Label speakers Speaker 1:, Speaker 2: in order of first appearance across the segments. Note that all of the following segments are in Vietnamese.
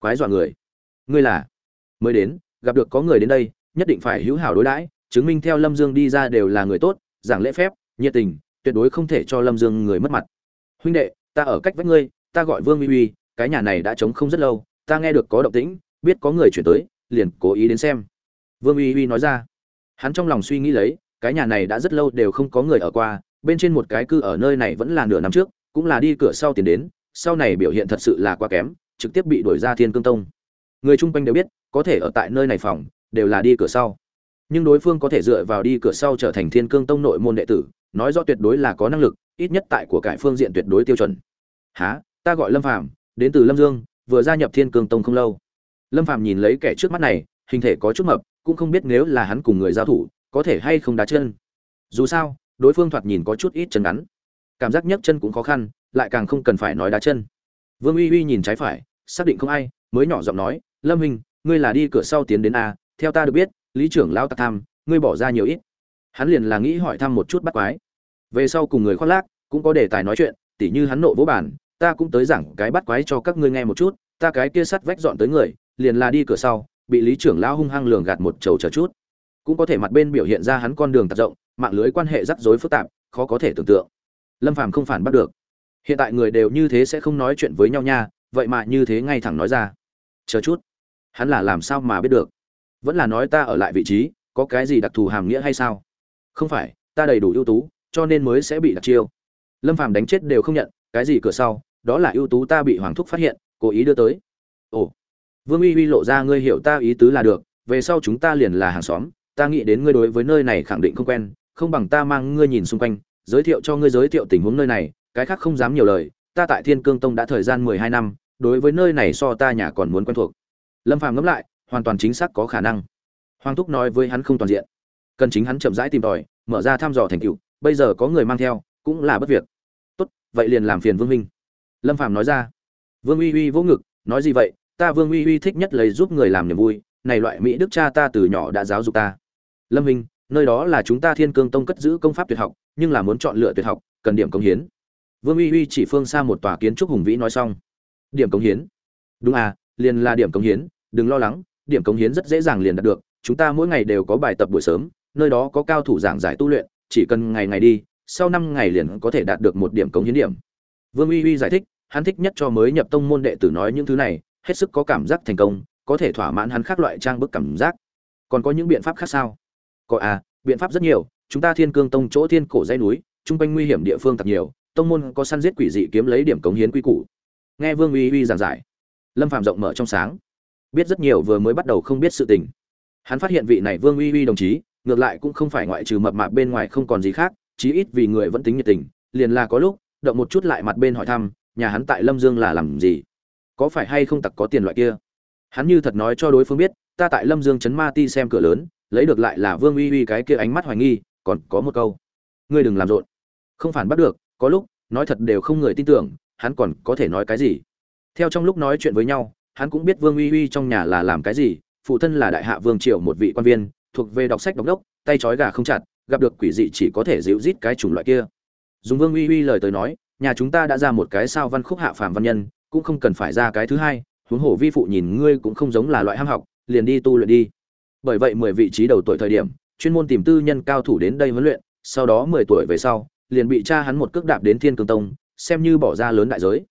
Speaker 1: quái dọa người. Ngươi là? Mới đến, gặp được có người đến đây, nhất định phải hữu hảo đối đãi, chứng minh theo lâm dương đi ra đều là người tốt, giảng lễ phép, nhiệt tình, tuyệt đối không thể cho lâm dương người mất mặt. Huynh đệ, ta ở cách vách ngươi, ta gọi vương uy uy, cái nhà này đã trống không rất lâu, ta nghe được có động tĩnh, biết có người chuyển tới, liền cố ý đến xem. Vương uy uy nói ra. Hắn trong lòng suy nghĩ lấy, cái nhà này đã rất lâu đều không có người ở qua, bên trên một cái cư ở nơi này vẫn là nửa năm trước, cũng là đi cửa sau tiền đến, sau này biểu hiện thật sự là quá kém trực tiếp bị đuổi ra thiên cương tông. Người chung quanh đều biết, có thể ở tại nơi này phòng, đều là đi cửa sau. Nhưng đối phương có thể dựa vào đi cửa sau trở thành thiên cương tông nội môn đệ tử, nói rõ tuyệt đối là có năng lực, ít nhất tại của cải phương diện tuyệt đối tiêu chuẩn. Há ta gọi lâm phàm, đến từ lâm dương, vừa gia nhập thiên cương tông không lâu. Lâm phàm nhìn lấy kẻ trước mắt này, hình thể có chút mập, cũng không biết nếu là hắn cùng người giao thủ, có thể hay không đá chân. Dù sao, đối phương thoạt nhìn có chút ít chân ngắn. Cảm giác nhấc chân cũng khó khăn, lại càng không cần phải nói đá chân. Vương uy uy nhìn trái phải xác định không ai, mới nhỏ giọng nói, lâm hình ngươi là đi cửa sau tiến đến a, theo ta được biết, lý trưởng lao tạc tham, ngươi bỏ ra nhiều ít. Hắn liền là nghĩ hỏi thăm một chút bắt quái. Về sau cùng người khoác lác, cũng có đề tài nói chuyện, tỉ như hắn nộ vỗ bản ta cũng tới giảng cái bắt quái cho các ngươi nghe một chút, ta cái kia sắt vách dọn tới người, liền là đi cửa sau, bị lý trưởng lao hung hăng lường gạt một chầu chờ chút. Cũng có thể mặt bên biểu hiện ra hắn con đường tạt rộng, mạng lưới quan hệ rắc rối phức tạp, khó có thể tưởng tượng. Lâm phàm không phản bắt được. Hiện tại người đều như thế sẽ không nói chuyện với nhau nha vậy mà như thế ngay thẳng nói ra. Chờ chút. Hắn là làm sao mà biết được? Vẫn là nói ta ở lại vị trí, có cái gì đặc thù hàm nghĩa hay sao? Không phải, ta đầy đủ ưu tú, cho nên mới sẽ bị đặc chiêu. Lâm phàm đánh chết đều không nhận, cái gì cửa sau, đó là ưu tú ta bị hoàng thúc phát hiện, cố ý đưa tới. Ồ. Vương uy uy lộ ra ngươi hiểu ta ý tứ là được, về sau chúng ta liền là hàng xóm, ta nghĩ đến ngươi đối với nơi này khẳng định không quen, không bằng ta mang ngươi nhìn xung quanh, giới thiệu cho ngươi giới thiệu tình huống nơi này, cái khác không dám nhiều lời ta tại thiên cương tông đã thời gian mười hai năm, đối với nơi này so ta nhà còn muốn quen thuộc. Lâm phàm ngẫm lại, hoàn toàn chính xác có khả năng. Hoàng thúc nói với hắn không toàn diện. Cần chính hắn chậm rãi tìm tòi, mở ra thăm dò thành tựu, bây giờ có người mang theo, cũng là bất việc. Tốt, vậy liền làm phiền vương minh. Lâm phàm nói ra. Vương uy uy vỗ ngực, nói gì vậy? Ta vương uy uy thích nhất lấy giúp người làm niềm vui, này loại mỹ đức cha ta từ nhỏ đã giáo dục ta. Lâm minh, nơi đó là chúng ta thiên cương tông cất giữ công pháp tuyệt học, nhưng là muốn chọn lựa tuyệt học, cần điểm công hiến vương uy uy chỉ phương xa một tòa kiến trúc hùng vĩ nói xong. Điểm cống hiến. Đúng à liền là điểm cống hiến, đừng lo lắng, điểm cống hiến rất dễ dàng liền đạt được, chúng ta mỗi ngày đều có bài tập buổi sớm, nơi đó có cao thủ giảng giải tu luyện, chỉ cần ngày ngày đi, sau năm ngày liền có thể đạt được một điểm cống hiến điểm. Vương uy uy giải thích, hắn thích nhất cho mới nhập tông môn đệ tử nói những thứ này, hết sức có cảm giác thành công, có thể thỏa mãn hắn khác loại trang bức cảm giác. Còn có những biện pháp khác sao? Có à biện pháp rất nhiều, chúng ta thiên cương tông chỗ thiên cổ dây núi, chung quanh nguy hiểm địa phương thật nhiều tông môn có săn giết quỷ dị kiếm lấy điểm cống hiến quy củ. Nghe vương uy uy giảng giải, lâm phạm rộng mở trong sáng. Biết rất nhiều vừa mới bắt đầu không biết sự tình. Hắn phát hiện vị này vương uy uy đồng chí, ngược lại cũng không phải ngoại trừ mập mạp bên ngoài không còn gì khác, chí ít vì người vẫn tính nhiệt tình, liền là có lúc, động một chút lại mặt bên hỏi thăm, nhà hắn tại lâm dương là làm gì? Có phải hay không tặc có tiền loại kia? Hắn như thật nói cho đối phương biết, ta tại lâm dương chấn ma ti xem cửa lớn, lấy được lại là vương uy uy cái kia ánh mắt hoài nghi, còn có một câu. Ngươi đừng làm rộn. Không phản bắt được có lúc, nói thật đều không người tin tưởng, hắn còn có thể nói cái gì? Theo trong lúc nói chuyện với nhau, hắn cũng biết vương uy uy trong nhà là làm cái gì, phụ thân là đại hạ vương triều một vị quan viên, thuộc về đọc sách đọc đốc, tay trói gà không chặt, gặp được quỷ dị chỉ có thể dịu rít cái chủng loại kia. Dùng vương uy uy lời tới nói, nhà chúng ta đã ra một cái sao văn khúc hạ phàm văn nhân, cũng không cần phải ra cái thứ hai, huống hồ vi phụ nhìn ngươi cũng không giống là loại ham học, liền đi tu luyện đi. Bởi vậy mười vị trí đầu tuổi thời điểm, chuyên môn tìm tư nhân cao thủ đến đây huấn luyện, sau đó mười tuổi về sau liền bị cha hắn một cước đạp đến thiên cương tông, xem như bỏ ra lớn đại giới.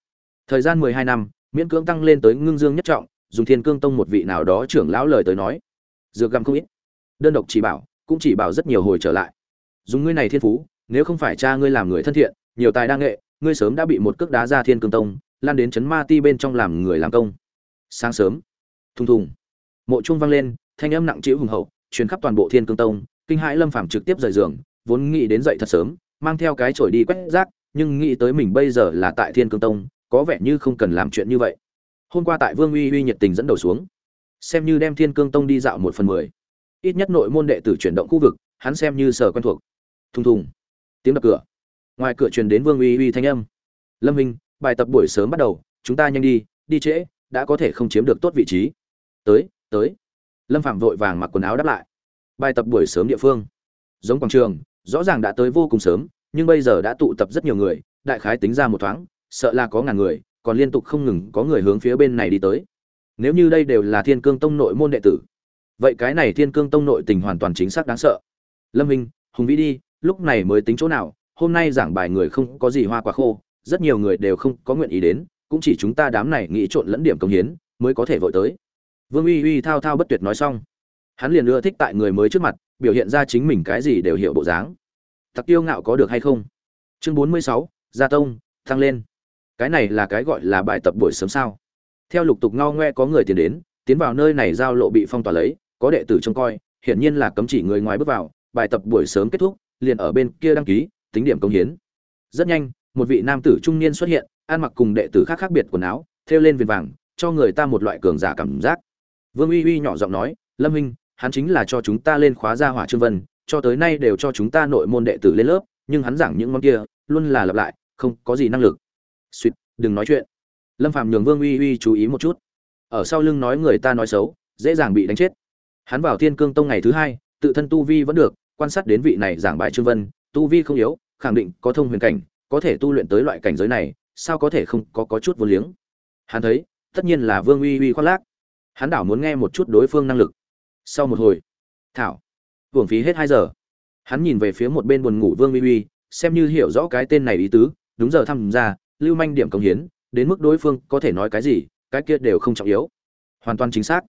Speaker 1: Thời gian mười hai năm, miễn cưỡng tăng lên tới ngưng dương nhất trọng, dùng thiên cương tông một vị nào đó trưởng lão lời tới nói. Dược găm không ít. Đơn độc chỉ bảo, cũng chỉ bảo rất nhiều hồi trở lại. Dùng ngươi này thiên phú, nếu không phải cha ngươi làm người thân thiện, nhiều tài đa nghệ, ngươi sớm đã bị một cước đá ra thiên cương tông, lan đến chấn ma ti bên trong làm người làm công. Sáng sớm, thùng thùng, mộ trung vang lên, thanh âm nặng trĩu hùng hậu, truyền khắp toàn bộ thiên cương tông, kinh hãi lâm phàm trực tiếp rời giường, vốn nghĩ đến dậy thật sớm mang theo cái chổi đi quét rác, nhưng nghĩ tới mình bây giờ là tại thiên cương tông, có vẻ như không cần làm chuyện như vậy. Hôm qua tại vương uy uy nhiệt tình dẫn đầu xuống, xem như đem thiên cương tông đi dạo một phần mười. Ít nhất nội môn đệ tử chuyển động khu vực, hắn xem như sở quen thuộc. Thùng thùng, tiếng đập cửa. Ngoài cửa truyền đến vương uy uy thanh âm. Lâm minh, bài tập buổi sớm bắt đầu, chúng ta nhanh đi đi trễ, đã có thể không chiếm được tốt vị trí. Tới tới. Lâm phạm vội vàng mặc quần áo đáp lại. Bài tập buổi sớm địa phương. Giống quảng trường rõ ràng đã tới vô cùng sớm, nhưng bây giờ đã tụ tập rất nhiều người, đại khái tính ra một thoáng, sợ là có ngàn người, còn liên tục không ngừng có người hướng phía bên này đi tới. Nếu như đây đều là thiên cương tông nội môn đệ tử, vậy cái này thiên cương tông nội tình hoàn toàn chính xác đáng sợ. Lâm minh, hùng vĩ đi, lúc này mới tính chỗ nào, hôm nay giảng bài người không có gì hoa quả khô, rất nhiều người đều không có nguyện ý đến, cũng chỉ chúng ta đám này nghĩ trộn lẫn điểm công hiến, mới có thể vội tới. Vương uy uy thao thao bất tuyệt nói xong hắn liền ưa thích tại người mới trước mặt, biểu hiện ra chính mình cái gì đều hiểu bộ dáng. Tặc tiêu ngạo có được hay không? Chương bốn mươi sáu, gia tông tăng lên. Cái này là cái gọi là bài tập buổi sớm sao? Theo lục tục ngao ngoe có người tiến đến, tiến vào nơi này giao lộ bị phong tỏa lấy, có đệ tử trông coi, hiển nhiên là cấm chỉ người ngoài bước vào, bài tập buổi sớm kết thúc, liền ở bên kia đăng ký, tính điểm công hiến. Rất nhanh, một vị nam tử trung niên xuất hiện, ăn mặc cùng đệ tử khác khác biệt quần áo, thêu lên viền vàng, cho người ta một loại cường giả cảm giác. Vương uy uy nhỏ giọng nói, lâm huynh hắn chính là cho chúng ta lên khóa gia hỏa trương vân cho tới nay đều cho chúng ta nội môn đệ tử lên lớp nhưng hắn giảng những món kia luôn là lặp lại không có gì năng lực. Suýt đừng nói chuyện. Lâm phạm nhường vương uy uy chú ý một chút. Ở sau lưng nói người ta nói xấu dễ dàng bị đánh chết. Hắn vào thiên cương tông ngày thứ hai tự thân tu vi vẫn được quan sát đến vị này giảng bài trương vân tu vi không yếu khẳng định có thông huyền cảnh có thể tu luyện tới loại cảnh giới này sao có thể không có, có chút vô liếng? Hắn thấy tất nhiên là vương uy uy khoác lác. Hắn đảo muốn nghe một chút đối phương năng lực sau một hồi. Thảo. Hưởng phí hết hai giờ. Hắn nhìn về phía một bên buồn ngủ vương uy uy, xem như hiểu rõ cái tên này ý tứ, đúng giờ tham gia lưu manh điểm công hiến, đến mức đối phương có thể nói cái gì, cái kia đều không trọng yếu. Hoàn toàn chính xác.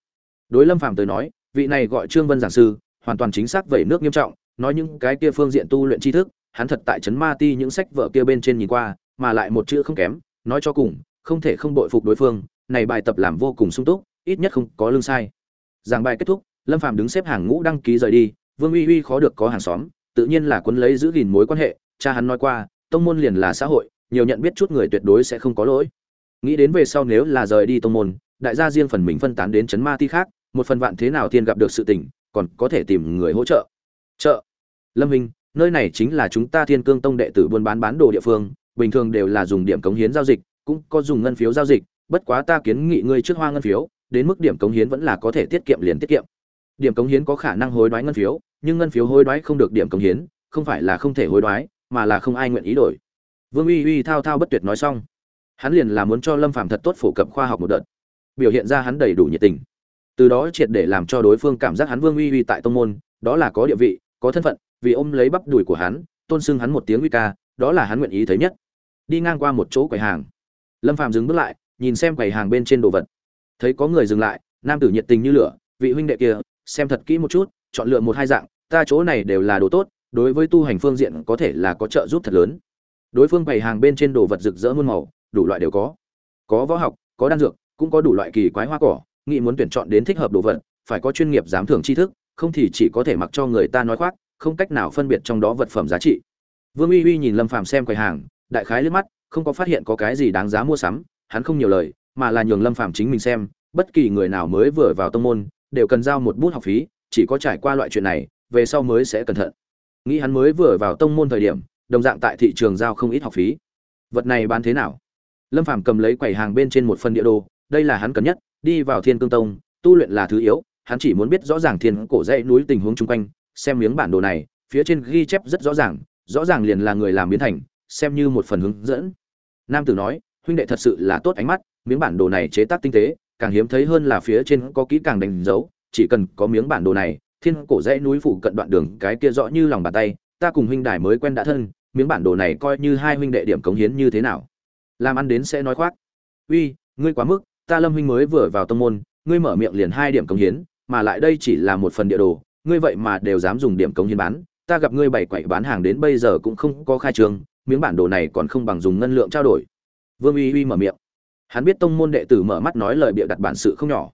Speaker 1: Đối lâm phàm tới nói, vị này gọi trương vân giảng sư, hoàn toàn chính xác vẩy nước nghiêm trọng, nói những cái kia phương diện tu luyện tri thức, hắn thật tại trấn ma ti những sách vở kia bên trên nhìn qua, mà lại một chữ không kém, nói cho cùng, không thể không bội phục đối phương, này bài tập làm vô cùng sung túc, ít nhất không có lương sai. Giảng bài kết thúc lâm phàm đứng xếp hàng ngũ đăng ký rời đi, vương uy uy khó được có hàng xóm, tự nhiên là quấn lấy giữ gìn mối quan hệ, cha hắn nói qua, tông môn liền là xã hội, nhiều nhận biết chút người tuyệt đối sẽ không có lỗi. Nghĩ đến về sau nếu là rời đi tông môn, đại gia riêng phần mình phân tán đến chấn ma ti khác, một phần vạn thế nào tiên gặp được sự tình, còn có thể tìm người hỗ trợ. Trợ lâm minh, nơi này chính là chúng ta thiên cương tông đệ tử buôn bán bán đồ địa phương, bình thường đều là dùng điểm cống hiến giao dịch, cũng có dùng ngân phiếu giao dịch, bất quá ta kiến nghị ngươi trước hoa ngân phiếu, đến mức điểm cống hiến vẫn là có thể tiết kiệm liền tiết kiệm điểm cống hiến có khả năng hối đoái ngân phiếu, nhưng ngân phiếu hối đoái không được điểm cống hiến, không phải là không thể hối đoái, mà là không ai nguyện ý đổi. Vương uy uy thao thao bất tuyệt nói xong, hắn liền là muốn cho lâm phàm thật tốt phổ cập khoa học một đợt, biểu hiện ra hắn đầy đủ nhiệt tình. Từ đó triệt để làm cho đối phương cảm giác hắn vương uy uy tại tông môn, đó là có địa vị, có thân phận, vì ôm lấy bắp đùi của hắn, tôn sưng hắn một tiếng uy ca, đó là hắn nguyện ý thấy nhất. Đi ngang qua một chỗ quầy hàng. Lâm phàm dừng bước lại, nhìn xem quầy hàng bên trên đồ vật. Thấy có người dừng lại, nam tử nhiệt tình như lửa, vị huynh đệ kia xem thật kỹ một chút, chọn lựa một hai dạng, ta chỗ này đều là đồ tốt, đối với tu hành phương diện có thể là có trợ giúp thật lớn. Đối phương bày hàng bên trên đồ vật rực rỡ muôn màu, đủ loại đều có. Có võ học, có đan dược, cũng có đủ loại kỳ quái hoa cỏ, nghĩ muốn tuyển chọn đến thích hợp đồ vật, phải có chuyên nghiệp giám thưởng tri thức, không thì chỉ có thể mặc cho người ta nói khoác, không cách nào phân biệt trong đó vật phẩm giá trị. Vương uy uy nhìn lâm phàm xem quầy hàng, đại khái liếc mắt, không có phát hiện có cái gì đáng giá mua sắm, hắn không nhiều lời, mà là nhường lâm phàm chính mình xem, bất kỳ người nào mới vừa vào tông môn đều cần giao một bút học phí, chỉ có trải qua loại chuyện này, về sau mới sẽ cẩn thận. Nghĩ hắn mới vừa vào tông môn thời điểm, đồng dạng tại thị trường giao không ít học phí. Vật này bán thế nào? Lâm phàm cầm lấy quầy hàng bên trên một phần địa đồ, đây là hắn cần nhất, đi vào thiên cương tông, tu luyện là thứ yếu, hắn chỉ muốn biết rõ ràng thiên cổ dãy núi tình huống chung quanh, xem miếng bản đồ này, phía trên ghi chép rất rõ ràng rõ ràng liền là người làm biến thành, xem như một phần hướng dẫn. Nam tử nói, huynh đệ thật sự là tốt ánh mắt, miếng bản đồ này chế tác tinh tế càng hiếm thấy hơn là phía trên có kỹ càng đánh dấu, chỉ cần có miếng bản đồ này, thiên cổ dãy núi phụ cận đoạn đường, cái kia rõ như lòng bàn tay, ta cùng huynh đài mới quen đã thân, miếng bản đồ này coi như hai huynh đệ điểm cống hiến như thế nào? Làm ăn đến sẽ nói khoác. Uy, ngươi quá mức, ta lâm huynh mới vừa vào tông môn, ngươi mở miệng liền hai điểm cống hiến, mà lại đây chỉ là một phần địa đồ, ngươi vậy mà đều dám dùng điểm cống hiến bán, ta gặp ngươi bảy quậy bán hàng đến bây giờ cũng không có khai trương, miếng bản đồ này còn không bằng dùng ngân lượng trao đổi. Vương uy uy mở miệng hắn biết tông môn đệ tử mở mắt nói lời bịa đặt bản sự không nhỏ.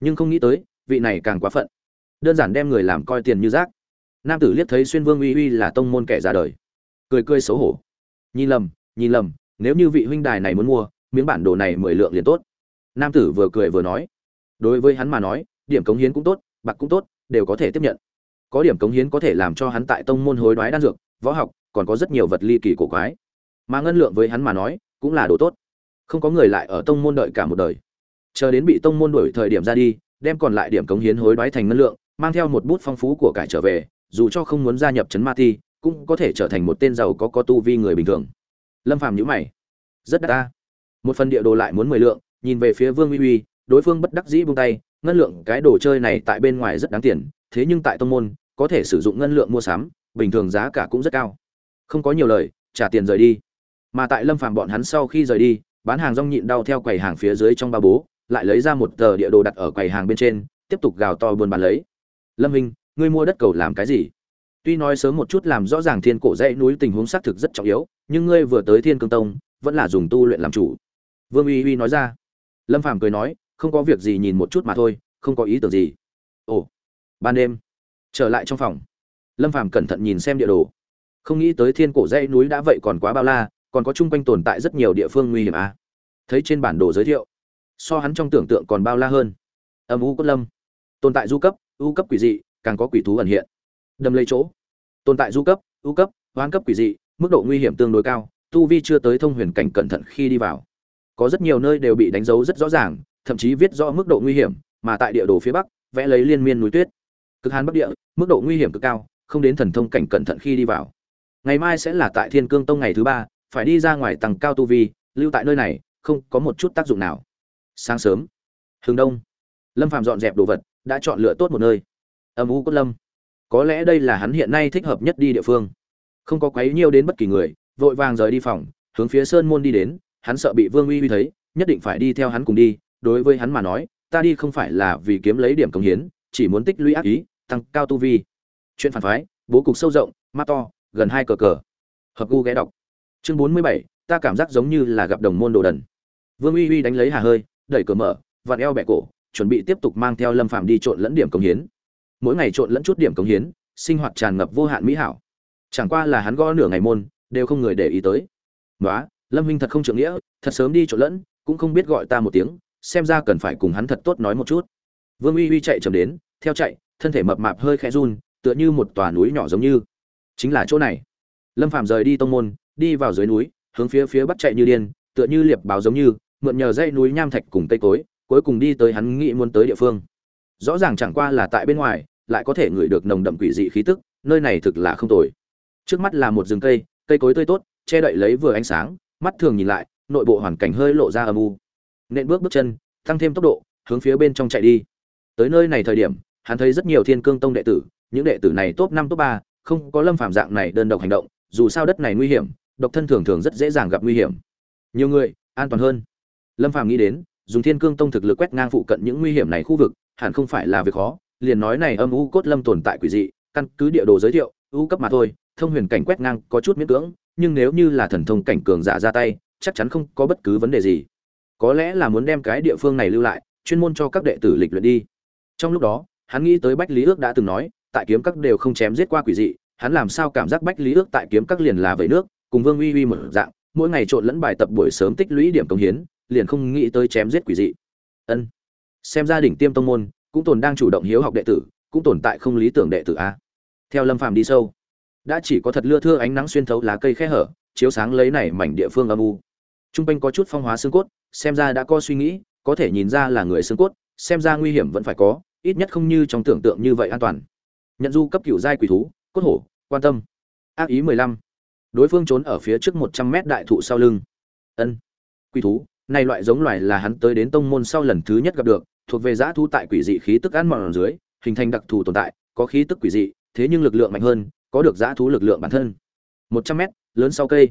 Speaker 1: Nhưng không nghĩ tới, vị này càng quá phận. Đơn giản đem người làm coi tiền như rác. Nam tử liếc thấy xuyên vương uy uy là tông môn kẻ ra đời. Cười cười xấu hổ. Nhìn lầm nhìn lầm, nếu như vị huynh đài này muốn mua, miếng bản đồ này mười lượng liền tốt. Nam tử vừa cười vừa nói. Đối với hắn mà nói, điểm cống hiến cũng tốt, bạc cũng tốt, đều có thể tiếp nhận. Có điểm cống hiến có thể làm cho hắn tại tông môn hối đoái đan dược, võ học, còn có rất nhiều vật ly kỳ cổ quái. Mà ngân lượng với hắn mà nói, cũng là đồ tốt không có người lại ở tông môn đợi cả một đời. Chờ đến bị tông môn đuổi thời điểm ra đi, đem còn lại điểm cống hiến hối đoái thành ngân lượng, mang theo một bút phong phú của cải trở về, dù cho không muốn gia nhập trấn ma ti cũng có thể trở thành một tên giàu có có tu vi người bình thường. Lâm phàm nhữ mày. Rất đắt ta. Một phần địa đồ lại muốn mười lượng, nhìn về phía vương uy uy, đối phương bất đắc dĩ buông tay, ngân lượng, cái đồ chơi này tại bên ngoài rất đáng tiền, thế nhưng tại tông môn, có thể sử dụng ngân lượng mua sắm, bình thường giá cả cũng rất cao. Không có nhiều lời, trả tiền rời đi. Mà tại lâm phàm bọn hắn sau khi rời đi bán hàng rong nhịn đau theo quầy hàng phía dưới trong ba bố, lại lấy ra một tờ địa đồ đặt ở quầy hàng bên trên, tiếp tục gào to buôn bán lấy. Lâm hình ngươi mua đất cầu làm cái gì? Tuy nói sớm một chút làm rõ ràng thiên cổ dãy núi tình huống xác thực rất trọng yếu, nhưng ngươi vừa tới thiên cương tông, vẫn là dùng tu luyện làm chủ. Vương uy uy nói ra. Lâm phàm cười nói, không có việc gì nhìn một chút mà thôi, không có ý tưởng gì. Ồ, ban đêm, trở lại trong phòng. Lâm phàm cẩn thận nhìn xem địa đồ. Không nghĩ tới thiên cổ dãy núi đã vậy còn quá bao la còn có chung quanh tồn tại rất nhiều địa phương nguy hiểm à. thấy trên bản đồ giới thiệu, so hắn trong tưởng tượng còn bao la hơn. Âm u cốt lâm. Tồn tại du cấp, u cấp quỷ dị, càng có quỷ thú ẩn hiện. Đâm lấy chỗ. Tồn tại du cấp, u cấp hoán cấp quỷ dị, mức độ nguy hiểm tương đối cao, tu vi chưa tới thông huyền cảnh cẩn thận khi đi vào. Có rất nhiều nơi đều bị đánh dấu rất rõ ràng, thậm chí viết rõ mức độ nguy hiểm, mà tại địa đồ phía bắc, vẽ lấy liên miên núi tuyết. Cực hàn bắc địa, mức độ nguy hiểm cực cao, không đến thần thông cảnh cẩn thận khi đi vào. Ngày mai sẽ là tại thiên cương tông ngày thứ ba phải đi ra ngoài tầng cao tu vi, lưu tại nơi này, không có một chút tác dụng nào. Sáng sớm, hướng đông. Lâm phàm dọn dẹp đồ vật, đã chọn lựa tốt một nơi. Âm u cốt lâm. Có lẽ đây là hắn hiện nay thích hợp nhất đi địa phương. Không có quấy nhiều đến bất kỳ người, vội vàng rời đi phòng, hướng phía sơn môn đi đến, hắn sợ bị vương uy uy thấy, nhất định phải đi theo hắn cùng đi. Đối với hắn mà nói, ta đi không phải là vì kiếm lấy điểm công hiến, chỉ muốn tích lũy ác ý, tăng cao tu vi. Chuyện phản phái, bố cục sâu rộng, mắt to, gần hai cờ cờ. Hợp gu ghé đọc chương bốn mươi bảy, ta cảm giác giống như là gặp đồng môn đồ đần. Vương uy uy đánh lấy hà hơi, đẩy cửa mở, vặn eo bẹ cổ, chuẩn bị tiếp tục mang theo lâm phạm đi trộn lẫn điểm công hiến. Mỗi ngày trộn lẫn chút điểm công hiến, sinh hoạt tràn ngập vô hạn mỹ hảo. Chẳng qua là hắn gõ nửa ngày môn, đều không người để ý tới. Nói lâm minh thật không trưởng nghĩa, thật sớm đi trộn lẫn, cũng không biết gọi ta một tiếng, xem ra cần phải cùng hắn thật tốt nói một chút. Vương uy uy chạy chậm đến, theo chạy, thân thể mập mạp hơi khẽ run, tựa như một tòa núi nhỏ giống như. Chính là chỗ này. Lâm phạm rời đi tông môn đi vào dưới núi, hướng phía phía bắc chạy như điên, tựa như liệp báo giống như, mượn nhờ dãy núi nham thạch cùng cây cối, cuối cùng đi tới hắn nghĩ muốn tới địa phương. Rõ ràng chẳng qua là tại bên ngoài, lại có thể ngửi được nồng đậm quỷ dị khí tức, nơi này thực là không tồi. Trước mắt là một rừng cây cây cối tươi tốt, che đậy lấy vừa ánh sáng, mắt thường nhìn lại, nội bộ hoàn cảnh hơi lộ ra âm u. Nện bước bước chân, tăng thêm tốc độ, hướng phía bên trong chạy đi. Tới nơi này thời điểm, hắn thấy rất nhiều thiên cương tông đệ tử, những đệ tử này top năm, top ba, không có lâm phàm dạng này đơn độc hành động, dù sao đất này nguy hiểm độc thân thường thường rất dễ dàng gặp nguy hiểm. Nhiều người, an toàn hơn. Lâm phàm nghĩ đến, dùng thiên cương tông thực lực quét ngang phụ cận những nguy hiểm này khu vực, hẳn không phải là việc khó, liền nói này âm u cốt lâm tồn tại quỷ dị, căn cứ địa đồ giới thiệu, u cấp mà thôi, thông huyền cảnh quét ngang có chút miễn cưỡng, nhưng nếu như là thần thông cảnh cường giả ra tay, chắc chắn không có bất cứ vấn đề gì. Có lẽ là muốn đem cái địa phương này lưu lại, chuyên môn cho các đệ tử lịch luyện đi. Trong lúc đó, hắn nghĩ tới bách lý ước đã từng nói, tại kiếm các đều không chém giết qua quỷ dị, hắn làm sao cảm giác bách lý ước tại kiếm các liền là vậy nước cùng vương uy uy một dạng, mỗi ngày trộn lẫn bài tập buổi sớm tích lũy điểm công hiến, liền không nghĩ tới chém giết quỷ dị. Ân. Xem gia đình tiêm tông môn cũng tồn đang chủ động hiếu học đệ tử, cũng tồn tại không lý tưởng đệ tử a. Theo lâm phàm đi sâu, đã chỉ có thật lưa thưa ánh nắng xuyên thấu lá cây khe hở, chiếu sáng lấy này mảnh địa phương âm u. Trung quanh có chút phong hóa xương cốt, xem ra đã có suy nghĩ, có thể nhìn ra là người xương cốt, xem ra nguy hiểm vẫn phải có, ít nhất không như trong tưởng tượng như vậy an toàn. Nhận du cấp cửu giai quỷ thú, cốt hổ, quan tâm. Ác ý mười lăm đối phương trốn ở phía trước một trăm mét đại thụ sau lưng. Ân, quỷ thú, này loại giống loài là hắn tới đến tông môn sau lần thứ nhất gặp được, thuộc về giã thu tại quỷ dị khí tức ăn mòn dưới, hình thành đặc thù tồn tại, có khí tức quỷ dị, thế nhưng lực lượng mạnh hơn, có được giã thú lực lượng bản thân. Một trăm mét, lớn sau cây.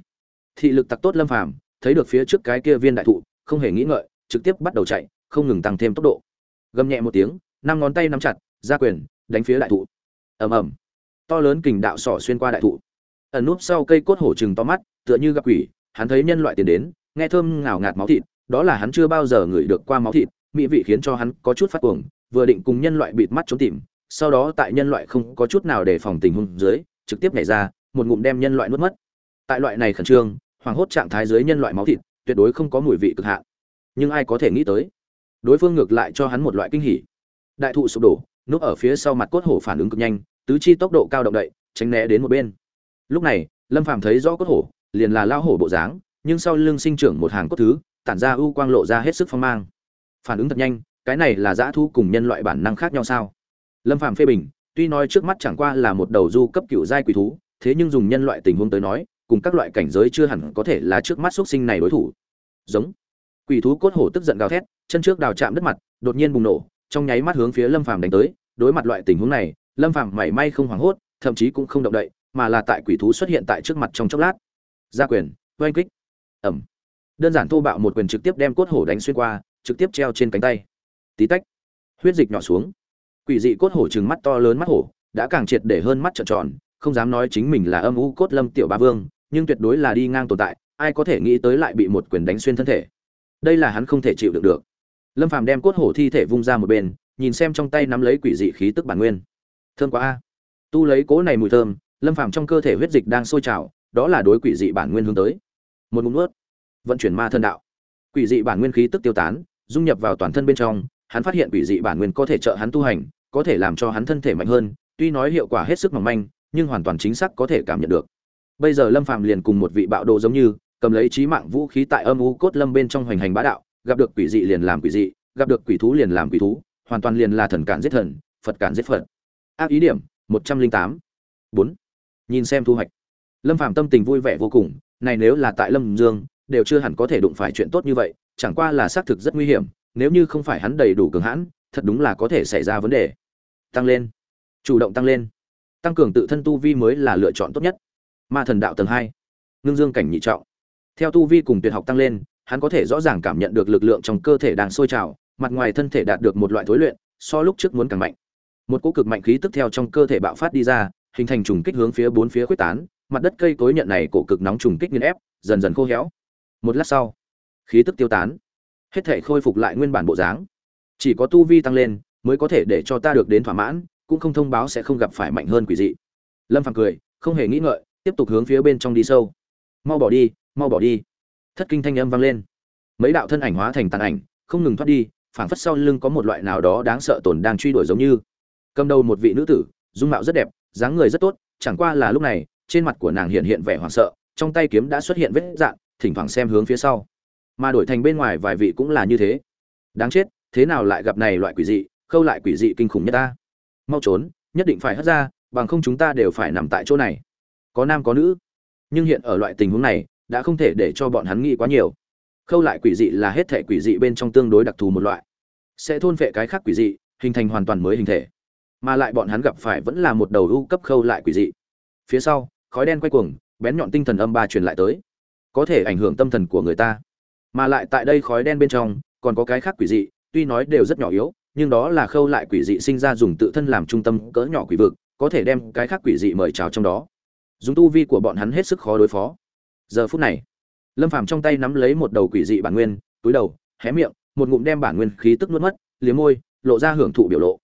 Speaker 1: Thị lực tặc tốt lâm phàm, thấy được phía trước cái kia viên đại thụ, không hề nghĩ ngợi, trực tiếp bắt đầu chạy, không ngừng tăng thêm tốc độ. Gầm nhẹ một tiếng, năm ngón tay nắm chặt, ra quyền, đánh phía đại thụ. Ầm ầm. To lớn kình đạo sỏ xuyên qua đại thụ ẩn núp sau cây cốt hổ trừng to mắt, tựa như gặp quỷ, hắn thấy nhân loại tiến đến, nghe thơm ngào ngạt máu thịt, đó là hắn chưa bao giờ ngửi được qua máu thịt, mỹ vị khiến cho hắn có chút phát cuồng, vừa định cùng nhân loại bịt mắt trốn tìm, sau đó tại nhân loại không có chút nào để phòng tình huống dưới, trực tiếp nhảy ra, một ngụm đem nhân loại nuốt mất. Tại loại này khẩn trương, hoảng hốt trạng thái dưới nhân loại máu thịt, tuyệt đối không có mùi vị cực hạn. Nhưng ai có thể nghĩ tới? Đối phương ngược lại cho hắn một loại kinh hỉ. Đại thụ sụp đổ, núp ở phía sau mặt cốt hổ phản ứng cực nhanh, tứ chi tốc độ cao động đậy, tránh né đến một bên lúc này, lâm phàm thấy rõ cốt hổ, liền là lao hổ bộ dáng, nhưng sau lưng sinh trưởng một hàng cốt thứ, tản ra ưu quang lộ ra hết sức phong mang. Phản ứng thật nhanh, cái này là dã thu cùng nhân loại bản năng khác nhau sao? Lâm phàm phê bình, tuy nói trước mắt chẳng qua là một đầu du cấp cựu giai quỷ thú, thế nhưng dùng nhân loại tình huống tới nói, cùng các loại cảnh giới chưa hẳn có thể là trước mắt xuất sinh này đối thủ. Giống. Quỷ thú cốt hổ tức giận gào thét, chân trước đào chạm đất mặt, đột nhiên bùng nổ, trong nháy mắt hướng phía lâm phàm đánh tới. Đối mặt loại tình huống này, lâm phàm mảy may không hoảng hốt, thậm chí cũng không động đậy mà là tại quỷ thú xuất hiện tại trước mặt trong chốc lát. Gia quyền, oanh kích. Ẩm. Đơn giản thô bạo một quyền trực tiếp đem cốt hổ đánh xuyên qua, trực tiếp treo trên cánh tay. Tí tách. Huyết dịch nhỏ xuống. Quỷ dị cốt hổ trừng mắt to lớn mắt hổ, đã càng triệt để hơn mắt trợn tròn, không dám nói chính mình là âm u cốt lâm tiểu ba vương, nhưng tuyệt đối là đi ngang tồn tại, ai có thể nghĩ tới lại bị một quyền đánh xuyên thân thể. Đây là hắn không thể chịu đựng được. Lâm phàm đem cốt hổ thi thể vung ra một bên, nhìn xem trong tay nắm lấy quỷ dị khí tức bản nguyên. Thơm quá a. Tu lấy cố này mùi thơm lâm phàm trong cơ thể huyết dịch đang sôi trào, đó là đối quỷ dị bản nguyên hướng tới. Một ngụm nuốt, vận chuyển ma thân đạo. Quỷ dị bản nguyên khí tức tiêu tán, dung nhập vào toàn thân bên trong, hắn phát hiện quỷ dị bản nguyên có thể trợ hắn tu hành, có thể làm cho hắn thân thể mạnh hơn, tuy nói hiệu quả hết sức mỏng manh, nhưng hoàn toàn chính xác có thể cảm nhận được. Bây giờ lâm phàm liền cùng một vị bạo đồ giống như, cầm lấy trí mạng vũ khí tại âm u cốt lâm bên trong hoành hành bá đạo, gặp được quỷ dị liền làm quỷ dị, gặp được quỷ thú liền làm quỷ thú, hoàn toàn liền là thần cản giết thần, phật cản giết phật. Ác ý điểm, một trăm linh tám. Bốn nhìn xem thu hoạch. Lâm phàm tâm tình vui vẻ vô cùng, này nếu là tại lâm dương, đều chưa hẳn có thể đụng phải chuyện tốt như vậy, chẳng qua là xác thực rất nguy hiểm, nếu như không phải hắn đầy đủ cường hãn, thật đúng là có thể xảy ra vấn đề. Tăng lên. Chủ động tăng lên. Tăng cường tự thân tu vi mới là lựa chọn tốt nhất. Ma thần đạo tầng hai. Ngưng dương cảnh nhị trọng. Theo tu vi cùng tuyệt học tăng lên, hắn có thể rõ ràng cảm nhận được lực lượng trong cơ thể đang sôi trào, mặt ngoài thân thể đạt được một loại thối luyện, so lúc trước muốn càng mạnh. Một cỗ cực mạnh khí tức theo trong cơ thể bạo phát đi ra hình thành trùng kích hướng phía bốn phía quyết tán, mặt đất cây cối nhận này cổ cực nóng trùng kích nghiền ép, dần dần khô héo. Một lát sau, khí tức tiêu tán. Hết thể khôi phục lại nguyên bản bộ dáng. Chỉ có tu vi tăng lên mới có thể để cho ta được đến thỏa mãn, cũng không thông báo sẽ không gặp phải mạnh hơn quỷ dị. Lâm phàm cười, không hề nghĩ ngợi, tiếp tục hướng phía bên trong đi sâu. Mau bỏ đi, mau bỏ đi. Thất kinh thanh âm vang lên. Mấy đạo thân ảnh hóa thành tàn ảnh, không ngừng thoát đi, phảng phất sau lưng có một loại nào đó đáng sợ tồn đang truy đuổi giống như. Cầm đầu một vị nữ tử, dung mạo rất đẹp dáng người rất tốt, chẳng qua là lúc này, trên mặt của nàng hiện hiện vẻ hoảng sợ, trong tay kiếm đã xuất hiện vết dạn, thỉnh thoảng xem hướng phía sau. Mà đổi thành bên ngoài vài vị cũng là như thế. Đáng chết, thế nào lại gặp này loại quỷ dị, khâu lại quỷ dị kinh khủng nhất ta. Mau trốn, nhất định phải hất ra, bằng không chúng ta đều phải nằm tại chỗ này. Có nam có nữ. Nhưng hiện ở loại tình huống này, đã không thể để cho bọn hắn nghĩ quá nhiều. Khâu lại quỷ dị là hết thể quỷ dị bên trong tương đối đặc thù một loại. Sẽ thôn vệ cái khác quỷ dị, hình thành hoàn toàn mới hình thể mà lại bọn hắn gặp phải vẫn là một đầu ưu cấp khâu lại quỷ dị. Phía sau, khói đen quay cuồng, bén nhọn tinh thần âm ba truyền lại tới. Có thể ảnh hưởng tâm thần của người ta. Mà lại tại đây khói đen bên trong, còn có cái khác quỷ dị, tuy nói đều rất nhỏ yếu, nhưng đó là khâu lại quỷ dị sinh ra dùng tự thân làm trung tâm cỡ nhỏ quỷ vực, có thể đem cái khác quỷ dị mời chào trong đó. Dùng tu vi của bọn hắn hết sức khó đối phó. Giờ phút này, lâm phàm trong tay nắm lấy một đầu quỷ dị bản nguyên, túi đầu, hé miệng, một ngụm đem bản nguyên khí tức nuốt mất, liếm môi, lộ ra hưởng thụ biểu lộ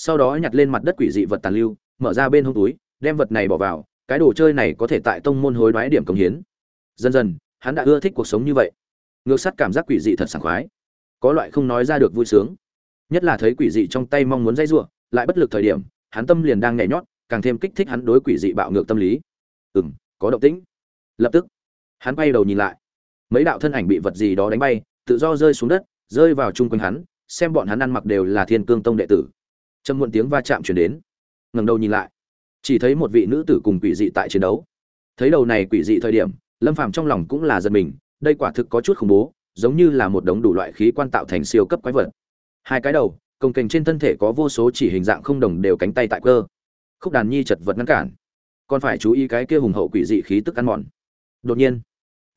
Speaker 1: sau đó nhặt lên mặt đất quỷ dị vật tàn lưu, mở ra bên hông túi, đem vật này bỏ vào, cái đồ chơi này có thể tại tông môn hối đoái điểm công hiến. Dần dần, hắn đã ưa thích cuộc sống như vậy. Ngược sắt cảm giác quỷ dị thật sảng khoái. Có loại không nói ra được vui sướng. Nhất là thấy quỷ dị trong tay mong muốn dây giụa lại bất lực thời điểm, hắn tâm liền đang nhảy nhót, càng thêm kích thích hắn đối quỷ dị bạo ngược tâm lý. Ừ m có động tĩnh. Lập tức, hắn bay đầu nhìn lại. Mấy đạo thân ảnh bị vật gì đó đánh bay, tự do rơi xuống đất, rơi vào chung quanh hắn, xem bọn hắn ăn mặc đều là thiên cương tông đệ tử trầm muộn tiếng va chạm chuyển đến. Ngẩng đầu nhìn lại, chỉ thấy một vị nữ tử cùng quỷ dị tại chiến đấu. Thấy đầu này quỷ dị thời điểm, lâm phàm trong lòng cũng là giật mình, đây quả thực có chút khủng bố, giống như là một đống đủ loại khí quan tạo thành siêu cấp quái vật. Hai cái đầu, công kềnh trên thân thể có vô số chỉ hình dạng không đồng đều cánh tay tại cơ. Khúc đàn nhi chật vật ngăn cản. Còn phải chú ý cái kia hùng hậu quỷ dị khí tức ăn mòn. Đột nhiên,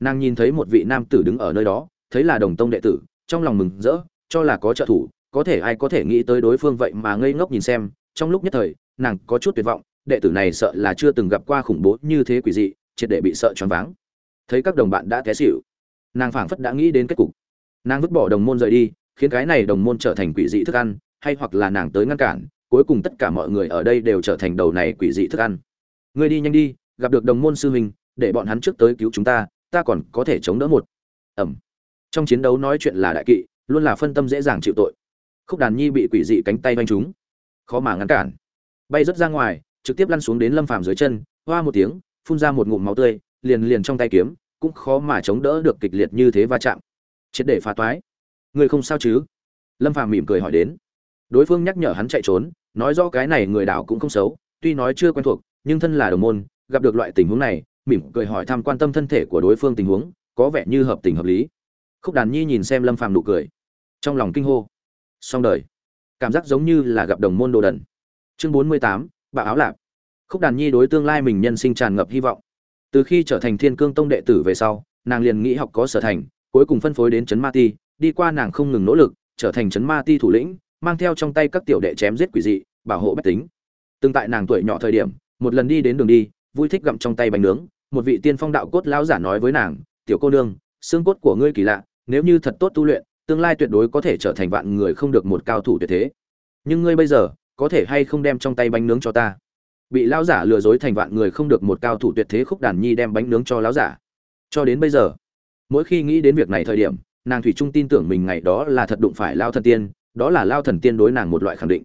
Speaker 1: nàng nhìn thấy một vị nam tử đứng ở nơi đó, thấy là đồng tông đệ tử, trong lòng mừng rỡ, cho là có trợ thủ có thể ai có thể nghĩ tới đối phương vậy mà ngây ngốc nhìn xem, trong lúc nhất thời, nàng có chút tuyệt vọng, đệ tử này sợ là chưa từng gặp qua khủng bố như thế quỷ dị, triệt để bị sợ choáng váng. Thấy các đồng bạn đã té xỉu, nàng phảng phất đã nghĩ đến kết cục. Nàng vứt bỏ đồng môn rời đi, khiến cái này đồng môn trở thành quỷ dị thức ăn, hay hoặc là nàng tới ngăn cản, cuối cùng tất cả mọi người ở đây đều trở thành đầu này quỷ dị thức ăn. Ngươi đi nhanh đi, gặp được đồng môn sư huynh, để bọn hắn trước tới cứu chúng ta ta còn có thể chống đỡ một. Ẩm. Trong chiến đấu nói chuyện là đại kỵ, luôn là phân tâm dễ dàng chịu tội khúc đàn nhi bị quỷ dị cánh tay vanh trúng, khó mà ngăn cản. Bay rất ra ngoài trực tiếp lăn xuống đến lâm phàm dưới chân hoa một tiếng phun ra một ngụm máu tươi liền liền trong tay kiếm cũng khó mà chống đỡ được kịch liệt như thế va chạm. Triệt để phá toái. Người không sao chứ? Lâm phàm mỉm cười hỏi đến. Đối phương nhắc nhở hắn chạy trốn nói rõ cái này người đảo cũng không xấu tuy nói chưa quen thuộc nhưng thân là đồng môn gặp được loại tình huống này mỉm cười hỏi thăm quan tâm thân thể của đối phương tình huống có vẻ như hợp tình hợp lý. Khúc đàn nhi nhìn xem lâm phàm nụ cười. Trong lòng kinh hô xong đời. Cảm giác giống như là gặp đồng môn đồ đần. Chương bốn mươi tám bạo áo lạp. Khúc đàn nhi đối tương lai mình nhân sinh tràn ngập hy vọng. Từ khi trở thành thiên cương tông đệ tử về sau, nàng liền nghĩ học có sở thành, cuối cùng phân phối đến trấn ma ti, đi qua nàng không ngừng nỗ lực, trở thành trấn ma ti thủ lĩnh, mang theo trong tay các tiểu đệ chém giết quỷ dị, bảo hộ bách tính. Từng tại nàng tuổi nhỏ thời điểm, một lần đi đến đường đi, vui thích gặm trong tay bánh nướng, một vị tiên phong đạo cốt lão giả nói với nàng, tiểu cô nương, xương cốt của ngươi kỳ lạ, nếu như thật tốt tu luyện tương lai tuyệt đối có thể trở thành vạn người không được một cao thủ tuyệt thế. Nhưng ngươi bây giờ, có thể hay không đem trong tay bánh nướng cho ta? Bị lão giả lừa dối thành vạn người không được một cao thủ tuyệt thế khúc đàn nhi đem bánh nướng cho lão giả. Cho đến bây giờ, mỗi khi nghĩ đến việc này thời điểm, nàng thủy trung tin tưởng mình ngày đó là thật đụng phải lao thần tiên, đó là lao thần tiên đối nàng một loại khẳng định.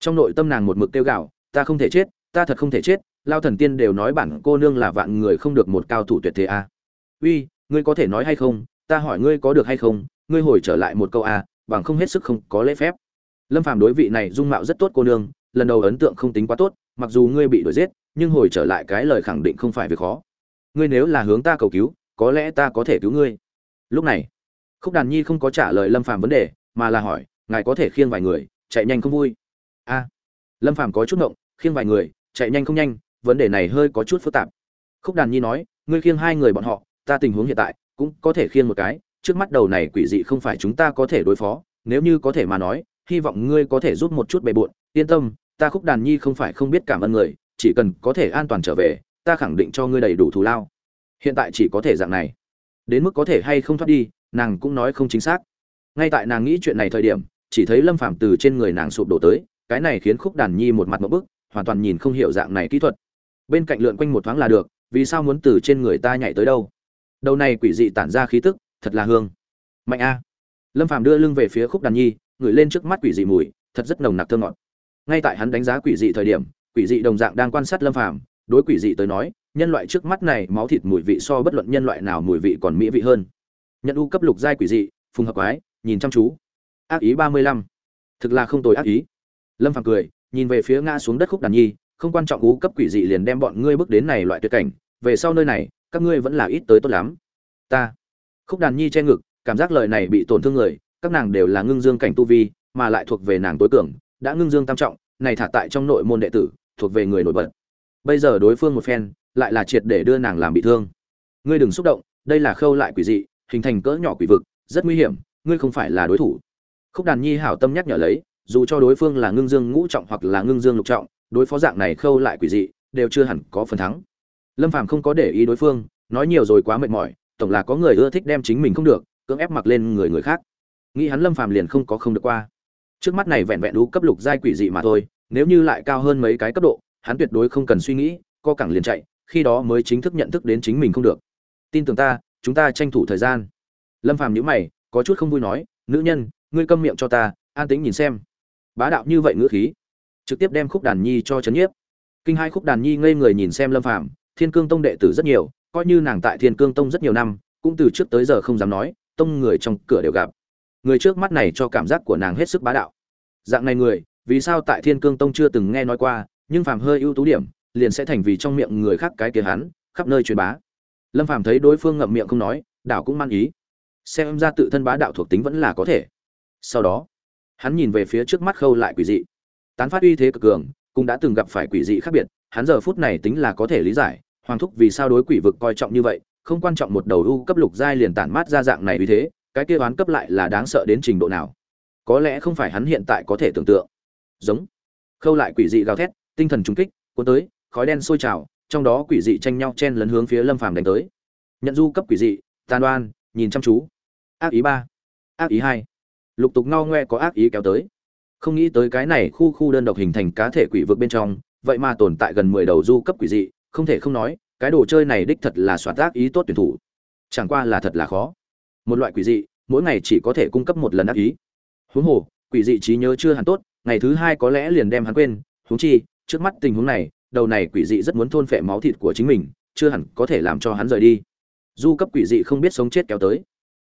Speaker 1: Trong nội tâm nàng một mực tiêu gạo ta không thể chết, ta thật không thể chết, lao thần tiên đều nói bản cô nương là vạn người không được một cao thủ tuyệt thế a. À. uy, ngươi có thể nói hay không? Ta hỏi ngươi có được hay không? Ngươi hồi trở lại một câu a à, bằng không hết sức không có lễ phép. Lâm phàm đối vị này dung mạo rất tốt cô nương lần đầu ấn tượng không tính quá tốt mặc dù ngươi bị đuổi giết nhưng hồi trở lại cái lời khẳng định không phải việc khó. Ngươi nếu là hướng ta cầu cứu có lẽ ta có thể cứu ngươi. Lúc này khúc đàn nhi không có trả lời lâm phàm vấn đề mà là hỏi ngài có thể khiêng vài người chạy nhanh không vui? A. Lâm phàm có chút ngộng khiêng vài người chạy nhanh không nhanh vấn đề này hơi có chút phức tạp. Khúc đàn nhi nói ngươi khiêng hai người bọn họ ta tình huống hiện tại cũng có thể khiêng một cái trước mắt đầu này quỷ dị không phải chúng ta có thể đối phó, nếu như có thể mà nói, hy vọng ngươi có thể giúp một chút bề bộn. Yên tâm, ta khúc đàn nhi không phải không biết cảm ơn người, chỉ cần có thể an toàn trở về, ta khẳng định cho ngươi đầy đủ thù lao. Hiện tại chỉ có thể dạng này. Đến mức có thể hay không thoát đi, nàng cũng nói không chính xác. Ngay tại nàng nghĩ chuyện này thời điểm, chỉ thấy lâm phàm từ trên người nàng sụp đổ tới, cái này khiến khúc đàn nhi một mặt một bức, hoàn toàn nhìn không hiểu dạng này kỹ thuật. Bên cạnh lượn quanh một thoáng là được, vì sao muốn từ trên người ta nhảy tới đâu? Đầu này quỷ dị tản ra khí tức thật là hương. Mạnh a. Lâm phàm đưa lưng về phía khúc đàn nhi, ngửi lên trước mắt quỷ dị mùi, thật rất nồng nặc thơ ngọt. Ngay tại hắn đánh giá quỷ dị thời điểm, quỷ dị đồng dạng đang quan sát lâm phàm, đối quỷ dị tới nói, nhân loại trước mắt này máu thịt mùi vị so bất luận nhân loại nào mùi vị còn mỹ vị hơn. Nhận u cấp lục giai quỷ dị, phùng hợp quái, nhìn chăm chú. Ác ý ba mươi lăm. Thực là không tồi ác ý. Lâm phàm cười, nhìn về phía ngã xuống đất khúc đàn nhi, không quan trọng u cấp quỷ dị liền đem bọn ngươi bước đến này loại tuyệt cảnh, về sau nơi này, các ngươi vẫn là ít tới tốt lắm. Ta khúc đàn nhi che ngực, cảm giác lời này bị tổn thương người, các nàng đều là ngưng dương cảnh tu vi, mà lại thuộc về nàng tối cường, đã ngưng dương tam trọng, này thả tại trong nội môn đệ tử, thuộc về người nổi bật. Bây giờ đối phương một phen, lại là triệt để đưa nàng làm bị thương. Ngươi đừng xúc động, đây là khâu lại quỷ dị, hình thành cỡ nhỏ quỷ vực, rất nguy hiểm, ngươi không phải là đối thủ. Khúc đàn nhi hảo tâm nhắc nhở lấy, dù cho đối phương là ngưng dương ngũ trọng hoặc là ngưng dương lục trọng, đối phó dạng này khâu lại quỷ dị, đều chưa hẳn có phần thắng. Lâm phàm không có để ý đối phương, nói nhiều rồi quá mệt mỏi tổng là có người ưa thích đem chính mình không được, cưỡng ép mặc lên người người khác. Nghĩ hắn lâm phàm liền không có không được qua. Trước mắt này vẹn vẹn đủ cấp lục giai quỷ dị mà thôi, nếu như lại cao hơn mấy cái cấp độ, hắn tuyệt đối không cần suy nghĩ, co cẳng liền chạy, khi đó mới chính thức nhận thức đến chính mình không được. Tin tưởng ta, chúng ta tranh thủ thời gian. Lâm phàm nhíu mày, có chút không vui nói, nữ nhân, ngươi câm miệng cho ta, an tĩnh nhìn xem. Bá đạo như vậy ngữ khí, trực tiếp đem khúc đàn nhi cho chấn nhiếp. Kinh hai khúc đàn nhi ngây người nhìn xem lâm phàm, thiên cương tông đệ tử rất nhiều coi như nàng tại thiên cương tông rất nhiều năm, cũng từ trước tới giờ không dám nói, tông người trong cửa đều gặp. Người trước mắt này cho cảm giác của nàng hết sức bá đạo. Dạng này người, vì sao tại thiên cương tông chưa từng nghe nói qua, nhưng phàm hơi ưu tú điểm, liền sẽ thành vì trong miệng người khác cái kia hắn, khắp nơi truyền bá. Lâm phàm thấy đối phương ngậm miệng không nói, đảo cũng mang ý. Xem ra tự thân bá đạo thuộc tính vẫn là có thể. Sau đó, hắn nhìn về phía trước mắt khâu lại quỷ dị. Tán phát uy thế cực cường, cũng đã từng gặp phải quỷ dị khác biệt, hắn giờ phút này tính là có thể lý giải hoàng thúc vì sao đối quỷ vực coi trọng như vậy, không quan trọng một đầu u cấp lục giai liền tản mát ra dạng này uy thế, cái kia oán cấp lại là đáng sợ đến trình độ nào? Có lẽ không phải hắn hiện tại có thể tưởng tượng. Giống. Khâu lại quỷ dị gào thét, tinh thần trúng kích, cuốn tới, khói đen sôi trào, trong đó quỷ dị tranh nhau chen lấn hướng phía lâm phàm đánh tới. Nhận du cấp quỷ dị, tàn đoan nhìn chăm chú. Ác ý ba. Ác ý hai. Lục tục ngao ngoe có ác ý kéo tới. Không nghĩ tới cái này khu khu đơn độc hình thành cá thể quỷ vực bên trong, vậy mà tồn tại gần mười đầu du cấp quỷ dị không thể không nói, cái đồ chơi này đích thật là soạt tác ý tốt tuyển thủ. Chẳng qua là thật là khó. Một loại quỷ dị, mỗi ngày chỉ có thể cung cấp một lần ác ý. Huống hồ, quỷ dị trí nhớ chưa hẳn tốt, ngày thứ hai có lẽ liền đem hắn quên. Huống chi, trước mắt tình huống này, đầu này quỷ dị rất muốn thôn phệ máu thịt của chính mình, chưa hẳn có thể làm cho hắn rời đi. Du cấp quỷ dị không biết sống chết kéo tới.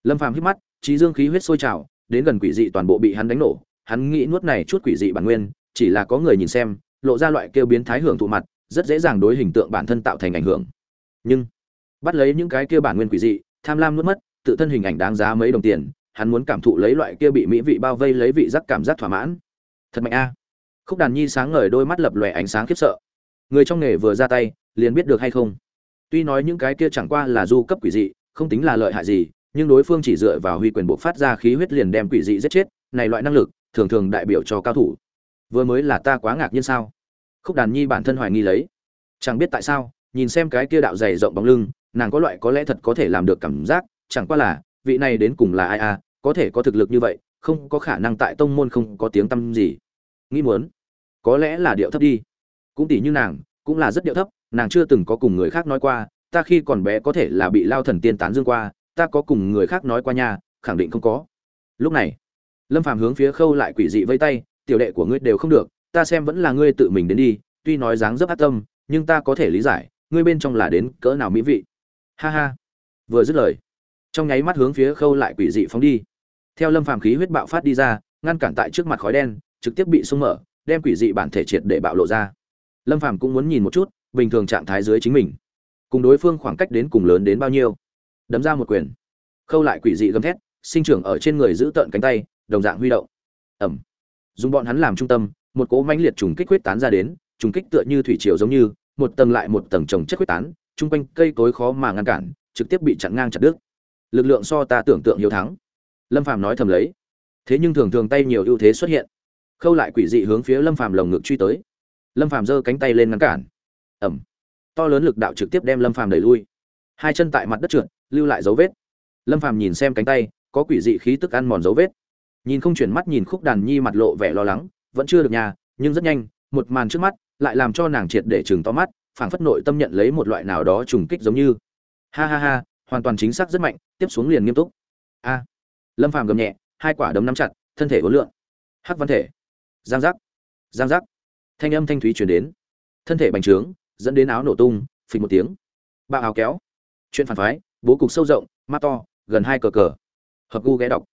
Speaker 1: Lâm phàm hít mắt, trí dương khí huyết sôi trào, đến gần quỷ dị toàn bộ bị hắn đánh nổ. Hắn nghĩ nuốt này chút quỷ dị bản nguyên, chỉ là có người nhìn xem, lộ ra loại kêu biến thái hưởng thụ mặt rất dễ dàng đối hình tượng bản thân tạo thành ảnh hưởng. Nhưng, bắt lấy những cái kia bản nguyên quỷ dị, tham lam nuốt mất, tự thân hình ảnh đáng giá mấy đồng tiền, hắn muốn cảm thụ lấy loại kia bị mỹ vị bao vây lấy vị giác cảm giác thỏa mãn. Thật mạnh a. Khúc đàn nhi sáng ngời đôi mắt lập lòe ánh sáng khiếp sợ. Người trong nghề vừa ra tay, liền biết được hay không? Tuy nói những cái kia chẳng qua là du cấp quỷ dị, không tính là lợi hại gì, nhưng đối phương chỉ dựa vào huy quyền buộc phát ra khí huyết liền đem quỷ dị giết chết, này loại năng lực, thường thường đại biểu cho cao thủ. Vừa mới là ta quá ngạc nhiên sao? Khúc đàn nhi bản thân hoài nghi lấy. Chẳng biết tại sao, nhìn xem cái kia đạo dày rộng bóng lưng, nàng có loại có lẽ thật có thể làm được cảm giác, chẳng qua là, vị này đến cùng là ai à có thể có thực lực như vậy, không có khả năng tại tông môn không có tiếng tăm gì. Nghĩ muốn, có lẽ là điệu thấp đi. Cũng tỷ như nàng, cũng là rất điệu thấp, nàng chưa từng có cùng người khác nói qua, ta khi còn bé có thể là bị lao thần tiên tán dương qua, ta có cùng người khác nói qua nhà khẳng định không có. Lúc này, lâm phàm hướng phía khâu lại quỷ dị vây tay, tiểu đệ của ngươi đều không được ta xem vẫn là ngươi tự mình đến đi, tuy nói dáng dấp ác tâm, nhưng ta có thể lý giải, ngươi bên trong là đến cỡ nào mỹ vị. Ha ha. Vừa dứt lời, trong nháy mắt hướng phía khâu lại quỷ dị phóng đi. Theo lâm phàm khí huyết bạo phát đi ra, ngăn cản tại trước mặt khói đen, trực tiếp bị sung mở, đem quỷ dị bản thể triệt để bạo lộ ra. Lâm phàm cũng muốn nhìn một chút, bình thường trạng thái dưới chính mình, cùng đối phương khoảng cách đến cùng lớn đến bao nhiêu. Đấm ra một quyền. Khâu lại quỷ dị gầm thét, sinh trưởng ở trên người giữ tợn cánh tay, đồng dạng huy động. Ẩm. Dùng bọn hắn làm trung tâm một cỗ mãnh liệt trùng kích quyết tán ra đến, trùng kích tựa như thủy triều giống như, một tầng lại một tầng chồng chất quyết tán trung quanh cây cối khó mà ngăn cản, trực tiếp bị chặn ngang chặt đứt. Lực lượng so ta tưởng tượng hiếu thắng. Lâm phàm nói thầm lấy. Thế nhưng thường thường tay nhiều ưu thế xuất hiện. Khâu lại quỷ dị hướng phía lâm phàm lồng ngực truy tới. Lâm phàm giơ cánh tay lên ngăn cản. Ẩm to lớn lực đạo trực tiếp đem lâm phàm đẩy lui. Hai chân tại mặt đất trượt, lưu lại dấu vết. Lâm phàm nhìn xem cánh tay, có quỷ dị khí tức ăn mòn dấu vết. Nhìn không chuyển mắt nhìn khúc đàn nhi mặt lộ vẻ lo lắng vẫn chưa được nhà, nhưng rất nhanh, một màn trước mắt lại làm cho nàng triệt để chừng to mắt, phảng phất nội tâm nhận lấy một loại nào đó trùng kích giống như. Ha ha ha, hoàn toàn chính xác rất mạnh, tiếp xuống liền nghiêm túc. A. À. Lâm phàm gầm nhẹ, hai quả đấm nắm chặt, thân thể uốn lượn. Hắc văn thể. Giang giác. Giang giác. Thanh âm thanh thúy truyền đến. Thân thể bành trướng, dẫn đến áo nổ tung phình một tiếng. Bạo áo kéo. Chuyện phản phái, bố cục sâu rộng, mắt to, gần hai cờ cờ. Hợp gu ghé đọc.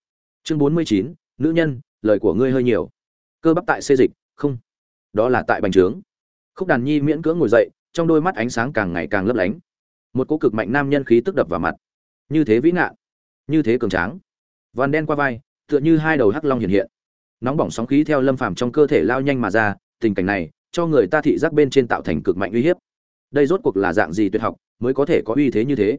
Speaker 1: Chương bốn mươi chín, nữ nhân, lời của ngươi hơi nhiều cơ bắp tại xê dịch, không. Đó là tại bành trướng. Khúc đàn nhi miễn cưỡng ngồi dậy, trong đôi mắt ánh sáng càng ngày càng lấp lánh. Một cô cực mạnh nam nhân khí tức đập vào mặt. Như thế vĩ ngạn, như thế cường tráng. Vằn đen qua vai, tựa như hai đầu hắc long hiện hiện. Nóng bỏng sóng khí theo lâm phàm trong cơ thể lao nhanh mà ra, tình cảnh này, cho người ta thị giác bên trên tạo thành cực mạnh uy hiếp. Đây rốt cuộc là dạng gì tuyệt học, mới có thể có uy thế như thế?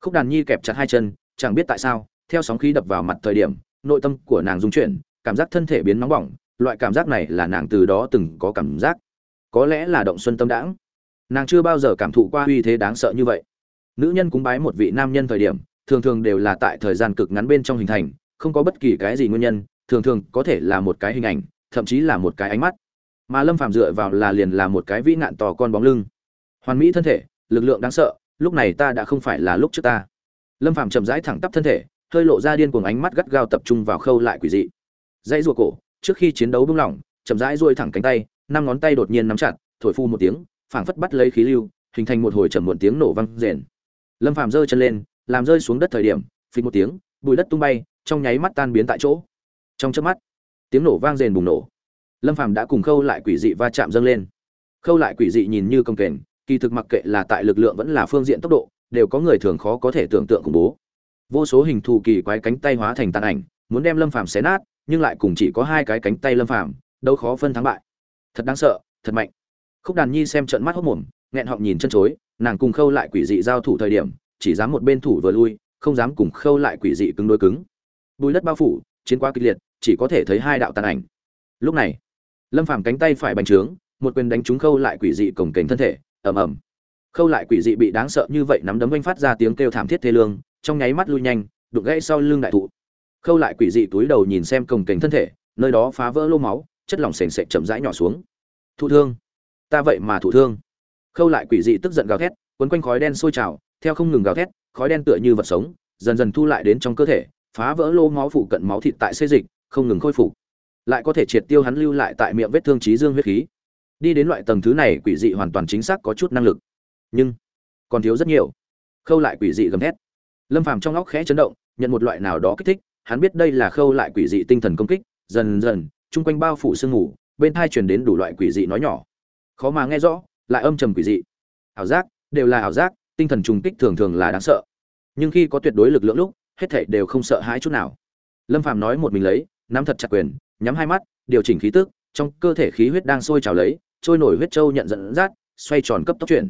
Speaker 1: Khúc đàn nhi kẹp chặt hai chân, chẳng biết tại sao, theo sóng khí đập vào mặt thời điểm, nội tâm của nàng rung chuyển, cảm giác thân thể biến nóng bỏng loại cảm giác này là nàng từ đó từng có cảm giác. Có lẽ là động xuân tâm đãng. Nàng chưa bao giờ cảm thụ qua uy thế đáng sợ như vậy. Nữ nhân cúng bái một vị nam nhân thời điểm, thường thường đều là tại thời gian cực ngắn bên trong hình thành, không có bất kỳ cái gì nguyên nhân, thường thường có thể là một cái hình ảnh, thậm chí là một cái ánh mắt. Mà lâm phàm dựa vào là liền là một cái vĩ nạn tò con bóng lưng. Hoàn mỹ thân thể, lực lượng đáng sợ, lúc này ta đã không phải là lúc trước ta. Lâm phàm chậm rãi thẳng tắp thân thể, hơi lộ ra điên cuồng ánh mắt gắt gao tập trung vào khâu lại quỷ dị. Dãy ruột cổ trước khi chiến đấu bung lỏng, chậm rãi duỗi thẳng cánh tay, năm ngón tay đột nhiên nắm chặt, thổi phu một tiếng, phảng phất bắt lấy khí lưu, hình thành một hồi trầm muộn tiếng nổ vang rền. Lâm phàm giơ chân lên, làm rơi xuống đất thời điểm, phịch một tiếng, bụi đất tung bay, trong nháy mắt tan biến tại chỗ. Trong chớp mắt, tiếng nổ vang rền bùng nổ. Lâm phàm đã cùng khâu lại quỷ dị va chạm dâng lên. Khâu lại quỷ dị nhìn như công kềnh, kỳ thực mặc kệ là tại lực lượng vẫn là phương diện tốc độ, đều có người thường khó có thể tưởng tượng khủng bố. Vô số hình thù kỳ quái cánh tay hóa thành tàn ảnh, muốn đem lâm phàm xé nát nhưng lại cùng chỉ có hai cái cánh tay lâm phàm, đâu khó phân thắng bại. Thật đáng sợ, thật mạnh. Khúc đàn nhi xem trận mắt hốc mồm, nghẹn họng nhìn chân chối, nàng cùng khâu lại quỷ dị giao thủ thời điểm, chỉ dám một bên thủ vừa lui, không dám cùng khâu lại quỷ dị cứng đối cứng. Bùi đất bao phủ, chiến quá kịch liệt, chỉ có thể thấy hai đạo tàn ảnh. Lúc này, lâm phàm cánh tay phải bành trướng, một quyền đánh trúng khâu lại quỷ dị cổng kềnh thân thể, ầm ầm. Khâu lại quỷ dị bị đáng sợ như vậy nắm đấm vanh phát ra tiếng kêu thảm thiết thê lương, trong nháy mắt lui nhanh đục gãy sau lưng đại thụ khâu lại quỷ dị túi đầu nhìn xem cồng kềnh thân thể, nơi đó phá vỡ lô máu, chất lỏng sền sệt chậm rãi nhỏ xuống. Thụ thương. Ta vậy mà thụ thương. Khâu lại quỷ dị tức giận gào thét, quấn quanh khói đen sôi trào, theo không ngừng gào thét, khói đen tựa như vật sống, dần dần thu lại đến trong cơ thể, phá vỡ lô máu phụ cận máu thịt tại xây dịch, không ngừng khôi phục. Lại có thể triệt tiêu hắn lưu lại tại miệng vết thương trí dương huyết khí. Đi đến loại tầng thứ này, quỷ dị hoàn toàn chính xác có chút năng lực. Nhưng, còn thiếu rất nhiều. Khâu lại quỷ dị gầm thét. Lâm phàm trong óc khẽ chấn động, nhận một loại nào đó kích thích hắn biết đây là khâu lại quỷ dị tinh thần công kích, dần dần, chung quanh bao phủ sương ngủ bên thai truyền đến đủ loại quỷ dị nói nhỏ. Khó mà nghe rõ, lại âm trầm quỷ dị. Ảo giác, đều là ảo giác, tinh thần trùng kích thường thường là đáng sợ. Nhưng khi có tuyệt đối lực lượng lúc, hết thảy đều không sợ hãi chút nào. Lâm phàm nói một mình lấy, nắm thật chặt quyền, nhắm hai mắt, điều chỉnh khí tức, trong cơ thể khí huyết đang sôi trào lấy, trôi nổi huyết châu nhận dẫn dắt, xoay tròn cấp tốc chuyển.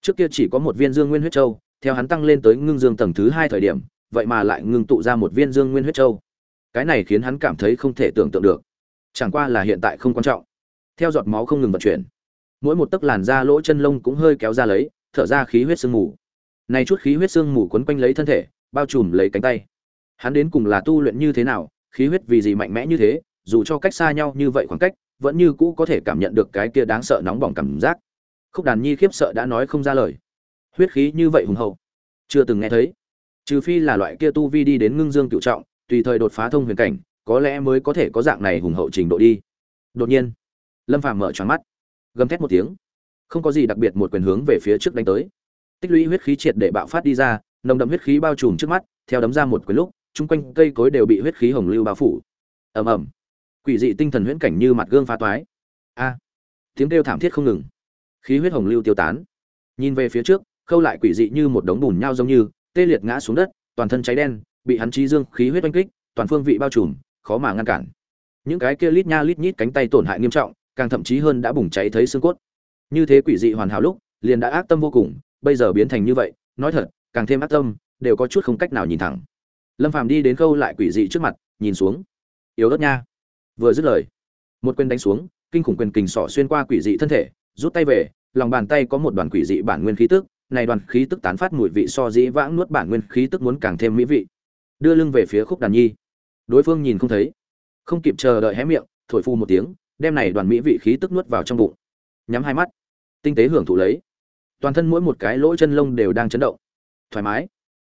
Speaker 1: Trước kia chỉ có một viên dương nguyên huyết châu, theo hắn tăng lên tới ngưng dương tầng thứ hai thời điểm vậy mà lại ngưng tụ ra một viên dương nguyên huyết châu. Cái này khiến hắn cảm thấy không thể tưởng tượng được. Chẳng qua là hiện tại không quan trọng. Theo giọt máu không ngừng vận chuyển, mỗi một tấc làn da lỗ chân lông cũng hơi kéo ra lấy, thở ra khí huyết sương mù. Này chút khí huyết sương mù quấn quanh lấy thân thể, bao trùm lấy cánh tay. Hắn đến cùng là tu luyện như thế nào, khí huyết vì gì mạnh mẽ như thế, dù cho cách xa nhau như vậy khoảng cách, vẫn như cũ có thể cảm nhận được cái kia đáng sợ nóng bỏng cảm giác. Khúc đàn nhi khiếp sợ đã nói không ra lời. Huyết khí như vậy hùng hậu. Chưa từng nghe thấy trừ phi là loại kia tu vi đi đến ngưng dương cựu trọng, tùy thời đột phá thông huyền cảnh, có lẽ mới có thể có dạng này hùng hậu trình độ đi. Đột nhiên, lâm phàm mở tròn mắt, gầm thét một tiếng. Không có gì đặc biệt, một quyền hướng về phía trước đánh tới. Tích lũy huyết khí triệt để bạo phát đi ra, nồng đậm huyết khí bao trùm trước mắt, theo đấm ra một quyền lúc, chung quanh cây cối đều bị huyết khí hồng lưu bao phủ. Ầm ầm. Quỷ dị tinh thần huyễn cảnh như mặt gương phá toái. A. Tiếng kêu thảm thiết không ngừng. Khí huyết hồng lưu tiêu tán. Nhìn về phía trước, khâu lại quỷ dị như một đống bùn nhau giống như tê liệt ngã xuống đất, toàn thân cháy đen, bị hắn chí dương khí huyết oanh kích, toàn phương vị bao trùm, khó mà ngăn cản. Những cái kia lít nha lít nhít cánh tay tổn hại nghiêm trọng, càng thậm chí hơn đã bùng cháy thấy xương cốt. Như thế quỷ dị hoàn hảo lúc, liền đã ác tâm vô cùng, bây giờ biến thành như vậy, nói thật, càng thêm ác tâm, đều có chút không cách nào nhìn thẳng. Lâm phàm đi đến câu lại quỷ dị trước mặt, nhìn xuống. Yếu đất nha. Vừa dứt lời, một quyền đánh xuống, kinh khủng quyền kình sọ xuyên qua quỷ dị thân thể, rút tay về, lòng bàn tay có một đoàn quỷ dị bản nguyên khí tức này đoàn khí tức tán phát mùi vị so dĩ vãng nuốt bản nguyên khí tức muốn càng thêm mỹ vị. Đưa lưng về phía khúc đàn nhi. Đối phương nhìn không thấy. Không kịp chờ đợi hé miệng, thổi phu một tiếng, đem này đoàn mỹ vị khí tức nuốt vào trong bụng. Nhắm hai mắt. Tinh tế hưởng thụ lấy. Toàn thân mỗi một cái lỗ chân lông đều đang chấn động. Thoải mái.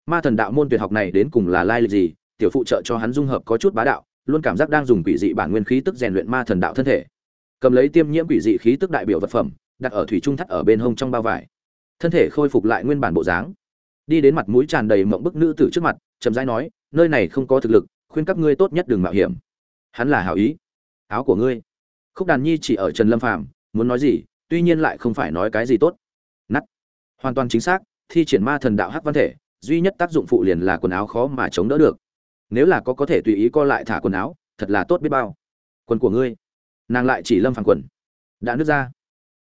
Speaker 1: Ma thần đạo môn tuyệt học này đến cùng là lai lịch gì? Tiểu phụ trợ cho hắn dung hợp có chút bá đạo, luôn cảm giác đang dùng quỷ dị bản nguyên khí tức rèn luyện ma thần đạo thân thể. Cầm lấy tiêm nhiễm quỷ dị khí tức đại biểu vật phẩm, đặt ở thủy trung thắt ở bên hông trong bao vải thân thể khôi phục lại nguyên bản bộ dáng. Đi đến mặt mũi tràn đầy mộng bức nữ tử trước mặt, chậm rãi nói, nơi này không có thực lực, khuyên các ngươi tốt nhất đừng mạo hiểm. Hắn là hảo ý. Áo của ngươi. Khúc đàn nhi chỉ ở trần lâm phàm, muốn nói gì, tuy nhiên lại không phải nói cái gì tốt. Nắt hoàn toàn chính xác, thi triển ma thần đạo hắc văn thể, duy nhất tác dụng phụ liền là quần áo khó mà chống đỡ được. Nếu là có có thể tùy ý co lại thả quần áo, thật là tốt biết bao. Quần của ngươi. Nàng lại chỉ lâm phàm quần. Đã nứt ra.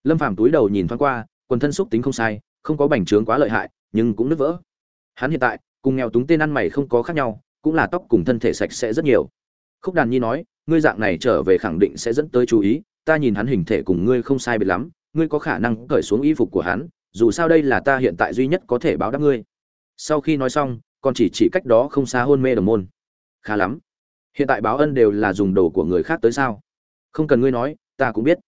Speaker 1: Lâm phàm túi đầu nhìn thoáng qua, quần thân xúc tính không sai không có bành trướng quá lợi hại, nhưng cũng nứt vỡ. Hắn hiện tại, cùng nghèo túng tên ăn mày không có khác nhau, cũng là tóc cùng thân thể sạch sẽ rất nhiều. Khúc đàn nhi nói, ngươi dạng này trở về khẳng định sẽ dẫn tới chú ý, ta nhìn hắn hình thể cùng ngươi không sai biệt lắm, ngươi có khả năng cởi xuống y phục của hắn, dù sao đây là ta hiện tại duy nhất có thể báo đáp ngươi. Sau khi nói xong, còn chỉ chỉ cách đó không xa hôn mê đồng môn. Khá lắm. Hiện tại báo ân đều là dùng đồ của người khác tới sao? Không cần ngươi nói, ta cũng biết.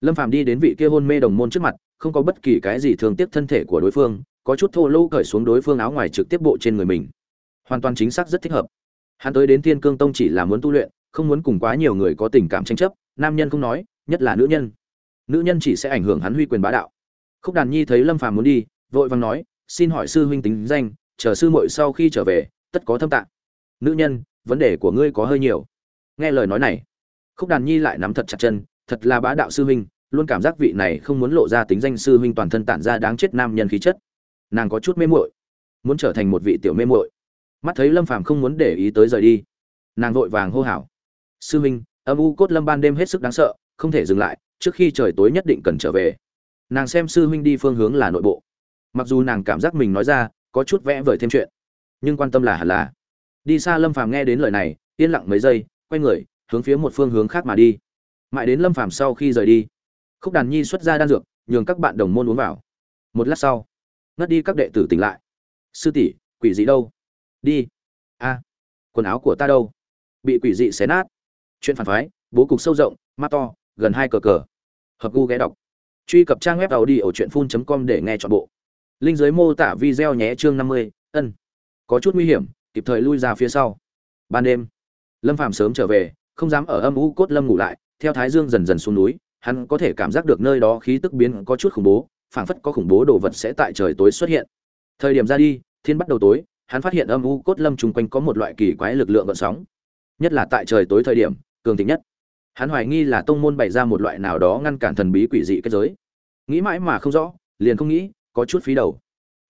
Speaker 1: Lâm phàm đi đến vị kia hôn mê đồng môn trước mặt không có bất kỳ cái gì thường tiếc thân thể của đối phương, có chút thô lỗ cởi xuống đối phương áo ngoài trực tiếp bộ trên người mình. Hoàn toàn chính xác rất thích hợp. Hắn tới đến thiên cương tông chỉ là muốn tu luyện, không muốn cùng quá nhiều người có tình cảm tranh chấp, nam nhân không nói, nhất là nữ nhân. Nữ nhân chỉ sẽ ảnh hưởng hắn huy quyền bá đạo. Khúc đàn nhi thấy lâm phàm muốn đi, vội vàng nói, xin hỏi sư huynh tính danh, chờ sư muội sau khi trở về, tất có thâm tạng. Nữ nhân, vấn đề của ngươi có hơi nhiều. Nghe lời nói này, khúc đàn nhi lại nắm thật chặt chân, thật là bá đạo sư huynh luôn cảm giác vị này không muốn lộ ra tính danh sư huynh toàn thân tản ra đáng chết nam nhân khí chất. Nàng có chút mê muội, muốn trở thành một vị tiểu mê muội. Mắt thấy lâm phàm không muốn để ý tới rời đi, nàng vội vàng hô hào. Sư huynh, âm u cốt lâm ban đêm hết sức đáng sợ, không thể dừng lại, trước khi trời tối nhất định cần trở về. Nàng xem sư huynh đi phương hướng là nội bộ. Mặc dù nàng cảm giác mình nói ra, có chút vẽ vời thêm chuyện, nhưng quan tâm là hẳn là. Đi xa lâm phàm nghe đến lời này, yên lặng mấy giây, quay người, hướng phía một phương hướng khác mà đi. Mãi đến lâm phàm sau khi rời đi khúc đàn nhi xuất ra đan dược, nhường các bạn đồng môn uống vào. Một lát sau, ngất đi các đệ tử tỉnh lại. Sư tỷ, quỷ dị đâu? Đi. A, quần áo của ta đâu? Bị quỷ dị xé nát. Chuyện phản phái, bố cục sâu rộng, mắt to, gần hai cờ cờ. Hợp gu ghé đọc. Truy cập trang web tàu đi ở truyện phun com để nghe chọn bộ. Linh giới mô tả video nhé chương năm mươi, ân. Có chút nguy hiểm, kịp thời lui ra phía sau. Ban đêm, lâm phàm sớm trở về, không dám ở âm u cốt lâm ngủ lại, theo thái dương dần dần xuống núi hắn có thể cảm giác được nơi đó khí tức biến có chút khủng bố, phảng phất có khủng bố đồ vật sẽ tại trời tối xuất hiện. Thời điểm ra đi, thiên bắt đầu tối, hắn phát hiện âm u cốt lâm chung quanh có một loại kỳ quái lực lượng gợn sóng. Nhất là tại trời tối thời điểm, cường tính nhất. Hắn hoài nghi là tông môn bày ra một loại nào đó ngăn cản thần bí quỷ dị kết giới. Nghĩ mãi mà không rõ, liền không nghĩ, có chút phí đầu.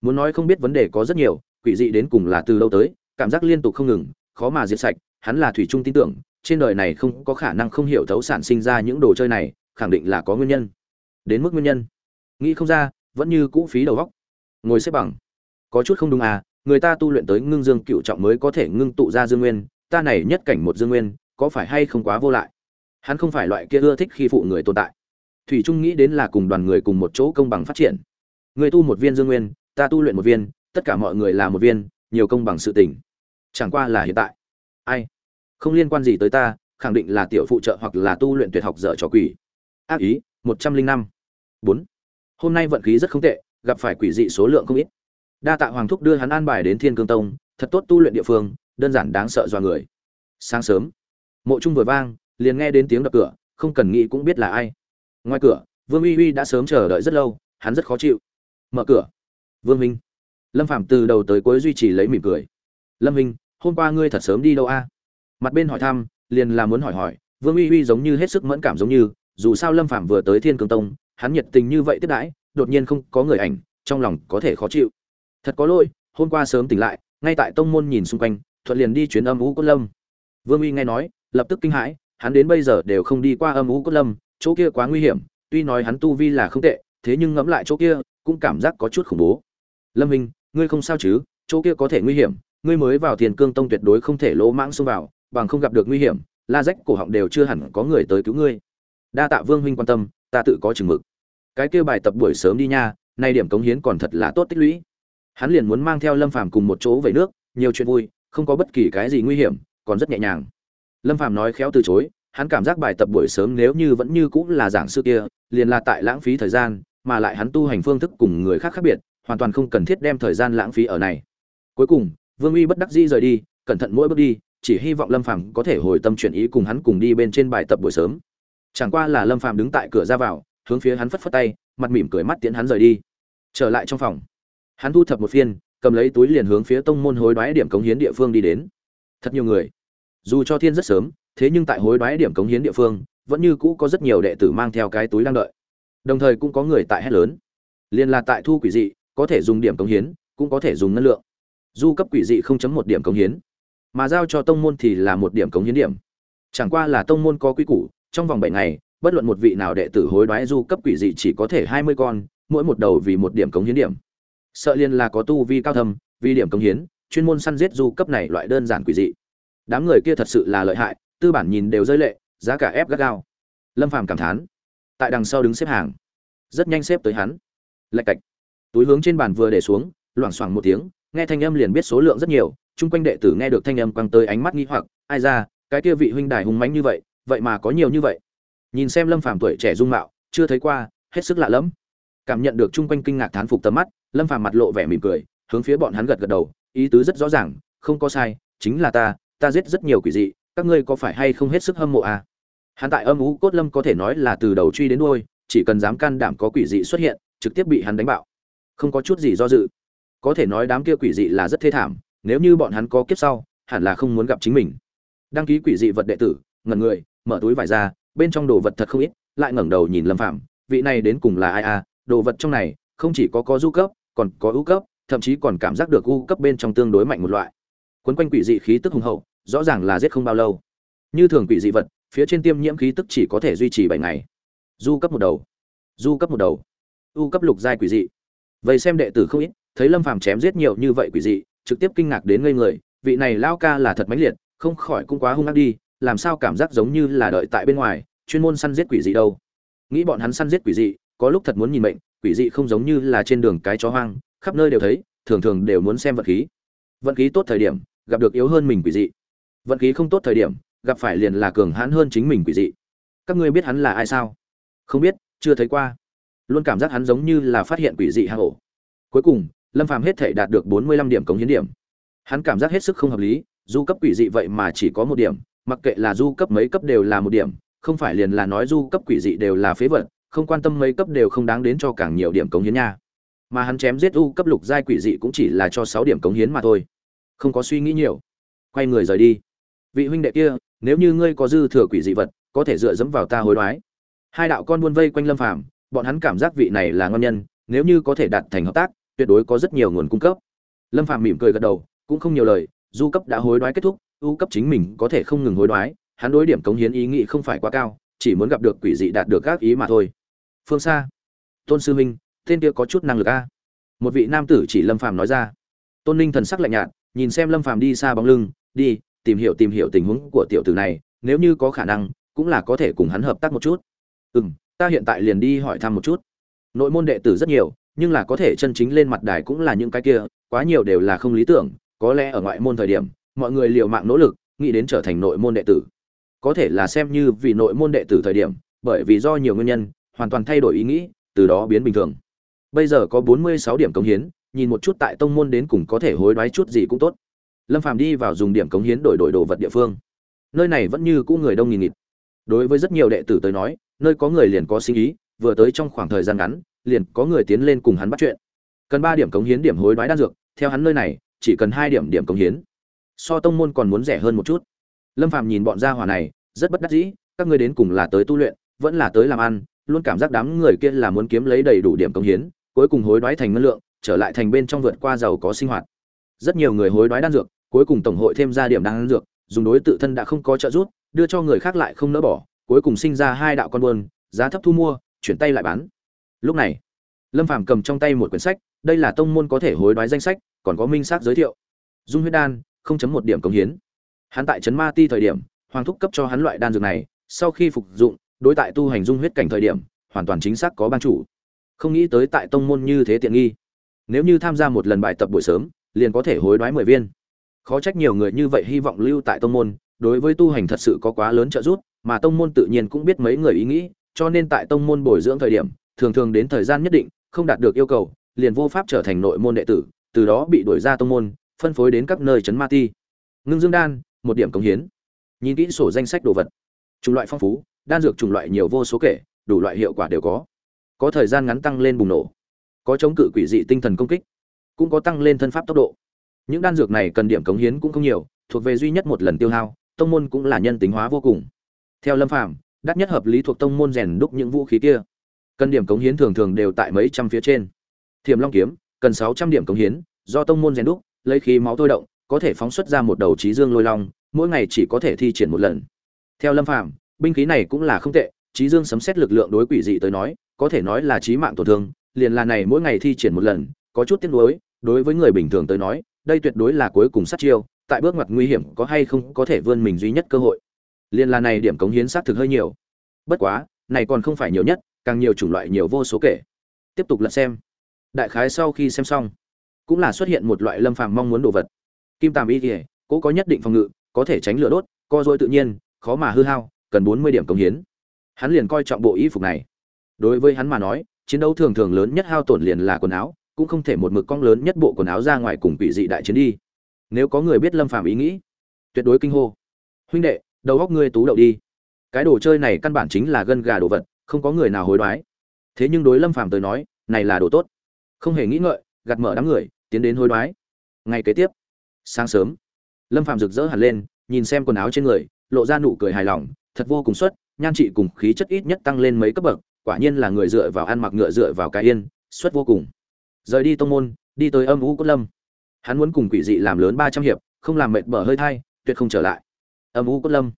Speaker 1: Muốn nói không biết vấn đề có rất nhiều, quỷ dị đến cùng là từ đâu tới, cảm giác liên tục không ngừng, khó mà diệt sạch, hắn là thủy trung tin tưởng, trên đời này không có khả năng không hiểu thấu sản sinh ra những đồ chơi này khẳng định là có nguyên nhân. Đến mức nguyên nhân. Nghĩ không ra, vẫn như cũ phí đầu góc ngồi xếp bằng. Có chút không đúng à người ta tu luyện tới ngưng dương cựu trọng mới có thể ngưng tụ ra dương nguyên, ta này nhất cảnh một dương nguyên, có phải hay không quá vô lại? Hắn không phải loại kia ưa thích khi phụ người tồn tại. Thủy trung nghĩ đến là cùng đoàn người cùng một chỗ công bằng phát triển. Người tu một viên dương nguyên, ta tu luyện một viên, tất cả mọi người là một viên, nhiều công bằng sự tình. Chẳng qua là hiện tại. Ai? Không liên quan gì tới ta, khẳng định là tiểu phụ trợ hoặc là tu luyện tuyệt học dở trò quỷ ác ý, một trăm linh năm. Bốn. Hôm nay vận khí rất không tệ, gặp phải quỷ dị số lượng không ít. Đa tạ hoàng thúc đưa hắn an bài đến thiên cương tông, thật tốt tu luyện địa phương, đơn giản đáng sợ do người. Sáng sớm, mộ trung vừa vang, liền nghe đến tiếng đập cửa, không cần nghĩ cũng biết là ai. Ngoài cửa, vương uy uy đã sớm chờ đợi rất lâu, hắn rất khó chịu. Mở cửa. Vương minh. Lâm phạm từ đầu tới cuối duy trì lấy mỉm cười. Lâm minh, hôm qua ngươi thật sớm đi đâu a? Mặt bên hỏi thăm, liền là muốn hỏi hỏi, vương uy uy giống như hết sức mẫn cảm giống như dù sao lâm phạm vừa tới thiên cương tông, hắn nhiệt tình như vậy tiếp đãi, đột nhiên không có người ảnh, trong lòng có thể khó chịu. Thật có lỗi, hôm qua sớm tỉnh lại, ngay tại tông môn nhìn xung quanh, thuận liền đi chuyến âm ú cốt lâm. Vương uy nghe nói, lập tức kinh hãi, hắn đến bây giờ đều không đi qua âm ú cốt lâm, chỗ kia quá nguy hiểm, tuy nói hắn tu vi là không tệ, thế nhưng ngẫm lại chỗ kia, cũng cảm giác có chút khủng bố. Lâm minh, ngươi không sao chứ, chỗ kia có thể nguy hiểm, ngươi mới vào thiền cương tông tuyệt đối không thể lỗ mãng xông vào, bằng không gặp được nguy hiểm, la rách cổ họng đều chưa hẳn có người tới cứu ngươi đa tạ vương huynh quan tâm, ta tự có chừng mực. Cái kêu bài tập buổi sớm đi nha, nay điểm cống hiến còn thật là tốt tích lũy. Hắn liền muốn mang theo lâm phàm cùng một chỗ về nước, nhiều chuyện vui, không có bất kỳ cái gì nguy hiểm, còn rất nhẹ nhàng. Lâm phàm nói khéo từ chối, hắn cảm giác bài tập buổi sớm nếu như vẫn như cũng là giảng sư kia, liền là tại lãng phí thời gian, mà lại hắn tu hành phương thức cùng người khác khác biệt, hoàn toàn không cần thiết đem thời gian lãng phí ở này. Cuối cùng, vương uy bất đắc dĩ rời đi, cẩn thận mỗi bước đi, chỉ hy vọng lâm phàm có thể hồi tâm chuyển ý cùng hắn cùng đi bên trên bài tập buổi sớm chẳng qua là lâm phàm đứng tại cửa ra vào, hướng phía hắn phất phất tay, mặt mỉm cười mắt tiễn hắn rời đi. Trở lại trong phòng. Hắn thu thập một phiên, cầm lấy túi liền hướng phía tông môn hối đoái điểm cống hiến địa phương đi đến. Thật nhiều người. Dù cho thiên rất sớm, thế nhưng tại hối đoái điểm cống hiến địa phương, vẫn như cũ có rất nhiều đệ tử mang theo cái túi đang đợi. Đồng thời cũng có người tại hét lớn. Liền là tại thu quỷ dị, có thể dùng điểm cống hiến, cũng có thể dùng ngân lượng. Du cấp quỷ dị không chấm một điểm cống hiến, mà giao cho tông môn thì là một điểm cống hiến điểm. Chẳng qua là tông môn có quy củ trong vòng bảy ngày, bất luận một vị nào đệ tử hối đoái du cấp quỷ dị chỉ có thể hai mươi con, mỗi một đầu vì một điểm cống hiến điểm. Sợ liên là có tu vi cao thâm, vì điểm cống hiến, chuyên môn săn giết du cấp này loại đơn giản quỷ dị. Đám người kia thật sự là lợi hại, tư bản nhìn đều rơi lệ, giá cả ép gắt gao. Lâm phàm cảm thán, tại đằng sau đứng xếp hàng. Rất nhanh xếp tới hắn. Lạch cạch. Túi hướng trên bàn vừa để xuống, loảng xoảng một tiếng, nghe thanh âm liền biết số lượng rất nhiều, chung quanh đệ tử nghe được thanh âm quăng tới ánh mắt nghi hoặc, ai ra, cái kia vị huynh đài hùng mãnh như vậy vậy mà có nhiều như vậy. Nhìn xem lâm phàm tuổi trẻ dung mạo, chưa thấy qua, hết sức lạ lẫm. Cảm nhận được chung quanh kinh ngạc thán phục tầm mắt, lâm phàm mặt lộ vẻ mỉm cười, hướng phía bọn hắn gật gật đầu, ý tứ rất rõ ràng, không có sai, chính là ta ta giết rất nhiều quỷ dị, các ngươi có phải hay không hết sức hâm mộ à? hắn tại âm ú cốt lâm có thể nói là từ đầu truy đến đuôi, chỉ cần dám can đảm có quỷ dị xuất hiện, trực tiếp bị hắn đánh bạo. Không có chút gì do dự. Có thể nói đám kia quỷ dị là rất thê thảm, nếu như bọn hắn có kiếp sau, hẳn là không muốn gặp chính mình. Đăng ký quỷ dị vật đệ tử, ngẩn người mở túi vải ra, bên trong đồ vật thật không ít, lại ngẩng đầu nhìn lâm phạm vị này đến cùng là ai à đồ vật trong này, không chỉ có có du cấp, còn có ưu cấp, thậm chí còn cảm giác được u cấp bên trong tương đối mạnh một loại. Quấn quanh quỷ dị khí tức hùng hậu, rõ ràng là giết không bao lâu. Như thường quỷ dị vật, phía trên tiêm nhiễm khí tức chỉ có thể duy trì bảy ngày. Du cấp một đầu. Du cấp một đầu. U cấp lục giai quỷ dị. Vậy xem đệ tử không ít, thấy lâm phàm chém giết nhiều như vậy quỷ dị, trực tiếp kinh ngạc đến ngây người, vị này lao ca là thật mãnh liệt, không khỏi cũng quá hung ác đi làm sao cảm giác giống như là đợi tại bên ngoài, chuyên môn săn giết quỷ dị đâu. Nghĩ bọn hắn săn giết quỷ dị, có lúc thật muốn nhìn mệnh, quỷ dị không giống như là trên đường cái chó hoang, khắp nơi đều thấy, thường thường đều muốn xem vận khí. Vận khí tốt thời điểm, gặp được yếu hơn mình quỷ dị. Vận khí không tốt thời điểm, gặp phải liền là cường hãn hơn chính mình quỷ dị. Các ngươi biết hắn là ai sao? Không biết, chưa thấy qua. Luôn cảm giác hắn giống như là phát hiện quỷ dị hang ổ. Cuối cùng, lâm phàm hết thể đạt được bốn mươi lăm điểm cống hiến điểm. Hắn cảm giác hết sức không hợp lý du cấp quỷ dị vậy mà chỉ có một điểm mặc kệ là du cấp mấy cấp đều là một điểm, không phải liền là nói du cấp quỷ dị đều là phế vật, không quan tâm mấy cấp đều không đáng đến cho càng nhiều điểm cống hiến nha. Mà hắn chém giết u cấp lục giai quỷ dị cũng chỉ là cho sáu điểm cống hiến mà thôi. Không có suy nghĩ nhiều. Quay người rời đi. Vị huynh đệ kia, nếu như ngươi có dư thừa quỷ dị vật, có thể dựa dẫm vào ta hối đoái. Hai đạo con buôn vây quanh lâm phàm, bọn hắn cảm giác vị này là ngon nhân, nếu như có thể đạt thành hợp tác, tuyệt đối có rất nhiều nguồn cung cấp. Lâm phàm mỉm cười gật đầu, cũng không nhiều lời, du cấp đã hối đoái kết thúc ưu cấp chính mình có thể không ngừng hối đoái, hắn đối điểm cống hiến ý nghĩ không phải quá cao, chỉ muốn gặp được quỷ dị đạt được các ý mà thôi. Phương xa tôn sư minh, tên kia có chút năng lực a. Một vị nam tử chỉ lâm phàm nói ra. Tôn ninh thần sắc lạnh nhạt, nhìn xem lâm phàm đi xa bóng lưng, đi, tìm hiểu tìm hiểu tình huống của tiểu tử này, nếu như có khả năng, cũng là có thể cùng hắn hợp tác một chút. Ừ m ta hiện tại liền đi hỏi thăm một chút. Nội môn đệ tử rất nhiều, nhưng là có thể chân chính lên mặt đài cũng là những cái kia, quá nhiều đều là không lý tưởng, có lẽ ở ngoại môn thời điểm mọi người liều mạng nỗ lực, nghĩ đến trở thành nội môn đệ tử. Có thể là xem như vì nội môn đệ tử thời điểm, bởi vì do nhiều nguyên nhân, hoàn toàn thay đổi ý nghĩ, từ đó biến bình thường. Bây giờ có bốn mươi sáu điểm cống hiến, nhìn một chút tại tông môn đến cùng có thể hối đoái chút gì cũng tốt. Lâm phàm đi vào dùng điểm cống hiến đổi đổi đồ vật địa phương. Nơi này vẫn như cũ người đông nghìn nghịt. Đối với rất nhiều đệ tử tới nói, nơi có người liền có sinh ý vừa tới trong khoảng thời gian ngắn, liền có người tiến lên cùng hắn bắt chuyện. Cần ba điểm cống hiến điểm hối đoái đan dược, theo hắn nơi này, chỉ cần hai điểm điểm cống hiến so tông môn còn muốn rẻ hơn một chút. Lâm phàm nhìn bọn gia hỏa này, rất bất đắc dĩ, các ngươi đến cùng là tới tu luyện, vẫn là tới làm ăn, luôn cảm giác đám người kia là muốn kiếm lấy đầy đủ điểm công hiến, cuối cùng hối đoái thành ngân lượng, trở lại thành bên trong vượt qua giàu có sinh hoạt. Rất nhiều người hối đoái đan dược, cuối cùng tổng hội thêm ra điểm đan dược, dùng đối tự thân đã không có trợ giúp, đưa cho người khác lại không nỡ bỏ, cuối cùng sinh ra hai đạo con buôn, giá thấp thu mua, chuyển tay lại bán. Lúc này, lâm phàm cầm trong tay một quyển sách, đây là tông môn có thể hối đoái danh sách, còn có minh xác giới thiệu. Dung huyết đan không chấm một điểm cống hiến. Hắn tại trấn ma ti thời điểm, hoàng thúc cấp cho hắn loại đan dược này, sau khi phục dụng, đối tại tu hành dung huyết cảnh thời điểm, hoàn toàn chính xác có ban chủ. Không nghĩ tới tại tông môn như thế tiện nghi. Nếu như tham gia một lần bài tập buổi sớm, liền có thể hối đoái mười viên. Khó trách nhiều người như vậy hy vọng lưu tại tông môn, đối với tu hành thật sự có quá lớn trợ giúp, mà tông môn tự nhiên cũng biết mấy người ý nghĩ, cho nên tại tông môn bồi dưỡng thời điểm, thường thường đến thời gian nhất định, không đạt được yêu cầu, liền vô pháp trở thành nội môn đệ tử, từ đó bị đuổi ra tông môn phân phối đến các nơi trấn ma ti. Ngưng dương đan, một điểm cống hiến. Nhìn kỹ sổ danh sách đồ vật. Chủng loại phong phú, đan dược chủng loại nhiều vô số kể, đủ loại hiệu quả đều có. Có thời gian ngắn tăng lên bùng nổ. Có chống cự quỷ dị tinh thần công kích. Cũng có tăng lên thân pháp tốc độ. Những đan dược này cần điểm cống hiến cũng không nhiều, thuộc về duy nhất một lần tiêu hao, tông môn cũng là nhân tính hóa vô cùng. Theo lâm phàm, đắt nhất hợp lý thuộc tông môn rèn đúc những vũ khí kia. Cần điểm cống hiến thường thường đều tại mấy trăm phía trên. Thiềm long kiếm, cần sáu trăm điểm cống hiến, do tông môn rèn đúc lấy khí máu thôi động, có thể phóng xuất ra một đầu trí dương lôi long, mỗi ngày chỉ có thể thi triển một lần. Theo lâm phàm, binh khí này cũng là không tệ, trí dương sấm xét lực lượng đối quỷ dị tới nói, có thể nói là chí mạng tổn thương, liền là này mỗi ngày thi triển một lần, có chút tiếc nuối, đối với người bình thường tới nói, đây tuyệt đối là cuối cùng sát chiêu, tại bước ngoặt nguy hiểm có hay không có thể vươn mình duy nhất cơ hội. Liên là này điểm cống hiến sát thực hơi nhiều. Bất quá, này còn không phải nhiều nhất, càng nhiều chủng loại nhiều vô số kể. Tiếp tục lật xem. Đại khái sau khi xem xong cũng là xuất hiện một loại lâm phàm mong muốn đồ vật. Kim tàm y kỉa cố có nhất định phòng ngự, có thể tránh lửa đốt, co dối tự nhiên, khó mà hư hao, cần bốn mươi điểm công hiến. Hắn liền coi trọng bộ y phục này. Đối với hắn mà nói, chiến đấu thường thường lớn nhất hao tổn liền là quần áo, cũng không thể một mực cong lớn nhất bộ quần áo ra ngoài cùng quỷ dị đại chiến đi. Nếu có người biết lâm phàm ý nghĩ, tuyệt đối kinh hô. Huynh đệ, đầu góc ngươi tú đậu đi. Cái đồ chơi này căn bản chính là gân gà đồ vật, không có người nào hối đoái. Thế nhưng đối lâm phàm tới nói, này là đồ tốt. Không hề nghĩ ngợi, gạt mở đám người tiến đến hối đoái. Ngày kế tiếp, sáng sớm, lâm phạm rực rỡ hẳn lên, nhìn xem quần áo trên người, lộ ra nụ cười hài lòng, thật vô cùng xuất, nhan trị cùng khí chất ít nhất tăng lên mấy cấp bậc, quả nhiên là người dựa vào ăn mặc ngựa dựa vào cái yên, xuất vô cùng. Rời đi tông môn, đi tới âm u cốt lâm. Hắn muốn cùng quỷ dị làm lớn ba trăm hiệp, không làm mệt mở hơi thai, tuyệt không trở lại. Âm u cốt lâm.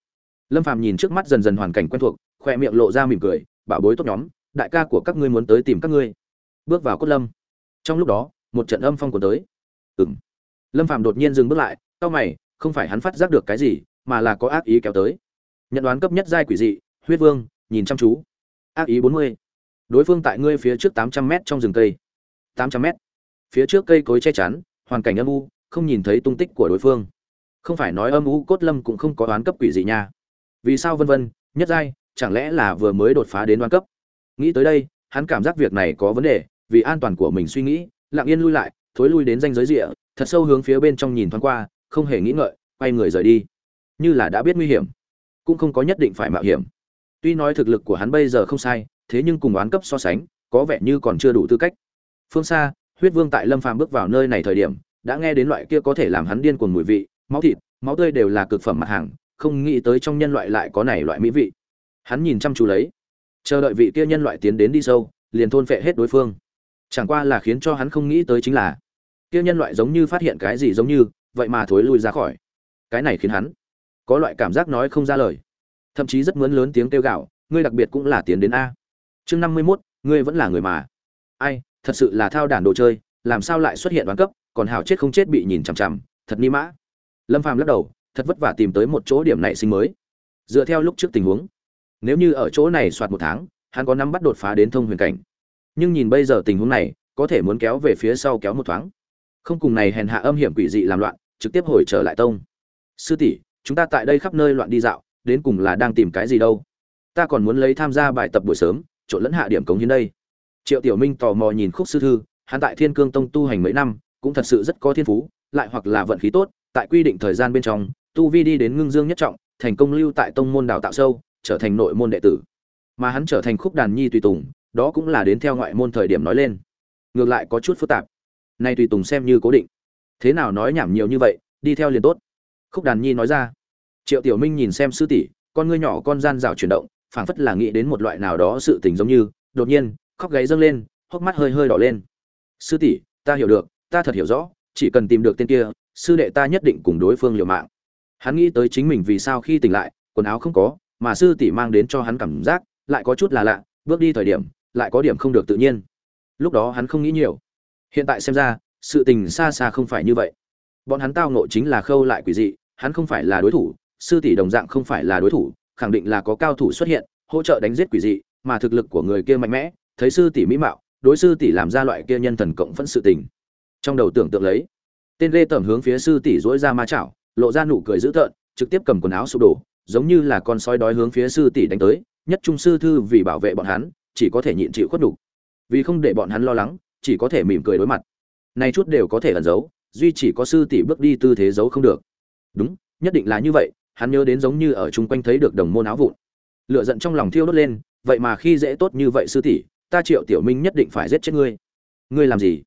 Speaker 1: Lâm phàm nhìn trước mắt dần dần hoàn cảnh quen thuộc, khoe miệng lộ ra mỉm cười, bảo bối tốt nhóm, đại ca của các ngươi muốn tới tìm các ngươi. Bước vào cốt lâm. Trong lúc đó một trận âm phong cuốn tới. Ừm. lâm phàm đột nhiên dừng bước lại, cau mày, không phải hắn phát giác được cái gì, mà là có ác ý kéo tới. Nhận đoán cấp nhất giai quỷ dị, huyết vương, nhìn chăm chú. Ác ý bốn mươi. Đối phương tại ngươi phía trước tám trăm m trong rừng cây. Tám trăm m phía trước cây cối che chắn, hoàn cảnh âm u, không nhìn thấy tung tích của đối phương. Không phải nói âm u cốt lâm cũng không có đoán cấp quỷ dị nha. Vì sao vân vân, nhất giai, chẳng lẽ là vừa mới đột phá đến đoán cấp? Nghĩ tới đây, hắn cảm giác việc này có vấn đề, vì an toàn của mình suy nghĩ lặng yên lui lại, thối lui đến danh giới rịa, thật sâu hướng phía bên trong nhìn thoáng qua, không hề nghĩ ngợi, quay người rời đi. Như là đã biết nguy hiểm, cũng không có nhất định phải mạo hiểm. Tuy nói thực lực của hắn bây giờ không sai, thế nhưng cùng oán cấp so sánh, có vẻ như còn chưa đủ tư cách. Phương xa, huyết vương tại lâm phàm bước vào nơi này thời điểm, đã nghe đến loại kia có thể làm hắn điên cuồng mùi vị, máu thịt, máu tươi đều là cực phẩm mặt hàng, không nghĩ tới trong nhân loại lại có này loại mỹ vị. Hắn nhìn chăm chú lấy, chờ đợi vị kia nhân loại tiến đến đi sâu, liền thôn phệ hết đối phương chẳng qua là khiến cho hắn không nghĩ tới chính là, kia nhân loại giống như phát hiện cái gì giống như, vậy mà thối lui ra khỏi. Cái này khiến hắn có loại cảm giác nói không ra lời. Thậm chí rất muốn lớn tiếng kêu gạo ngươi đặc biệt cũng là tiến đến a. Chương năm mươi mốt, ngươi vẫn là người mà. Ai, thật sự là thao đản đồ chơi, làm sao lại xuất hiện đoán cấp, còn hảo chết không chết bị nhìn chằm chằm, thật ni mã. Lâm phàm lắc đầu, thật vất vả tìm tới một chỗ điểm nảy sinh mới. Dựa theo lúc trước tình huống, nếu như ở chỗ này soạt một tháng, hắn có năm bắt đột phá đến thông huyền cảnh nhưng nhìn bây giờ tình huống này, có thể muốn kéo về phía sau kéo một thoáng. Không cùng này hèn hạ âm hiểm quỷ dị làm loạn, trực tiếp hồi trở lại tông. Sư tỷ, chúng ta tại đây khắp nơi loạn đi dạo, đến cùng là đang tìm cái gì đâu? Ta còn muốn lấy tham gia bài tập buổi sớm, trộn lẫn hạ điểm cống hiến đây. Triệu tiểu minh tò mò nhìn khúc sư thư, hắn tại thiên cương tông tu hành mấy năm, cũng thật sự rất có thiên phú, lại hoặc là vận khí tốt, tại quy định thời gian bên trong, tu vi đi đến ngưng dương nhất trọng, thành công lưu tại tông môn đào tạo sâu, trở thành nội môn đệ tử. Mà hắn trở thành khúc đàn nhi tùy tùng đó cũng là đến theo ngoại môn thời điểm nói lên. Ngược lại có chút phức tạp. Nay tùy tùng xem như cố định. Thế nào nói nhảm nhiều như vậy, đi theo liền tốt. Khúc đàn nhi nói ra. Triệu tiểu minh nhìn xem sư tỷ, con ngươi nhỏ con gian rào chuyển động, phảng phất là nghĩ đến một loại nào đó sự tình giống như, đột nhiên, khóc gáy dâng lên, hốc mắt hơi hơi đỏ lên. Sư tỷ, ta hiểu được, ta thật hiểu rõ, chỉ cần tìm được tên kia, sư đệ ta nhất định cùng đối phương liều mạng. Hắn nghĩ tới chính mình vì sao khi tỉnh lại, quần áo không có, mà sư tỷ mang đến cho hắn cảm giác, lại có chút là lạ, bước đi thời điểm lại có điểm không được tự nhiên. Lúc đó hắn không nghĩ nhiều. Hiện tại xem ra, sự tình xa xa không phải như vậy. Bọn hắn tao nộ chính là khâu lại quỷ dị, hắn không phải là đối thủ, sư tỷ đồng dạng không phải là đối thủ, khẳng định là có cao thủ xuất hiện, hỗ trợ đánh giết quỷ dị, mà thực lực của người kia mạnh mẽ, thấy sư tỷ mỹ mạo, đối sư tỷ làm ra loại kia nhân thần cộng phẫn sự tình. Trong đầu tưởng tượng lấy, tên lê tẩm hướng phía sư tỷ dỗi ra ma chảo, lộ ra nụ cười dữ tợn, trực tiếp cầm quần áo sụp đổ, giống như là con sói đói hướng phía sư tỷ đánh tới, nhất trung sư thư vì bảo vệ bọn hắn chỉ có thể nhịn chịu khuất đủ vì không để bọn hắn lo lắng, chỉ có thể mỉm cười đối mặt. Nay chút đều có thể ẩn giấu, duy chỉ có sư tỷ bước đi tư thế giấu không được. Đúng, nhất định là như vậy, hắn nhớ đến giống như ở chung quanh thấy được đồng môn áo vụn. Lựa giận trong lòng thiêu đốt lên, vậy mà khi dễ tốt như vậy sư tỷ, ta triệu tiểu minh nhất định phải giết chết ngươi. Ngươi làm gì?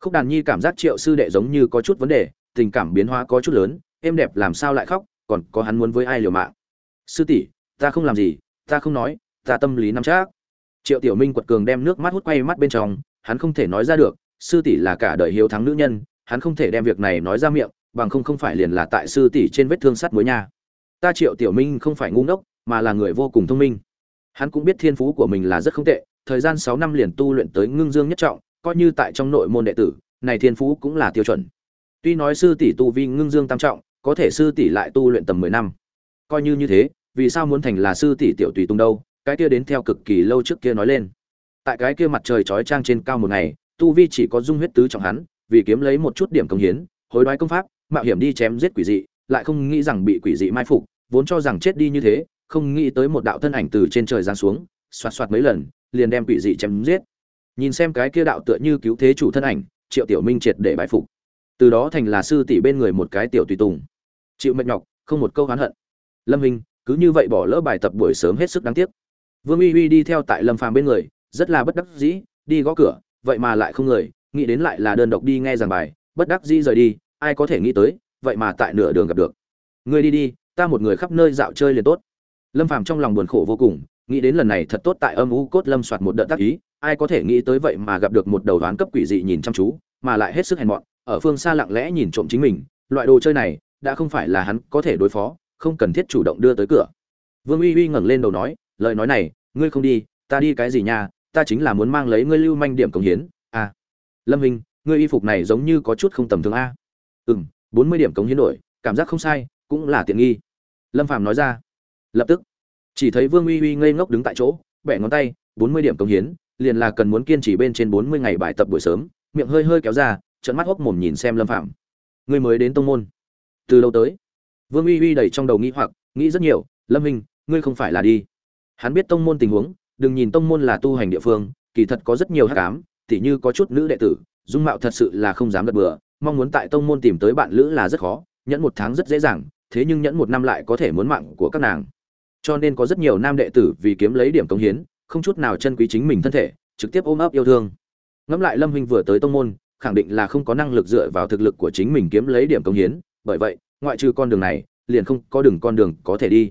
Speaker 1: Khúc đàn nhi cảm giác triệu sư đệ giống như có chút vấn đề, tình cảm biến hóa có chút lớn, êm đẹp làm sao lại khóc, còn có hắn muốn với ai liều mạng? Sư tỷ, ta không làm gì, ta không nói, ta tâm lý nắm chắc triệu tiểu minh quật cường đem nước mắt hút quay mắt bên trong, hắn không thể nói ra được, sư tỷ là cả đời hiếu thắng nữ nhân, hắn không thể đem việc này nói ra miệng, bằng không không phải liền là tại sư tỷ trên vết thương sắt mới nha. Ta triệu tiểu minh không phải ngu ngốc, mà là người vô cùng thông minh. Hắn cũng biết thiên phú của mình là rất không tệ, thời gian sáu năm liền tu luyện tới ngưng dương nhất trọng, coi như tại trong nội môn đệ tử, này thiên phú cũng là tiêu chuẩn. Tuy nói sư tỷ tu vi ngưng dương tam trọng, có thể sư tỷ lại tu luyện tầm mười năm. Coi như như thế, vì sao muốn thành là sư tỷ tiểu tùy tung đâu? Cái kia đến theo cực kỳ lâu trước kia nói lên. Tại cái kia mặt trời chói trang trên cao một ngày, tu vi chỉ có dung huyết tứ trọng hắn, vì kiếm lấy một chút điểm công hiến, hối đoái công pháp, mạo hiểm đi chém giết quỷ dị, lại không nghĩ rằng bị quỷ dị mai phục, vốn cho rằng chết đi như thế, không nghĩ tới một đạo thân ảnh từ trên trời giáng xuống, xoạt xoạt mấy lần, liền đem quỷ dị chém giết. Nhìn xem cái kia đạo tựa như cứu thế chủ thân ảnh, triệu tiểu minh triệt để bại phục. Từ đó thành là sư tỷ bên người một cái tiểu tùy tùng. Chịu mệt nhọc, không một câu oán hận. Lâm minh, cứ như vậy bỏ lỡ bài tập buổi sớm hết sức đáng tiếc vương uy uy đi theo tại lâm phàm bên người, rất là bất đắc dĩ, đi gõ cửa, vậy mà lại không người, nghĩ đến lại là đơn độc đi nghe giảng bài, bất đắc dĩ rời đi, ai có thể nghĩ tới, vậy mà tại nửa đường gặp được. Ngươi đi đi, ta một người khắp nơi dạo chơi liền tốt. Lâm phàm trong lòng buồn khổ vô cùng, nghĩ đến lần này thật tốt tại âm u cốt lâm soạt một đợt tác ý, ai có thể nghĩ tới vậy mà gặp được một đầu đoán cấp quỷ dị nhìn chăm chú, mà lại hết sức hèn mọn, ở phương xa lặng lẽ nhìn trộm chính mình, loại đồ chơi này, đã không phải là hắn có thể đối phó, không cần thiết chủ động đưa tới cửa. Vương uy uy ngẩng lên đầu nói lời nói này, ngươi không đi, ta đi cái gì nha, ta chính là muốn mang lấy ngươi lưu manh điểm công hiến a lâm hình ngươi y phục này giống như có chút không tầm thường a. Ừ m bốn mươi điểm cống hiến đổi, cảm giác không sai, cũng là tiện nghi. Lâm phàm nói ra. Lập tức, chỉ thấy vương uy uy ngây ngốc đứng tại chỗ, bẻ ngón tay, bốn mươi điểm cống hiến, liền là cần muốn kiên trì bên trên bốn mươi ngày bài tập buổi sớm, miệng hơi hơi kéo ra trận mắt hốc mồm nhìn xem lâm phạm ngươi mới đến tông môn. Từ lâu tới, vương uy uy đầy trong đầu nghĩ hoặc, nghĩ rất nhiều, lâm hình ngươi không phải là đi hắn biết tông môn tình huống, đừng nhìn tông môn là tu hành địa phương, kỳ thật có rất nhiều hắc ám, tỉ như có chút nữ đệ tử, dung mạo thật sự là không dám gật bừa, mong muốn tại tông môn tìm tới bạn lữ là rất khó, nhẫn một tháng rất dễ dàng, thế nhưng nhẫn một năm lại có thể muốn mạng của các nàng. Cho nên có rất nhiều nam đệ tử vì kiếm lấy điểm công hiến, không chút nào chân quý chính mình thân thể, trực tiếp ôm ấp yêu thương. Ngẫm lại lâm huynh vừa tới tông môn, khẳng định là không có năng lực dựa vào thực lực của chính mình kiếm lấy điểm công hiến, bởi vậy, ngoại trừ con đường này, liền không có đường con đường có thể đi.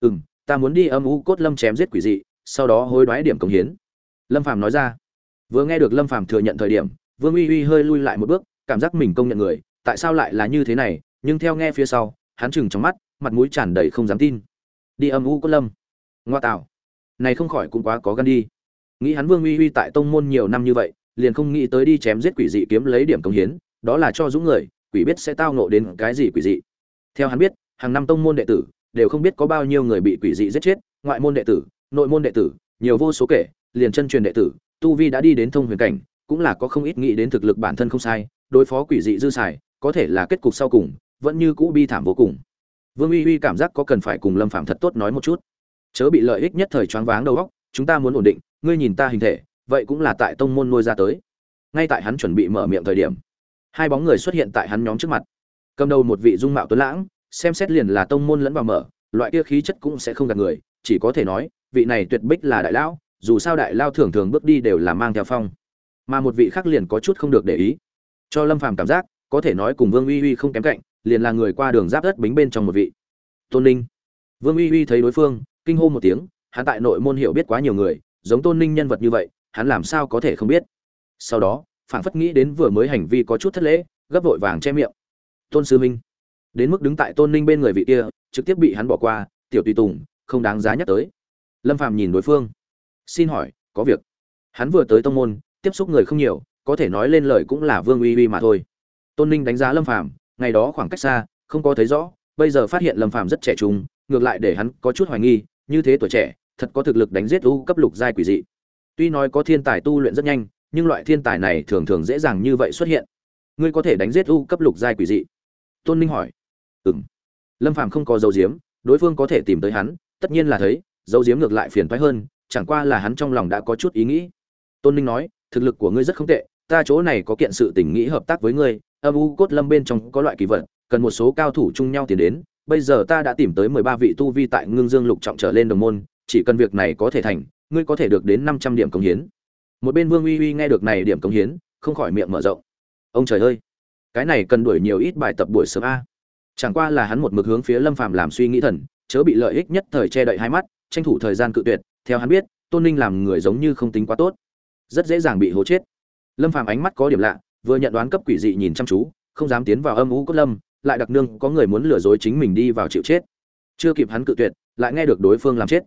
Speaker 1: Ừ ta muốn đi âm u cốt lâm chém giết quỷ dị, sau đó hối đoái điểm công hiến. Lâm phàm nói ra. Vừa nghe được lâm phàm thừa nhận thời điểm, vương uy uy hơi lui lại một bước, cảm giác mình công nhận người, tại sao lại là như thế này, nhưng theo nghe phía sau, hắn chừng trong mắt, mặt mũi tràn đầy không dám tin. Đi âm u cốt lâm. Ngoa tạo. Này không khỏi cũng quá có gan đi. Nghĩ hắn vương uy uy tại tông môn nhiều năm như vậy, liền không nghĩ tới đi chém giết quỷ dị kiếm lấy điểm công hiến, đó là cho dũng người, quỷ biết sẽ tao nộ đến cái gì quỷ dị. Theo hắn biết, hàng năm tông môn đệ tử đều không biết có bao nhiêu người bị quỷ dị giết chết, ngoại môn đệ tử, nội môn đệ tử, nhiều vô số kể, liền chân truyền đệ tử, tu vi đã đi đến thông huyền cảnh, cũng là có không ít nghĩ đến thực lực bản thân không sai, đối phó quỷ dị dư xài, có thể là kết cục sau cùng, vẫn như cũ bi thảm vô cùng. Vương uy uy cảm giác có cần phải cùng lâm phạm thật tốt nói một chút. Chớ bị lợi ích nhất thời choáng váng đầu óc, chúng ta muốn ổn định, ngươi nhìn ta hình thể, vậy cũng là tại tông môn nuôi ra tới. Ngay tại hắn chuẩn bị mở miệng thời điểm, hai bóng người xuất hiện tại hắn nhóm trước mặt. Cầm đầu một vị dung mạo tuấn lãng xem xét liền là tông môn lẫn vào mở, loại kia khí chất cũng sẽ không gạt người, chỉ có thể nói, vị này tuyệt bích là đại lão, dù sao đại lao thường thường bước đi đều là mang theo phong. Mà một vị khác liền có chút không được để ý. Cho lâm phàm cảm giác, có thể nói cùng vương uy uy không kém cạnh, liền là người qua đường giáp đất bính bên trong một vị. Tôn ninh. Vương uy uy thấy đối phương, kinh hô một tiếng, hắn tại nội môn hiểu biết quá nhiều người, giống tôn ninh nhân vật như vậy, hắn làm sao có thể không biết. Sau đó phản phất nghĩ đến vừa mới hành vi có chút thất lễ, gấp vội vàng che miệng. Tôn sư minh đến mức đứng tại tôn ninh bên người vị kia, trực tiếp bị hắn bỏ qua, tiểu tùy tùng, không đáng giá nhắc tới. Lâm phàm nhìn đối phương, xin hỏi, có việc? Hắn vừa tới tông môn, tiếp xúc người không nhiều, có thể nói lên lời cũng là vương uy uy mà thôi. Tôn ninh đánh giá lâm phàm, ngày đó khoảng cách xa, không có thấy rõ, bây giờ phát hiện lâm phàm rất trẻ trung, ngược lại để hắn có chút hoài nghi, như thế tuổi trẻ, thật có thực lực đánh giết u cấp lục giai quỷ dị. Tuy nói có thiên tài tu luyện rất nhanh, nhưng loại thiên tài này thường thường dễ dàng như vậy xuất hiện. Ngươi có thể đánh giết u cấp lục giai quỷ dị? Tôn ninh hỏi ừm. Lâm phàm không có dấu diếm đối phương có thể tìm tới hắn, tất nhiên là thấy, dấu diếm ngược lại phiền toái hơn, chẳng qua là hắn trong lòng đã có chút ý nghĩ. Tôn ninh nói, thực lực của ngươi rất không tệ, ta chỗ này có kiện sự tình nghĩ hợp tác với ngươi, âm u cốt lâm bên trong có loại kỳ vật, cần một số cao thủ chung nhau tiến đến, bây giờ ta đã tìm tới mười ba vị tu vi tại ngưng dương lục trọng trở lên đồng môn, chỉ cần việc này có thể thành, ngươi có thể được đến năm trăm điểm công hiến. Một bên vương uy uy nghe được này điểm công hiến, không khỏi miệng mở rộng. Ông trời ơi, cái này cần đuổi nhiều ít bài tập buổi sớm a chẳng qua là hắn một mực hướng phía lâm phàm làm suy nghĩ thần, chớ bị lợi ích nhất thời che đậy hai mắt, tranh thủ thời gian cự tuyệt, theo hắn biết, tôn ninh làm người giống như không tính quá tốt. Rất dễ dàng bị hố chết. Lâm phàm ánh mắt có điểm lạ, vừa nhận đoán cấp quỷ dị nhìn chăm chú, không dám tiến vào âm u cốt lâm, lại đặc nương có người muốn lừa dối chính mình đi vào chịu chết. Chưa kịp hắn cự tuyệt, lại nghe được đối phương làm chết.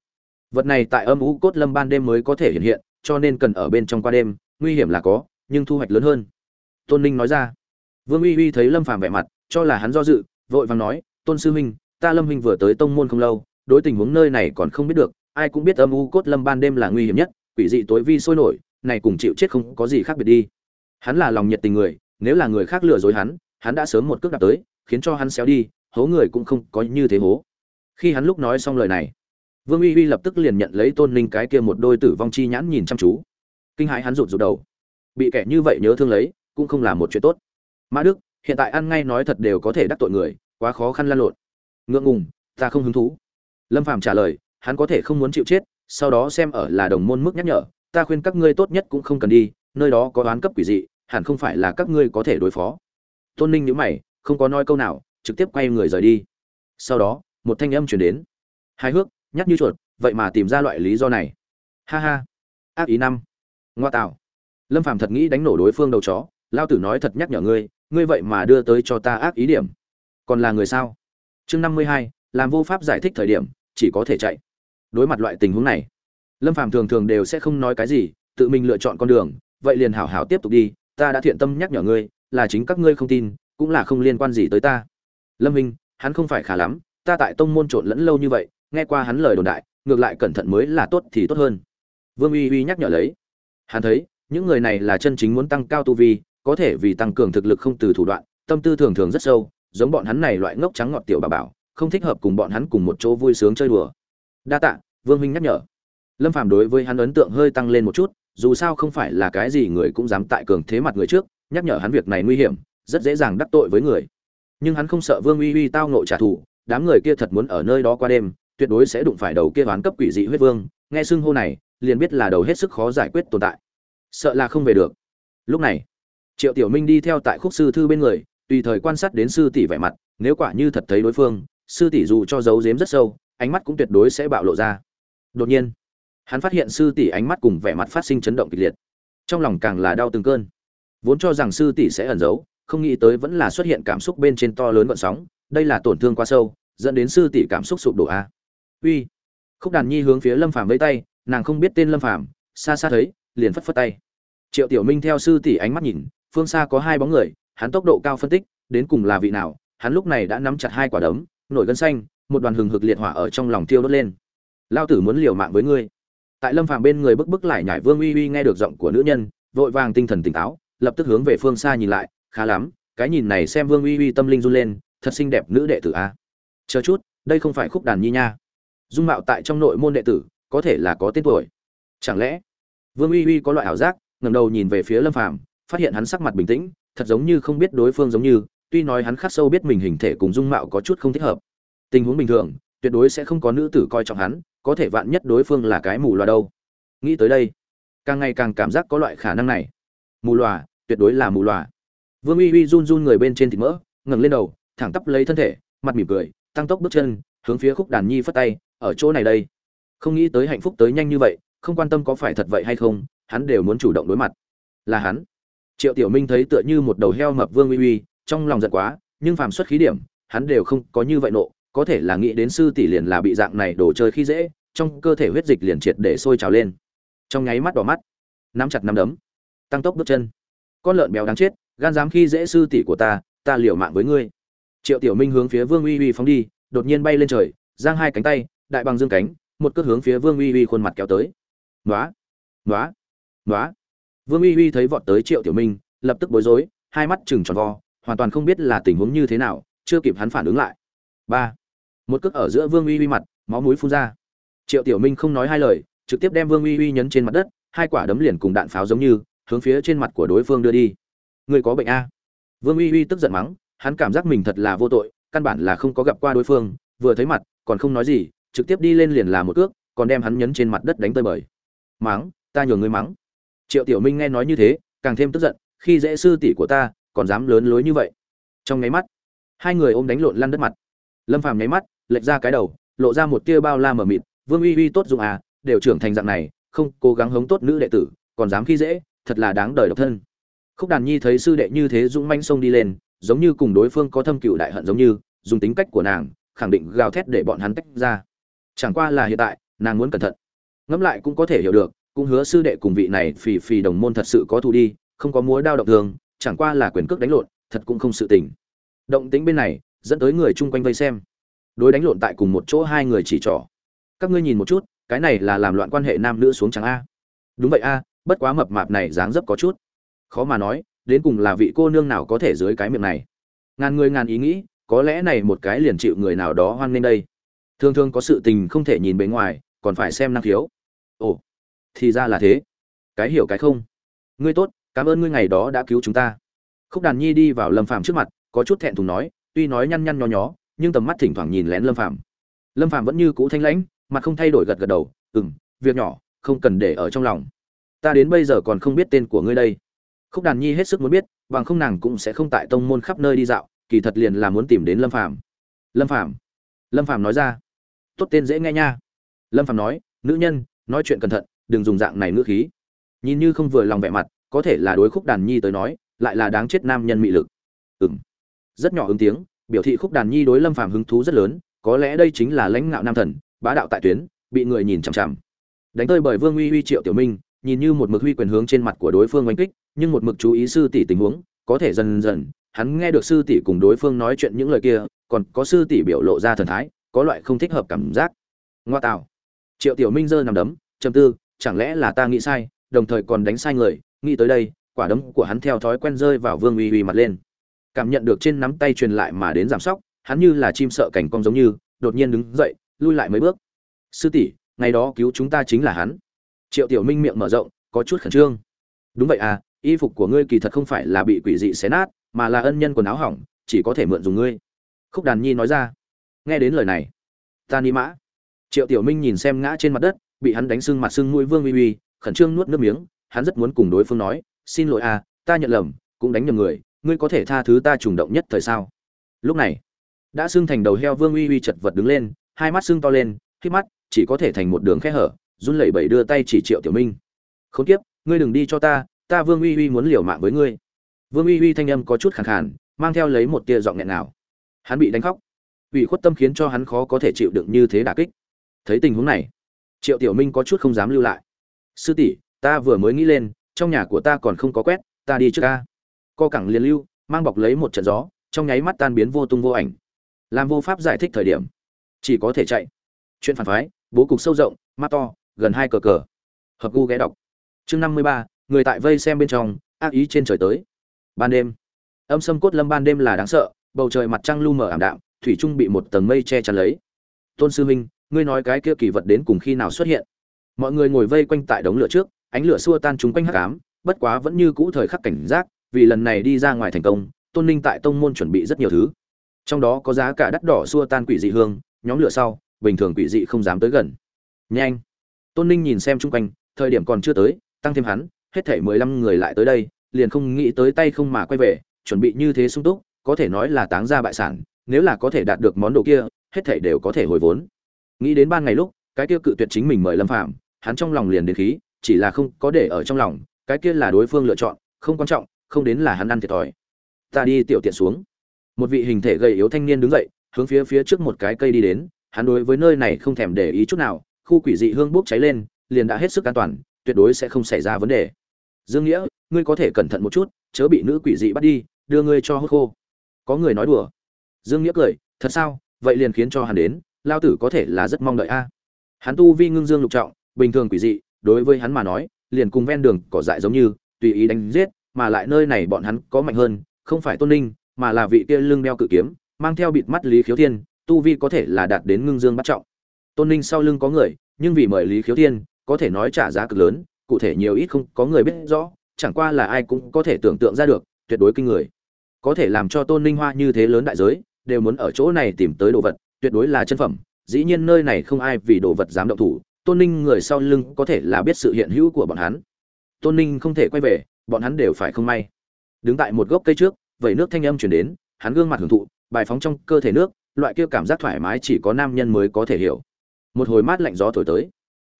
Speaker 1: Vật này tại âm u cốt lâm ban đêm mới có thể hiện hiện, cho nên cần ở bên trong qua đêm, nguy hiểm là có, nhưng thu hoạch lớn hơn. Tôn ninh nói ra. Vương uy uy thấy lâm phàm vẻ mặt, cho là hắn do dự vội vàng nói, tôn sư huynh, ta lâm huynh vừa tới tông môn không lâu, đối tình huống nơi này còn không biết được, ai cũng biết âm u cốt lâm ban đêm là nguy hiểm nhất, quỷ dị tối vi sôi nổi, này cùng chịu chết không có gì khác biệt đi. Hắn là lòng nhiệt tình người, nếu là người khác lừa dối hắn hắn đã sớm một cước đạp tới, khiến cho hắn xéo đi, hố người cũng không có như thế hố. Khi hắn lúc nói xong lời này, vương uy uy lập tức liền nhận lấy tôn ninh cái kia một đôi tử vong chi nhãn nhìn chăm chú. Kinh hãi hắn rụt rụt đầu. Bị kẻ như vậy nhớ thương lấy, cũng không là một chuyện tốt. Mã đức, hiện tại ăn ngay nói thật đều có thể đắc tội người quá khó khăn lan lộn. Ngượng ngùng, ta không hứng thú. Lâm phàm trả lời, hắn có thể không muốn chịu chết, sau đó xem ở là đồng môn mức nhắc nhở, ta khuyên các ngươi tốt nhất cũng không cần đi, nơi đó có oán cấp quỷ dị, hẳn không phải là các ngươi có thể đối phó. Tôn ninh nhữ mày, không có nói câu nào, trực tiếp quay người rời đi. Sau đó, một thanh âm chuyển đến. Hai hước, nhắc như chuột, vậy mà tìm ra loại lý do này. Ha ha. Ác ý năm. Ngoa tạo. Lâm phàm thật nghĩ đánh nổ đối phương đầu chó, lao tử nói thật nhắc nhở ngươi ngươi vậy mà đưa tới cho ta ác ý điểm còn là người sao? Chương năm mươi hai, làm vô pháp giải thích thời điểm, chỉ có thể chạy. Đối mặt loại tình huống này, lâm phàm thường thường đều sẽ không nói cái gì, tự mình lựa chọn con đường, vậy liền hảo hảo tiếp tục đi, ta đã thiện tâm nhắc nhở ngươi, là chính các ngươi không tin, cũng là không liên quan gì tới ta. Lâm minh, hắn không phải khá lắm, ta tại tông môn trộn lẫn lâu như vậy, nghe qua hắn lời đồn đại, ngược lại cẩn thận mới là tốt thì tốt hơn. Vương uy uy nhắc nhở lấy. Hắn thấy, những người này là chân chính muốn tăng cao tu vi, có thể vì tăng cường thực lực không từ thủ đoạn, tâm tư thường thường rất sâu giống bọn hắn này loại ngốc trắng ngọt tiểu bà bảo, không thích hợp cùng bọn hắn cùng một chỗ vui sướng chơi đùa. Đa tạ, vương huynh nhắc nhở. Lâm phàm đối với hắn ấn tượng hơi tăng lên một chút, dù sao không phải là cái gì người cũng dám tại cường thế mặt người trước, nhắc nhở hắn việc này nguy hiểm, rất dễ dàng đắc tội với người. Nhưng hắn không sợ vương uy uy tao nộ trả thù, đám người kia thật muốn ở nơi đó qua đêm, tuyệt đối sẽ đụng phải đầu kia đoán cấp quỷ dị huyết vương, nghe xưng hô này, liền biết là đầu hết sức khó giải quyết tồn tại. Sợ là không về được. Lúc này, triệu tiểu minh đi theo tại khúc sư thư bên người tùy thời quan sát đến sư tỷ vẻ mặt, nếu quả như thật thấy đối phương, sư tỷ dù cho giấu giếm rất sâu, ánh mắt cũng tuyệt đối sẽ bạo lộ ra. Đột nhiên, hắn phát hiện sư tỷ ánh mắt cùng vẻ mặt phát sinh chấn động kịch liệt. Trong lòng càng là đau từng cơn. Vốn cho rằng sư tỷ sẽ ẩn giấu, không nghĩ tới vẫn là xuất hiện cảm xúc bên trên to lớn vận sóng, đây là tổn thương quá sâu, dẫn đến sư tỷ cảm xúc sụp đổ a. Uy, khúc đàn nhi hướng phía lâm phàm vẫy tay, nàng không biết tên lâm phàm, xa xa thấy, liền phất phất tay. Triệu tiểu minh theo sư tỷ ánh mắt nhìn, phương xa có hai bóng người hắn tốc độ cao phân tích, đến cùng là vị nào, hắn lúc này đã nắm chặt hai quả đấm, nổi gân xanh, một đoàn hừng hực liệt hỏa ở trong lòng tiêu đốt lên. Lão tử muốn liều mạng với ngươi. Tại lâm phàm bên người bức bức lại nhảy vương uy uy nghe được giọng của nữ nhân, vội vàng tinh thần tỉnh táo, lập tức hướng về phương xa nhìn lại, khá lắm, cái nhìn này xem vương uy uy tâm linh run lên, thật xinh đẹp nữ đệ tử a. Chờ chút, đây không phải khúc đàn nhi nha. Dung mạo tại trong nội môn đệ tử, có thể là có tên tuổi. Chẳng lẽ vương uy uy có loại ảo giác, ngẩng đầu nhìn về phía lâm phàm, phát hiện hắn sắc mặt bình tĩnh thật giống như không biết đối phương giống như, tuy nói hắn khắc sâu biết mình hình thể cùng dung mạo có chút không thích hợp. Tình huống bình thường, tuyệt đối sẽ không có nữ tử coi trọng hắn, có thể vạn nhất đối phương là cái mù loà đâu. Nghĩ tới đây, càng ngày càng cảm giác có loại khả năng này. Mù loà, tuyệt đối là mù loà. Vương uy uy run run người bên trên thịt mỡ, ngẩng lên đầu, thẳng tắp lấy thân thể, mặt mỉm cười, tăng tốc bước chân, hướng phía khúc đàn nhi phất tay, ở chỗ này đây. Không nghĩ tới hạnh phúc tới nhanh như vậy, không quan tâm có phải thật vậy hay không, hắn đều muốn chủ động đối mặt. Là hắn triệu tiểu minh thấy tựa như một đầu heo mập vương uy uy, trong lòng giận quá, nhưng phàm xuất khí điểm, hắn đều không có như vậy nộ, có thể là nghĩ đến sư tỷ liền là bị dạng này đồ chơi khi dễ, trong cơ thể huyết dịch liền triệt để sôi trào lên. Trong nháy mắt đỏ mắt, nắm chặt nắm đấm, tăng tốc bước chân. Con lợn béo đáng chết, gan dám khi dễ sư tỷ của ta ta liều mạng với ngươi. Triệu tiểu minh hướng phía vương uy uy phóng đi, đột nhiên bay lên trời, giang hai cánh tay, đại bằng dương cánh, một cước hướng phía vương uy uy khuôn mặt kéo tới. Nói nói nói vương uy uy thấy vọt tới triệu tiểu minh, lập tức bối rối, hai mắt chừng tròn vo, hoàn toàn không biết là tình huống như thế nào, chưa kịp hắn phản ứng lại. Ba. Một cước ở giữa vương uy uy mặt, máu mũi phun ra. Triệu tiểu minh không nói hai lời, trực tiếp đem vương uy uy nhấn trên mặt đất, hai quả đấm liền cùng đạn pháo giống như, hướng phía trên mặt của đối phương đưa đi. Người có bệnh a. Vương uy uy tức giận mắng, hắn cảm giác mình thật là vô tội, căn bản là không có gặp qua đối phương, vừa thấy mặt, còn không nói gì, trực tiếp đi lên liền là một cước, còn đem hắn nhấn trên mặt đất đánh tơi bời. Mắng, ta nhường ngươi mắng triệu tiểu minh nghe nói như thế, càng thêm tức giận, khi dễ sư tỷ của ta, còn dám lớn lối như vậy. Trong nháy mắt, hai người ôm đánh lộn lăn đất mặt. Lâm phàm nháy mắt, lệch ra cái đầu, lộ ra một tia bao la mờ mịt, vương uy uy tốt dụng à đều trưởng thành dạng này, không cố gắng hống tốt nữ đệ tử, còn dám khi dễ, thật là đáng đời độc thân. Khúc đàn nhi thấy sư đệ như thế dũng manh xông đi lên, giống như cùng đối phương có thâm cựu đại hận giống như, dùng tính cách của nàng, khẳng định gào thét để bọn hắn tách ra. Chẳng qua là hiện tại, nàng muốn cẩn thận. Ngẫm lại cũng có thể hiểu được cũng hứa sư đệ cùng vị này phì phì đồng môn thật sự có thù đi, không có múa đao động thường chẳng qua là quyền cước đánh lộn, thật cũng không sự tình. Động tính bên này, dẫn tới người chung quanh vây xem. Đối đánh lộn tại cùng một chỗ hai người chỉ trỏ. Các ngươi nhìn một chút, cái này là làm loạn quan hệ nam nữ xuống trắng a? Đúng vậy a, bất quá mập mạp này dáng dấp có chút. Khó mà nói, đến cùng là vị cô nương nào có thể dưới cái miệng này? Ngàn người ngàn ý nghĩ, có lẽ này một cái liền chịu người nào đó hoan nên đây. Thường thường có sự tình không thể nhìn bề ngoài, còn phải xem năng khiếu. Ồ thì ra là thế. Cái hiểu cái không? Ngươi tốt, cảm ơn ngươi ngày đó đã cứu chúng ta. Khúc đàn nhi đi vào lâm phàm trước mặt, có chút thẹn thùng nói, tuy nói nhăn nhăn nho nhó, nhưng tầm mắt thỉnh thoảng nhìn lén lâm phàm. Lâm phàm vẫn như cũ thanh lãnh, mặt không thay đổi gật gật đầu, ừm, việc nhỏ, không cần để ở trong lòng. Ta đến bây giờ còn không biết tên của ngươi đây. Khúc đàn nhi hết sức muốn biết, bằng không nàng cũng sẽ không tại tông môn khắp nơi đi dạo, kỳ thật liền là muốn tìm đến lâm phàm. Lâm phàm. Lâm phàm nói ra. Tốt tên dễ nghe nha. Lâm phàm nói, nữ nhân, nói chuyện cẩn thận đừng dùng dạng này ngữ khí. Nhìn như không vừa lòng vẻ mặt, có thể là đối khúc đàn nhi tới nói, lại là đáng chết nam nhân mị lực. Ừng rất nhỏ ứng tiếng, biểu thị khúc đàn nhi đối lâm phàm hứng thú rất lớn, có lẽ đây chính là lãnh ngạo nam thần, bá đạo tại tuyến, bị người nhìn chằm chằm. Đánh tơi bởi vương uy uy triệu tiểu minh, nhìn như một mực huy quyền hướng trên mặt của đối phương oanh kích, nhưng một mực chú ý sư tỷ tình huống, có thể dần dần, hắn nghe được sư tỷ cùng đối phương nói chuyện những lời kia, còn có sư tỷ biểu lộ ra thần thái, có loại không thích hợp cảm giác. Ngoa tạo triệu tiểu minh giơ nằm đấm chầm tư chẳng lẽ là ta nghĩ sai, đồng thời còn đánh sai người, nghĩ tới đây, quả đấm của hắn theo thói quen rơi vào vương uy uy mặt lên. Cảm nhận được trên nắm tay truyền lại mà đến giảm sóc, hắn như là chim sợ cảnh cong giống như, đột nhiên đứng dậy, lui lại mấy bước. Sư tỷ, ngày đó cứu chúng ta chính là hắn. Triệu tiểu minh miệng mở rộng, có chút khẩn trương. Đúng vậy à y phục của ngươi kỳ thật không phải là bị quỷ dị xé nát, mà là ân nhân quần áo hỏng, chỉ có thể mượn dùng ngươi. Khúc đàn nhi nói ra. Nghe đến lời này, ta ni mã. Triệu tiểu minh nhìn xem ngã trên mặt đất bị hắn đánh sưng mặt sưng mũi vương uy uy, khẩn trương nuốt nước miếng, hắn rất muốn cùng đối phương nói, xin lỗi à ta nhận lầm, cũng đánh nhầm người, ngươi có thể tha thứ ta trùng động nhất thời sao? Lúc này, đã sưng thành đầu heo vương uy uy chật vật đứng lên, hai mắt sưng to lên, khi mắt chỉ có thể thành một đường khe hở, run lẩy bẩy đưa tay chỉ triệu tiểu minh. Không tiếp ngươi đừng đi cho ta ta vương uy uy muốn liều mạng với ngươi. Vương uy uy thanh âm có chút khàn khàn, mang theo lấy một tia giọng nghẹn nào hắn bị đánh khóc. Ủy khuất tâm khiến cho hắn khó có thể chịu đựng như thế đả kích. Thấy tình huống này triệu tiểu minh có chút không dám lưu lại. Sư tỷ, ta vừa mới nghĩ lên, trong nhà của ta còn không có quét, ta đi trước ca. Co cẳng liền lưu, mang bọc lấy một trận gió, trong nháy mắt tan biến vô tung vô ảnh. Làm vô pháp giải thích thời điểm, chỉ có thể chạy. Chuyện phản phái, bố cục sâu rộng, mắt to, gần hai cờ cờ. Hợp gu ghé đọc. Chương năm mươi ba, người tại vây xem bên trong, ác ý trên trời tới. Ban đêm. Âm sâm cốt lâm ban đêm là đáng sợ, bầu trời mặt trăng lu mờ ảm đạm, thủy trung bị một tầng mây che chắn lấy. Tôn sư minh ngươi nói cái kia kỳ vật đến cùng khi nào xuất hiện? Mọi người ngồi vây quanh tại đống lửa trước, ánh lửa xua tan chúng quanh hắc ám, bất quá vẫn như cũ thời khắc cảnh giác, vì lần này đi ra ngoài thành công, tôn ninh tại tông môn chuẩn bị rất nhiều thứ. Trong đó có giá cả đắt đỏ xua tan quỷ dị hương, nhóm lửa sau, bình thường quỷ dị không dám tới gần. Nhanh! Tôn ninh nhìn xem chung quanh, thời điểm còn chưa tới, tăng thêm hắn, hết thể mười lăm người lại tới đây, liền không nghĩ tới tay không mà quay về, chuẩn bị như thế sung túc, có thể nói là táng ra bại sản, nếu là có thể đạt được món đồ kia, hết thể đều có thể hồi vốn nghĩ đến ban ngày lúc, cái kia cự tuyệt chính mình mời lâm phạm hắn trong lòng liền đến khí, chỉ là không có để ở trong lòng, cái kia là đối phương lựa chọn, không quan trọng, không đến là hắn ăn thiệt thòi. Ta đi tiểu tiện xuống. Một vị hình thể gầy yếu thanh niên đứng dậy, hướng phía phía trước một cái cây đi đến, hắn đối với nơi này không thèm để ý chút nào, khu quỷ dị hương bốc cháy lên, liền đã hết sức an toàn, tuyệt đối sẽ không xảy ra vấn đề. Dương nghĩa, ngươi có thể cẩn thận một chút, chớ bị nữ quỷ dị bắt đi, đưa ngươi cho hốt khô. Có người nói đùa. Dương nghĩa cười, thật sao? Vậy liền khiến cho hắn đến lao tử có thể là rất mong đợi a. Hắn tu vi ngưng dương lục trọng, bình thường quỷ dị, đối với hắn mà nói, liền cùng ven đường cỏ dại giống như, tùy ý đánh giết, mà lại nơi này bọn hắn có mạnh hơn, không phải tôn ninh mà là vị kia lưng đeo cự kiếm, mang theo bịt mắt lý khiếu thiên, tu vi có thể là đạt đến ngưng dương bắt trọng. Tôn ninh sau lưng có người, nhưng vì mời lý khiếu thiên, có thể nói trả giá cực lớn, cụ thể nhiều ít không có người biết rõ, chẳng qua là ai cũng có thể tưởng tượng ra được, tuyệt đối kinh người. Có thể làm cho tôn ninh hoa như thế lớn đại giới, đều muốn ở chỗ này tìm tới đồ vật tuyệt đối là chân phẩm, dĩ nhiên nơi này không ai vì đồ vật dám động thủ, tôn ninh người sau lưng có thể là biết sự hiện hữu của bọn hắn. Tôn ninh không thể quay về, bọn hắn đều phải không may. Đứng tại một gốc cây trước, vẩy nước thanh âm chuyển đến, hắn gương mặt hưởng thụ, bài phóng trong cơ thể nước, loại kia cảm giác thoải mái chỉ có nam nhân mới có thể hiểu. Một hồi mát lạnh gió thổi tới.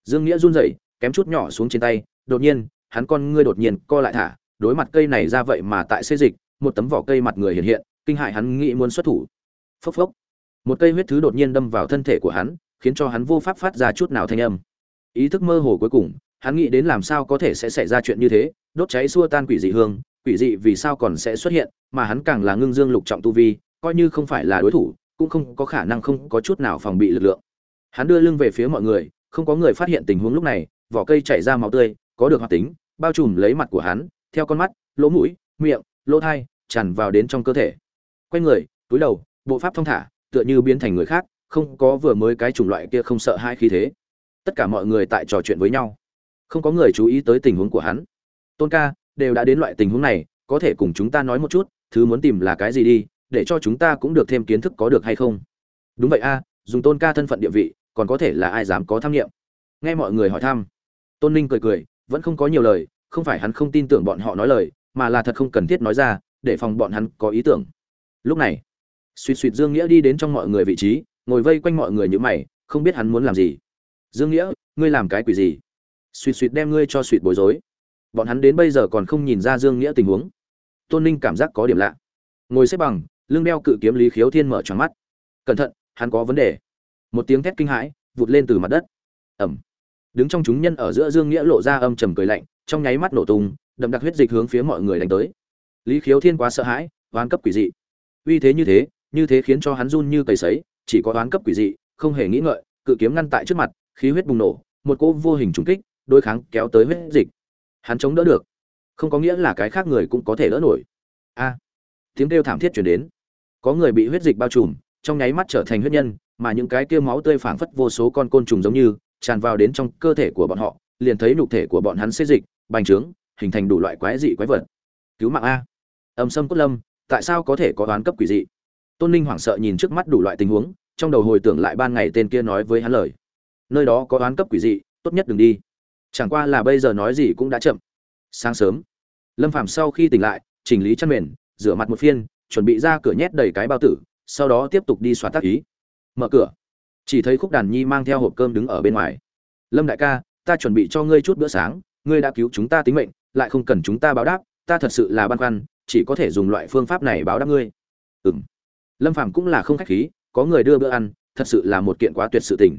Speaker 1: Dương nghĩa run rẩy, kém chút nhỏ xuống trên tay, đột nhiên, hắn con ngươi đột nhiên co lại thả, đối mặt cây này ra vậy mà tại xê dịch, một tấm vỏ cây mặt người hiện hiện, kinh hại hắn nghĩ muốn xuất thủ. Phốc phốc một cây huyết thứ đột nhiên đâm vào thân thể của hắn, khiến cho hắn vô pháp phát ra chút nào thanh âm. Ý thức mơ hồ cuối cùng, hắn nghĩ đến làm sao có thể sẽ xảy ra chuyện như thế, đốt cháy xua tan quỷ dị hương, quỷ dị vì sao còn sẽ xuất hiện, mà hắn càng là ngưng dương lục trọng tu vi, coi như không phải là đối thủ, cũng không có khả năng không có chút nào phòng bị lực lượng. Hắn đưa lưng về phía mọi người, không có người phát hiện tình huống lúc này, vỏ cây chảy ra máu tươi, có được hoạt tính, bao trùm lấy mặt của hắn, theo con mắt, lỗ mũi, miệng, lỗ thai, tràn vào đến trong cơ thể. Quay người, túi đầu, bộ pháp thong thả tựa như biến thành người khác, không có vừa mới cái chủng loại kia không sợ hai khí thế. Tất cả mọi người tại trò chuyện với nhau. Không có người chú ý tới tình huống của hắn. Tôn ca, đều đã đến loại tình huống này, có thể cùng chúng ta nói một chút, thứ muốn tìm là cái gì đi, để cho chúng ta cũng được thêm kiến thức có được hay không? Đúng vậy a, dùng tôn ca thân phận địa vị, còn có thể là ai dám có tham nghiệm nghe mọi người hỏi thăm. Tôn ninh cười cười, vẫn không có nhiều lời, không phải hắn không tin tưởng bọn họ nói lời, mà là thật không cần thiết nói ra, để phòng bọn hắn có ý tưởng. Lúc này suýt suýt dương nghĩa đi đến trong mọi người vị trí, ngồi vây quanh mọi người như mày, không biết hắn muốn làm gì. Dương nghĩa, ngươi làm cái quỷ gì? Suýt suýt đem ngươi cho suýt bối rối. Bọn hắn đến bây giờ còn không nhìn ra dương nghĩa tình huống. Tôn ninh cảm giác có điểm lạ. Ngồi xếp bằng, lưng đeo cự kiếm lý khiếu thiên mở tròn mắt. Cẩn thận, hắn có vấn đề. Một tiếng thét kinh hãi, vụt lên từ mặt đất. Ẩm. Đứng trong chúng nhân ở giữa dương nghĩa lộ ra âm trầm cười lạnh, trong nháy mắt nổ tung, đậm đặc huyết dịch hướng phía mọi người đánh tới. Lý khiếu thiên quá sợ hãi oán cấp quỷ dị. Uy thế như thế như thế khiến cho hắn run như cầy sấy, chỉ có oán cấp quỷ dị, không hề nghĩ ngợi, cự kiếm ngăn tại trước mặt, khí huyết bùng nổ, một cỗ vô hình trùng kích, đối kháng kéo tới huyết dịch. Hắn chống đỡ được. Không có nghĩa là cái khác người cũng có thể đỡ nổi. A. Tiếng kêu thảm thiết chuyển đến. Có người bị huyết dịch bao trùm, trong nháy mắt trở thành huyết nhân, mà những cái kia máu tươi phảng phất vô số con côn trùng giống như, tràn vào đến trong cơ thể của bọn họ, liền thấy nhục thể của bọn hắn xê dịch, bành trướng, hình thành đủ loại quái dị quái vật. Cứu mạng a. Âm sâm cốt lâm, tại sao có thể có đoán cấp quỷ dị? Tôn ninh hoảng sợ nhìn trước mắt đủ loại tình huống, trong đầu hồi tưởng lại ban ngày tên kia nói với hắn lời. Nơi đó có đoán cấp quỷ dị, tốt nhất đừng đi. Chẳng qua là bây giờ nói gì cũng đã chậm. Sáng sớm, lâm phạm sau khi tỉnh lại, chỉnh lý chăn mền, rửa mặt một phiên, chuẩn bị ra cửa nhét đầy cái bao tử, sau đó tiếp tục đi xóa tác ý. Mở cửa. Chỉ thấy khúc đàn nhi mang theo hộp cơm đứng ở bên ngoài. Lâm đại ca, ta chuẩn bị cho ngươi chút bữa sáng, ngươi đã cứu chúng ta tính mệnh, lại không cần chúng ta báo đáp, ta thật sự là băn khoăn, chỉ có thể dùng loại phương pháp này báo đáp ngươi. Ừng lâm phàm cũng là không khách khí, có người đưa bữa ăn, thật sự là một kiện quá tuyệt sự tình.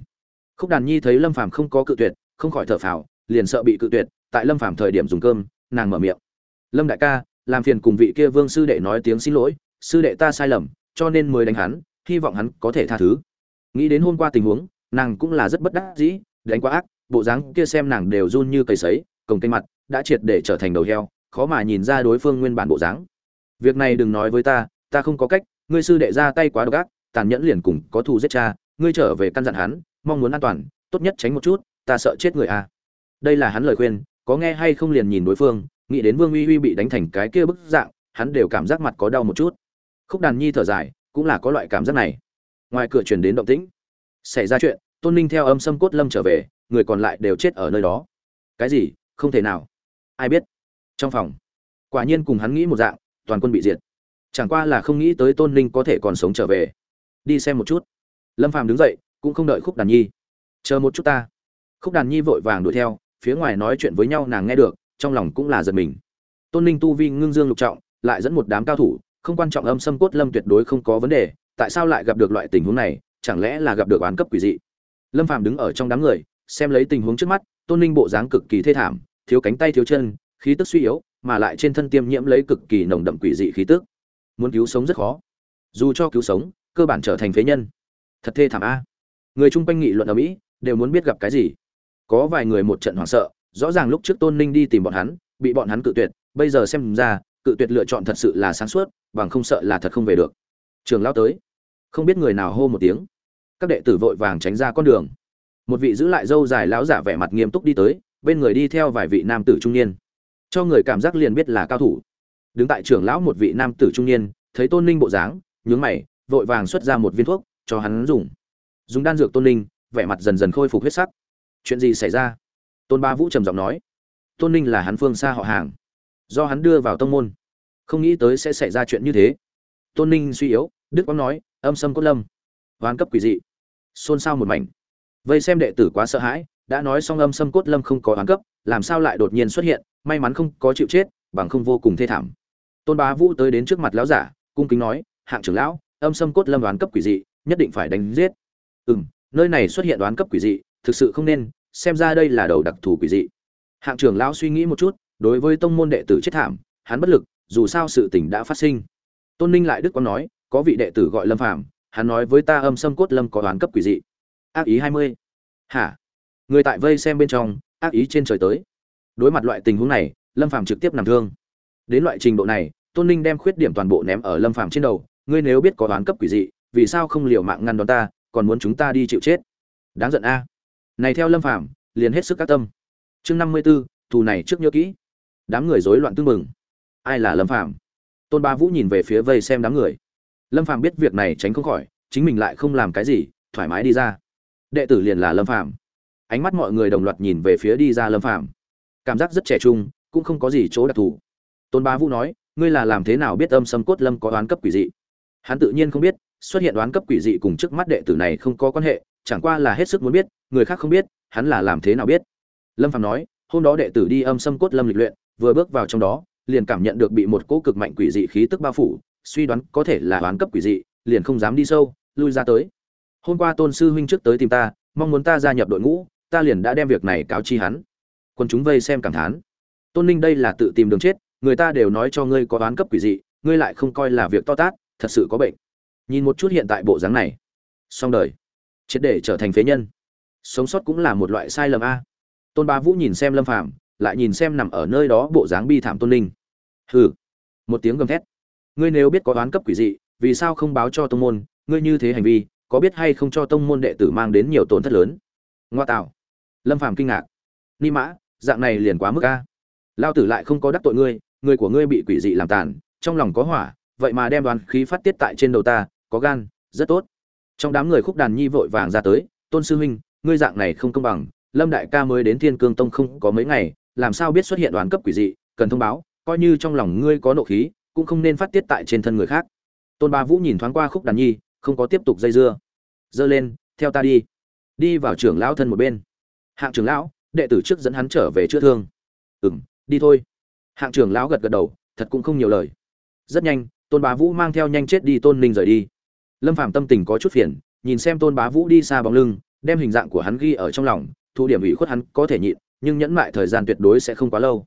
Speaker 1: Khúc đàn nhi thấy lâm phàm không có cự tuyệt, không khỏi thở phào, liền sợ bị cự tuyệt, tại lâm phàm thời điểm dùng cơm, nàng mở miệng. Lâm đại ca, làm phiền cùng vị kia vương sư đệ nói tiếng xin lỗi, sư đệ ta sai lầm, cho nên mới đánh hắn, hy vọng hắn có thể tha thứ. Nghĩ đến hôm qua tình huống, nàng cũng là rất bất đắc dĩ, đánh quá ác, bộ dáng kia xem nàng đều run như cầy sấy, cồng tay mặt, đã triệt để trở thành đầu heo, khó mà nhìn ra đối phương nguyên bản bộ dáng. Việc này đừng nói với ta ta không có cách ngươi sư đệ ra tay quá độc ác, tàn nhẫn liền cùng có thù giết cha, ngươi trở về căn dặn hắn, mong muốn an toàn, tốt nhất tránh một chút, ta sợ chết người à. Đây là hắn lời khuyên, có nghe hay không liền nhìn đối phương, nghĩ đến vương uy uy bị đánh thành cái kia bức dạng, hắn đều cảm giác mặt có đau một chút. Khúc đàn nhi thở dài, cũng là có loại cảm giác này. Ngoài cửa truyền đến động tĩnh. Xảy ra chuyện, tôn ninh theo âm sâm cốt lâm trở về, người còn lại đều chết ở nơi đó. Cái gì? Không thể nào. Ai biết? Trong phòng. Quả nhiên cùng hắn nghĩ một dạng, toàn quân bị diệt chẳng qua là không nghĩ tới tôn ninh có thể còn sống trở về. Đi xem một chút. Lâm phàm đứng dậy, cũng không đợi khúc đàn nhi. Chờ một chút ta. Khúc đàn nhi vội vàng đuổi theo, phía ngoài nói chuyện với nhau nàng nghe được, trong lòng cũng là giật mình. Tôn ninh tu vi ngưng dương lục trọng, lại dẫn một đám cao thủ, không quan trọng âm xâm cốt lâm tuyệt đối không có vấn đề, tại sao lại gặp được loại tình huống này, chẳng lẽ là gặp được oán cấp quỷ dị? Lâm phàm đứng ở trong đám người, xem lấy tình huống trước mắt, tôn ninh bộ dáng cực kỳ thê thảm, thiếu cánh tay thiếu chân, khí tức suy yếu, mà lại trên thân tiêm nhiễm lấy cực kỳ nồng đậm quỷ dị khí tức muốn cứu sống rất khó. Dù cho cứu sống, cơ bản trở thành phế nhân. Thật thê thảm a. Người chung quanh nghị luận ở mỹ đều muốn biết gặp cái gì. Có vài người một trận hoảng sợ, rõ ràng lúc trước tôn ninh đi tìm bọn hắn, bị bọn hắn cự tuyệt, bây giờ xem ra, cự tuyệt lựa chọn thật sự là sáng suốt, bằng không sợ là thật không về được. Trường lao tới. Không biết người nào hô một tiếng. Các đệ tử vội vàng tránh ra con đường. Một vị giữ lại dâu dài lão giả vẻ mặt nghiêm túc đi tới, bên người đi theo vài vị nam tử trung niên. Cho người cảm giác liền biết là cao thủ đứng tại trưởng lão một vị nam tử trung niên, thấy tôn ninh bộ dáng, nhướng mày, vội vàng xuất ra một viên thuốc, cho hắn dùng. Dùng đan dược tôn ninh, vẻ mặt dần dần khôi phục huyết sắc. Chuyện gì xảy ra? Tôn ba vũ trầm giọng nói. Tôn ninh là hắn phương xa họ hàng. Do hắn đưa vào tông môn. Không nghĩ tới sẽ xảy ra chuyện như thế. Tôn ninh suy yếu, đức quang nói, âm sâm cốt lâm. Hoán cấp quỷ dị. Xôn xao một mảnh. Vây xem đệ tử quá sợ hãi, đã nói xong âm sâm cốt lâm không có hoán cấp, làm sao lại đột nhiên xuất hiện, may mắn không có chịu chết, bằng không vô cùng thê thảm tôn bá vũ tới đến trước mặt lão giả, cung kính nói, hạng trưởng lão, âm sâm cốt lâm đoán cấp quỷ dị, nhất định phải đánh giết. Ừ m nơi này xuất hiện đoán cấp quỷ dị, thực sự không nên, xem ra đây là đầu đặc thù quỷ dị. Hạng trưởng lão suy nghĩ một chút, đối với tông môn đệ tử chết thảm, hắn bất lực, dù sao sự tình đã phát sinh. Tôn ninh lại đức quang nói, có vị đệ tử gọi lâm phàm, hắn nói với ta âm sâm cốt lâm có đoán cấp quỷ dị. Ác ý hai mươi. Hả? Người tại vây xem bên trong, ác ý trên trời tới. Đối mặt loại tình huống này, lâm phàm trực tiếp nằm thương đến loại trình độ này, tôn ninh đem khuyết điểm toàn bộ ném ở lâm phàm trên đầu, ngươi nếu biết có đoán cấp quỷ dị, vì sao không liều mạng ngăn đón ta, còn muốn chúng ta đi chịu chết? Đáng giận a. Này theo lâm phàm, liền hết sức các tâm. Chương năm mươi b ố thù này trước nhớ kỹ. Đám người rối loạn tương mừng ai là lâm phàm? Tôn ba vũ nhìn về phía vây xem đám người. Lâm phàm biết việc này tránh không khỏi, chính mình lại không làm cái gì, thoải mái đi ra. Đệ tử liền là lâm phàm. Ánh mắt mọi người đồng loạt nhìn về phía đi ra lâm phàm. Cảm giác rất trẻ trung, cũng không có gì chỗ đặc thù tôn ba vũ nói, ngươi là làm thế nào biết âm sâm cốt lâm có đoán cấp quỷ dị? Hắn tự nhiên không biết, xuất hiện đoán cấp quỷ dị cùng trước mắt đệ tử này không có quan hệ, chẳng qua là hết sức muốn biết, người khác không biết, hắn là làm thế nào biết. Lâm phàm nói, hôm đó đệ tử đi âm sâm cốt lâm lịch luyện, vừa bước vào trong đó, liền cảm nhận được bị một cỗ cực mạnh quỷ dị khí tức bao phủ, suy đoán có thể là đoán cấp quỷ dị, liền không dám đi sâu, lui ra tới. Hôm qua tôn sư huynh trước tới tìm ta, mong muốn ta gia nhập đội ngũ, ta liền đã đem việc này cáo chi hắn. Quân chúng vây xem cảm thán. Tôn ninh đây là tự tìm đường chết người ta đều nói cho ngươi có đoán cấp quỷ dị ngươi lại không coi là việc to tát thật sự có bệnh. Nhìn một chút hiện tại bộ dáng này. Xong đời. Triệt để trở thành phế nhân. Sống sót cũng là một loại sai lầm a. Tôn ba vũ nhìn xem lâm phàm lại nhìn xem nằm ở nơi đó bộ dáng bi thảm tôn linh, hừ. Một tiếng gầm thét. Ngươi nếu biết có đoán cấp quỷ dị vì sao không báo cho tông môn ngươi như thế hành vi có biết hay không cho tông môn đệ tử mang đến nhiều tổn thất lớn? Ngoa tạo. Lâm phàm kinh ngạc. Ni mã dạng này liền quá mức a. Lao tử lại không có đắc tội ngươi người của ngươi bị quỷ dị làm tàn, trong lòng có hỏa, vậy mà đem đoàn khí phát tiết tại trên đầu ta, có gan, rất tốt. Trong đám người khúc đàn nhi vội vàng ra tới, tôn sư huynh, ngươi dạng này không công bằng, lâm đại ca mới đến thiên cương tông không có mấy ngày, làm sao biết xuất hiện đoàn cấp quỷ dị, cần thông báo, coi như trong lòng ngươi có nộ khí, cũng không nên phát tiết tại trên thân người khác. Tôn ba vũ nhìn thoáng qua khúc đàn nhi, không có tiếp tục dây dưa. Dơ lên, theo ta đi. Đi vào trưởng lão thân một bên. Hạng trưởng lão, đệ tử trước dẫn hắn trở về chữa thương. Ừ m đi thôi hạng trưởng lão gật gật đầu, thật cũng không nhiều lời. Rất nhanh, tôn bá vũ mang theo nhanh chết đi tôn ninh rời đi. Lâm phàm tâm tình có chút phiền, nhìn xem tôn bá vũ đi xa bóng lưng, đem hình dạng của hắn ghi ở trong lòng, thu điểm ủy khuất hắn có thể nhịn, nhưng nhẫn mại thời gian tuyệt đối sẽ không quá lâu.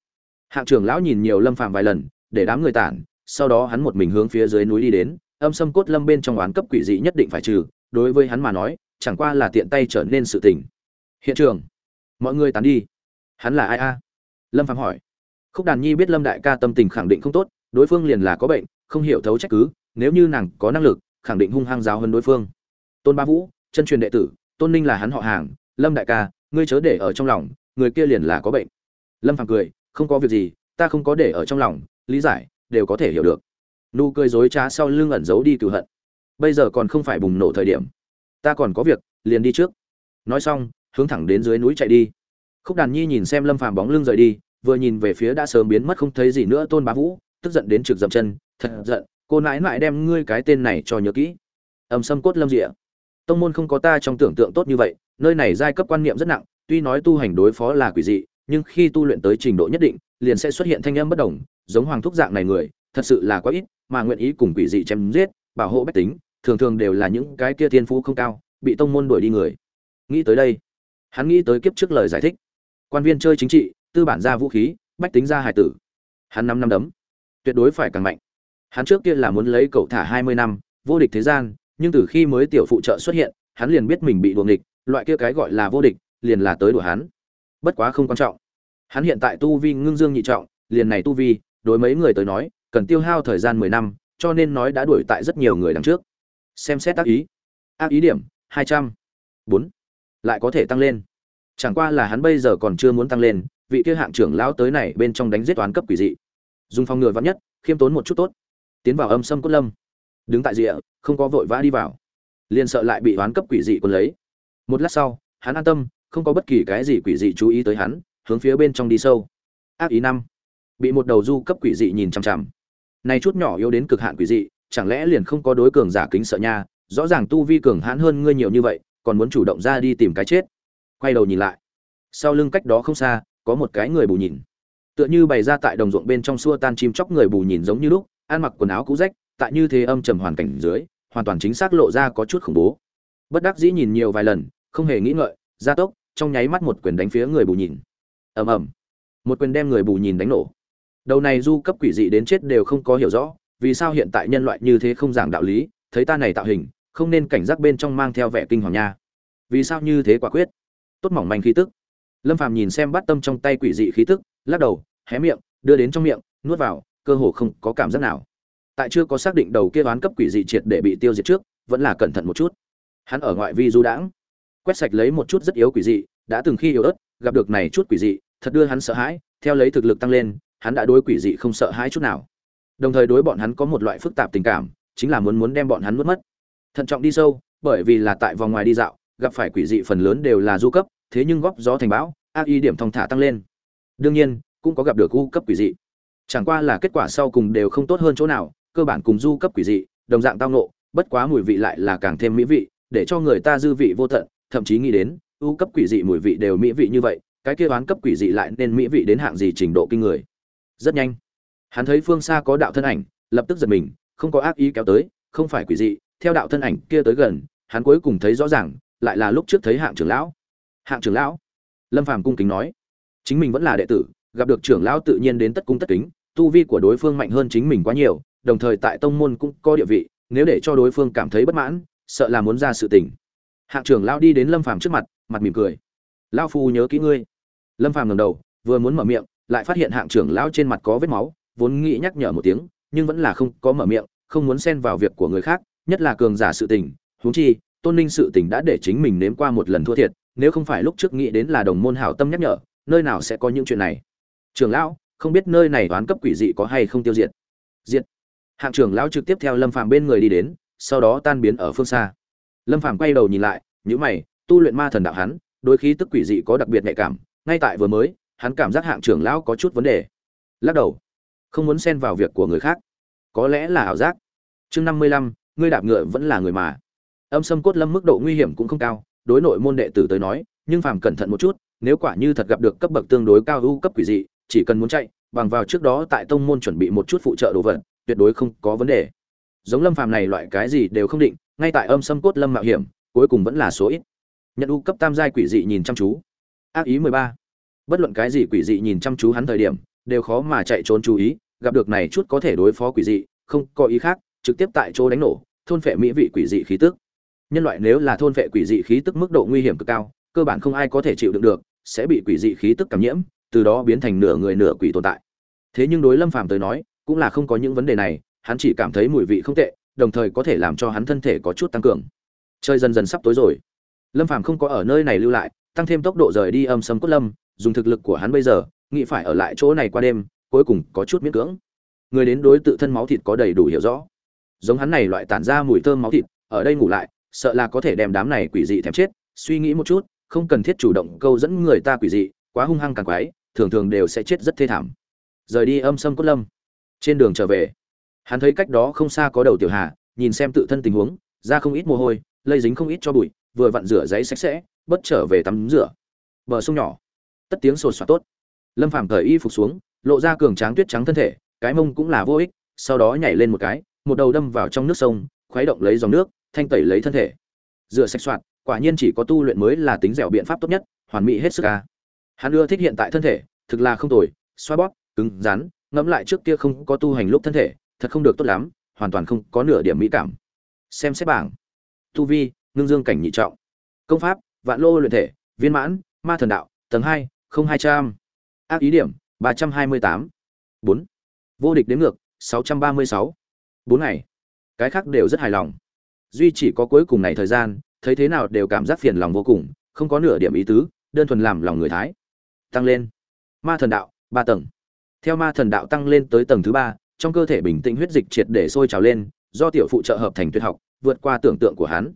Speaker 1: Hạng trưởng lão nhìn nhiều lâm phàm vài lần, để đám người tản, sau đó hắn một mình hướng phía dưới núi đi đến, âm sâm cốt lâm bên trong oán cấp quỷ dị nhất định phải trừ, đối với hắn mà nói, chẳng qua là tiện tay trở nên sự tình. Hiện trường, mọi người tán đi. Hắn là ai a? Lâm phàm hỏi khúc đàn nhi biết lâm đại ca tâm tình khẳng định không tốt, đối phương liền là có bệnh, không hiểu thấu trách cứ, nếu như nàng có năng lực, khẳng định hung hăng giáo hơn đối phương. Tôn ba vũ, chân truyền đệ tử, tôn ninh là hắn họ hàng, lâm đại ca, ngươi chớ để ở trong lòng, người kia liền là có bệnh. Lâm phàm cười, không có việc gì, ta không có để ở trong lòng, lý giải, đều có thể hiểu được. Nụ cười dối trá sau lưng ẩn giấu đi cựu hận. Bây giờ còn không phải bùng nổ thời điểm. Ta còn có việc, liền đi trước. Nói xong, hướng thẳng đến dưới núi chạy đi. Khúc đàn nhi nhìn xem lâm phàm bóng lưng rời đi vừa nhìn về phía đã sớm biến mất không thấy gì nữa tôn bá vũ, tức giận đến trực dậm chân, thật giận, cô nãi nãi đem ngươi cái tên này cho nhớ kỹ. Ầm sâm cốt lâm rịa. Tông môn không có ta trong tưởng tượng tốt như vậy, nơi này giai cấp quan niệm rất nặng, tuy nói tu hành đối phó là quỷ dị, nhưng khi tu luyện tới trình độ nhất định, liền sẽ xuất hiện thanh âm bất đồng, giống hoàng thúc dạng này người, thật sự là quá ít, mà nguyện ý cùng quỷ dị chém giết, bảo hộ bách tính, thường thường đều là những cái kia thiên phú không cao, bị tông môn đuổi đi người. Nghĩ tới đây, hắn nghĩ tới kiếp trước lời giải thích. Quan viên chơi chính trị tư bản ra vũ khí, bách tính ra hải tử. Hắn năm năm đấm. Tuyệt đối phải càng mạnh. Hắn trước kia là muốn lấy cậu thả hai mươi năm, vô địch thế gian, nhưng từ khi mới tiểu phụ trợ xuất hiện, hắn liền biết mình bị đuồng địch loại kia cái gọi là vô địch, liền là tới đùa hắn. Bất quá không quan trọng. Hắn hiện tại tu vi ngưng dương nhị trọng, liền này tu vi, đối mấy người tới nói, cần tiêu hao thời gian mười năm, cho nên nói đã đuổi tại rất nhiều người đằng trước. Xem xét tác ý. Ác ý điểm, hai trăm bốn. Lại có thể tăng lên. Chẳng qua là hắn bây giờ còn chưa muốn tăng lên vị kia hạng trưởng lão tới này bên trong đánh giết toán cấp quỷ dị. Dùng phòng ngừa vắn nhất, khiêm tốn một chút tốt. Tiến vào âm sâm cốt lâm. Đứng tại rìa, không có vội vã đi vào. Liền sợ lại bị toán cấp quỷ dị quân lấy. Một lát sau, hắn an tâm, không có bất kỳ cái gì quỷ dị chú ý tới hắn, hướng phía bên trong đi sâu. Ác ý năm. Bị một đầu du cấp quỷ dị nhìn chằm chằm. Này chút nhỏ yếu đến cực hạn quỷ dị, chẳng lẽ liền không có đối cường giả kính sợ nha? Rõ ràng tu vi cường hãn hơn ngươi nhiều như vậy, còn muốn chủ động ra đi tìm cái chết. Quay đầu nhìn lại. Sau lưng cách đó không xa có một cái người bù nhìn. Tựa như bày ra tại đồng ruộng bên trong xua tan chim chóc người bù nhìn giống như lúc, ăn mặc quần áo cũ rách, tại như thế âm trầm hoàn cảnh dưới, hoàn toàn chính xác lộ ra có chút khủng bố. Bất đắc dĩ nhìn nhiều vài lần, không hề nghĩ ngợi, gia tốc, trong nháy mắt một quyền đánh phía người bù nhìn. Ầm ầm. Một quyền đem người bù nhìn đánh nổ. Đầu này du cấp quỷ dị đến chết đều không có hiểu rõ, vì sao hiện tại nhân loại như thế không giảng đạo lý, thấy ta này tạo hình, không nên cảnh giác bên trong mang theo vẻ kinh hoàng nha. Vì sao như thế quả quyết? Tốt mỏng manh khí tức lâm phàm nhìn xem bắt tâm trong tay quỷ dị khí tức, lắc đầu, hé miệng, đưa đến trong miệng, nuốt vào, cơ hồ không có cảm giác nào. Tại chưa có xác định đầu kia đoán cấp quỷ dị triệt để bị tiêu diệt trước, vẫn là cẩn thận một chút. Hắn ở ngoại vi du đãng, quét sạch lấy một chút rất yếu quỷ dị, đã từng khi yếu ớt, gặp được này chút quỷ dị, thật đưa hắn sợ hãi, theo lấy thực lực tăng lên, hắn đã đối quỷ dị không sợ hãi chút nào. Đồng thời đối bọn hắn có một loại phức tạp tình cảm, chính là muốn muốn đem bọn hắn nuốt mất. Thận trọng đi sâu, bởi vì là tại vòng ngoài đi dạo, gặp phải quỷ dị phần lớn đều là du cấp thế nhưng góp gió thành bão ác ý điểm thong thả tăng lên. Đương nhiên, cũng có gặp được u cấp quỷ dị. Chẳng qua là kết quả sau cùng đều không tốt hơn chỗ nào, cơ bản cùng du cấp quỷ dị, đồng dạng tao nộ bất quá mùi vị lại là càng thêm mỹ vị, để cho người ta dư vị vô tận, thậm chí nghĩ đến, u cấp quỷ dị mùi vị đều mỹ vị như vậy, cái kia đoán cấp quỷ dị lại nên mỹ vị đến hạng gì trình độ kinh người. Rất nhanh, hắn thấy phương xa có đạo thân ảnh, lập tức giật mình, không có ác ý kéo tới, không phải quỷ dị, theo đạo thân ảnh kia tới gần, hắn cuối cùng thấy rõ ràng, lại là lúc trước thấy hạng trưởng lão hạng trưởng lão. Lâm phàm cung kính nói, chính mình vẫn là đệ tử, gặp được trưởng lão tự nhiên đến tất cung tất kính, tu vi của đối phương mạnh hơn chính mình quá nhiều, đồng thời tại tông môn cũng có địa vị, nếu để cho đối phương cảm thấy bất mãn, sợ là muốn ra sự tình. Hạng trưởng lão đi đến lâm phàm trước mặt mặt mỉm cười. Lão phu nhớ kỹ ngươi. Lâm phàm ngẩng đầu, vừa muốn mở miệng, lại phát hiện hạng trưởng lão trên mặt có vết máu, vốn nghĩ nhắc nhở một tiếng, nhưng vẫn là không có mở miệng, không muốn xen vào việc của người khác, nhất là cường giả sự tình. Huống chi, tôn ninh sự tình đã để chính mình nếm qua một lần thua thiệt nếu không phải lúc trước nghĩ đến là đồng môn hảo tâm nhắc nhở, nơi nào sẽ có những chuyện này? Trưởng lão, không biết nơi này toán cấp quỷ dị có hay không tiêu diệt? Diệt. Hạng trưởng lão trực tiếp theo lâm phàm bên người đi đến, sau đó tan biến ở phương xa. Lâm phàm quay đầu nhìn lại những mày, tu luyện ma thần đạo hắn đôi khí tức quỷ dị có đặc biệt nhạy cảm, ngay tại vừa mới, hắn cảm giác hạng trưởng lão có chút vấn đề. Lắc đầu. Không muốn xen vào việc của người khác. Có lẽ là ảo giác. Chương năm mươi lăm, ngươi đạp ngựa vẫn là người mà. Âm sâm cốt lâm mức độ nguy hiểm cũng không cao đối nội môn đệ tử tới nói, nhưng phàm cẩn thận một chút, nếu quả như thật gặp được cấp bậc tương đối cao ưu cấp quỷ dị, chỉ cần muốn chạy, bằng vào trước đó tại tông môn chuẩn bị một chút phụ trợ đồ vật, tuyệt đối không có vấn đề. Giống lâm phàm này loại cái gì đều không định, ngay tại âm sâm cốt lâm mạo hiểm, cuối cùng vẫn là số ít. Nhận ưu cấp tam giai quỷ dị nhìn chăm chú. Ác ý mười ba. Bất luận cái gì quỷ dị nhìn chăm chú hắn thời điểm, đều khó mà chạy trốn chú ý, gặp được này chút có thể đối phó quỷ dị, không có ý khác, trực tiếp tại chỗ đánh nổ, thôn phệ mỹ vị quỷ dị khí tức nhân loại nếu là thôn vệ quỷ dị khí tức mức độ nguy hiểm cực cao, cơ bản không ai có thể chịu đựng được, sẽ bị quỷ dị khí tức cảm nhiễm, từ đó biến thành nửa người nửa quỷ tồn tại. Thế nhưng đối lâm phàm tới nói, cũng là không có những vấn đề này, hắn chỉ cảm thấy mùi vị không tệ, đồng thời có thể làm cho hắn thân thể có chút tăng cường. Chơi dần dần sắp tối rồi. Lâm phàm không có ở nơi này lưu lại, tăng thêm tốc độ rời đi âm sâm cốt lâm, dùng thực lực của hắn bây giờ, nghĩ phải ở lại chỗ này qua đêm, cuối cùng có chút miễn cưỡng. Người đến đối tự thân máu thịt có đầy đủ hiểu rõ. Giống hắn này loại tản ra mùi thơm máu thịt, ở đây ngủ lại sợ là có thể đem đám này quỷ dị thèm chết, suy nghĩ một chút, không cần thiết chủ động câu dẫn người ta quỷ dị, quá hung hăng càng quái, thường thường đều sẽ chết rất thê thảm. Rời đi âm sâm cốt lâm. Trên đường trở về, hắn thấy cách đó không xa có đầu tiểu hà, nhìn xem tự thân tình huống, ra không ít mồ hôi, lây dính không ít cho bụi, vừa vặn rửa giấy sạch sẽ bất trở về tắm rửa. Bờ sông nhỏ. Tất tiếng sột soạt tốt. Lâm phàm cởi y phục xuống, lộ ra cường tráng tuyết trắng thân thể, cái mông cũng là vô ích, sau đó nhảy lên một cái, một đầu đâm vào trong nước sông khuấy động lấy dòng nước thanh tẩy lấy thân thể. Rửa sạch soạn, quả nhiên chỉ có tu luyện mới là tính dẻo biện pháp tốt nhất hoàn mỹ hết sức a. hắn ưa thích hiện tại thân thể thực là không tồi xoa bóp cứng rắn ngẫm lại trước kia không có tu hành lúc thân thể thật không được tốt lắm hoàn toàn không có nửa điểm mỹ cảm. Xem xét bảng. Tu vi ngưng dương cảnh nhị trọng. Công pháp vạn lô luyện thể viên mãn ma thần đạo tầng hai không hai trăm. Ác ý điểm ba trăm hai mươi tám. Bốn. Vô địch đến ngược sáu trăm ba mươi sáu. Bốn ngày cái khác đều rất hài lòng. Duy chỉ có cuối cùng này thời gian, thấy thế nào đều cảm giác phiền lòng vô cùng, không có nửa điểm ý tứ, đơn thuần làm lòng người thái. Tăng lên. Ma thần đạo, ba tầng. Theo ma thần đạo tăng lên tới tầng thứ ba, trong cơ thể bình tĩnh huyết dịch triệt để sôi trào lên, do tiểu phụ trợ hợp thành tuyệt học, vượt qua tưởng tượng của hắn.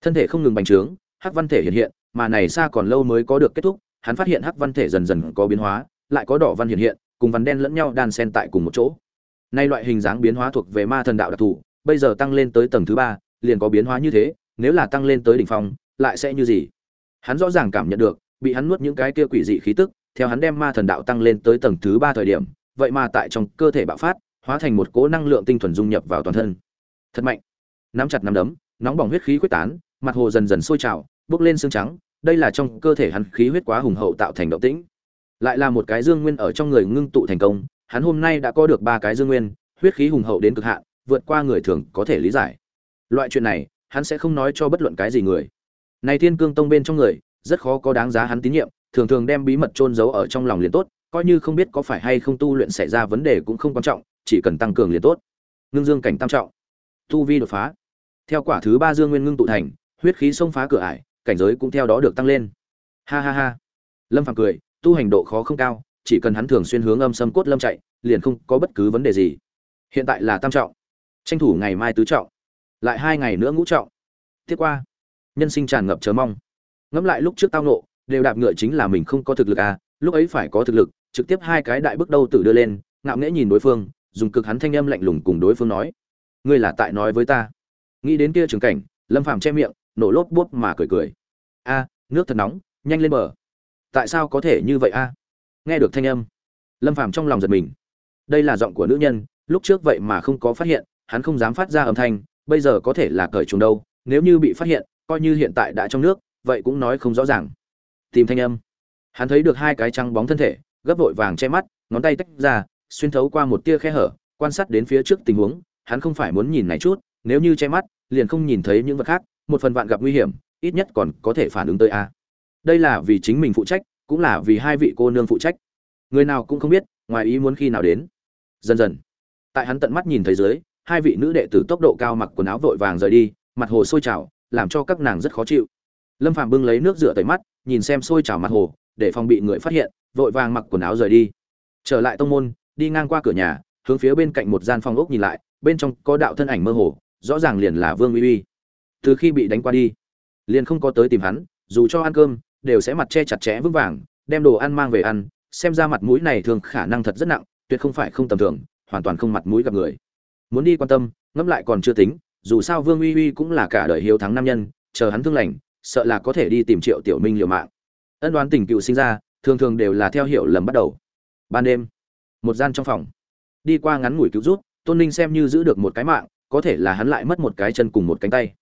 Speaker 1: Thân thể không ngừng bành trướng, hắc văn thể hiện hiện, mà này xa còn lâu mới có được kết thúc, hắn phát hiện hắc văn thể dần dần có biến hóa, lại có đỏ văn hiện hiện, cùng văn đen lẫn nhau đan xen tại cùng một chỗ. Nay loại hình dáng biến hóa thuộc về ma thần đạo đặc thù bây giờ tăng lên tới tầng thứ ba, liền có biến hóa như thế, nếu là tăng lên tới đỉnh phong, lại sẽ như gì? Hắn rõ ràng cảm nhận được, bị hắn nuốt những cái kia quỷ dị khí tức, theo hắn đem ma thần đạo tăng lên tới tầng thứ ba thời điểm, vậy mà tại trong cơ thể bạo phát, hóa thành một cỗ năng lượng tinh thuần dung nhập vào toàn thân. Thật mạnh. Nắm chặt nắm đấm, nóng bỏng huyết khí quyết tán, mặt hồ dần dần sôi trào, bốc lên xương trắng, đây là trong cơ thể hắn khí huyết quá hùng hậu tạo thành động tĩnh. Lại là một cái dương nguyên ở trong người ngưng tụ thành công, hắn hôm nay đã có được ba cái dương nguyên, huyết khí hùng hậu đến cực hạn vượt qua người thường có thể lý giải. Loại chuyện này, hắn sẽ không nói cho bất luận cái gì người. Này thiên cương tông bên trong người, rất khó có đáng giá hắn tín nhiệm, thường thường đem bí mật chôn giấu ở trong lòng liền tốt, coi như không biết có phải hay không tu luyện xảy ra vấn đề cũng không quan trọng, chỉ cần tăng cường liền tốt. Ngưng dương cảnh tam trọng. Tu vi đột phá. Theo quả thứ ba dương nguyên ngưng tụ thành, huyết khí xông phá cửa ải, cảnh giới cũng theo đó được tăng lên. Ha ha ha. Lâm phàm cười, tu hành độ khó không cao, chỉ cần hắn thường xuyên hướng âm sâm cốt lâm chạy, liền không có bất cứ vấn đề gì. Hiện tại là tam trọng tranh thủ ngày mai tứ trọng, lại hai ngày nữa ngũ trọng. Tiếp qua, nhân sinh tràn ngập chờ mong. Ngẫm lại lúc trước tao nộ đều đạp ngựa chính là mình không có thực lực à lúc ấy phải có thực lực, trực tiếp hai cái đại bước đầu tử đưa lên, ngạo nghễ nhìn đối phương, dùng cực hắn thanh âm lạnh lùng cùng đối phương nói, ngươi là tại nói với ta. Nghĩ đến kia trường cảnh, lâm phàm che miệng, nổ lốp bút mà cười cười. A, nước thật nóng, nhanh lên bờ. Tại sao có thể như vậy a? Nghe được thanh âm, lâm phàm trong lòng giật mình. Đây là giọng của nữ nhân, lúc trước vậy mà không có phát hiện hắn không dám phát ra âm thanh, bây giờ có thể là cởi trùng đâu, nếu như bị phát hiện, coi như hiện tại đã trong nước, vậy cũng nói không rõ ràng. Tìm thanh âm. Hắn thấy được hai cái trắng bóng thân thể, gấp vội vàng che mắt, ngón tay tách ra, xuyên thấu qua một tia khe hở, quan sát đến phía trước tình huống, hắn không phải muốn nhìn này chút, nếu như che mắt, liền không nhìn thấy những vật khác, một phần vạn gặp nguy hiểm, ít nhất còn có thể phản ứng tới a. Đây là vì chính mình phụ trách, cũng là vì hai vị cô nương phụ trách. Người nào cũng không biết, ngoài ý muốn khi nào đến. Dần dần, tại hắn tận mắt nhìn thấy dưới hai vị nữ đệ tử tốc độ cao mặc quần áo vội vàng rời đi, mặt hồ sôi trào, làm cho các nàng rất khó chịu. Lâm phàm bưng lấy nước rửa tẩy mắt, nhìn xem sôi trào mặt hồ, để phòng bị người phát hiện, vội vàng mặc quần áo rời đi. Trở lại tông môn, đi ngang qua cửa nhà, hướng phía bên cạnh một gian phòng ốc nhìn lại, bên trong có đạo thân ảnh mơ hồ, rõ ràng liền là vương uy uy. Từ khi bị đánh qua đi, liền không có tới tìm hắn, dù cho ăn cơm, đều sẽ mặt che chặt chẽ vững vàng, đem đồ ăn mang về ăn, xem ra mặt mũi này thường khả năng thật rất nặng, tuyệt không phải không tầm thường, hoàn toàn không mặt mũi gặp người muốn đi quan tâm, ngẫm lại còn chưa tính, dù sao vương uy uy cũng là cả đời hiếu thắng nam nhân, chờ hắn thương lành, sợ là có thể đi tìm triệu tiểu minh liều mạng. Ân đoán tình cựu sinh ra, thường thường đều là theo hiểu lầm bắt đầu. Ban đêm, một gian trong phòng. Đi qua ngắn ngủi cứu rút tôn ninh xem như giữ được một cái mạng, có thể là hắn lại mất một cái chân cùng một cánh tay.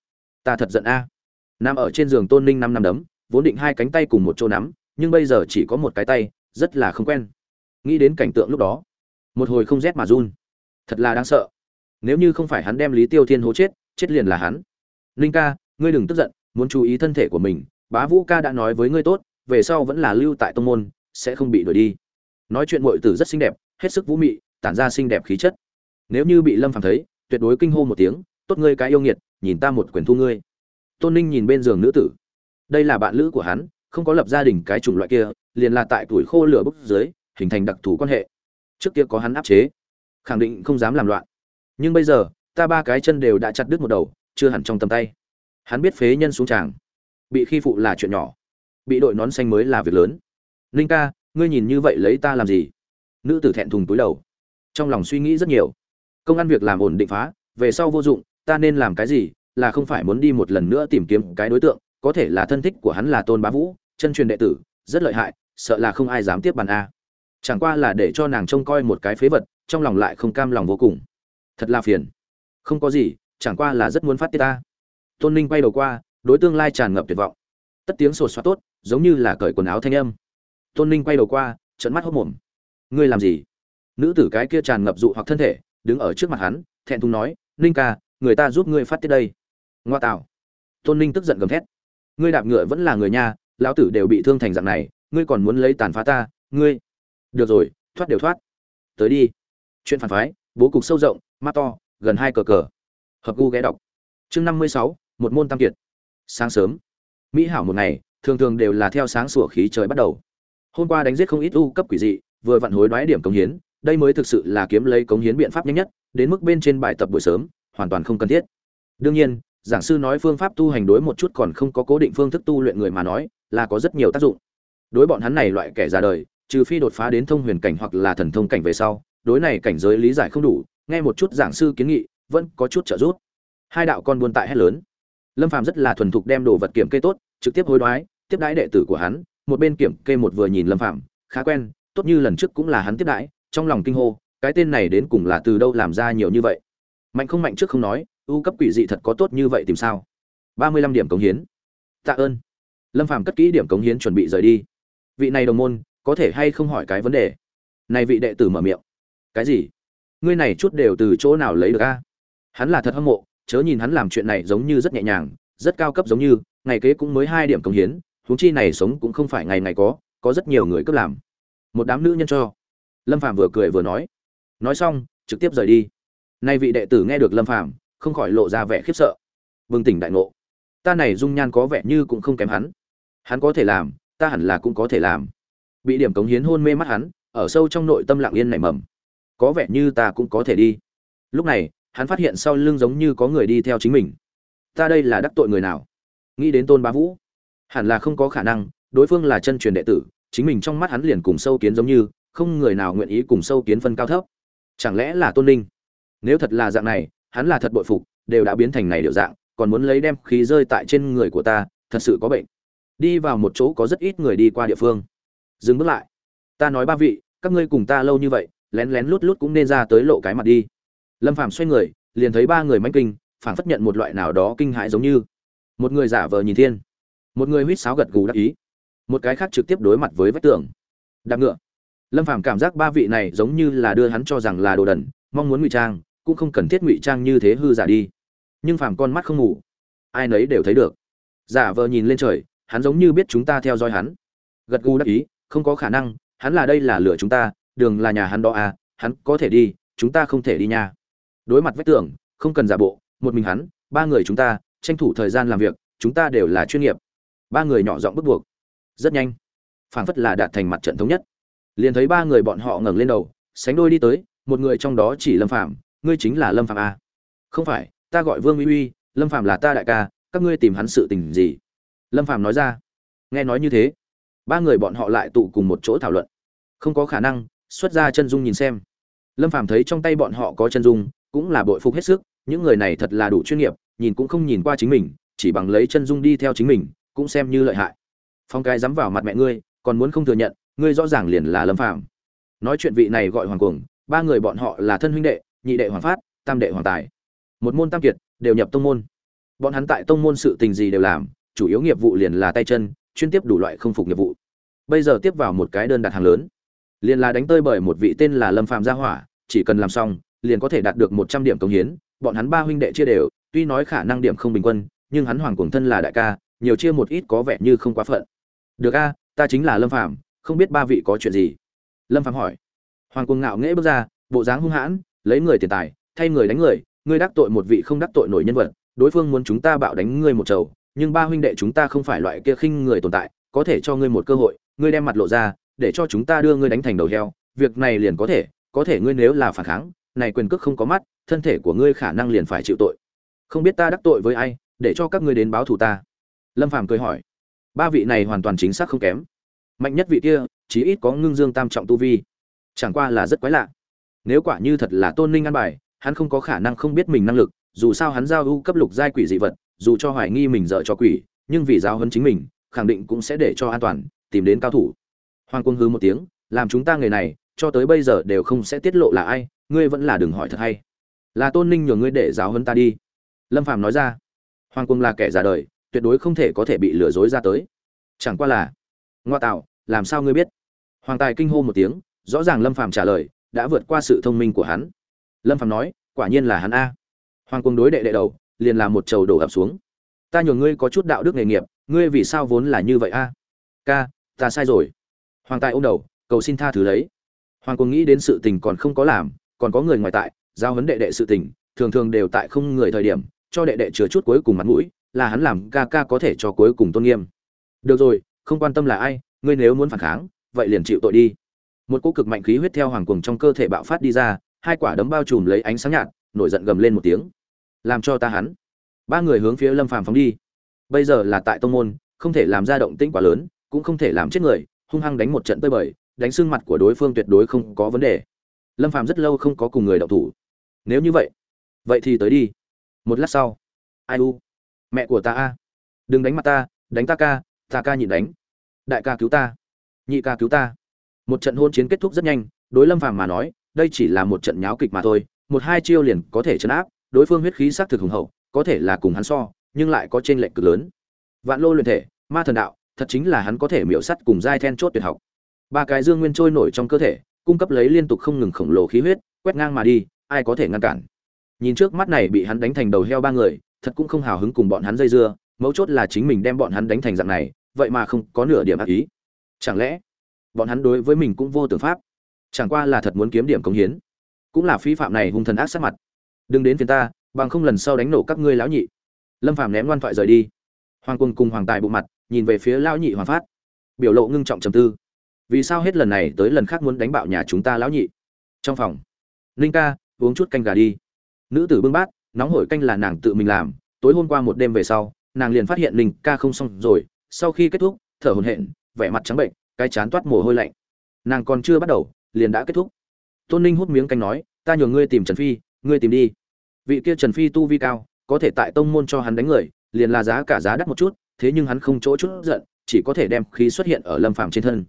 Speaker 1: Ta thật giận a. À. nằm ở trên giường tôn ninh năm năm đấm, vốn định hai cánh tay cùng một chỗ nắm, nhưng bây giờ chỉ có một cái tay, rất là không quen. Nghĩ đến cảnh tượng lúc đó, một hồi không rét mà run. Thật là đáng sợ nếu như không phải hắn đem lý tiêu thiên hố chết chết liền là hắn. Ninh ca, ngươi đừng tức giận, muốn chú ý thân thể của mình. Bá vũ ca đã nói với ngươi tốt, về sau vẫn là lưu tại tông môn, sẽ không bị đuổi đi. Nói chuyện muội tử rất xinh đẹp, hết sức vũ mị, tản ra xinh đẹp khí chất. Nếu như bị lâm phàm thấy, tuyệt đối kinh hô một tiếng, tốt ngươi cái yêu nghiệt, nhìn ta một quyền thu ngươi. Tôn ninh nhìn bên giường nữ tử. Đây là bạn lữ của hắn, không có lập gia đình cái chủng loại kia, liền là tại tuổi khô lửa bốc dưới, hình thành đặc thù quan hệ. Trước kia có hắn áp chế, khẳng định không dám làm loạn nhưng bây giờ, ta ba cái chân đều đã chặt đứt một đầu, chưa hẳn trong tầm tay. Hắn biết phế nhân xuống tràng. Bị khi phụ là chuyện nhỏ. Bị đội nón xanh mới là việc lớn. Ninh ca, ngươi nhìn như vậy lấy ta làm gì? Nữ tử thẹn thùng túi đầu. Trong lòng suy nghĩ rất nhiều. Công ăn việc làm ổn định phá, về sau vô dụng, ta nên làm cái gì? Là không phải muốn đi một lần nữa tìm kiếm cái đối tượng, có thể là thân thích của hắn là tôn bá vũ, chân truyền đệ tử, rất lợi hại, sợ là không ai dám tiếp bàn a. Chẳng qua là để cho nàng trông coi một cái phế vật, trong lòng lại không cam lòng vô cùng thật là phiền. Không có gì, chẳng qua là rất muốn phát tiết ta. Tôn ninh quay đầu qua, đối tương lai tràn ngập tuyệt vọng. Tất tiếng sột soát tốt, giống như là cởi quần áo thanh âm. Tôn ninh quay đầu qua trận mắt hốc mồm. Ngươi làm gì? Nữ tử cái kia tràn ngập dụ hoặc thân thể, đứng ở trước mặt hắn, thẹn thùng nói, ninh ca, người ta giúp ngươi phát tiết đây. Ngoa tạo. Tôn ninh tức giận gầm thét. Ngươi đạp ngựa vẫn là người nha lão tử đều bị thương thành dạng này, ngươi còn muốn lấy tàn phá ta, ngươi. Được rồi, thoát đều thoát. Tới đi. Chuyện phản phái, bố cục sâu rộng mắt to, gần hai cờ cờ. Hợp gu ghé đọc. Chương năm mươi sáu, một môn tam kiệt. Sáng sớm. Mỹ hảo một ngày, thường thường đều là theo sáng sủa khí trời bắt đầu. Hôm qua đánh giết không ít u cấp quỷ dị, vừa vặn hối đoái điểm cống hiến, đây mới thực sự là kiếm lấy cống hiến biện pháp nhanh nhất, đến mức bên trên bài tập buổi sớm, hoàn toàn không cần thiết. Đương nhiên, giảng sư nói phương pháp tu hành đối một chút còn không có cố định phương thức tu luyện người mà nói, là có rất nhiều tác dụng. Đối bọn hắn này loại kẻ ra đời, trừ phi đột phá đến thông huyền cảnh hoặc là thần thông cảnh về sau, đối này cảnh giới lý giải không đủ nghe một chút giảng sư kiến nghị, vẫn có chút trợ giúp. Hai đạo con buôn tại hết lớn. Lâm phàm rất là thuần thục đem đồ vật kiểm kê tốt, trực tiếp hối đoái, tiếp đãi đệ tử của hắn, một bên kiểm kê một vừa nhìn lâm phàm, khá quen, tốt như lần trước cũng là hắn tiếp đãi, trong lòng kinh hô, cái tên này đến cùng là từ đâu làm ra nhiều như vậy? Mạnh không mạnh trước không nói, ưu cấp quỷ dị thật có tốt như vậy tìm sao? Ba mươi lăm điểm cống hiến. Tạ ơn. Lâm phàm cất kỹ điểm cống hiến chuẩn bị rời đi. Vị này đồng môn, có thể hay không hỏi cái vấn đề? Này vị đệ tử mở miệng. Cái gì? Ngươi này chút đều từ chỗ nào lấy được a? Hắn là thật hâm mộ, chớ nhìn hắn làm chuyện này giống như rất nhẹ nhàng, rất cao cấp giống như, ngày kế cũng mới hai điểm công hiến, huống chi này sống cũng không phải ngày ngày có có rất nhiều người cấp làm. Một đám nữ nhân cho. Lâm phàm vừa cười vừa nói. Nói xong, trực tiếp rời đi. Nay vị đệ tử nghe được lâm phàm, không khỏi lộ ra vẻ khiếp sợ. Bừng tỉnh đại ngộ. Ta này dung nhan có vẻ như cũng không kém hắn. Hắn có thể làm, ta hẳn là cũng có thể làm. Bị điểm cống hiến hôn mê mắt hắn, ở sâu trong nội tâm lặng yên nảy mầm có vẻ như ta cũng có thể đi. Lúc này, hắn phát hiện sau lưng giống như có người đi theo chính mình. Ta đây là đắc tội người nào? Nghĩ đến tôn bá vũ. Hẳn là không có khả năng, đối phương là chân truyền đệ tử, chính mình trong mắt hắn liền cùng sâu kiến giống như, không người nào nguyện ý cùng sâu kiến phân cao thấp. Chẳng lẽ là tôn ninh nếu thật là dạng này, hắn là thật bội phục, đều đã biến thành này điệu dạng, còn muốn lấy đem khí rơi tại trên người của ta, thật sự có bệnh. Đi vào một chỗ có rất ít người đi qua địa phương. Dừng bước lại. Ta nói ba vị, các ngươi cùng ta lâu như vậy lén lén lút lút cũng nên ra tới lộ cái mặt đi. Lâm phàm xoay người, liền thấy ba người manh kinh phản phất nhận một loại nào đó kinh hãi giống như. Một người giả vờ nhìn thiên, một người huýt sáo gật gù đắc ý, một cái khác trực tiếp đối mặt với vách tường. Đạp ngựa. Lâm phàm cảm giác ba vị này giống như là đưa hắn cho rằng là đồ đần, mong muốn ngụy trang, cũng không cần thiết ngụy trang như thế hư giả đi. Nhưng phàm con mắt không ngủ, ai nấy đều thấy được. Giả vờ nhìn lên trời, hắn giống như biết chúng ta theo dõi hắn. Gật gù đắc ý, không có khả năng, hắn là đây là lửa chúng ta đường là nhà hắn đó à hắn có thể đi, chúng ta không thể đi nha. Đối mặt vách tường không cần giả bộ, một mình hắn, ba người chúng ta, tranh thủ thời gian làm việc, chúng ta đều là chuyên nghiệp. Ba người nhỏ giọng bức buộc. Rất nhanh. Phảng phất là đạt thành mặt trận thống nhất. Liền thấy ba người bọn họ ngẩng lên đầu, sánh đôi đi tới, một người trong đó chỉ lâm phạm ngươi chính là lâm phạm a à. không phải, ta gọi vương uy uy, lâm phạm là ta đại ca, các ngươi tìm hắn sự tình gì? Lâm phạm nói ra. Nghe nói như thế, ba người bọn họ lại tụ cùng một chỗ thảo luận. Không có khả năng xuất ra chân dung nhìn xem. Lâm phàm thấy trong tay bọn họ có chân dung, cũng là bội phục hết sức, những người này thật là đủ chuyên nghiệp, nhìn cũng không nhìn qua chính mình, chỉ bằng lấy chân dung đi theo chính mình, cũng xem như lợi hại. Phong cái dám vào mặt mẹ ngươi, còn muốn không thừa nhận, ngươi rõ ràng liền là lâm phàm. Nói chuyện vị này gọi hoàng cuồng, ba người bọn họ là thân huynh đệ, nhị đệ hoàng phát, tam đệ hoàng tài. Một môn tam kiệt, đều nhập tông môn. Bọn hắn tại tông môn sự tình gì đều làm, chủ yếu nghiệp vụ liền là tay chân, chuyên tiếp đủ loại không phục nghiệp vụ. Bây giờ tiếp vào một cái đơn đặt hàng lớn liền là đánh tơi bởi một vị tên là lâm phạm gia hỏa chỉ cần làm xong liền có thể đạt được một trăm điểm công hiến. Bọn hắn ba huynh đệ chia đều tuy nói khả năng điểm không bình quân nhưng hắn hoàng cùng thân là đại ca nhiều chia một ít có vẻ như không quá phận. Được a ta chính là lâm phạm không biết ba vị có chuyện gì? Lâm phạm hỏi. Hoàng cuồng ngạo nghễ bước ra bộ dáng hung hãn lấy người tiền tài thay người đánh người ngươi đắc tội một vị không đắc tội nổi nhân vật đối phương muốn chúng ta bạo đánh ngươi một chầu, nhưng ba huynh đệ chúng ta không phải loại kia khinh người tồn tại có thể cho ngươi một cơ hội ngươi đem mặt lộ ra để cho chúng ta đưa ngươi đánh thành đầu heo, việc này liền có thể có thể ngươi nếu là phản kháng, này quyền cước không có mắt, thân thể của ngươi khả năng liền phải chịu tội. Không biết ta đắc tội với ai, để cho các ngươi đến báo thù ta. Lâm phàm cười hỏi. Ba vị này hoàn toàn chính xác không kém. Mạnh nhất vị kia, chí ít có ngưng dương tam trọng tu vi. Chẳng qua là rất quái lạ. Nếu quả như thật là tôn ninh ăn bài, hắn không có khả năng không biết mình năng lực, dù sao hắn giao ưu cấp lục giai quỷ dị vật, dù cho hoài nghi mình dợ cho quỷ, nhưng vì giao hấn chính mình, khẳng định cũng sẽ để cho an toàn, tìm đến cao thủ hoàng quân hư một tiếng, làm chúng ta người này, cho tới bây giờ đều không sẽ tiết lộ là ai, ngươi vẫn là đừng hỏi thật hay. Là tôn ninh nhường ngươi để giáo hơn ta đi. Lâm phàm nói ra. Hoàng quân là kẻ già đời, tuyệt đối không thể có thể bị lừa dối ra tới. Chẳng qua là, ngoa tạo, làm sao ngươi biết? Hoàng tài kinh hô một tiếng, rõ ràng lâm phàm trả lời, đã vượt qua sự thông minh của hắn. Lâm phàm nói, quả nhiên là hắn a. Hoàng quân đối đệ đệ đầu, liền là một trầu đổ ập xuống. Ta nhường ngươi có chút đạo đức nghề nghiệp, ngươi vì sao vốn là như vậy a? Ca, ta sai rồi hoàng tài ôm đầu, cầu xin tha thứ lấy. Hoàng quân nghĩ đến sự tình còn không có làm, còn có người ngoài tại, giao huấn đệ đệ sự tình, thường thường đều tại không người thời điểm, cho đệ đệ chứa chút cuối cùng mặt mũi, là hắn làm ca ca có thể cho cuối cùng tôn nghiêm. Được rồi, không quan tâm là ai, ngươi nếu muốn phản kháng, vậy liền chịu tội đi. Một cỗ cực mạnh khí huyết theo hoàng cuồng trong cơ thể bạo phát đi ra, hai quả đấm bao trùm lấy ánh sáng nhạt, nổi giận gầm lên một tiếng. Làm cho ta hắn. Ba người hướng phía lâm phàm phóng đi. Bây giờ là tại tông môn, không thể làm ra động tĩnh quá lớn, cũng không thể làm chết người hung hăng đánh một trận tơi bời, đánh xương mặt của đối phương tuyệt đối không có vấn đề. Lâm phàm rất lâu không có cùng người đậu thủ. Nếu như vậy vậy thì tới đi. Một lát sau, ai u? Mẹ của ta a. Đừng đánh mặt ta, đánh ta ca ta ca nhịn đánh. Đại ca cứu ta, nhị ca cứu ta. Một trận hôn chiến kết thúc rất nhanh, đối lâm phàm mà nói, đây chỉ là một trận nháo kịch mà thôi. Một hai chiêu liền có thể chấn áp, đối phương huyết khí xác thực hùng hậu, có thể là cùng hắn so, nhưng lại có trên lệnh cực lớn. Vạn lô luyện thể, ma thần đạo thật chính là hắn có thể miểu sắt cùng giai then chốt tuyệt học. Ba cái dương nguyên trôi nổi trong cơ thể, cung cấp lấy liên tục không ngừng khổng lồ khí huyết, quét ngang mà đi, ai có thể ngăn cản? Nhìn trước mắt này bị hắn đánh thành đầu heo ba người, thật cũng không hào hứng cùng bọn hắn dây dưa, mấu chốt là chính mình đem bọn hắn đánh thành dạng này, vậy mà không có nửa điểm ác ý. Chẳng lẽ, bọn hắn đối với mình cũng vô tưởng pháp? Chẳng qua là thật muốn kiếm điểm cống hiến. Cũng là phi phạm này hung thần ác sát mặt. Đừng đến phiền ta, bằng không lần sau đánh nổ các ngươi lão nhị. Lâm phàm ném ngoan thoại rời đi. Hoàng quân cùng hoàng tài bộ mặt nhìn về phía lão nhị hoàng phát. Biểu lộ ngưng trọng trầm tư. Vì sao hết lần này tới lần khác muốn đánh bạo nhà chúng ta lão nhị? Trong phòng linh ca, uống chút canh gà đi. Nữ tử bưng bát, nóng hổi canh là nàng tự mình làm. Tối hôm qua một đêm về sau, nàng liền phát hiện linh ca không xong rồi. Sau khi kết thúc, thở hổn hển, vẻ mặt trắng bệnh, cái chán toát mồ hôi lạnh. Nàng còn chưa bắt đầu, liền đã kết thúc. Tôn ninh hút miếng canh nói, ta nhường ngươi tìm trần phi, ngươi tìm đi. Vị kia trần phi tu vi cao, có thể tại tông môn cho hắn đánh người, liền là giá cả giá đắt một chút thế nhưng hắn không chỗ chút giận, chỉ có thể đem khí xuất hiện ở lâm phàm trên thân.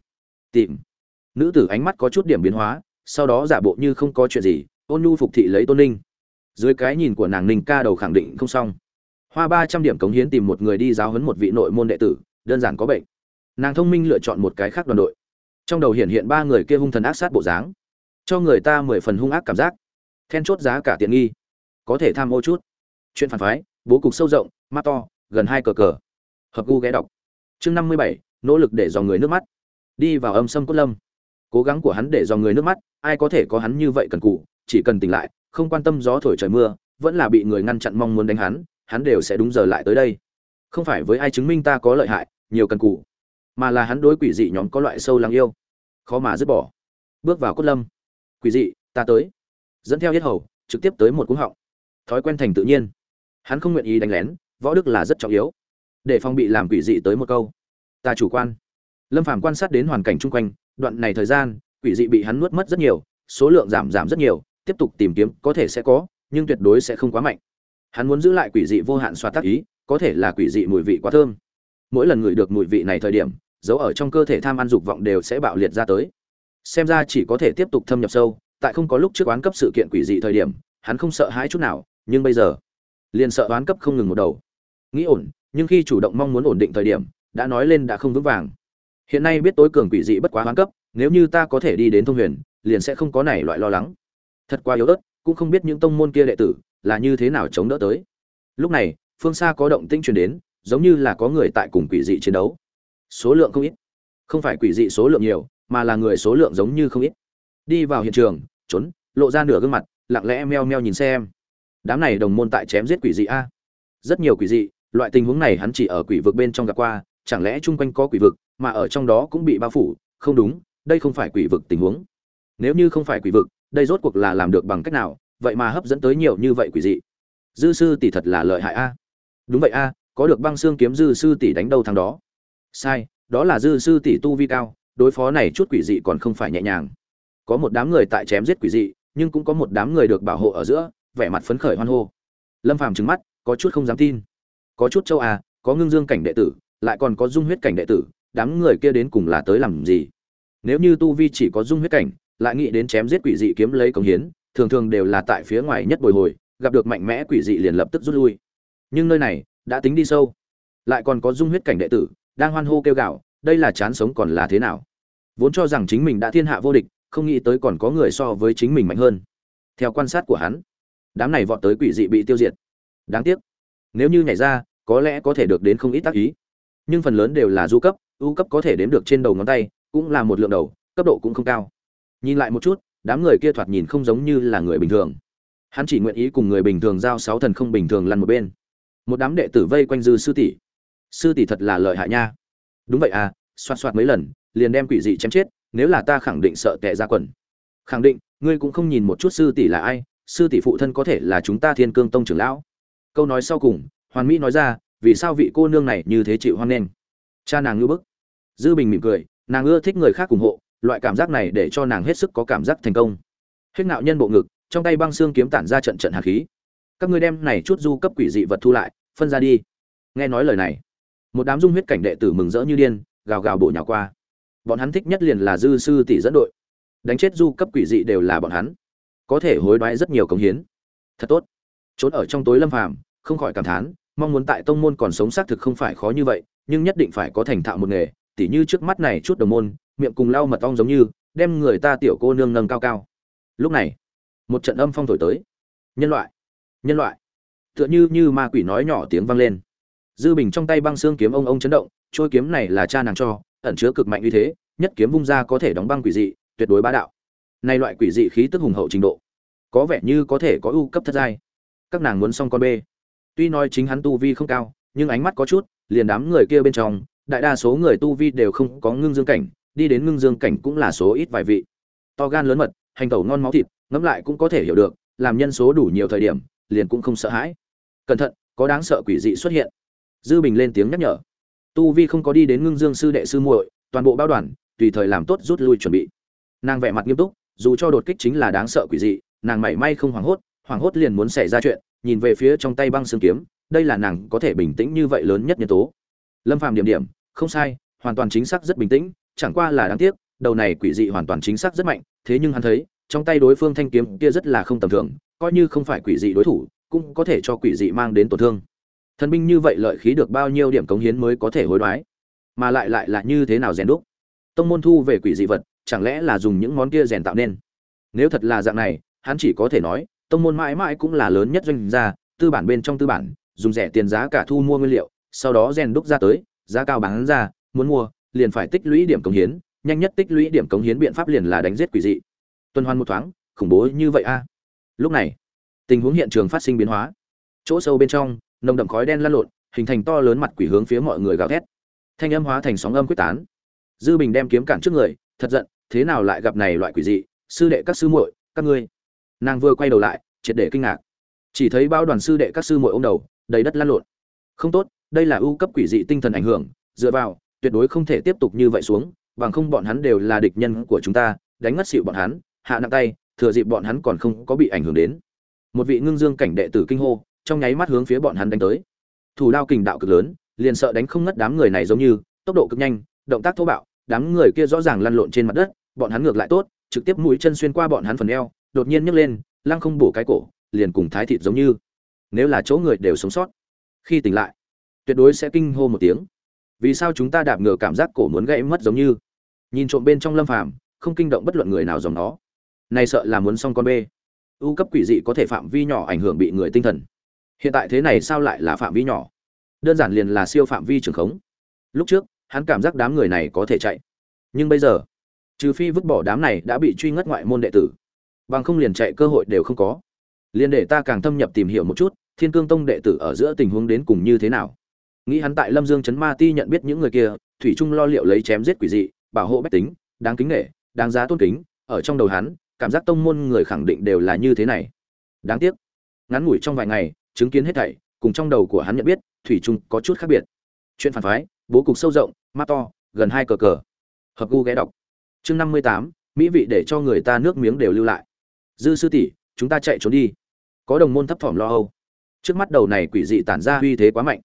Speaker 1: Tìm. Nữ tử ánh mắt có chút điểm biến hóa, sau đó giả bộ như không có chuyện gì, ôn nhu phục thị lấy tôn ninh. Dưới cái nhìn của nàng ninh ca đầu khẳng định không xong. Hoa ba trăm điểm cống hiến tìm một người đi giáo huấn một vị nội môn đệ tử, đơn giản có bệnh. Nàng thông minh lựa chọn một cái khác đoàn đội. Trong đầu hiện hiện ba người kia hung thần ác sát bộ dáng. Cho người ta mười phần hung ác cảm giác. Then chốt giá cả tiện nghi. Có thể tham ô chút. Chuyện phản phái, bố cục sâu rộng, mắt to, gần hai cờ cờ hợp gu ghé đọc. Chương năm mươi bảy, nỗ lực để dò người nước mắt. Đi vào âm sâm cốt lâm. Cố gắng của hắn để dò người nước mắt, ai có thể có hắn như vậy cần cụ chỉ cần tỉnh lại, không quan tâm gió thổi trời mưa, vẫn là bị người ngăn chặn mong muốn đánh hắn hắn đều sẽ đúng giờ lại tới đây. Không phải với ai chứng minh ta có lợi hại, nhiều cần cụ mà là hắn đối quỷ dị nhóm có loại sâu lắng yêu. Khó mà dứt bỏ. Bước vào cốt lâm. Quỷ dị, ta tới. Dẫn theo hết hầu, trực tiếp tới một cú họng. Thói quen thành tự nhiên. Hắn không nguyện ý đánh lén, võ đức là rất trọng yếu để phòng bị làm quỷ dị tới một câu. Ta chủ quan. Lâm phàm quan sát đến hoàn cảnh chung quanh, đoạn này thời gian, quỷ dị bị hắn nuốt mất rất nhiều, số lượng giảm giảm rất nhiều, tiếp tục tìm kiếm có thể sẽ có, nhưng tuyệt đối sẽ không quá mạnh. Hắn muốn giữ lại quỷ dị vô hạn xoa tác ý, có thể là quỷ dị mùi vị quá thơm. Mỗi lần ngửi được mùi vị này thời điểm, dấu ở trong cơ thể tham ăn dục vọng đều sẽ bạo liệt ra tới. Xem ra chỉ có thể tiếp tục thâm nhập sâu, tại không có lúc trước oán cấp sự kiện quỷ dị thời điểm, hắn không sợ hãi chút nào, nhưng bây giờ, liền sợ đoán cấp không ngừng một đầu. Nghĩ ổn nhưng khi chủ động mong muốn ổn định thời điểm, đã nói lên đã không vững vàng. Hiện nay biết tối cường quỷ dị bất quá hoán cấp, nếu như ta có thể đi đến thông huyền, liền sẽ không có này loại lo lắng. Thật quá yếu ớt, cũng không biết những tông môn kia đệ tử là như thế nào chống đỡ tới. Lúc này, phương xa có động tĩnh truyền đến, giống như là có người tại cùng quỷ dị chiến đấu. Số lượng không ít. Không phải quỷ dị số lượng nhiều, mà là người số lượng giống như không ít. Đi vào hiện trường, trốn, lộ ra nửa gương mặt, lặng lẽ meo meo nhìn xem. Đám này đồng môn tại chém giết quỷ dị a. Rất nhiều quỷ dị loại tình huống này hắn chỉ ở quỷ vực bên trong gặp qua, chẳng lẽ chung quanh có quỷ vực, mà ở trong đó cũng bị bao phủ? Không đúng, đây không phải quỷ vực tình huống. Nếu như không phải quỷ vực, đây rốt cuộc là làm được bằng cách nào? Vậy mà hấp dẫn tới nhiều như vậy quỷ dị. Dư sư tỷ thật là lợi hại a. Đúng vậy a, có được băng xương kiếm dư sư tỷ đánh đâu thằng đó? Sai, đó là dư sư tỷ tu vi cao, đối phó này chút quỷ dị còn không phải nhẹ nhàng. Có một đám người tại chém giết quỷ dị, nhưng cũng có một đám người được bảo hộ ở giữa, vẻ mặt phấn khởi hoan hô. Lâm phàm trừng mắt, có chút không dám tin có chút châu a, có ngưng dương cảnh đệ tử, lại còn có dung huyết cảnh đệ tử, đám người kia đến cùng là tới làm gì? Nếu như tu vi chỉ có dung huyết cảnh, lại nghĩ đến chém giết quỷ dị kiếm lấy công hiến, thường thường đều là tại phía ngoài nhất bồi hồi, gặp được mạnh mẽ quỷ dị liền lập tức rút lui. Nhưng nơi này, đã tính đi sâu. Lại còn có dung huyết cảnh đệ tử, đang hoan hô kêu gạo đây là chán sống còn là thế nào? Vốn cho rằng chính mình đã thiên hạ vô địch, không nghĩ tới còn có người so với chính mình mạnh hơn. Theo quan sát của hắn, đám này vọt tới quỷ dị bị tiêu diệt. Đáng tiếc, nếu như nhảy ra có lẽ có thể được đến không ít tác ý. Nhưng phần lớn đều là du cấp, ưu cấp có thể đếm được trên đầu ngón tay, cũng là một lượng đầu, cấp độ cũng không cao. Nhìn lại một chút, đám người kia thoạt nhìn không giống như là người bình thường. Hắn chỉ nguyện ý cùng người bình thường giao sáu thần không bình thường lăn một bên. Một đám đệ tử vây quanh dư sư tỷ. Sư tỷ thật là lợi hại nha. Đúng vậy à xoạt xoạt mấy lần, liền đem quỷ dị chém chết, nếu là ta khẳng định sợ tệ ra quần. Khẳng định, ngươi cũng không nhìn một chút sư tỷ là ai, sư tỷ phụ thân có thể là chúng ta thiên cương tông trưởng lão. Câu nói sau cùng hoàn mỹ nói ra, vì sao vị cô nương này như thế chịu hoan nghênh? Cha nàng ngư bức. Dư bình mỉm cười, nàng ưa thích người khác ủng hộ, loại cảm giác này để cho nàng hết sức có cảm giác thành công. Hết nạo nhân bộ ngực, trong tay băng xương kiếm tản ra trận trận hạt khí. Các ngươi đem này chút du cấp quỷ dị vật thu lại, phân ra đi. Nghe nói lời này, một đám dung huyết cảnh đệ tử mừng rỡ như điên, gào gào bổ nhào qua. Bọn hắn thích nhất liền là dư sư tỷ dẫn đội. Đánh chết du cấp quỷ dị đều là bọn hắn. Có thể hối đoái rất nhiều công hiến. Thật tốt. Trốn ở trong tối lâm phàm không khỏi cảm thán, mong muốn tại tông môn còn sống xác thực không phải khó như vậy, nhưng nhất định phải có thành thạo một nghề, tỉ như trước mắt này chút đồng môn, miệng cùng lau mật ong giống như, đem người ta tiểu cô nương nâng cao cao. Lúc này, một trận âm phong thổi tới. Nhân loại nhân loại. Tựa như như ma quỷ nói nhỏ tiếng vang lên. Dư bình trong tay băng xương kiếm ông ông chấn động, trôi kiếm này là cha nàng cho, ẩn chứa cực mạnh uy thế, nhất kiếm vung ra có thể đóng băng quỷ dị, tuyệt đối bá đạo. Nay loại quỷ dị khí tức hùng hậu trình độ, có vẻ như có thể có ưu cấp thất giai. Các nàng muốn xong con bê tuy nói chính hắn tu vi không cao, nhưng ánh mắt có chút, liền đám người kia bên trong, đại đa số người tu vi đều không có ngưng dương cảnh, đi đến ngưng dương cảnh cũng là số ít vài vị. To gan lớn mật, hành tẩu ngon máu thịt, ngẫm lại cũng có thể hiểu được, làm nhân số đủ nhiều thời điểm, liền cũng không sợ hãi. Cẩn thận, có đáng sợ quỷ dị xuất hiện. Dư bình lên tiếng nhắc nhở. Tu vi không có đi đến ngưng dương sư đệ sư muội, toàn bộ bao đoàn, tùy thời làm tốt rút lui chuẩn bị. Nàng vẻ mặt nghiêm túc, dù cho đột kích chính là đáng sợ quỷ dị, nàng mảy may không hoảng hốt hoảng hốt liền muốn xảy ra chuyện, nhìn về phía trong tay băng xương kiếm, đây là nàng có thể bình tĩnh như vậy lớn nhất nhân tố. Lâm phàm điểm điểm, không sai, hoàn toàn chính xác rất bình tĩnh, chẳng qua là đáng tiếc, đầu này quỷ dị hoàn toàn chính xác rất mạnh, thế nhưng hắn thấy, trong tay đối phương thanh kiếm kia rất là không tầm thường, coi như không phải quỷ dị đối thủ, cũng có thể cho quỷ dị mang đến tổn thương. Thần binh như vậy lợi khí được bao nhiêu điểm cống hiến mới có thể hối đoái? Mà lại lại là như thế nào rèn đúc? Tông môn thu về quỷ dị vật, chẳng lẽ là dùng những món kia rèn tạo nên? Nếu thật là dạng này, hắn chỉ có thể nói tông môn mãi mãi cũng là lớn nhất doanh gia, tư bản bên trong tư bản, dùng rẻ tiền giá cả thu mua nguyên liệu, sau đó rèn đúc ra tới, giá cao bán ra, muốn mua, liền phải tích lũy điểm cống hiến, nhanh nhất tích lũy điểm cống hiến biện pháp liền là đánh giết quỷ dị. Tuần hoàn một thoáng, khủng bố như vậy a. Lúc này, tình huống hiện trường phát sinh biến hóa. Chỗ sâu bên trong, nồng đậm khói đen lăn lộn, hình thành to lớn mặt quỷ hướng phía mọi người gào thét. Thanh âm hóa thành sóng âm quyết tán. Dư bình đem kiếm cản trước người, thật giận, thế nào lại gặp này loại quỷ dị? Sư đệ các sư muội, các ngươi nàng vừa quay đầu lại, triệt để kinh ngạc. Chỉ thấy bao đoàn sư đệ các sư muội ông đầu, đầy đất lan lộn. Không tốt, đây là ưu cấp quỷ dị tinh thần ảnh hưởng, dựa vào, tuyệt đối không thể tiếp tục như vậy xuống, bằng không bọn hắn đều là địch nhân của chúng ta, đánh ngất xịu bọn hắn, hạ nặng tay, thừa dịp bọn hắn còn không có bị ảnh hưởng đến. Một vị ngưng dương cảnh đệ tử kinh hô, trong nháy mắt hướng phía bọn hắn đánh tới. Thủ đao kình đạo cực lớn, liền sợ đánh không ngất đám người này giống như, tốc độ cực nhanh, động tác thô bạo, đám người kia rõ ràng lăn lộn trên mặt đất, bọn hắn ngược lại tốt, trực tiếp mũi chân xuyên qua bọn hắn phần eo đột nhiên nhấc lên, lăng không bổ cái cổ, liền cùng thái thịt giống như. Nếu là chỗ người đều sống sót, khi tỉnh lại, tuyệt đối sẽ kinh hô một tiếng. Vì sao chúng ta đạp ngựa cảm giác cổ muốn gãy mất giống như? Nhìn trộm bên trong lâm phàm, không kinh động bất luận người nào dòng nó. Này sợ là muốn xong con bê. Ưu cấp quỷ dị có thể phạm vi nhỏ ảnh hưởng bị người tinh thần. Hiện tại thế này sao lại là phạm vi nhỏ? Đơn giản liền là siêu phạm vi trường khống. Lúc trước, hắn cảm giác đám người này có thể chạy. Nhưng bây giờ, trừ phi vứt bỏ đám này đã bị truy ngất ngoại môn đệ tử bằng không liền chạy cơ hội đều không có. Liền để ta càng thâm nhập tìm hiểu một chút, thiên cương tông đệ tử ở giữa tình huống đến cùng như thế nào. Nghĩ hắn tại lâm dương trấn ma ti nhận biết những người kia, thủy trung lo liệu lấy chém giết quỷ dị, bảo hộ bách tính, đáng kính nghệ đáng giá tôn kính, ở trong đầu hắn, cảm giác tông môn người khẳng định đều là như thế này. Đáng tiếc, ngắn ngủi trong vài ngày, chứng kiến hết thảy, cùng trong đầu của hắn nhận biết, thủy trung có chút khác biệt. Chuyện phản phái, bố cục sâu rộng, mắt to, gần hai cờ cờ. Hợp gu ghé đọc. Chương năm mươi tám, mỹ vị để cho người ta nước miếng đều lưu lại dư sư tỷ, chúng ta chạy trốn đi. Có đồng môn thấp thỏm lo âu. Trước mắt đầu này quỷ dị tản ra uy thế quá mạnh.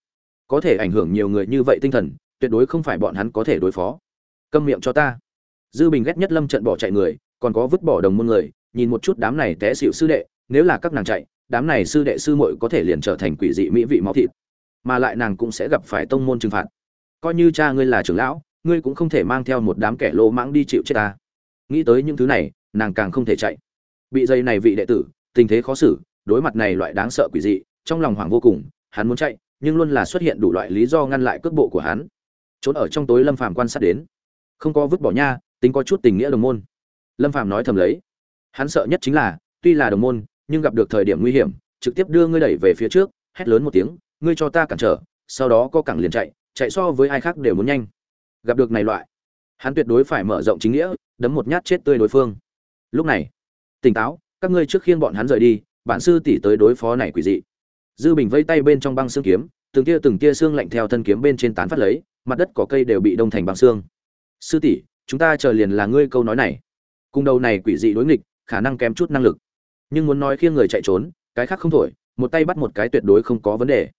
Speaker 1: Có thể ảnh hưởng nhiều người như vậy tinh thần, tuyệt đối không phải bọn hắn có thể đối phó. Câm miệng cho ta. Dư bình ghét nhất lâm trận bỏ chạy người, còn có vứt bỏ đồng môn người, nhìn một chút đám này té xịu sư đệ, nếu là các nàng chạy, đám này sư đệ sư muội có thể liền trở thành quỷ dị mỹ vị máu thịt. Mà lại nàng cũng sẽ gặp phải tông môn trừng phạt. Coi như cha ngươi là trưởng lão, ngươi cũng không thể mang theo một đám kẻ lô mãng đi chịu chết ta. Nghĩ tới những thứ này, nàng càng không thể chạy bị dây này vị đệ tử, tình thế khó xử, đối mặt này loại đáng sợ quỷ dị, trong lòng hoảng vô cùng, hắn muốn chạy, nhưng luôn là xuất hiện đủ loại lý do ngăn lại cước bộ của hắn. Trốn ở trong tối lâm phàm quan sát đến. Không có vứt bỏ nha, tính có chút tình nghĩa đồng môn. Lâm phàm nói thầm lấy. Hắn sợ nhất chính là, tuy là đồng môn, nhưng gặp được thời điểm nguy hiểm, trực tiếp đưa ngươi đẩy về phía trước, hét lớn một tiếng, ngươi cho ta cản trở, sau đó có cẳng liền chạy chạy so với ai khác đều muốn nhanh. Gặp được này loại, hắn tuyệt đối phải mở rộng chính nghĩa, đấm một nhát chết tươi đối phương. Lúc này tỉnh táo, các ngươi trước khiêng bọn hắn rời đi, bản sư tỷ tới đối phó này quỷ dị. Dư bình vây tay bên trong băng xương kiếm, từng tia từng tia xương lạnh theo thân kiếm bên trên tán phát lấy, mặt đất cỏ cây đều bị đông thành băng xương. Sư tỷ, chúng ta chờ liền là ngươi câu nói này. Cung đầu này quỷ dị đối nghịch, khả năng kém chút năng lực. Nhưng muốn nói khiêng người chạy trốn, cái khác không thổi, một tay bắt một cái tuyệt đối không có vấn đề.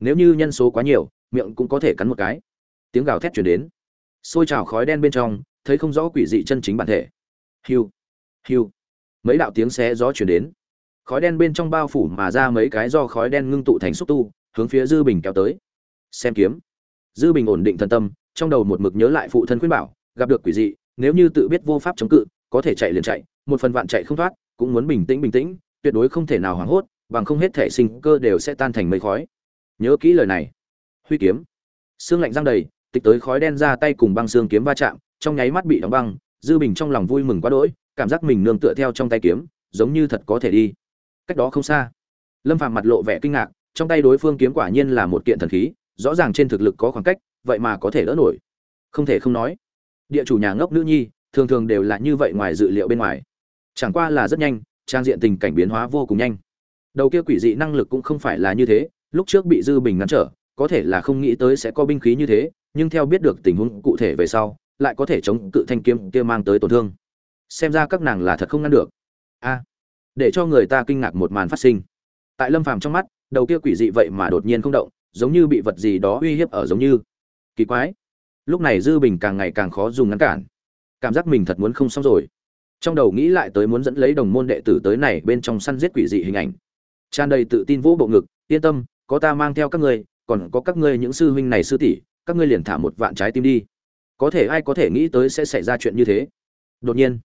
Speaker 1: Nếu như nhân số quá nhiều, miệng cũng có thể cắn một cái. Tiếng gào thét chuyển đến. Xôi trào khói đen bên trong, thấy không rõ quỷ dị chân chính bản thể. Hiu hiu mấy đạo tiếng xé gió chuyển đến. Khói đen bên trong bao phủ mà ra mấy cái do khói đen ngưng tụ thành xúc tu, hướng phía dư bình kéo tới. Xem kiếm. Dư bình ổn định thân tâm, trong đầu một mực nhớ lại phụ thân khuyên bảo, gặp được quỷ dị, nếu như tự biết vô pháp chống cự, có thể chạy liền chạy, một phần vạn chạy không thoát, cũng muốn bình tĩnh bình tĩnh, tuyệt đối không thể nào hoảng hốt, bằng không hết thể sinh cơ đều sẽ tan thành mây khói. Nhớ kỹ lời này. Huy kiếm. Xương lạnh răng đầy, tịch tới khói đen ra tay cùng băng xương kiếm va chạm, trong nháy mắt bị đóng băng, dư bình trong lòng vui mừng quá đỗi cảm giác mình nương tựa theo trong tay kiếm, giống như thật có thể đi. Cách đó không xa, lâm phàm mặt lộ vẻ kinh ngạc, trong tay đối phương kiếm quả nhiên là một kiện thần khí, rõ ràng trên thực lực có khoảng cách, vậy mà có thể đỡ nổi. Không thể không nói, địa chủ nhà ngốc nữ nhi, thường thường đều là như vậy ngoài dự liệu bên ngoài. Chẳng qua là rất nhanh, trang diện tình cảnh biến hóa vô cùng nhanh. Đầu kia quỷ dị năng lực cũng không phải là như thế, lúc trước bị dư bình ngăn trở, có thể là không nghĩ tới sẽ có binh khí như thế, nhưng theo biết được tình huống cụ thể về sau, lại có thể chống cự thanh kiếm kia mang tới tổn thương xem ra các nàng là thật không ngăn được. A, để cho người ta kinh ngạc một màn phát sinh. Tại lâm phàm trong mắt, đầu kia quỷ dị vậy mà đột nhiên không động, giống như bị vật gì đó uy hiếp ở giống như. Kỳ quái. Lúc này dư bình càng ngày càng khó dùng ngăn cản. Cảm giác mình thật muốn không xong rồi. Trong đầu nghĩ lại tới muốn dẫn lấy đồng môn đệ tử tới này bên trong săn giết quỷ dị hình ảnh. Tràn đầy tự tin vỗ bộ ngực, yên tâm, có ta mang theo các ngươi, còn có các ngươi những sư huynh này sư tỷ, các ngươi liền thả một vạn trái tim đi. Có thể ai có thể nghĩ tới sẽ xảy ra chuyện như thế. Đột nhiên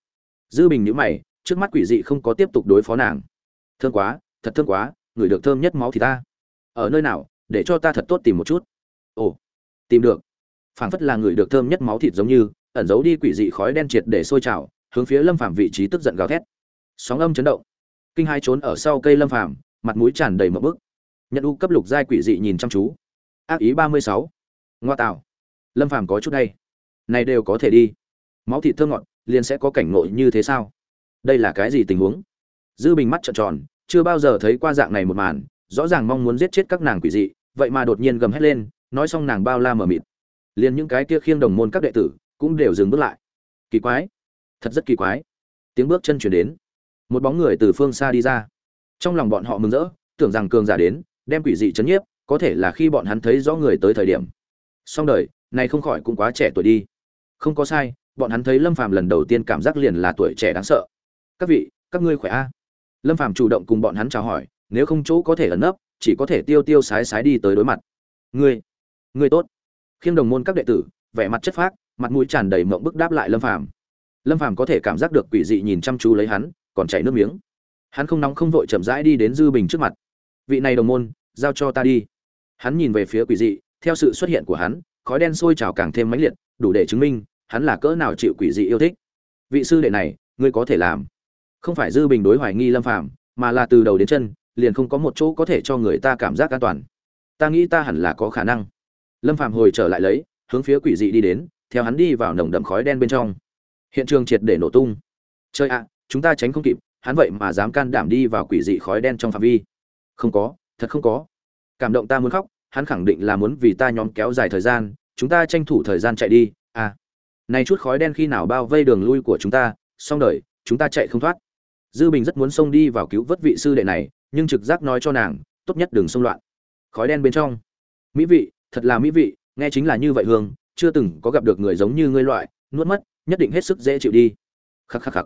Speaker 1: dư bình nhữ mày, trước mắt quỷ dị không có tiếp tục đối phó nàng. Thương quá, thật thương quá, người được thơm nhất máu thì ta. Ở nơi nào, để cho ta thật tốt tìm một chút. Ồ, tìm được. Phảng phất là người được thơm nhất máu thịt giống như, ẩn giấu đi quỷ dị khói đen triệt để sôi trào, hướng phía lâm phàm vị trí tức giận gào thét. Sóng âm chấn động. Kinh hai trốn ở sau cây lâm phàm, mặt mũi tràn đầy mập bức nhận u cấp lục giai quỷ dị nhìn chăm chú. Ác ý ba mươi sáu. Ngoa tạo. Lâm phàm có chút đây này đều có thể đi. Máu thịt thơm ngọt liền sẽ có cảnh ngộ như thế sao? Đây là cái gì tình huống? Dư bình mắt trợn tròn, chưa bao giờ thấy qua dạng này một màn, rõ ràng mong muốn giết chết các nàng quỷ dị, vậy mà đột nhiên gầm hét lên, nói xong nàng bao la mở mịt. Liền những cái kia khiêng đồng môn các đệ tử cũng đều dừng bước lại. Kỳ quái, thật rất kỳ quái. Tiếng bước chân chuyển đến, một bóng người từ phương xa đi ra. Trong lòng bọn họ mừng rỡ, tưởng rằng cường giả đến, đem quỷ dị chấn nhiếp, có thể là khi bọn hắn thấy rõ người tới thời điểm. Song đời, này không khỏi cũng quá trẻ tuổi đi. Không có sai bọn hắn thấy lâm phàm lần đầu tiên cảm giác liền là tuổi trẻ đáng sợ. Các vị, các ngươi khỏe a? Lâm phàm chủ động cùng bọn hắn chào hỏi, nếu không chỗ có thể ẩn nấp, chỉ có thể tiêu tiêu sái sái đi tới đối mặt. Ngươi ngươi tốt. Khiêng đồng môn các đệ tử, vẻ mặt chất phác, mặt mũi tràn đầy mộng bức đáp lại lâm phàm. Lâm phàm có thể cảm giác được quỷ dị nhìn chăm chú lấy hắn, còn chảy nước miếng. Hắn không nóng không vội chậm rãi đi đến dư bình trước mặt. Vị này đồng môn, giao cho ta đi. Hắn nhìn về phía quỷ dị, theo sự xuất hiện của hắn, khói đen sôi trào càng thêm mãnh liệt, đủ để chứng minh hắn là cỡ nào chịu quỷ dị yêu thích? Vị sư đệ này, ngươi có thể làm. Không phải dư bình đối hoài nghi lâm phàm, mà là từ đầu đến chân, liền không có một chỗ có thể cho người ta cảm giác an toàn. Ta nghĩ ta hẳn là có khả năng. Lâm phàm hồi trở lại lấy, hướng phía quỷ dị đi đến, theo hắn đi vào nồng đậm khói đen bên trong. Hiện trường triệt để nổ tung. Chơi ạ, chúng ta tránh không kịp, hắn vậy mà dám can đảm đi vào quỷ dị khói đen trong phạm vi. Không có, thật không có. Cảm động ta muốn khóc, hắn khẳng định là muốn vì ta nhóm kéo dài thời gian, chúng ta tranh thủ thời gian chạy đi. À này chút khói đen khi nào bao vây đường lui của chúng ta, xong đời, chúng ta chạy không thoát. Dư bình rất muốn xông đi vào cứu vớt vị sư đệ này, nhưng trực giác nói cho nàng, tốt nhất đừng xông loạn. Khói đen bên trong. Mỹ vị, thật là mỹ vị, nghe chính là như vậy hương, chưa từng có gặp được người giống như ngươi loại, nuốt mất, nhất định hết sức dễ chịu đi. Khắc khắc khắc.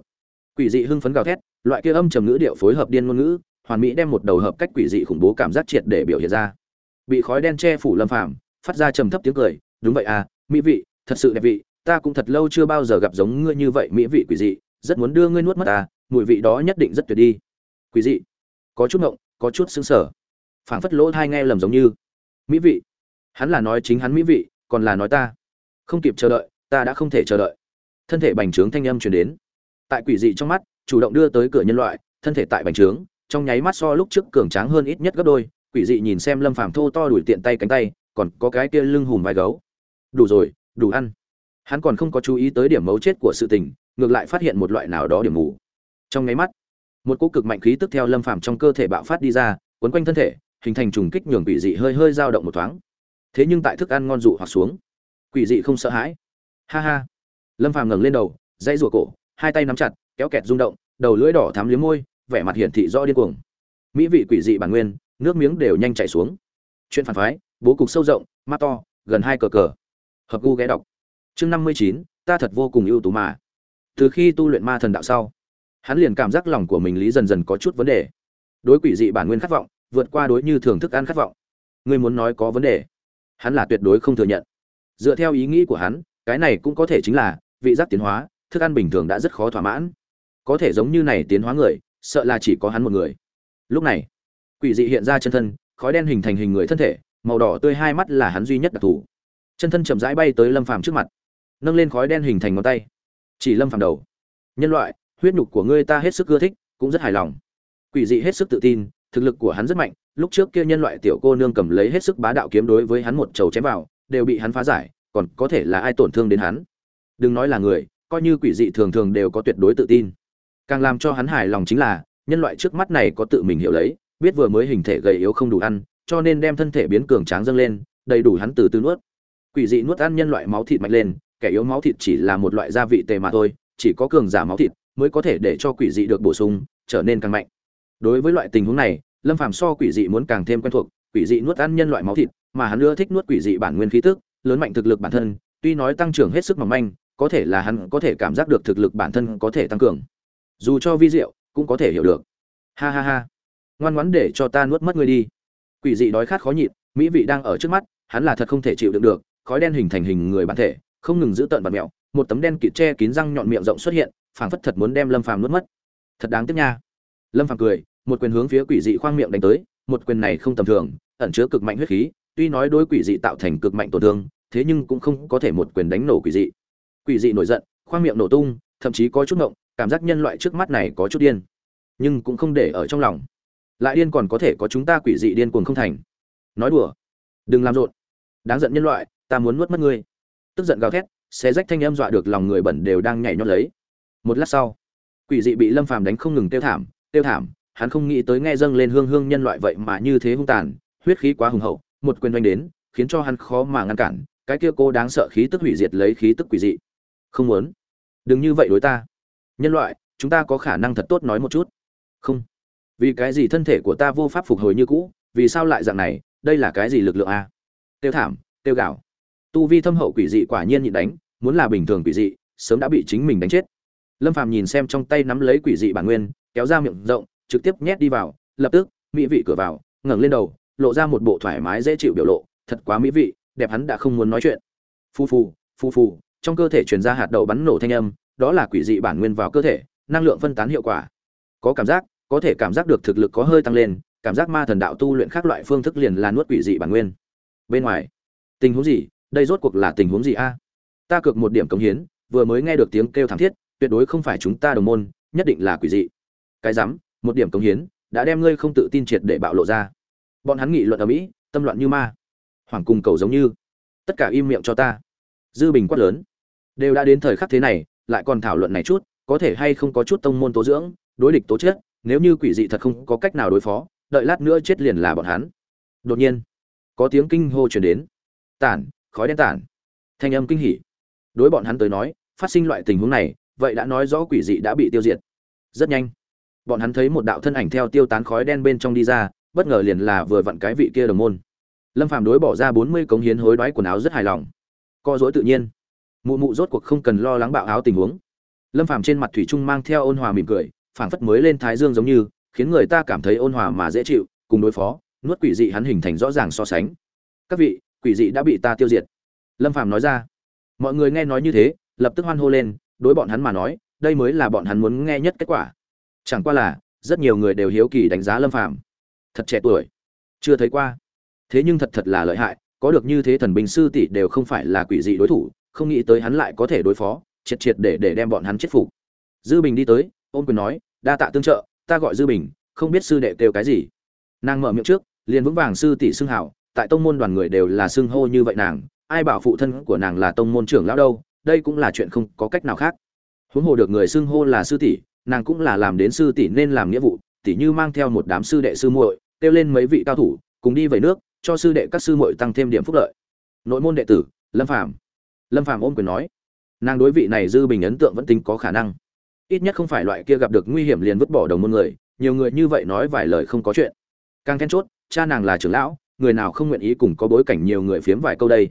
Speaker 1: Quỷ dị hưng phấn gào thét, loại kia âm trầm ngữ điệu phối hợp điên ngôn ngữ, hoàn mỹ đem một đầu hợp cách quỷ dị khủng bố cảm giác triệt để biểu hiện ra. Bị khói đen che phủ lâm phàm, phát ra trầm thấp tiếng cười, đúng vậy à mỹ vị, thật sự đẹp vị ta cũng thật lâu chưa bao giờ gặp giống ngươi như vậy mỹ vị quỷ dị, rất muốn đưa ngươi nuốt mất ta, mùi vị đó nhất định rất tuyệt đi. Quỷ dị? Có chút ngộng, có chút xứng sở phảng phất lỗ thai nghe lầm giống như. Mỹ vị? Hắn là nói chính hắn mỹ vị, còn là nói ta. Không kịp chờ đợi, ta đã không thể chờ đợi. Thân thể bành trướng thanh âm truyền đến. Tại quỷ dị trong mắt, chủ động đưa tới cửa nhân loại, thân thể tại bành trướng, trong nháy mắt so lúc trước cường tráng hơn ít nhất gấp đôi. Quỷ dị nhìn xem lâm phàm thô to đuổi tiện tay cánh tay, còn có cái kia lưng hùm vai gấu. Đủ rồi, đủ ăn hắn còn không có chú ý tới điểm mấu chết của sự tình, ngược lại phát hiện một loại nào đó điểm mù. Trong nháy mắt, một cỗ cực mạnh khí tức theo lâm phàm trong cơ thể bạo phát đi ra, quấn quanh thân thể, hình thành trùng kích nhường quỷ dị hơi hơi dao động một thoáng. Thế nhưng tại thức ăn ngon dụ hoặc xuống, quỷ dị không sợ hãi. Ha ha. Lâm phàm ngẩng lên đầu, dãy rùa cổ, hai tay nắm chặt, kéo kẹt rung động, đầu lưỡi đỏ thắm liếm môi, vẻ mặt hiển thị rõ điên cuồng. Mỹ vị quỷ dị bản nguyên, nước miếng đều nhanh chảy xuống. Chuyện phản phái, bố cục sâu rộng, mắt to, gần hai cờ cờ. Hợp gu ghé đọc chương năm mươi chín, ta thật vô cùng ưu tú mà. Từ khi tu luyện ma thần đạo sau, hắn liền cảm giác lòng của mình lý dần dần có chút vấn đề. Đối quỷ dị bản nguyên khát vọng, vượt qua đối như thường thức ăn khát vọng. Ngươi muốn nói có vấn đề? Hắn là tuyệt đối không thừa nhận. Dựa theo ý nghĩ của hắn, cái này cũng có thể chính là vị giác tiến hóa, thức ăn bình thường đã rất khó thỏa mãn. Có thể giống như này tiến hóa người, sợ là chỉ có hắn một người. Lúc này, quỷ dị hiện ra chân thân, khói đen hình thành hình người thân thể, màu đỏ tươi hai mắt là hắn duy nhất đặc thù. Chân thân chậm rãi bay tới lâm phàm trước mặt nâng lên khói đen hình thành ngón tay. Chỉ lâm phàm đầu. Nhân loại, huyết nhục của ngươi ta hết sức ưa thích, cũng rất hài lòng. Quỷ dị hết sức tự tin, thực lực của hắn rất mạnh, lúc trước kia nhân loại tiểu cô nương cầm lấy hết sức bá đạo kiếm đối với hắn một trầu chém vào, đều bị hắn phá giải, còn có thể là ai tổn thương đến hắn? Đừng nói là người, coi như quỷ dị thường thường đều có tuyệt đối tự tin. Càng làm cho hắn hài lòng chính là, nhân loại trước mắt này có tự mình hiểu lấy, biết vừa mới hình thể gầy yếu không đủ ăn, cho nên đem thân thể biến cường tráng dâng lên, đầy đủ hắn từ từ nuốt. Quỷ dị nuốt ăn nhân loại máu thịt mạnh lên kẻ yếu máu thịt chỉ là một loại gia vị tề mà thôi, chỉ có cường giả máu thịt mới có thể để cho quỷ dị được bổ sung, trở nên càng mạnh. Đối với loại tình huống này, lâm phàm so quỷ dị muốn càng thêm quen thuộc, quỷ dị nuốt ăn nhân loại máu thịt, mà hắn ưa thích nuốt quỷ dị bản nguyên khí tức, lớn mạnh thực lực bản thân, tuy nói tăng trưởng hết sức mỏng manh, có thể là hắn có thể cảm giác được thực lực bản thân có thể tăng cường. Dù cho vi diệu, cũng có thể hiểu được. Ha ha ha. Ngoan ngoãn để cho ta nuốt mất ngươi đi. Quỷ dị đói khát khó nhịn, mỹ vị đang ở trước mắt, hắn là thật không thể chịu đựng được, khói đen hình thành hình người bản thể không ngừng giữ tợn bạt mẹo, một tấm đen kịt che kín răng nhọn miệng rộng xuất hiện, phảng phất thật muốn đem lâm phàm nuốt mất. Thật đáng tiếc nha. Lâm phàm cười, một quyền hướng phía quỷ dị khoang miệng đánh tới, một quyền này không tầm thường, ẩn chứa cực mạnh huyết khí, tuy nói đối quỷ dị tạo thành cực mạnh tổn thương, thế nhưng cũng không có thể một quyền đánh nổ quỷ dị. Quỷ dị nổi giận, khoang miệng nổ tung, thậm chí có chút ngộng, cảm giác nhân loại trước mắt này có chút điên, nhưng cũng không để ở trong lòng. Lại điên còn có thể có chúng ta quỷ dị điên cuồng không thành. Nói đùa, đừng làm rộn. Đáng giận nhân loại, ta muốn nuốt mất ngươi tức giận gào thét, xé rách thanh âm dọa được lòng người bẩn đều đang nhảy nhót lấy. Một lát sau, quỷ dị bị lâm phàm đánh không ngừng tiêu thảm tiêu thảm, hắn không nghĩ tới nghe dâng lên hương hương nhân loại vậy mà như thế hung tàn, huyết khí quá hùng hậu, một quyền đánh đến, khiến cho hắn khó mà ngăn cản, cái kia cô đáng sợ khí tức hủy diệt lấy khí tức quỷ dị. Không muốn. Đừng như vậy đối ta. Nhân loại, chúng ta có khả năng thật tốt nói một chút. Không. Vì cái gì thân thể của ta vô pháp phục hồi như cũ, vì sao lại dạng này, đây là cái gì lực lượng a? Tiêu thảm, tiêu gạo tu vi thâm hậu quỷ dị quả nhiên nhịn đánh, muốn là bình thường quỷ dị, sớm đã bị chính mình đánh chết. Lâm phàm nhìn xem trong tay nắm lấy quỷ dị bản nguyên, kéo ra miệng rộng, trực tiếp nhét đi vào, lập tức, mỹ vị cửa vào, ngẩng lên đầu, lộ ra một bộ thoải mái dễ chịu biểu lộ, thật quá mỹ vị, đẹp hắn đã không muốn nói chuyện. Phu phu phu phu trong cơ thể truyền ra hạt đậu bắn nổ thanh âm, đó là quỷ dị bản nguyên vào cơ thể, năng lượng phân tán hiệu quả. Có cảm giác, có thể cảm giác được thực lực có hơi tăng lên, cảm giác ma thần đạo tu luyện khác loại phương thức liền là nuốt quỷ dị bản nguyên. Bên ngoài, tình huống gì? Đây rốt cuộc là tình huống gì a? Ta cược một điểm cống hiến, vừa mới nghe được tiếng kêu thảm thiết, tuyệt đối không phải chúng ta đồng môn, nhất định là quỷ dị. Cái rắm, một điểm cống hiến, đã đem ngươi không tự tin triệt để bạo lộ ra. Bọn hắn nghị luận ở mỹ, tâm loạn như ma. Hoàng cùng cầu giống như. Tất cả im miệng cho ta. Dư bình quát lớn. Đều đã đến thời khắc thế này, lại còn thảo luận này chút, có thể hay không có chút tông môn tố dưỡng, đối địch tố chết, nếu như quỷ dị thật không có cách nào đối phó, đợi lát nữa chết liền là bọn hắn. Đột nhiên, có tiếng kinh hô truyền đến. Tản khói đen tản. Thanh âm kinh hỉ. Đối bọn hắn tới nói, phát sinh loại tình huống này, vậy đã nói rõ quỷ dị đã bị tiêu diệt. Rất nhanh, bọn hắn thấy một đạo thân ảnh theo tiêu tán khói đen bên trong đi ra, bất ngờ liền là vừa vặn cái vị kia đồng môn. Lâm phàm đối bỏ ra bốn mươi cống hiến hối đoái quần áo rất hài lòng. Co dối tự nhiên. Mụ mụ rốt cuộc không cần lo lắng bạo áo tình huống. Lâm phàm trên mặt thủy trung mang theo ôn hòa mỉm cười, phảng phất mới lên thái dương giống như, khiến người ta cảm thấy ôn hòa mà dễ chịu, cùng đối phó, nuốt quỷ dị hắn hình thành rõ ràng so sánh. Các vị quỷ dị đã bị ta tiêu diệt. Lâm phàm nói ra. Mọi người nghe nói như thế, lập tức hoan hô lên, đối bọn hắn mà nói, đây mới là bọn hắn muốn nghe nhất kết quả. Chẳng qua là, rất nhiều người đều hiếu kỳ đánh giá lâm phàm. Thật trẻ tuổi. Chưa thấy qua. Thế nhưng thật thật là lợi hại, có được như thế thần binh sư tỷ đều không phải là quỷ dị đối thủ, không nghĩ tới hắn lại có thể đối phó, triệt triệt để để đem bọn hắn chết phục. Dư bình đi tới, ôm quyền nói, đa tạ tương trợ, ta gọi dư bình, không biết sư đệ kêu cái gì. Nàng mở miệng trước, liền vững vàng sư tỷ xưng hảo tại tông môn đoàn người đều là xưng hô như vậy nàng, ai bảo phụ thân của nàng là tông môn trưởng lão đâu, đây cũng là chuyện không có cách nào khác. Huống hồ được người xưng hô là sư tỷ, nàng cũng là làm đến sư tỷ nên làm nghĩa vụ tỷ như mang theo một đám sư đệ sư muội, kêu lên mấy vị cao thủ, cùng đi về nước, cho sư đệ các sư muội tăng thêm điểm phúc lợi. Nội môn đệ tử, lâm phàm. Lâm phàm ôm quyền nói, nàng đối vị này dư bình ấn tượng vẫn tính có khả năng. Ít nhất không phải loại kia gặp được nguy hiểm liền vứt bỏ đồng môn người, nhiều người như vậy nói vài lời không có chuyện. Càng then chốt, cha nàng là trưởng lão người nào không nguyện ý cùng có bối cảnh nhiều người phiếm vài câu đây?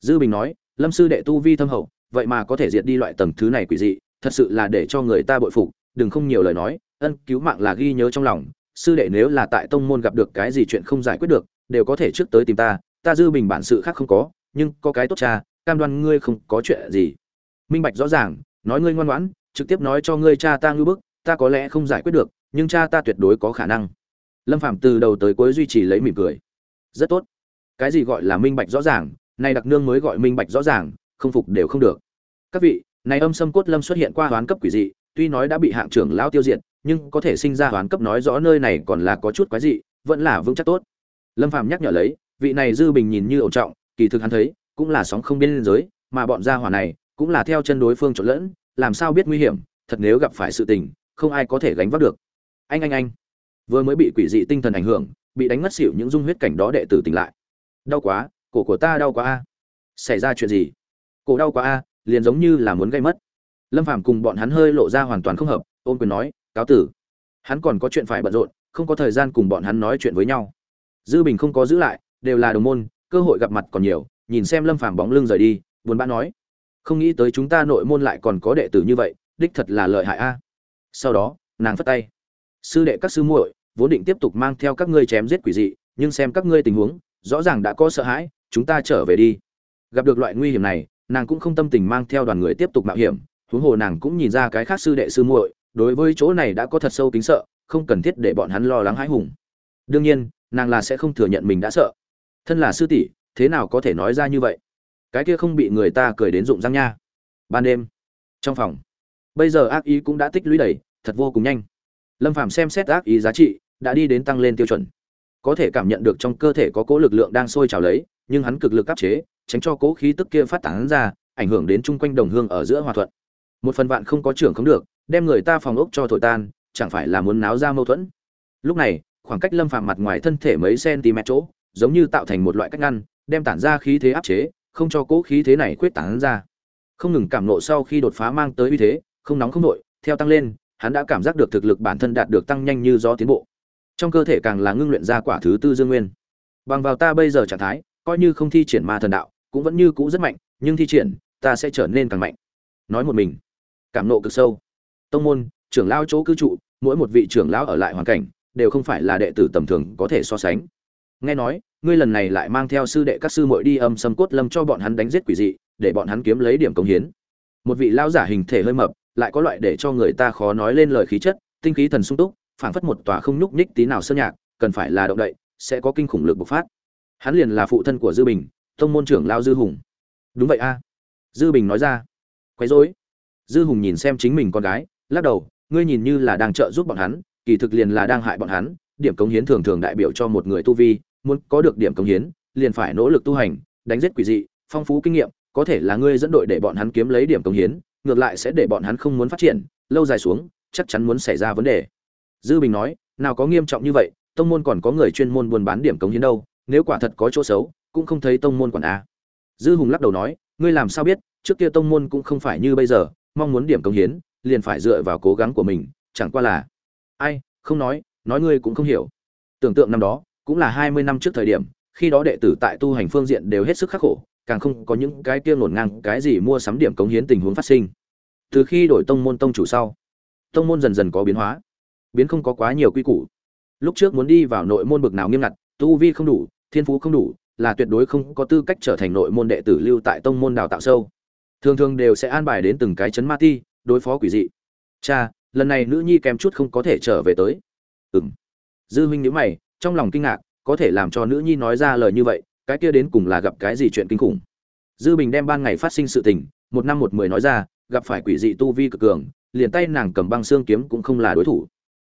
Speaker 1: Dư bình nói, lâm sư đệ tu vi thâm hậu, vậy mà có thể diệt đi loại tầng thứ này quỷ dị, thật sự là để cho người ta bội phục, đừng không nhiều lời nói, ân cứu mạng là ghi nhớ trong lòng. Sư đệ nếu là tại tông môn gặp được cái gì chuyện không giải quyết được, đều có thể trước tới tìm ta ta dư bình bản sự khác không có, nhưng có cái tốt cha, cam đoan ngươi không có chuyện gì. Minh bạch rõ ràng, nói ngươi ngoan ngoãn, trực tiếp nói cho ngươi cha ta ngư bức, ta có lẽ không giải quyết được, nhưng cha ta tuyệt đối có khả năng. Lâm phạm từ đầu tới cuối duy trì lấy mỉm cười rất tốt. Cái gì gọi là minh bạch rõ ràng, nay đặc nương mới gọi minh bạch rõ ràng, không phục đều không được. Các vị, này âm sâm cốt lâm xuất hiện qua hoán cấp quỷ dị, tuy nói đã bị hạng trưởng lão tiêu diệt, nhưng có thể sinh ra hoán cấp nói rõ nơi này còn là có chút quái dị, vẫn là vững chắc tốt. Lâm phàm nhắc nhở lấy, vị này dư bình nhìn như ổn trọng, kỳ thực hắn thấy, cũng là sóng không biên giới, mà bọn gia hỏa này, cũng là theo chân đối phương trộn lẫn, làm sao biết nguy hiểm, thật nếu gặp phải sự tình, không ai có thể gánh vác được. Anh anh anh. Vừa mới bị quỷ dị tinh thần ảnh hưởng bị đánh ngất xỉu những dung huyết cảnh đó đệ tử tỉnh lại. Đau quá, cổ của ta đau quá a. Xảy ra chuyện gì? Cổ đau quá a, liền giống như là muốn gây mất. Lâm phàm cùng bọn hắn hơi lộ ra hoàn toàn không hợp, ôm quyền nói, cáo tử. Hắn còn có chuyện phải bận rộn, không có thời gian cùng bọn hắn nói chuyện với nhau. Dư bình không có giữ lại, đều là đồng môn, cơ hội gặp mặt còn nhiều, nhìn xem lâm phàm bóng lưng rời đi, buồn bã nói, không nghĩ tới chúng ta nội môn lại còn có đệ tử như vậy, đích thật là lợi hại a. Sau đó, nàng phất tay, sư đệ các sư muội vốn định tiếp tục mang theo các ngươi chém giết quỷ dị, nhưng xem các ngươi tình huống, rõ ràng đã có sợ hãi, chúng ta trở về đi. Gặp được loại nguy hiểm này, nàng cũng không tâm tình mang theo đoàn người tiếp tục mạo hiểm, huống hồ nàng cũng nhìn ra cái khác sư đệ sư muội, đối với chỗ này đã có thật sâu kính sợ, không cần thiết để bọn hắn lo lắng hãi hùng. Đương nhiên, nàng là sẽ không thừa nhận mình đã sợ. Thân là sư tỷ, thế nào có thể nói ra như vậy? Cái kia không bị người ta cười đến rụng răng nha. Ban đêm, trong phòng, bây giờ ác ý cũng đã tích lũy đầy, thật vô cùng nhanh. Lâm phàm xem xét ác ý giá trị đã đi đến tăng lên tiêu chuẩn. Có thể cảm nhận được trong cơ thể có cỗ lực lượng đang sôi trào lấy, nhưng hắn cực lực áp chế, tránh cho cỗ khí tức kia phát tán ra, ảnh hưởng đến chung quanh đồng hương ở giữa hòa thuận. Một phần vạn không có trưởng không được, đem người ta phòng ốc cho thổi tan, chẳng phải là muốn náo ra mâu thuẫn? Lúc này, khoảng cách lâm phàm mặt ngoài thân thể mấy cm chỗ, giống như tạo thành một loại cách ngăn, đem tản ra khí thế áp chế, không cho cỗ khí thế này khuyết tản ra. Không ngừng cảm nộ sau khi đột phá mang tới uy thế, không nóng không nội, theo tăng lên, hắn đã cảm giác được thực lực bản thân đạt được tăng nhanh như do tiến bộ trong cơ thể càng là ngưng luyện ra quả thứ tư dương nguyên. Bằng vào ta bây giờ trạng thái, coi như không thi triển ma thần đạo, cũng vẫn như cũ rất mạnh, nhưng thi triển, ta sẽ trở nên càng mạnh. Nói một mình. Cảm nộ cực sâu. Tông môn, trưởng lao chỗ cư trụ, mỗi một vị trưởng lão ở lại hoàn cảnh, đều không phải là đệ tử tầm thường có thể so sánh. Nghe nói, ngươi lần này lại mang theo sư đệ các sư muội đi âm sâm cốt lâm cho bọn hắn đánh giết quỷ dị, để bọn hắn kiếm lấy điểm công hiến. Một vị lão giả hình thể hơi mập, lại có loại để cho người ta khó nói lên lời khí chất, tinh khí thần sung túc phảng phất một tòa không nhúc nhích tí nào sơn nhạc, cần phải là động đậy, sẽ có kinh khủng lực bộc phát. Hắn liền là phụ thân của dư bình, tông môn trưởng lao dư hùng. Đúng vậy a. Dư bình nói ra. Quấy rối. Dư hùng nhìn xem chính mình con gái, lắc đầu, ngươi nhìn như là đang trợ giúp bọn hắn, kỳ thực liền là đang hại bọn hắn, điểm cống hiến thường thường đại biểu cho một người tu vi, muốn có được điểm cống hiến, liền phải nỗ lực tu hành, đánh giết quỷ dị, phong phú kinh nghiệm, có thể là ngươi dẫn đội để bọn hắn kiếm lấy điểm cống hiến, ngược lại sẽ để bọn hắn không muốn phát triển, lâu dài xuống, chắc chắn muốn xảy ra vấn đề dư bình nói, nào có nghiêm trọng như vậy, tông môn còn có người chuyên môn buôn bán điểm cống hiến đâu, nếu quả thật có chỗ xấu, cũng không thấy tông môn quản a. Dư hùng lắc đầu nói, ngươi làm sao biết, trước kia tông môn cũng không phải như bây giờ, mong muốn điểm cống hiến, liền phải dựa vào cố gắng của mình, chẳng qua là ai, không nói nói ngươi cũng không hiểu. Tưởng tượng năm đó, cũng là hai mươi năm trước thời điểm, khi đó đệ tử tại tu hành phương diện đều hết sức khắc khổ, càng không có những cái kia ngổn ngang, cái gì mua sắm điểm cống hiến tình huống phát sinh. Từ khi đổi tông môn tông chủ sau, tông môn dần dần có biến hóa biến không có quá nhiều quy củ. Lúc trước muốn đi vào nội môn bực nào nghiêm ngặt, tu vi không đủ, thiên phú không đủ, là tuyệt đối không có tư cách trở thành nội môn đệ tử lưu tại tông môn đào tạo sâu. Thường thường đều sẽ an bài đến từng cái chấn ma ti, đối phó quỷ dị. Cha, lần này nữ nhi kém chút không có thể trở về tới. Ừng dư huynh nếu mày, trong lòng kinh ngạc, có thể làm cho nữ nhi nói ra lời như vậy, cái kia đến cùng là gặp cái gì chuyện kinh khủng? Dư bình đem ban ngày phát sinh sự tình, một năm một mười nói ra, gặp phải quỷ dị tu vi cực cường, liền tay nàng cầm băng xương kiếm cũng không là đối thủ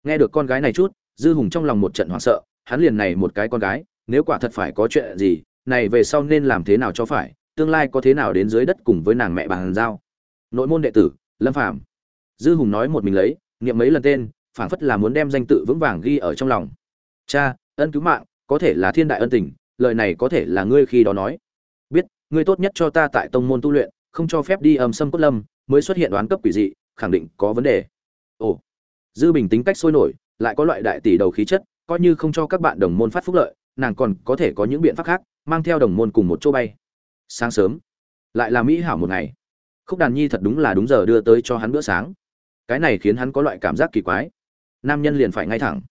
Speaker 1: nghe được con gái này chút, dư hùng trong lòng một trận hoảng sợ, hắn liền này một cái con gái, nếu quả thật phải có chuyện gì, này về sau nên làm thế nào cho phải, tương lai có thế nào đến dưới đất cùng với nàng mẹ bàn giao. Nội môn đệ tử, lâm phạm dư hùng nói một mình lấy, niệm mấy lần tên, phảng phất là muốn đem danh tự vững vàng ghi ở trong lòng. Cha, ân cứu mạng, có thể là thiên đại ân tình, lời này có thể là ngươi khi đó nói. Biết, ngươi tốt nhất cho ta tại tông môn tu luyện, không cho phép đi âm xâm cốt lâm, mới xuất hiện đoán cấp quỷ dị, khẳng định có vấn đề. Ồ dư bình tính cách sôi nổi, lại có loại đại tỷ đầu khí chất, coi như không cho các bạn đồng môn phát phúc lợi, nàng còn có thể có những biện pháp khác, mang theo đồng môn cùng một chỗ bay. Sáng sớm, lại là mỹ hảo một ngày. Khúc đàn nhi thật đúng là đúng giờ đưa tới cho hắn bữa sáng. Cái này khiến hắn có loại cảm giác kỳ quái. Nam nhân liền phải ngay thẳng.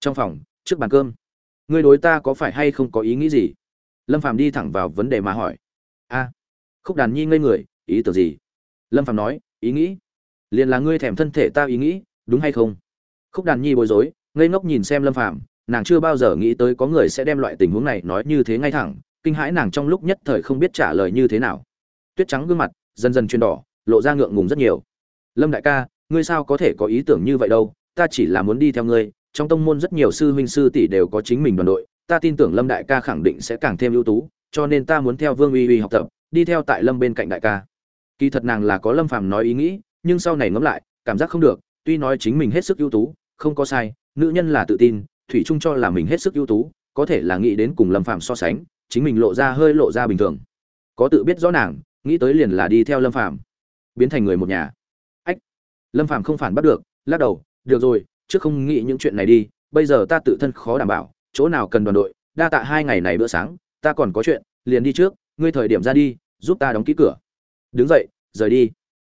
Speaker 1: Trong phòng, trước bàn cơm. Ngươi đối ta có phải hay không có ý nghĩ gì? Lâm phàm đi thẳng vào vấn đề mà hỏi. A. Khúc đàn nhi ngây người, ý tưởng gì? Lâm phàm nói, ý nghĩ. Liền là ngươi thèm thân thể ta ý nghĩ đúng hay không? Khúc đàn nhi bối rối, ngây ngốc nhìn xem lâm phàm, nàng chưa bao giờ nghĩ tới có người sẽ đem loại tình huống này nói như thế ngay thẳng, kinh hãi nàng trong lúc nhất thời không biết trả lời như thế nào. Tuyết trắng gương mặt, dần dần chuyển đỏ, lộ ra ngượng ngùng rất nhiều. Lâm đại ca, ngươi sao có thể có ý tưởng như vậy đâu? Ta chỉ là muốn đi theo ngươi, trong tông môn rất nhiều sư huynh sư tỷ đều có chính mình đoàn đội, ta tin tưởng lâm đại ca khẳng định sẽ càng thêm ưu tú, cho nên ta muốn theo vương uy uy học tập, đi theo tại lâm bên cạnh đại ca. Kỳ thật nàng là có lâm phàm nói ý nghĩ, nhưng sau này ngẫm lại, cảm giác không được tuy nói chính mình hết sức ưu tú, không có sai, nữ nhân là tự tin, thủy chung cho là mình hết sức ưu tú, có thể là nghĩ đến cùng lâm phàm so sánh, chính mình lộ ra hơi lộ ra bình thường. Có tự biết rõ nàng, nghĩ tới liền là đi theo lâm phàm, biến thành người một nhà. Ách, lâm phàm không phản bắt được, lắc đầu, được rồi, trước không nghĩ những chuyện này đi, bây giờ ta tự thân khó đảm bảo, chỗ nào cần đoàn đội, đa tạ hai ngày này bữa sáng, ta còn có chuyện, liền đi trước, ngươi thời điểm ra đi, giúp ta đóng ký cửa. Đứng dậy, rời đi.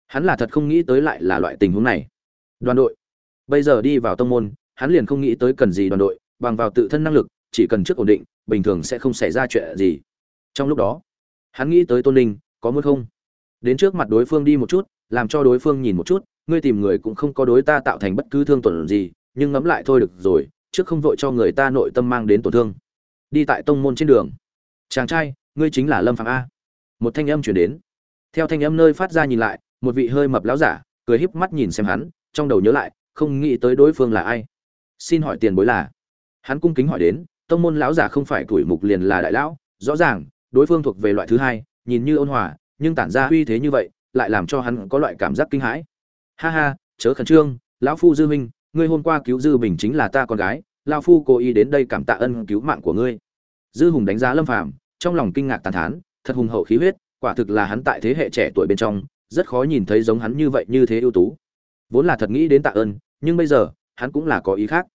Speaker 1: Hắn là thật không nghĩ tới lại là loại tình huống này đoàn đội. Bây giờ đi vào tông môn, hắn liền không nghĩ tới cần gì đoàn đội, bằng vào tự thân năng lực, chỉ cần trước ổn định, bình thường sẽ không xảy ra chuyện gì. Trong lúc đó, hắn nghĩ tới tôn linh, có muốn không? Đến trước mặt đối phương đi một chút, làm cho đối phương nhìn một chút, ngươi tìm người cũng không có đối ta tạo thành bất cứ thương tổn gì, nhưng ngẫm lại thôi được rồi, trước không vội cho người ta nội tâm mang đến tổn thương. Đi tại tông môn trên đường. Chàng trai, ngươi chính là lâm phạm a. Một thanh âm chuyển đến. Theo thanh âm nơi phát ra nhìn lại, một vị hơi mập lão giả, cười híp mắt nhìn xem hắn trong đầu nhớ lại, không nghĩ tới đối phương là ai. Xin hỏi tiền bối là? Hắn cung kính hỏi đến, tông môn lão giả không phải tuổi mục liền là đại lão, rõ ràng, đối phương thuộc về loại thứ hai, nhìn như ôn hòa, nhưng tản ra uy thế như vậy, lại làm cho hắn có loại cảm giác kinh hãi. Ha ha, chớ khẩn trương, lão phu dư minh ngươi hôm qua cứu dư bình chính là ta con gái, lão phu cố ý đến đây cảm tạ ân cứu mạng của ngươi. Dư hùng đánh giá lâm phàm, trong lòng kinh ngạc tàn thán, thật hùng hậu khí huyết, quả thực là hắn tại thế hệ trẻ tuổi bên trong, rất khó nhìn thấy giống hắn như vậy như thế ưu tú vốn là thật nghĩ đến tạ ơn, nhưng bây giờ, hắn cũng là có ý khác.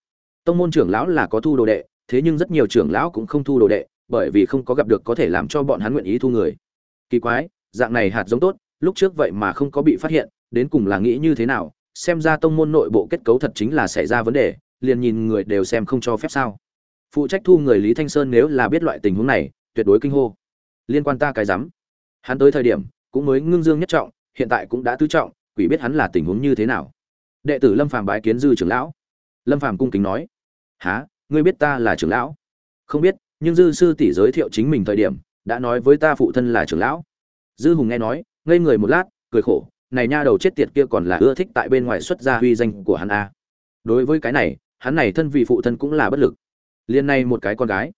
Speaker 1: Tông môn trưởng lão là có thu đồ đệ, thế nhưng rất nhiều trưởng lão cũng không thu đồ đệ, bởi vì không có gặp được có thể làm cho bọn hắn nguyện ý thu người. Kỳ quái, dạng này hạt giống tốt, lúc trước vậy mà không có bị phát hiện, đến cùng là nghĩ như thế nào? Xem ra tông môn nội bộ kết cấu thật chính là xảy ra vấn đề, liền nhìn người đều xem không cho phép sao. Phụ trách thu người lý thanh sơn nếu là biết loại tình huống này, tuyệt đối kinh hô. Liên quan ta cái rắm. Hắn tới thời điểm, cũng mới ngưng dương nhất trọng, hiện tại cũng đã tứ trọng quỷ biết hắn là tình huống như thế nào. Đệ tử lâm phàm bái kiến dư trưởng lão. Lâm phàm cung kính nói há ngươi biết ta là trưởng lão? Không biết, nhưng dư sư tỷ giới thiệu chính mình thời điểm, đã nói với ta phụ thân là trưởng lão. Dư hùng nghe nói, ngây người một lát, cười khổ, này nha đầu chết tiệt kia còn là ưa thích tại bên ngoài xuất ra huy danh của hắn a. Đối với cái này, hắn này thân vị phụ thân cũng là bất lực. Liên này một cái con gái,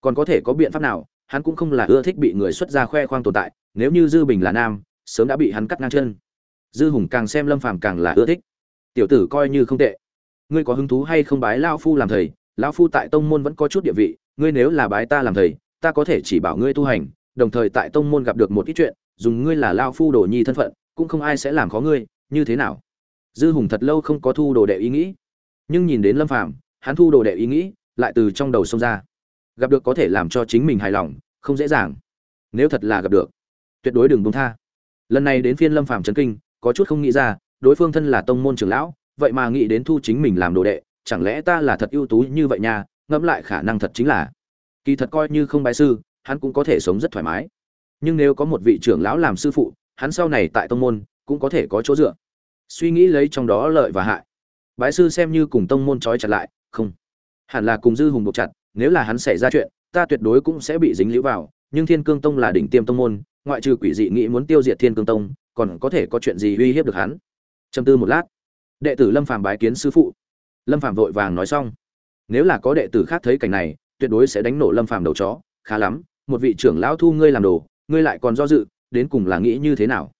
Speaker 1: còn có thể có biện pháp nào, hắn cũng không là ưa thích bị người xuất ra khoe khoang tồn tại, nếu như dư bình là nam, sớm đã bị hắn cắt ngang chân dư hùng càng xem lâm phàm càng là ưa thích. Tiểu tử coi như không tệ. Ngươi có hứng thú hay không bái lao phu làm thầy? Lão phu tại tông môn vẫn có chút địa vị, ngươi nếu là bái ta làm thầy, ta có thể chỉ bảo ngươi tu hành, đồng thời tại tông môn gặp được một ít chuyện, dùng ngươi là lao phu đồ nhi thân phận, cũng không ai sẽ làm khó ngươi, như thế nào? Dư hùng thật lâu không có thu đồ đệ ý nghĩ. Nhưng nhìn đến lâm phàm, hắn thu đồ đệ ý nghĩ, lại từ trong đầu xông ra. Gặp được có thể làm cho chính mình hài lòng, không dễ dàng. Nếu thật là gặp được, tuyệt đối đừng buông tha. Lần này đến phiên lâm phàm trấn kinh có chút không nghĩ ra, đối phương thân là tông môn trưởng lão, vậy mà nghĩ đến thu chính mình làm đồ đệ, chẳng lẽ ta là thật ưu tú như vậy nha, ngẫm lại khả năng thật chính là. Kỳ thật coi như không bái sư, hắn cũng có thể sống rất thoải mái. Nhưng nếu có một vị trưởng lão làm sư phụ, hắn sau này tại tông môn, cũng có thể có chỗ dựa. Suy nghĩ lấy trong đó lợi và hại. Bái sư xem như cùng tông môn trói chặt lại, không. Hẳn là cùng dư hùng buộc chặt, nếu là hắn xảy ra chuyện, ta tuyệt đối cũng sẽ bị dính lũ vào, nhưng thiên cương tông là đỉnh tiêm tông môn, ngoại trừ quỷ dị nghĩ muốn tiêu diệt thiên cương tông còn có thể có chuyện gì uy hiếp được hắn? Châm tư một lát. Đệ tử lâm phàm bái kiến sư phụ. Lâm phàm vội vàng nói xong. Nếu là có đệ tử khác thấy cảnh này, tuyệt đối sẽ đánh nổ lâm phàm đầu chó. Khá lắm, một vị trưởng lão thu ngươi làm đồ, ngươi lại còn do dự, đến cùng là nghĩ như thế nào?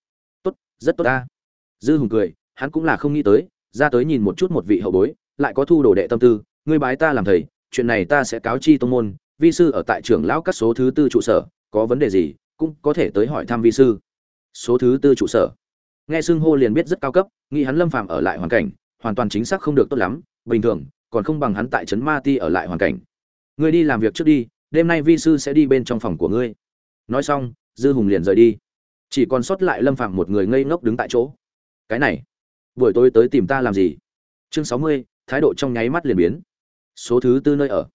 Speaker 1: Tốt, rất tốt ta. Dư hùng cười, hắn cũng là không nghĩ tới, ra tới nhìn một chút một vị hậu bối, lại có thu đồ đệ tâm tư, ngươi bái ta làm thầy, chuyện này ta sẽ cáo chi tông môn, vi sư ở tại trưởng lão các số thứ tư trụ sở, có vấn đề gì, cũng có thể tới hỏi thăm vi sư số thứ tư trụ sở. Nghe xưng hô liền biết rất cao cấp, nghĩ hắn lâm phàm ở lại hoàn cảnh, hoàn toàn chính xác không được tốt lắm, bình thường, còn không bằng hắn tại trấn ma ti ở lại hoàn cảnh. Ngươi đi làm việc trước đi, đêm nay vi sư sẽ đi bên trong phòng của ngươi. Nói xong, dư hùng liền rời đi. Chỉ còn sót lại lâm phàm một người ngây ngốc đứng tại chỗ. Cái này, buổi tối tới tìm ta làm gì? Chương sáu mươi, thái độ trong nháy mắt liền biến. Số thứ tư nơi ở.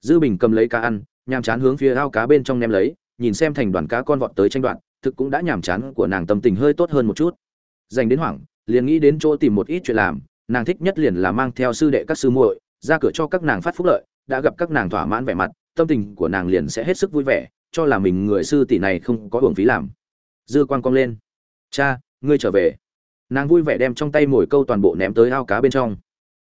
Speaker 1: Dư bình cầm lấy cá ăn, nhàm chán hướng phía ao cá bên trong ném lấy, nhìn xem thành đoàn cá con vọt tới tranh đoạn thực cũng đã nhàm chán của nàng tâm tình hơi tốt hơn một chút. Dành đến hoảng, liền nghĩ đến chỗ tìm một ít chuyện làm, nàng thích nhất liền là mang theo sư đệ các sư muội, ra cửa cho các nàng phát phúc lợi, đã gặp các nàng thỏa mãn vẻ mặt, tâm tình của nàng liền sẽ hết sức vui vẻ, cho là mình người sư tỷ này không có hưởng phí làm. Dư quan cong lên. Cha, ngươi trở về. Nàng vui vẻ đem trong tay mồi câu toàn bộ ném tới ao cá bên trong.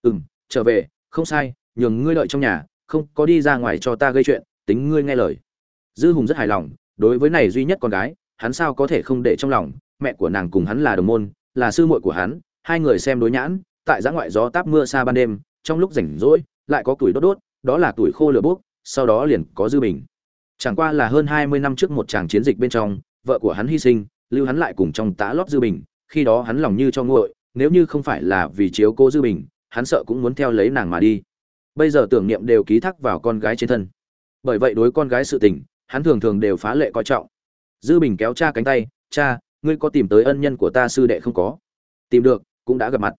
Speaker 1: Ừ m trở về, không sai, nhường ngươi đợi trong nhà, không có đi ra ngoài cho ta gây chuyện, tính ngươi nghe lời. Dư hùng rất hài lòng, đối với này duy nhất con gái hắn sao có thể không để trong lòng, mẹ của nàng cùng hắn là đồng môn, là sư muội của hắn, hai người xem đối nhãn, tại giã ngoại gió táp mưa xa ban đêm, trong lúc rảnh rỗi, lại có tuổi đốt đốt, đó là tuổi khô lửa bốc, sau đó liền có dư bình. Chẳng qua là hơn hai mươi năm trước một tràng chiến dịch bên trong, vợ của hắn hy sinh, lưu hắn lại cùng trong tá lót dư bình, khi đó hắn lòng như cho nguội, nếu như không phải là vì chiếu cô dư bình, hắn sợ cũng muốn theo lấy nàng mà đi. Bây giờ tưởng niệm đều ký thác vào con gái trên thân. Bởi vậy đối con gái sự tình, hắn thường thường đều phá lệ coi trọng dư bình kéo cha cánh tay, cha, ngươi có tìm tới ân nhân của ta sư đệ không có? Tìm được, cũng đã gặp mặt.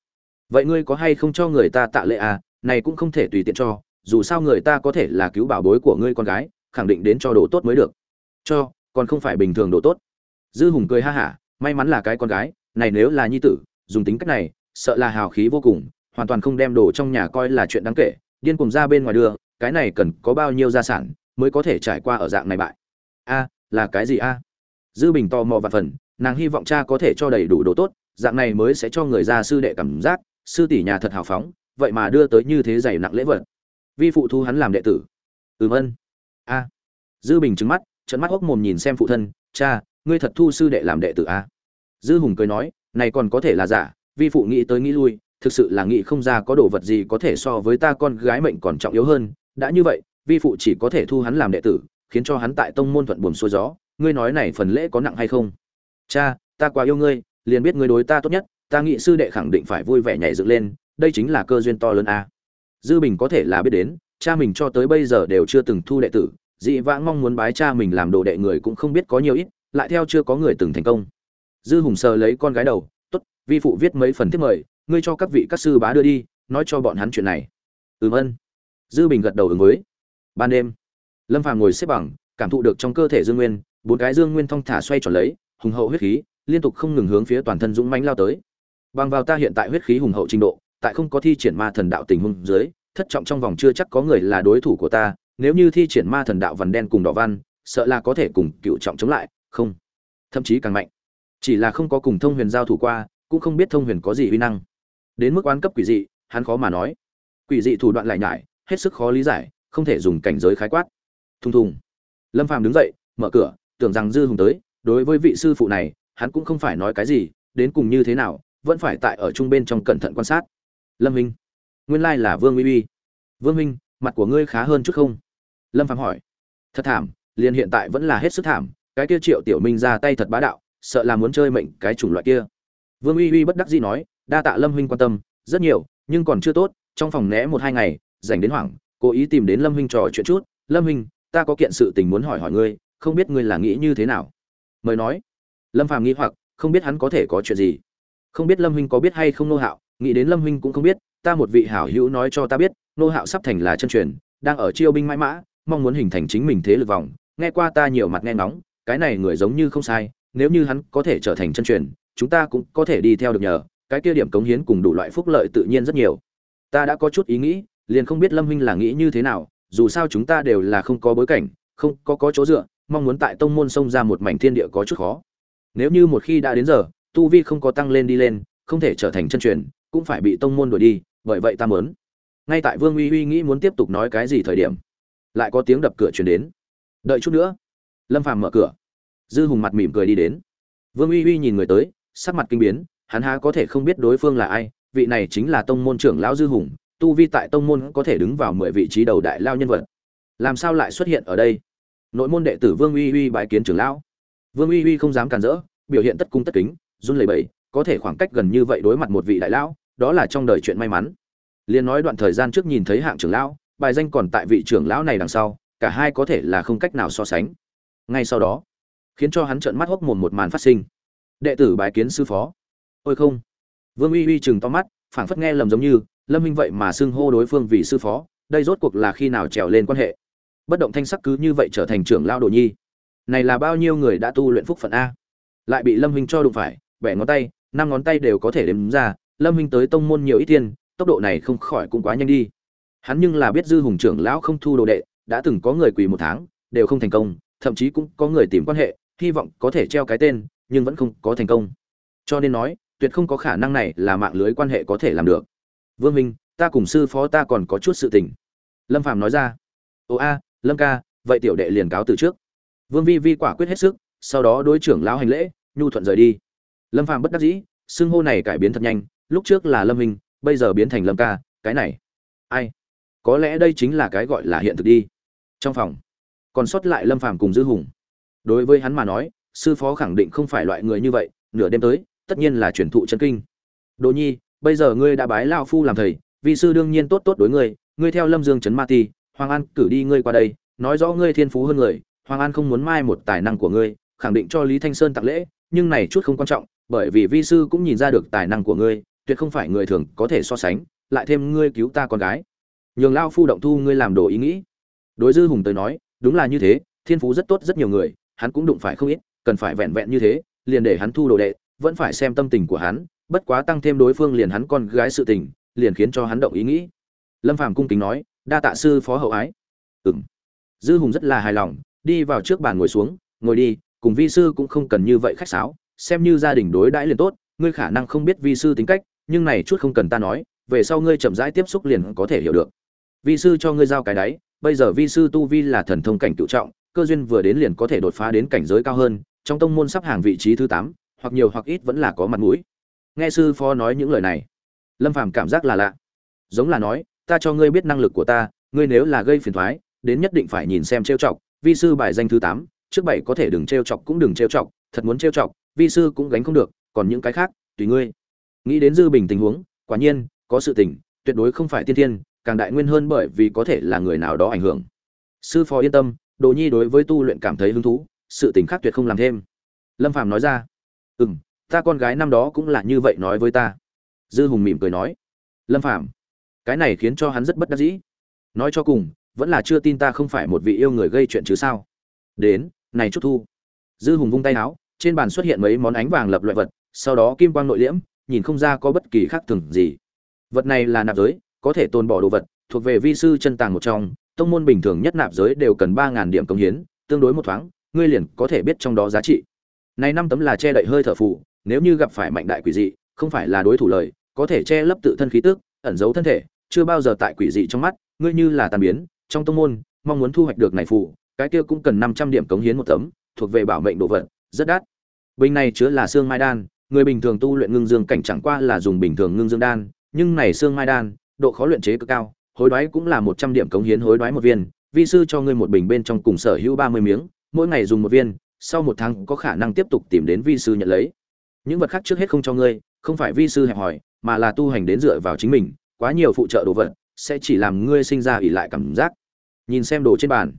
Speaker 1: Vậy ngươi có hay không cho người ta tạ lệ à? Này cũng không thể tùy tiện cho, dù sao người ta có thể là cứu bảo bối của ngươi con gái, khẳng định đến cho đồ tốt mới được. Cho, còn không phải bình thường đồ tốt. Dư hùng cười ha hả, may mắn là cái con gái, này nếu là nhi tử, dùng tính cách này, sợ là hào khí vô cùng, hoàn toàn không đem đồ trong nhà coi là chuyện đáng kể, điên cùng ra bên ngoài đưa, cái này cần có bao nhiêu gia sản mới có thể trải qua ở dạng này bại? A, là cái gì a? Dư bình tò mò và phần, nàng hy vọng cha có thể cho đầy đủ đồ tốt, dạng này mới sẽ cho người ra sư đệ cảm giác, sư tỷ nhà thật hào phóng, vậy mà đưa tới như thế dày nặng lễ vật. Vi phụ thu hắn làm đệ tử. Ừm ân. A. Dư bình trứng mắt trận mắt hốc mồm nhìn xem phụ thân, cha, ngươi thật thu sư đệ làm đệ tử a? Dư hùng cười nói, này còn có thể là giả, vi phụ nghĩ tới nghĩ lui, thực sự là nghĩ không ra có đồ vật gì có thể so với ta con gái mệnh còn trọng yếu hơn. Đã như vậy, vi phụ chỉ có thể thu hắn làm đệ tử, khiến cho hắn tại tông môn thuận buồm xuôi gió ngươi nói này phần lễ có nặng hay không? Cha, ta quá yêu ngươi, liền biết ngươi đối ta tốt nhất, ta nghị sư đệ khẳng định phải vui vẻ nhảy dựng lên, đây chính là cơ duyên to lớn a. Dư bình có thể là biết đến, cha mình cho tới bây giờ đều chưa từng thu đệ tử, dị vãng mong muốn bái cha mình làm đồ đệ người cũng không biết có nhiều ít, lại theo chưa có người từng thành công. Dư hùng sờ lấy con gái đầu, tốt, vi phụ viết mấy phần thiết mời, ngươi cho các vị các sư bá đưa đi, nói cho bọn hắn chuyện này. Ừm, ân. Dư bình gật đầu ứng với. Ban đêm, lâm phàm ngồi xếp bằng, cảm thụ được trong cơ thể dương nguyên bốn cái dương nguyên thong thả xoay tròn lấy, hùng hậu huyết khí, liên tục không ngừng hướng phía toàn thân dũng mãnh lao tới. Bằng vào ta hiện tại huyết khí hùng hậu trình độ, tại không có thi triển ma thần đạo tình huống dưới, thất trọng trong vòng chưa chắc có người là đối thủ của ta, nếu như thi triển ma thần đạo vằn đen cùng đỏ văn, sợ là có thể cùng cựu trọng chống lại, không. Thậm chí càng mạnh. Chỉ là không có cùng thông huyền giao thủ qua, cũng không biết thông huyền có gì uy năng. Đến mức oán cấp quỷ dị, hắn khó mà nói. Quỷ dị thủ đoạn lại nhải, hết sức khó lý giải, không thể dùng cảnh giới khái quát. Thùng thùng. Lâm phàm đứng dậy, mở cửa tưởng rằng dư hùng tới, đối với vị sư phụ này, hắn cũng không phải nói cái gì, đến cùng như thế nào, vẫn phải tại ở trung bên trong cẩn thận quan sát. Lâm minh, nguyên lai là vương uy uy. Vương minh, mặt của ngươi khá hơn chút không? Lâm phạm hỏi. Thật thảm, liền hiện tại vẫn là hết sức thảm, cái kia triệu tiểu minh ra tay thật bá đạo, sợ là muốn chơi mệnh cái chủng loại kia. Vương uy uy bất đắc dĩ nói, đa tạ lâm huynh quan tâm, rất nhiều, nhưng còn chưa tốt, trong phòng né một hai ngày dành đến hoảng, cố ý tìm đến lâm huynh trò chuyện chút. Lâm huynh ta có kiện sự tình muốn hỏi hỏi ngươi không biết ngươi là nghĩ như thế nào. Mời nói. Lâm phàm nghĩ hoặc, không biết hắn có thể có chuyện gì. Không biết lâm huynh có biết hay không nô hạo, nghĩ đến lâm huynh cũng không biết, ta một vị hảo hữu nói cho ta biết, nô hạo sắp thành là chân truyền, đang ở chiêu binh mãi mã, mong muốn hình thành chính mình thế lực vòng, nghe qua ta nhiều mặt nghe ngóng, cái này người giống như không sai, nếu như hắn có thể trở thành chân truyền, chúng ta cũng có thể đi theo được nhờ, cái kia điểm cống hiến cùng đủ loại phúc lợi tự nhiên rất nhiều. Ta đã có chút ý nghĩ, liền không biết lâm huynh là nghĩ như thế nào, dù sao chúng ta đều là không có bối cảnh, không có có chỗ dựa mong muốn tại tông môn xông ra một mảnh thiên địa có chút khó. Nếu như một khi đã đến giờ, tu vi không có tăng lên đi lên, không thể trở thành chân truyền, cũng phải bị tông môn đuổi đi, bởi vậy ta muốn. Ngay tại vương uy uy nghĩ muốn tiếp tục nói cái gì thời điểm, lại có tiếng đập cửa truyền đến. Đợi chút nữa. Lâm phàm mở cửa. Dư hùng mặt mỉm cười đi đến. Vương uy uy nhìn người tới, sắc mặt kinh biến, hắn há có thể không biết đối phương là ai, vị này chính là tông môn trưởng lão dư hùng, tu vi tại tông môn có thể đứng vào mười vị trí đầu đại lao nhân vật. Làm sao lại xuất hiện ở đây? Nội môn đệ tử vương uy uy bái kiến trưởng lão. Vương uy uy không dám cản rỡ, biểu hiện tất cung tất kính, run lẩy bẩy, có thể khoảng cách gần như vậy đối mặt một vị đại lão, đó là trong đời chuyện may mắn. Liền nói đoạn thời gian trước nhìn thấy hạng trưởng lão, bài danh còn tại vị trưởng lão này đằng sau, cả hai có thể là không cách nào so sánh. Ngay sau đó, khiến cho hắn trợn mắt hốc mồm một màn phát sinh. Đệ tử bái kiến sư phó. Ôi không. Vương uy uy chừng to mắt, phảng phất nghe lầm giống như, lâm minh vậy mà xưng hô đối phương vì sư phó, đây rốt cuộc là khi nào trèo lên quan hệ? Bất động thanh sắc cứ như vậy trở thành trưởng lao đồ nhi. Này là bao nhiêu người đã tu luyện phúc phận a? Lại bị lâm minh cho đụng phải, bẻ ngón tay, năm ngón tay đều có thể đếm ra, lâm minh tới tông môn nhiều ít tiên tốc độ này không khỏi cũng quá nhanh đi. Hắn nhưng là biết dư hùng trưởng lão không thu đồ đệ, đã từng có người quỳ một tháng, đều không thành công, thậm chí cũng có người tìm quan hệ, hy vọng có thể treo cái tên, nhưng vẫn không có thành công. Cho nên nói, tuyệt không có khả năng này là mạng lưới quan hệ có thể làm được. Vương minh, ta cùng sư phó ta còn có chút sự tình. Lâm phàm nói ra, ồ a lâm ca, vậy tiểu đệ liền cáo từ trước. Vương vi vi quả quyết hết sức, sau đó đối trưởng lão hành lễ, nhu thuận rời đi. Lâm phàm bất đắc dĩ, xưng hô này cải biến thật nhanh, lúc trước là lâm minh, bây giờ biến thành lâm ca, cái này. Ai? Có lẽ đây chính là cái gọi là hiện thực đi. Trong phòng, còn sót lại lâm phàm cùng dư hùng. Đối với hắn mà nói, sư phó khẳng định không phải loại người như vậy, nửa đêm tới, tất nhiên là truyền thụ chân kinh. Đồ nhi, bây giờ ngươi đã bái lao phu làm thầy vị sư đương nhiên tốt tốt đối ngươi ngươi theo lâm dương trấn ma ti hoàng an, cử đi ngươi qua đây, nói rõ ngươi thiên phú hơn người, hoàng an không muốn mai một tài năng của ngươi, khẳng định cho lý thanh sơn tặng lễ, nhưng này chút không quan trọng, bởi vì vi sư cũng nhìn ra được tài năng của ngươi, tuyệt không phải người thường có thể so sánh, lại thêm ngươi cứu ta con gái. Nhường Lão phu động thu ngươi làm đồ ý nghĩ. Đối dư hùng tới nói, đúng là như thế, thiên phú rất tốt rất nhiều người, hắn cũng đụng phải không ít, cần phải vẹn vẹn như thế, liền để hắn thu đồ đệ, vẫn phải xem tâm tình của hắn, bất quá tăng thêm đối phương liền hắn con gái sự tình, liền khiến cho hắn động ý nghĩ. Lâm phàm cung kính nói đa tạ sư phó hậu ái. Ừm. Dư hùng rất là hài lòng, đi vào trước bàn ngồi xuống, ngồi đi, cùng vi sư cũng không cần như vậy khách sáo, xem như gia đình đối đãi liền tốt, ngươi khả năng không biết vi sư tính cách, nhưng này chút không cần ta nói, về sau ngươi chậm rãi tiếp xúc liền có thể hiểu được. Vi sư cho ngươi giao cái đáy, bây giờ vi sư tu vi là thần thông cảnh cựu trọng, cơ duyên vừa đến liền có thể đột phá đến cảnh giới cao hơn, trong tông môn sắp hàng vị trí thứ tám, hoặc nhiều hoặc ít vẫn là có mặt mũi. Nghe sư phó nói những lời này, lâm phàm cảm giác là lạ. Giống là nói ta cho ngươi biết năng lực của ta, ngươi nếu là gây phiền thoái, đến nhất định phải nhìn xem trêu chọc, vi sư bài danh thứ tám, trước bảy có thể đừng trêu chọc cũng đừng trêu chọc, thật muốn trêu chọc, vi sư cũng gánh không được, còn những cái khác, tùy ngươi. Nghĩ đến dư bình tình huống, quả nhiên, có sự tình, tuyệt đối không phải tiên thiên, càng đại nguyên hơn bởi vì có thể là người nào đó ảnh hưởng. Sư phó yên tâm, đồ nhi đối với tu luyện cảm thấy hứng thú, sự tình khác tuyệt không làm thêm. Lâm phàm nói ra ừ m ta con gái năm đó cũng là như vậy nói với ta. Dư hùng mỉm cười nói, lâm phàm cái này khiến cho hắn rất bất đắc dĩ. Nói cho cùng, vẫn là chưa tin ta không phải một vị yêu người gây chuyện chứ sao? Đến, này chút thu. Dư hùng vung tay áo, trên bàn xuất hiện mấy món ánh vàng lập loại vật, sau đó kim quang nội liễm, nhìn không ra có bất kỳ khác thường gì. Vật này là nạp giới, có thể tồn bỏ đồ vật, thuộc về vi sư chân tàng một trong, tông môn bình thường nhất nạp giới đều cần ba ngàn điểm công hiến, tương đối một thoáng, ngươi liền có thể biết trong đó giá trị. Này năm tấm là che đậy hơi thở phụ nếu như gặp phải mạnh đại quỷ dị, không phải là đối thủ lời, có thể che lấp tự thân khí tức, ẩn giấu thân thể chưa bao giờ tại quỷ dị trong mắt, ngươi như là tàn biến, trong tông môn, mong muốn thu hoạch được này phụ cái kia cũng cần năm trăm điểm cống hiến một tấm, thuộc về bảo mệnh đồ vật, rất đắt. Bình này chứa là xương mai đan, người bình thường tu luyện ngưng dương cảnh chẳng qua là dùng bình thường ngưng dương đan, nhưng này xương mai đan, độ khó luyện chế cực cao, hối đoái cũng là một trăm điểm cống hiến hối đoái một viên, vi sư cho ngươi một bình bên trong cùng sở hữu ba mươi miếng, mỗi ngày dùng một viên, sau một tháng có khả năng tiếp tục tìm đến vi sư nhận lấy. Những vật khác trước hết không cho ngươi, không phải vi sư hẹp hỏi mà là tu hành đến dựa vào chính mình quá nhiều phụ trợ đồ vật, sẽ chỉ làm ngươi sinh ra ỉ lại cảm giác. Nhìn xem đồ trên bàn.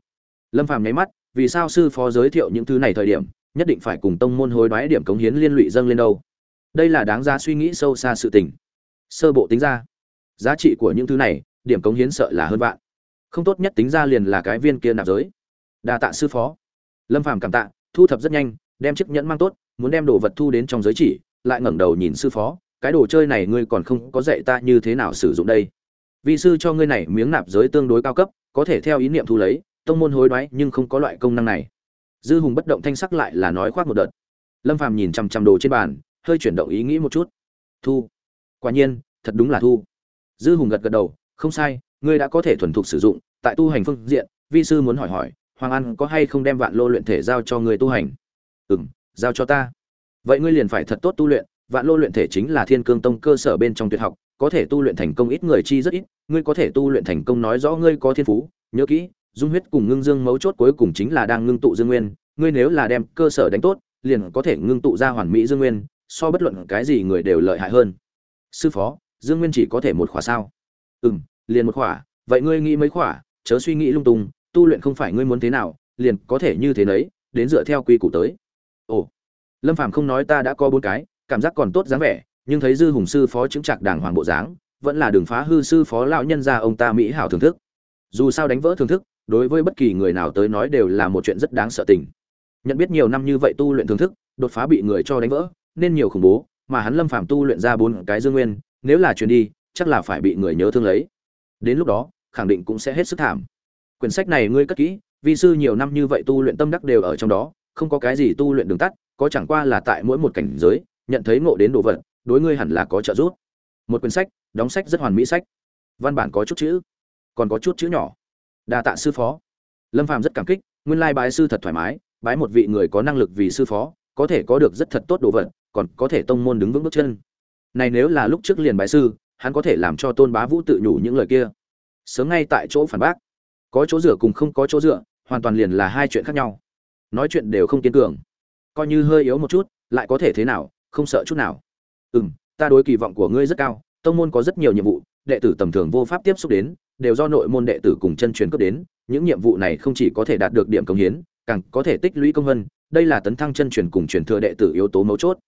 Speaker 1: Lâm phàm nháy mắt, vì sao sư phó giới thiệu những thứ này thời điểm, nhất định phải cùng tông môn hối đoái điểm cống hiến liên lụy dâng lên đâu. Đây là đáng ra suy nghĩ sâu xa sự tình. Sơ bộ tính ra, giá trị của những thứ này, điểm cống hiến sợ là hơn vạn. Không tốt nhất tính ra liền là cái viên kia nạp giới. Đa tạ sư phó. Lâm phàm cảm tạ, thu thập rất nhanh, đem chiếc nhẫn mang tốt, muốn đem đồ vật thu đến trong giới chỉ, lại ngẩng đầu nhìn sư phó cái đồ chơi này ngươi còn không có dạy ta như thế nào sử dụng đây. Vị sư cho ngươi này miếng nạp giới tương đối cao cấp, có thể theo ý niệm thu lấy, tông môn hối đoái nhưng không có loại công năng này. Dư hùng bất động thanh sắc lại là nói khoác một đợt. Lâm phàm nhìn chằm chằm đồ trên bàn, hơi chuyển động ý nghĩ một chút. Thu. Quả nhiên, thật đúng là thu. Dư hùng gật gật đầu, không sai, ngươi đã có thể thuần thục sử dụng, tại tu hành phương diện, vi sư muốn hỏi hỏi, hoàng an có hay không đem vạn lô luyện thể giao cho ngươi tu hành? Ừ m giao cho ta. Vậy ngươi liền phải thật tốt tu luyện vạn lô luyện thể chính là thiên cương tông cơ sở bên trong tuyệt học, có thể tu luyện thành công ít người chi rất ít, ngươi có thể tu luyện thành công nói rõ ngươi có thiên phú, nhớ kỹ, dung huyết cùng ngưng dương mấu chốt cuối cùng chính là đang ngưng tụ dương nguyên, ngươi nếu là đem cơ sở đánh tốt, liền có thể ngưng tụ ra hoàn mỹ dương nguyên, so bất luận cái gì người đều lợi hại hơn. Sư phó, dương nguyên chỉ có thể một khỏa sao? Ừ m liền một khỏa, vậy ngươi nghĩ mấy khỏa, chớ suy nghĩ lung tung, tu luyện không phải ngươi muốn thế nào, liền có thể như thế nấy, đến dựa theo quy củ tới. Ồ, lâm phàm không nói ta đã có bốn cái cảm giác còn tốt dáng vẻ, nhưng thấy dư hùng sư phó chứng trạc đàng hoàng bộ dáng, vẫn là đường phá hư sư phó lão nhân gia ông ta mỹ hảo thưởng thức. Dù sao đánh vỡ thưởng thức, đối với bất kỳ người nào tới nói đều là một chuyện rất đáng sợ tình. Nhận biết nhiều năm như vậy tu luyện thưởng thức, đột phá bị người cho đánh vỡ, nên nhiều khủng bố, mà hắn lâm phàm tu luyện ra bốn cái dương nguyên, nếu là truyền đi, chắc là phải bị người nhớ thương lấy. Đến lúc đó, khẳng định cũng sẽ hết sức thảm. Quyển sách này ngươi cất kỹ, vi sư nhiều năm như vậy tu luyện tâm đắc đều ở trong đó, không có cái gì tu luyện đường tắt, có chẳng qua là tại mỗi một cảnh giới nhận thấy ngộ đến đồ vật, đối ngươi hẳn là có trợ giúp. Một quyển sách, đóng sách rất hoàn mỹ sách. Văn bản có chút chữ, còn có chút chữ nhỏ. Đa tạ sư phó. Lâm phàm rất cảm kích, nguyên lai bái sư thật thoải mái, bái một vị người có năng lực vì sư phó, có thể có được rất thật tốt đồ vật, còn có thể tông môn đứng vững bước chân. Này nếu là lúc trước liền bái sư, hắn có thể làm cho tôn bá vũ tự nhủ những lời kia. Sớm ngay tại chỗ phản bác. Có chỗ dựa cùng không có chỗ dựa, hoàn toàn liền là hai chuyện khác nhau. Nói chuyện đều không kiên cường. Coi như hơi yếu một chút, lại có thể thế nào không sợ chút nào. Ừ m ta đối kỳ vọng của ngươi rất cao, tông môn có rất nhiều nhiệm vụ, đệ tử tầm thường vô pháp tiếp xúc đến, đều do nội môn đệ tử cùng chân truyền cấp đến, những nhiệm vụ này không chỉ có thể đạt được điểm công hiến, càng có thể tích lũy công vân, đây là tấn thăng chân truyền cùng truyền thừa đệ tử yếu tố mấu chốt.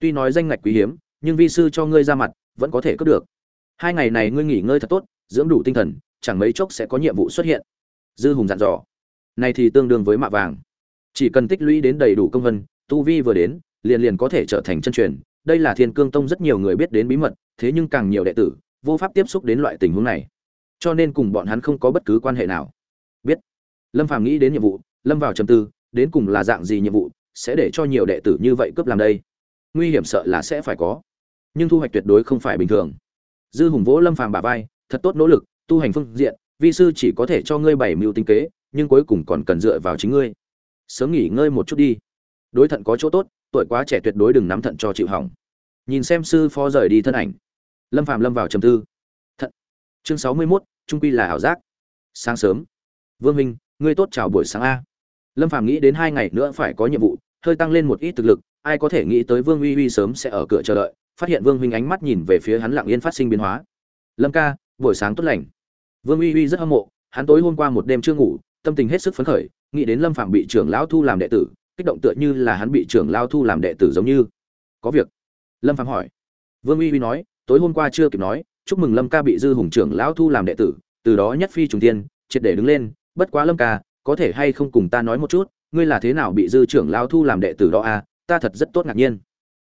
Speaker 1: Tuy nói danh ngạch quý hiếm, nhưng vi sư cho ngươi ra mặt, vẫn có thể cướp được. Hai ngày này ngươi nghỉ ngơi thật tốt, dưỡng đủ tinh thần, chẳng mấy chốc sẽ có nhiệm vụ xuất hiện. Dư hùng dặn dò. Này thì tương đương với mạ vàng. Chỉ cần tích lũy đến đầy đủ công vân, tu vi vừa đến liền liền có thể trở thành chân truyền. Đây là thiên cương tông rất nhiều người biết đến bí mật, thế nhưng càng nhiều đệ tử, vô pháp tiếp xúc đến loại tình huống này. Cho nên cùng bọn hắn không có bất cứ quan hệ nào. Biết. Lâm phàm nghĩ đến nhiệm vụ, lâm vào trầm tư, đến cùng là dạng gì nhiệm vụ, sẽ để cho nhiều đệ tử như vậy cướp làm đây? Nguy hiểm sợ là sẽ phải có. Nhưng thu hoạch tuyệt đối không phải bình thường. Dư hùng vỗ lâm phàm bả vai, thật tốt nỗ lực, tu hành phương diện, vi sư chỉ có thể cho ngươi bảy mưu tinh kế, nhưng cuối cùng còn cần dựa vào chính ngươi. Sớm nghỉ ngơi một chút đi. Đối thận có chỗ tốt tuổi quá trẻ tuyệt đối đừng nắm thận cho chịu hỏng. Nhìn xem sư phó rời đi thân ảnh. Lâm phàm lâm vào trầm tư. Thận. Chương sáu mươi 61, trung quy là ảo giác. Sáng sớm. Vương minh ngươi tốt chào buổi sáng a. Lâm phàm nghĩ đến hai ngày nữa phải có nhiệm vụ hơi tăng lên một ít thực lực ai có thể nghĩ tới vương uy uy sớm sẽ ở cửa chờ đợi phát hiện vương huynh ánh mắt nhìn về phía hắn lặng yên phát sinh biến hóa. Lâm ca buổi sáng tốt lành. Vương uy uy rất hâm mộ hắn tối hôm qua một đêm chưa ngủ tâm tình hết sức phấn khởi nghĩ đến lâm phạm bị trưởng lão thu làm đệ tử kích động tựa như là hắn bị trưởng lao thu làm đệ tử giống như. Có việc. Lâm phạm hỏi. Vương uy uy nói, tối hôm qua chưa kịp nói, chúc mừng lâm ca bị dư hùng trưởng lão thu làm đệ tử, từ đó nhất phi trùng tiên triệt để đứng lên, bất quá lâm ca, có thể hay không cùng ta nói một chút, ngươi là thế nào bị dư trưởng lão thu làm đệ tử đó a, ta thật rất tốt ngạc nhiên.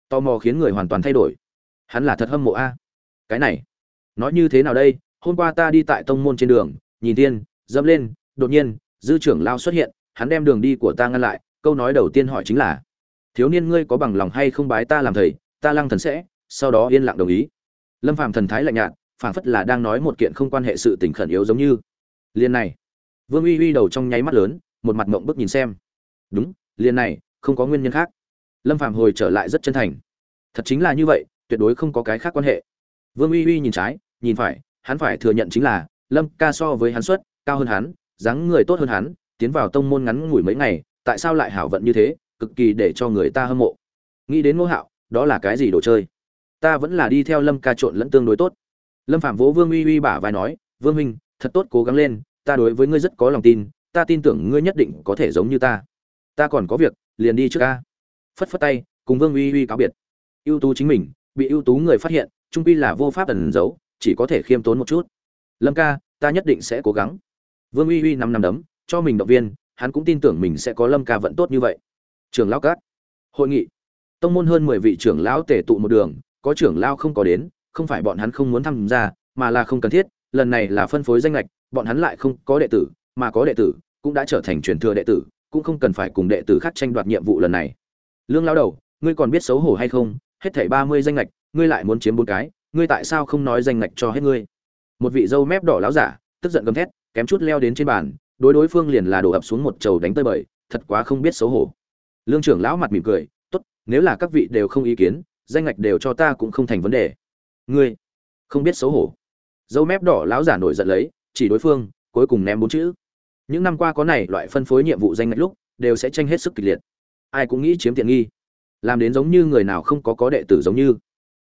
Speaker 1: Tò mò khiến người hoàn toàn thay đổi. Hắn là thật hâm mộ a. Cái này, nói như thế nào đây? Hôm qua ta đi tại tông môn trên đường, nhìn tiên dẫm lên, đột nhiên, dư trưởng lao xuất hiện, hắn đem đường đi của ta ngăn lại câu nói đầu tiên hỏi chính là, thiếu niên ngươi có bằng lòng hay không bái ta làm thầy? Ta lăng thần sẽ. Sau đó yên lặng đồng ý. Lâm phàm thần thái lạnh nhạt, phảng phất là đang nói một kiện không quan hệ sự tình khẩn yếu giống như. Liên này, vương uy uy đầu trong nháy mắt lớn, một mặt mộng bức nhìn xem. Đúng, liên này, không có nguyên nhân khác. Lâm phàm hồi trở lại rất chân thành. Thật chính là như vậy, tuyệt đối không có cái khác quan hệ. Vương uy uy nhìn trái, nhìn phải, hắn phải thừa nhận chính là, lâm ca so với hắn xuất cao hơn hắn, dáng người tốt hơn hắn, tiến vào tông môn ngắn ngủi mấy ngày tại sao lại hảo vận như thế, cực kỳ để cho người ta hâm mộ. Nghĩ đến ngô hạo, đó là cái gì đồ chơi? Ta vẫn là đi theo lâm ca trộn lẫn tương đối tốt. Lâm phạm vỗ vương uy uy bả vai nói, vương minh thật tốt cố gắng lên, ta đối với ngươi rất có lòng tin, ta tin tưởng ngươi nhất định có thể giống như ta. Ta còn có việc, liền đi trước ca. Phất phất tay, cùng vương uy uy cáo biệt. Ưu tú chính mình, bị ưu tú người phát hiện, trung quy là vô pháp ẩn giấu, chỉ có thể khiêm tốn một chút. Lâm ca, ta nhất định sẽ cố gắng. Vương uy uy năm năm đấm, cho mình động viên hắn cũng tin tưởng mình sẽ có lâm ca vận tốt như vậy. Trường lão cát hội nghị. Tông môn hơn mười vị trưởng lão tề tụ một đường, có trưởng lão không có đến, không phải bọn hắn không muốn tham gia, mà là không cần thiết, lần này là phân phối danh lệch bọn hắn lại không có đệ tử, mà có đệ tử, cũng đã trở thành truyền thừa đệ tử, cũng không cần phải cùng đệ tử khác tranh đoạt nhiệm vụ lần này. Lương lão đầu, ngươi còn biết xấu hổ hay không? Hết thảy ba mươi danh lệch ngươi lại muốn chiếm bốn cái, ngươi tại sao không nói danh lệch cho hết ngươi? Một vị dâu mép đỏ lão giả, tức giận gầm thét, kém chút leo đến trên bàn đối đối phương liền là đổ ập xuống một chầu đánh tơi bời, thật quá không biết xấu hổ. Lương trưởng lão mặt mỉm cười, tốt, nếu là các vị đều không ý kiến, danh ngạch đều cho ta cũng không thành vấn đề. Ngươi không biết xấu hổ. Dâu mép đỏ lão giả nổi giận lấy, chỉ đối phương, cuối cùng ném bốn chữ. Những năm qua có này loại phân phối nhiệm vụ danh ngạch lúc, đều sẽ tranh hết sức kịch liệt. Ai cũng nghĩ chiếm tiện nghi. Làm đến giống như người nào không có có đệ tử giống như.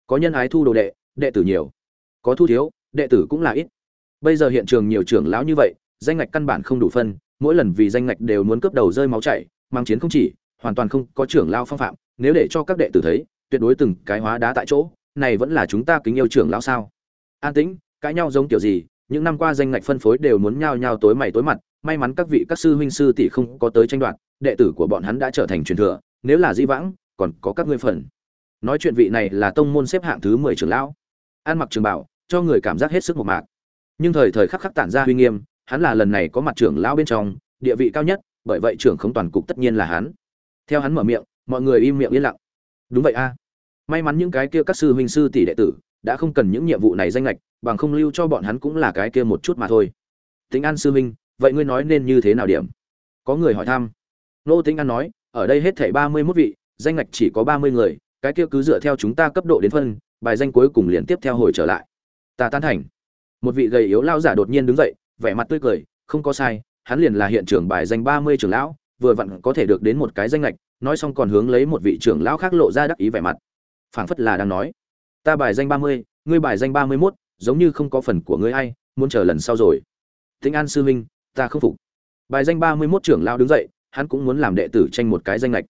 Speaker 1: Có nhân ái thu đồ đệ đệ tử nhiều. Có thu thiếu, đệ tử cũng là ít. Bây giờ hiện trường nhiều trưởng lão như vậy danh ngạch căn bản không đủ phân, mỗi lần vì danh ngạch đều muốn cướp đầu rơi máu chảy, mang chiến không chỉ, hoàn toàn không có trưởng lão phong phạm, nếu để cho các đệ tử thấy, tuyệt đối từng cái hóa đá tại chỗ, này vẫn là chúng ta kính yêu trưởng lão sao? An tĩnh, cãi nhau giống kiểu gì, những năm qua danh ngạch phân phối đều muốn nhao nhao tối mày tối mặt, may mắn các vị các sư huynh sư tỷ không có tới tranh đoạt, đệ tử của bọn hắn đã trở thành truyền thừa, nếu là di vãng, còn có các ngươi phần. Nói chuyện vị này là tông môn xếp hạng thứ mười trưởng lão. An mặc trường bảo, cho người cảm giác hết sức một mạc. Nhưng thời thời khắc khắc tản ra uy nghiêm hắn là lần này có mặt trưởng lão bên trong, địa vị cao nhất, bởi vậy trưởng không toàn cục tất nhiên là hắn. Theo hắn mở miệng, mọi người im miệng yên lặng. Đúng vậy a. May mắn những cái kia các sư huynh sư tỷ đệ tử đã không cần những nhiệm vụ này danh lệch, bằng không lưu cho bọn hắn cũng là cái kia một chút mà thôi. Tính an sư huynh, vậy ngươi nói nên như thế nào điểm? Có người hỏi thăm. Nô tính an nói, ở đây hết thảy ba mươi 31 vị, danh ngạch chỉ có ba mươi người, cái kia cứ dựa theo chúng ta cấp độ đến phân, bài danh cuối cùng liền tiếp theo hồi trở lại. Ta tán thành. Một vị gầy yếu lao giả đột nhiên đứng dậy vẻ mặt tươi cười, không có sai, hắn liền là hiện trưởng bài danh ba mươi trưởng lão, vừa vặn có thể được đến một cái danh lệch nói xong còn hướng lấy một vị trưởng lão khác lộ ra đắc ý vẻ mặt. Phảng phất là đang nói, ta bài danh ba mươi, ngươi bài danh ba mươi mốt, giống như không có phần của ngươi ai, muốn chờ lần sau rồi. Tĩnh an sư huynh, ta không phục. Bài danh ba mươi mốt trưởng lão đứng dậy, hắn cũng muốn làm đệ tử tranh một cái danh lệch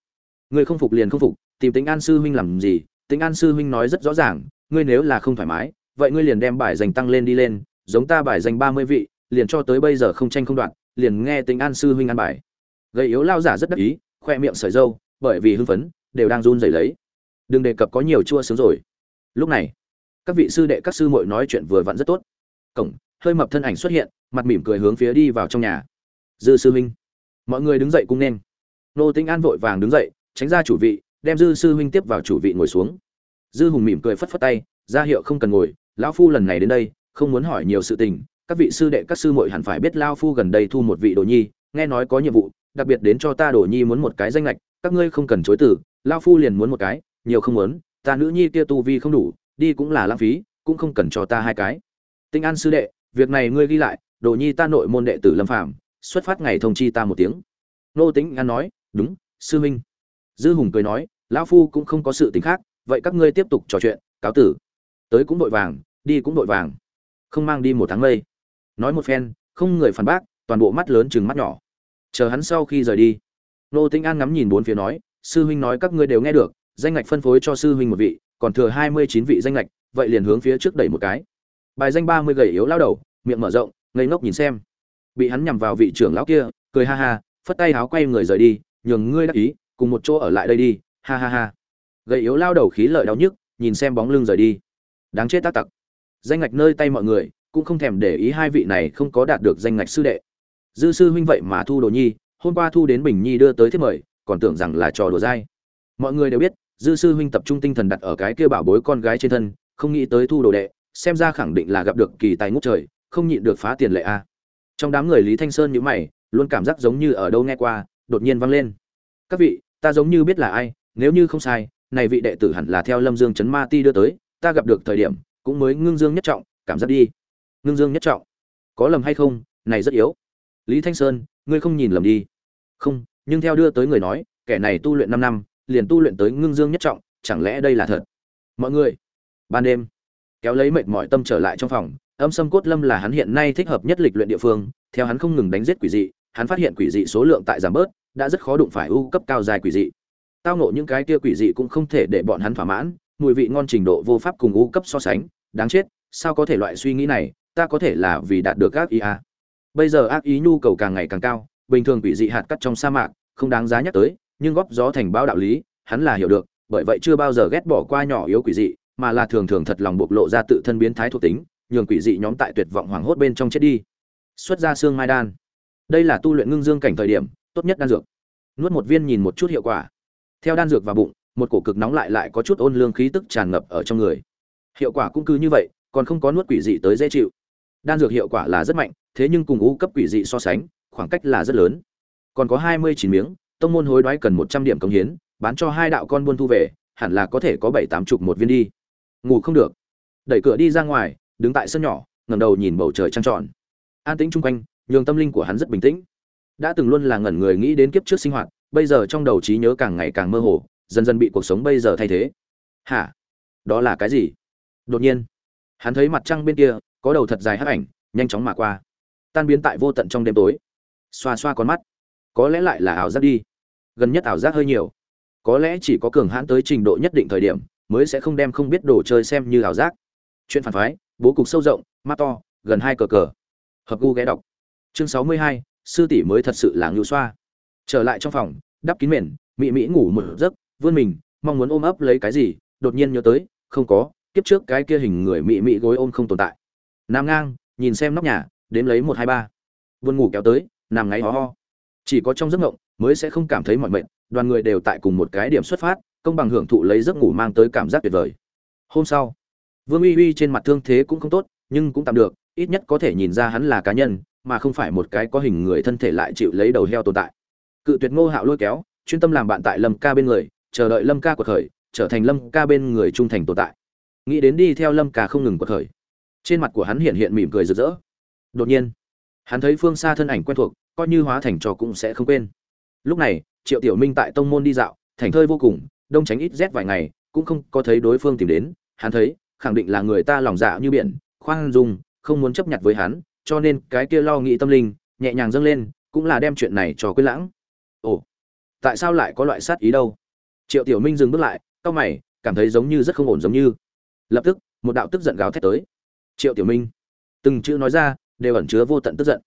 Speaker 1: ngươi không phục liền không phục, tìm tĩnh an sư huynh làm gì? Tĩnh an sư huynh nói rất rõ ràng, ngươi nếu là không thoải mái, vậy ngươi liền đem bài danh tăng lên đi lên, giống ta bài danh ba mươi vị liền cho tới bây giờ không tranh không đoạn liền nghe tĩnh an sư huynh ăn bài. Gầy yếu lao giả rất đắc ý, khoe miệng sợi dâu bởi vì hưng phấn, đều đang run rẩy lấy. Đừng đề cập có nhiều chua sướng rồi. Lúc này, các vị sư đệ các sư muội nói chuyện vừa vặn rất tốt. Cổng, hơi mập thân ảnh xuất hiện, mặt mỉm cười hướng phía đi vào trong nhà. Dư sư huynh, mọi người đứng dậy cung nên. Nô tĩnh an vội vàng đứng dậy, tránh ra chủ vị, đem dư sư huynh tiếp vào chủ vị ngồi xuống. Dư hùng mỉm cười phất phất tay, ra hiệu không cần ngồi, lão phu lần này đến đây, không muốn hỏi nhiều sự tình các vị sư đệ các sư muội hẳn phải biết lão phu gần đây thu một vị đồ nhi, nghe nói có nhiệm vụ, đặc biệt đến cho ta đồ nhi muốn một cái danh lệch các ngươi không cần chối từ lão phu liền muốn một cái, nhiều không muốn, ta nữ nhi kia tu vi không đủ, đi cũng là lãng phí, cũng không cần cho ta hai cái. Tinh an sư đệ, việc này ngươi ghi lại, đồ nhi ta nội môn đệ tử lâm phạm xuất phát ngày thông chi ta một tiếng. Nô tính an nói, đúng, sư huynh dư hùng cười nói lão phu cũng không có sự tính khác, vậy các ngươi tiếp tục trò chuyện, cáo tử. Tới cũng vội vàng, đi cũng vội vàng. Không mang đi một tháng mây nói một phen, không người phản bác, toàn bộ mắt lớn chừng mắt nhỏ. Chờ hắn sau khi rời đi nô tĩnh an ngắm nhìn bốn phía nói, sư huynh nói các ngươi đều nghe được, danh ngạch phân phối cho sư huynh một vị, còn thừa hai mươi chín vị danh ngạch, vậy liền hướng phía trước đẩy một cái. Bài danh ba mươi gầy yếu lao đầu, miệng mở rộng, ngây ngốc nhìn xem. Bị hắn nhằm vào vị trưởng lão kia, cười ha ha, phất tay háo quay người rời đi, nhường ngươi đắc ý, cùng một chỗ ở lại đây đi, ha ha ha. Gầy yếu lao đầu khí lợi đau nhức, nhìn xem bóng lưng rời đi. Đáng chết tác tặc. Danh ngạch nơi tay mọi người cũng không thèm để ý hai vị này không có đạt được danh ngạch sư đệ. Dư sư huynh vậy mà thu đồ nhi, hôm qua thu đến bình nhi đưa tới thiết mời, còn tưởng rằng là trò đùa dai. Mọi người đều biết, dư sư huynh tập trung tinh thần đặt ở cái kia bảo bối con gái trên thân, không nghĩ tới thu đồ đệ, xem ra khẳng định là gặp được kỳ tài ngút trời, không nhịn được phá tiền lệ a. Trong đám người lý thanh sơn nhữ mày, luôn cảm giác giống như ở đâu nghe qua, đột nhiên vang lên. Các vị, ta giống như biết là ai, nếu như không sai, này vị đệ tử hẳn là theo lâm dương chấn ma ti đưa tới, ta gặp được thời điểm, cũng mới ngưng dương nhất trọng, cảm giác đi ngưng dương nhất trọng. Có lầm hay không? Này rất yếu. Lý thanh sơn, ngươi không nhìn lầm đi. Không, nhưng theo đưa tới người nói, kẻ này tu luyện năm năm, liền tu luyện tới ngưng dương nhất trọng, chẳng lẽ đây là thật? Mọi người, ban đêm, kéo lấy mệt mỏi tâm trở lại trong phòng, âm sâm cốt lâm là hắn hiện nay thích hợp nhất lịch luyện địa phương, theo hắn không ngừng đánh giết quỷ dị, hắn phát hiện quỷ dị số lượng tại giảm bớt, đã rất khó đụng phải ưu cấp cao dài quỷ dị. Tao nộ những cái kia quỷ dị cũng không thể để bọn hắn thỏa mãn, mùi vị ngon trình độ vô pháp cùng ưu cấp so sánh, đáng chết, sao có thể loại suy nghĩ này ta có thể là vì đạt được ác ý à. bây giờ ác ý nhu cầu càng ngày càng cao, bình thường quỷ dị hạt cắt trong sa mạc, không đáng giá nhắc tới, nhưng góp gió thành bao đạo lý, hắn là hiểu được, bởi vậy chưa bao giờ ghét bỏ qua nhỏ yếu quỷ dị, mà là thường thường thật lòng bộc lộ ra tự thân biến thái thuộc tính, nhường quỷ dị nhóm tại tuyệt vọng hoảng hốt bên trong chết đi. Xuất ra xương mai đan. Đây là tu luyện ngưng dương cảnh thời điểm, tốt nhất đan dược. Nuốt một viên nhìn một chút hiệu quả. Theo đan dược vào bụng, một cổ cực nóng lại lại có chút ôn lương khí tức tràn ngập ở trong người. Hiệu quả cũng cứ như vậy, còn không có nuốt quỷ dị tới dễ chịu đan dược hiệu quả là rất mạnh, thế nhưng cùng u cấp quỷ dị so sánh, khoảng cách là rất lớn. Còn có hai mươi chín miếng, tông môn hối đoái cần một trăm điểm công hiến, bán cho hai đạo con buôn thu về, hẳn là có thể có bảy tám chục một viên đi. Ngủ không được. Đẩy cửa đi ra ngoài, đứng tại sân nhỏ, ngẩng đầu nhìn bầu trời trăng tròn. An tĩnh chung quanh, nhường tâm linh của hắn rất bình tĩnh. Đã từng luôn là ngẩn người nghĩ đến kiếp trước sinh hoạt, bây giờ trong đầu trí nhớ càng ngày càng mơ hồ, dần dần bị cuộc sống bây giờ thay thế. Hả? Đó là cái gì? Đột nhiên, hắn thấy mặt trăng bên kia có đầu thật dài hắc ảnh, nhanh chóng mà qua. Tan biến tại vô tận trong đêm tối. Xoa xoa con mắt. Có lẽ lại là ảo giác đi. Gần nhất ảo giác hơi nhiều. Có lẽ chỉ có cường hãn tới trình độ nhất định thời điểm, mới sẽ không đem không biết đồ chơi xem như ảo giác. Chuyện phản phái, bố cục sâu rộng, mắt to, gần hai cờ cờ. Hợp gu ghé đọc. Chương sáu mươi hai, sư tỷ mới thật sự là ngưu xoa. Trở lại trong phòng, đắp kín mền, mị mỹ ngủ một giấc, vươn mình, mong muốn ôm ấp lấy cái gì, đột nhiên nhớ tới, không có, kiếp trước cái kia hình người mị mị gối ôm không tồn tại nằm ngang, nhìn xem nóc nhà đếm lấy một hai ba. Vươn ngủ kéo tới, nằm ngáy ho ho. Chỉ có trong giấc ngộng mới sẽ không cảm thấy mọi mệnh đoàn người đều tại cùng một cái điểm xuất phát, công bằng hưởng thụ lấy giấc ngủ mang tới cảm giác tuyệt vời. Hôm sau, vương uy uy trên mặt thương thế cũng không tốt, nhưng cũng tạm được, ít nhất có thể nhìn ra hắn là cá nhân, mà không phải một cái có hình người thân thể lại chịu lấy đầu heo tồn tại. Cự tuyệt ngô hạo lôi kéo, chuyên tâm làm bạn tại lâm ca bên người, chờ đợi lâm ca của khởi, trở thành lâm ca bên người trung thành tồn tại. Nghĩ đến đi theo lâm ca không ngừng của khởi trên mặt của hắn hiện hiện mỉm cười rực rỡ. Đột nhiên, hắn thấy phương xa thân ảnh quen thuộc, coi như hóa thành trò cũng sẽ không quên. Lúc này, triệu tiểu minh tại tông môn đi dạo, thành thơi vô cùng, đông tránh ít rét vài ngày, cũng không có thấy đối phương tìm đến. Hắn thấy, khẳng định là người ta lòng dạ như biển, khoan dung, không muốn chấp nhận với hắn, cho nên cái kia lo nghĩ tâm linh, nhẹ nhàng dâng lên, cũng là đem chuyện này cho quyết lãng. Ồ, tại sao lại có loại sát ý đâu? Triệu tiểu minh dừng bước lại, cau mày, cảm thấy giống như rất không ổn giống như. Lập tức, một đạo tức giận gào thét tới triệu tiểu minh. Từng chữ nói ra, đều ẩn chứa vô tận tức giận.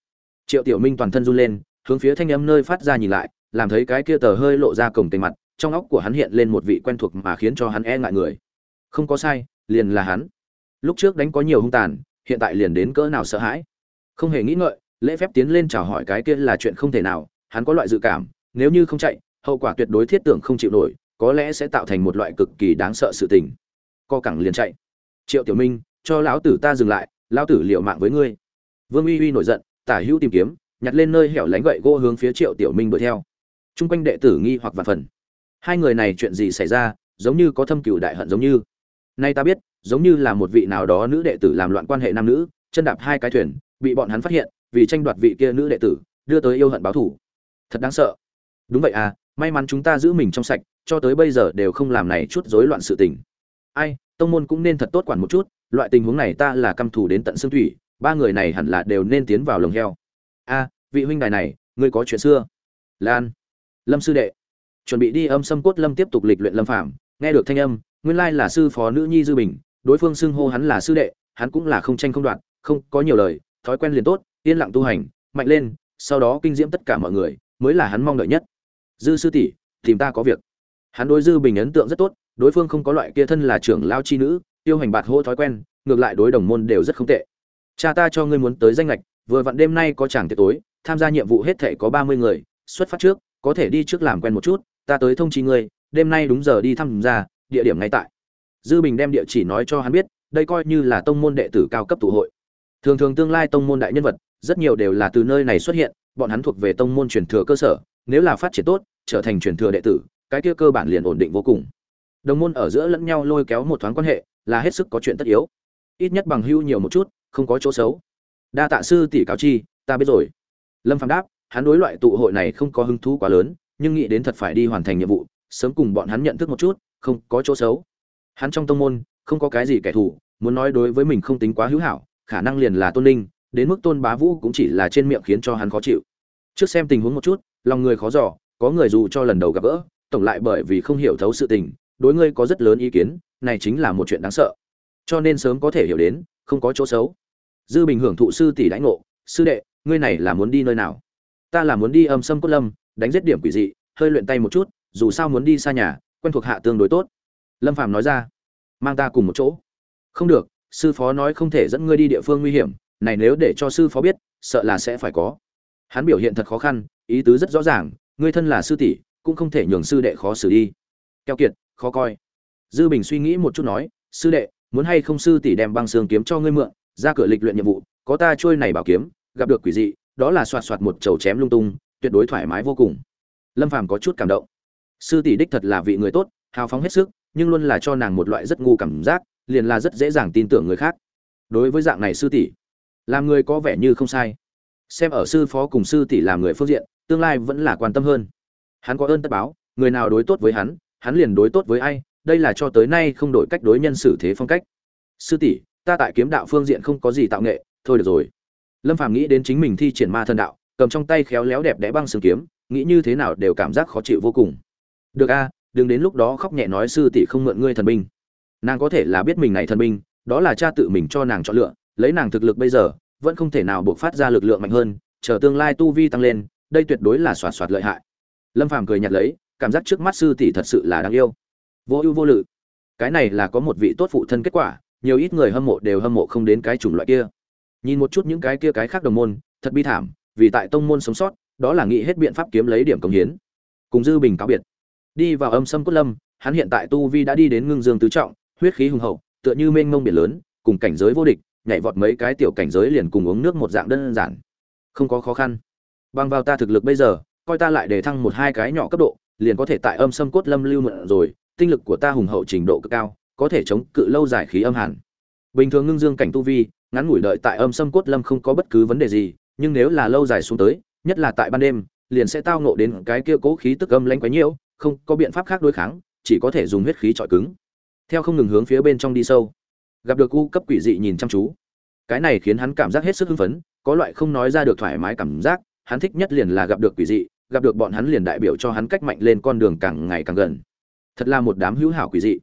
Speaker 1: Triệu tiểu minh toàn thân run lên, hướng phía thanh âm nơi phát ra nhìn lại, làm thấy cái kia tờ hơi lộ ra cổng tình mặt, trong óc của hắn hiện lên một vị quen thuộc mà khiến cho hắn e ngại người. Không có sai, liền là hắn. Lúc trước đánh có nhiều hung tàn, hiện tại liền đến cỡ nào sợ hãi. Không hề nghĩ ngợi, lễ phép tiến lên chào hỏi cái kia là chuyện không thể nào, hắn có loại dự cảm, nếu như không chạy, hậu quả tuyệt đối thiết tưởng không chịu nổi, có lẽ sẽ tạo thành một loại cực kỳ đáng sợ sự tình. Co cẳng liền chạy. Triệu tiểu minh cho lão tử ta dừng lại, lão tử liệu mạng với ngươi. Vương uy uy nổi giận, tả hữu tìm kiếm, nhặt lên nơi hẻo lánh gậy gỗ hướng phía triệu tiểu minh đuổi theo. Chung quanh đệ tử nghi hoặc vạn phần. Hai người này chuyện gì xảy ra, giống như có thâm cựu đại hận giống như. Nay ta biết, giống như là một vị nào đó nữ đệ tử làm loạn quan hệ nam nữ, chân đạp hai cái thuyền, bị bọn hắn phát hiện, vì tranh đoạt vị kia nữ đệ tử, đưa tới yêu hận báo thủ. Thật đáng sợ. Đúng vậy à may mắn chúng ta giữ mình trong sạch, cho tới bây giờ đều không làm này chút rối loạn sự tình. Ai, tông môn cũng nên thật tốt quản một chút loại tình huống này ta là căm thù đến tận xương thủy, ba người này hẳn là đều nên tiến vào lồng heo. A, vị huynh đài này, ngươi có chuyện xưa. Lan, lâm sư đệ. Chuẩn bị đi âm xâm cốt lâm tiếp tục lịch luyện lâm phạm nghe được thanh âm, nguyên lai là sư phó nữ nhi dư bình, đối phương xưng hô hắn là sư đệ, hắn cũng là không tranh không đoạn không có nhiều lời, thói quen liền tốt, yên lặng tu hành, mạnh lên, sau đó kinh diễm tất cả mọi người, mới là hắn mong đợi nhất. Dư sư tỷ, tìm ta có việc. Hắn đối dư bình ấn tượng rất tốt, đối phương không có loại kia thân là trưởng lao chi nữ tiêu hành bạt hô thói quen, ngược lại đối đồng môn đều rất không tệ. Cha ta cho ngươi muốn tới danh lệch vừa vặn đêm nay có chàng tiệc tối, tham gia nhiệm vụ hết thể có ba mươi người, xuất phát trước, có thể đi trước làm quen một chút, ta tới thông chi ngươi, đêm nay đúng giờ đi thăm ra địa điểm ngay tại. Dư bình đem địa chỉ nói cho hắn biết, đây coi như là tông môn đệ tử cao cấp tụ hội. Thường thường tương lai tông môn đại nhân vật, rất nhiều đều là từ nơi này xuất hiện, bọn hắn thuộc về tông môn truyền thừa cơ sở, nếu là phát triển tốt, trở thành truyền thừa đệ tử, cái kia cơ bản liền ổn định vô cùng đồng môn ở giữa lẫn nhau lôi kéo một thoáng quan hệ, là hết sức có chuyện tất yếu. Ít nhất bằng hưu nhiều một chút, không có chỗ xấu. Đa tạ sư tỷ cáo chi, ta biết rồi. Lâm phạm đáp, hắn đối loại tụ hội này không có hứng thú quá lớn, nhưng nghĩ đến thật phải đi hoàn thành nhiệm vụ, sớm cùng bọn hắn nhận thức một chút, không có chỗ xấu. Hắn trong tông môn, không có cái gì kẻ thù, muốn nói đối với mình không tính quá hữu hảo, khả năng liền là tôn ninh đến mức tôn bá vũ cũng chỉ là trên miệng khiến cho hắn khó chịu. Trước xem tình huống một chút, lòng người khó giỏ có người dù cho lần đầu gặp gỡ, tổng lại bởi vì không hiểu thấu sự tình đối ngươi có rất lớn ý kiến, này chính là một chuyện đáng sợ. Cho nên sớm có thể hiểu đến, không có chỗ xấu. Dư bình hưởng thụ sư tỷ đãi ngộ, sư đệ, ngươi này là muốn đi nơi nào? Ta là muốn đi âm sâm cốt lâm, đánh giết điểm quỷ dị, hơi luyện tay một chút, dù sao muốn đi xa nhà, quen thuộc hạ tương đối tốt. Lâm phàm nói ra, mang ta cùng một chỗ. Không được, sư phó nói không thể dẫn ngươi đi địa phương nguy hiểm, này nếu để cho sư phó biết, sợ là sẽ phải có. Hắn biểu hiện thật khó khăn, ý tứ rất rõ ràng, ngươi thân là sư tỷ, cũng không thể nhường sư đệ khó xử đi. Keo kiệt khó coi. Dư bình suy nghĩ một chút nói, sư đệ, muốn hay không sư tỷ đem băng xương kiếm cho ngươi mượn, ra cửa lịch luyện nhiệm vụ, có ta trôi này bảo kiếm, gặp được quỷ dị, đó là xoạt xoạt một chầu chém lung tung, tuyệt đối thoải mái vô cùng. Lâm phàm có chút cảm động. Sư tỷ đích thật là vị người tốt, hào phóng hết sức, nhưng luôn là cho nàng một loại rất ngu cảm giác, liền là rất dễ dàng tin tưởng người khác. Đối với dạng này sư tỷ, làm người có vẻ như không sai. Xem ở sư phó cùng sư tỷ làm người phương diện, tương lai vẫn là quan tâm hơn. Hắn có ơn tất báo, người nào đối tốt với hắn hắn liền đối tốt với ai, đây là cho tới nay không đổi cách đối nhân xử thế phong cách. Sư tỷ, ta tại kiếm đạo phương diện không có gì tạo nghệ, thôi được rồi. Lâm phàm nghĩ đến chính mình thi triển ma thần đạo, cầm trong tay khéo léo đẹp đẽ băng sừng kiếm, nghĩ như thế nào đều cảm giác khó chịu vô cùng. Được a, đừng đến lúc đó khóc nhẹ nói sư tỷ không mượn ngươi thần binh. Nàng có thể là biết mình này thần binh, đó là cha tự mình cho nàng chọn lựa, lấy nàng thực lực bây giờ, vẫn không thể nào buộc phát ra lực lượng mạnh hơn, chờ tương lai tu vi tăng lên, đây tuyệt đối là xoạt xoạt lợi hại. Lâm phàm cười nhạt lấy cảm giác trước mắt sư tỷ thật sự là đáng yêu. Vô ưu vô lự. Cái này là có một vị tốt phụ thân kết quả, nhiều ít người hâm mộ đều hâm mộ không đến cái chủng loại kia. Nhìn một chút những cái kia cái khác đồng môn, thật bi thảm, vì tại tông môn sống sót, đó là nghĩ hết biện pháp kiếm lấy điểm công hiến. Cùng dư bình cáo biệt. Đi vào âm sâm cốt lâm, hắn hiện tại tu vi đã đi đến ngưng dương tứ trọng, huyết khí hùng hậu, tựa như mênh mông biển lớn, cùng cảnh giới vô địch, nhảy vọt mấy cái tiểu cảnh giới liền cùng uống nước một dạng đơn giản. Không có khó khăn. Bằng vào ta thực lực bây giờ, coi ta lại để thăng một hai cái nhỏ cấp độ liền có thể tại âm sâm cốt lâm lưu mượn rồi, tinh lực của ta hùng hậu trình độ cực cao, có thể chống cự lâu dài khí âm hàn. Bình thường ngưng dương cảnh tu vi, ngắn ngủi đợi tại âm sâm cốt lâm không có bất cứ vấn đề gì, nhưng nếu là lâu dài xuống tới, nhất là tại ban đêm, liền sẽ tao ngộ đến cái kia cố khí tức âm lãnh quấy nhiễu, không có biện pháp khác đối kháng, chỉ có thể dùng huyết khí trọi cứng. Theo không ngừng hướng phía bên trong đi sâu. Gặp được u cấp quỷ dị nhìn chăm chú. Cái này khiến hắn cảm giác hết sức hưng phấn, có loại không nói ra được thoải mái cảm giác, hắn thích nhất liền là gặp được quỷ dị gặp được bọn hắn liền đại biểu cho hắn cách mạnh lên con đường càng ngày càng gần. Thật là một đám hữu hảo quỷ dị.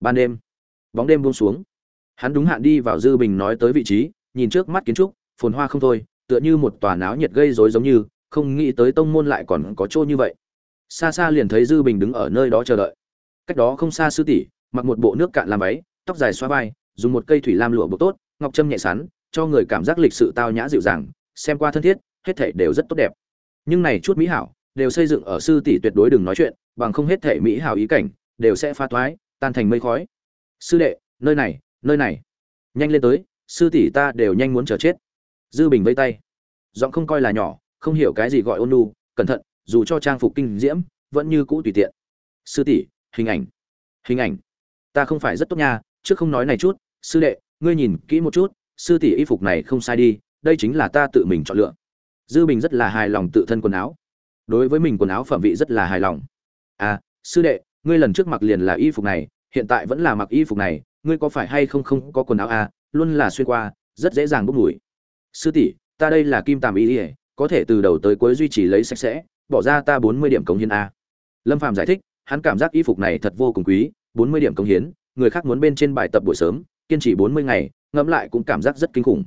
Speaker 1: Ban đêm, bóng đêm buông xuống. Hắn đúng hạn đi vào dư bình nói tới vị trí, nhìn trước mắt kiến trúc, phồn hoa không thôi, tựa như một tòa náo nhiệt gây rối giống như, không nghĩ tới tông môn lại còn có chỗ như vậy. Xa xa liền thấy dư bình đứng ở nơi đó chờ đợi. Cách đó không xa sư tỷ, mặc một bộ nước cạn làm váy, tóc dài xoa vai, dùng một cây thủy lam lụa bột tốt, ngọc trâm nhẹ sắn cho người cảm giác lịch sự tao nhã dịu dàng, xem qua thân thiết, hết thảy đều rất tốt đẹp nhưng này chút mỹ hảo đều xây dựng ở sư tỷ tuyệt đối đừng nói chuyện, bằng không hết thảy mỹ hảo ý cảnh đều sẽ pha toái tan thành mây khói. Sư đệ, nơi này nơi này. Nhanh lên tới, sư tỷ ta đều nhanh muốn chờ chết. Dư bình vây tay. Giọng không coi là nhỏ, không hiểu cái gì gọi ôn nu cẩn thận, dù cho trang phục kinh diễm, vẫn như cũ tùy tiện. Sư tỷ, hình ảnh. Hình ảnh. Ta không phải rất tốt nha, trước không nói này chút, sư đệ, ngươi nhìn kỹ một chút, sư tỷ y phục này không sai đi, đây chính là ta tự mình chọn lựa dư bình rất là hài lòng tự thân quần áo. Đối với mình quần áo phẩm vị rất là hài lòng. À sư đệ, ngươi lần trước mặc liền là y phục này, hiện tại vẫn là mặc y phục này, ngươi có phải hay không không có quần áo à? Luôn là xuyên qua, rất dễ dàng bốc mùi. Sư tỷ, ta đây là kim tàm y ỉa có thể từ đầu tới cuối duy trì lấy sạch sẽ, bỏ ra ta bốn mươi điểm cống hiến a lâm phạm giải thích, hắn cảm giác y phục này thật vô cùng quý, bốn mươi điểm cống hiến, người khác muốn bên trên bài tập buổi sớm, kiên trì bốn mươi ngày, ngẫm lại cũng cảm giác rất kinh khủng.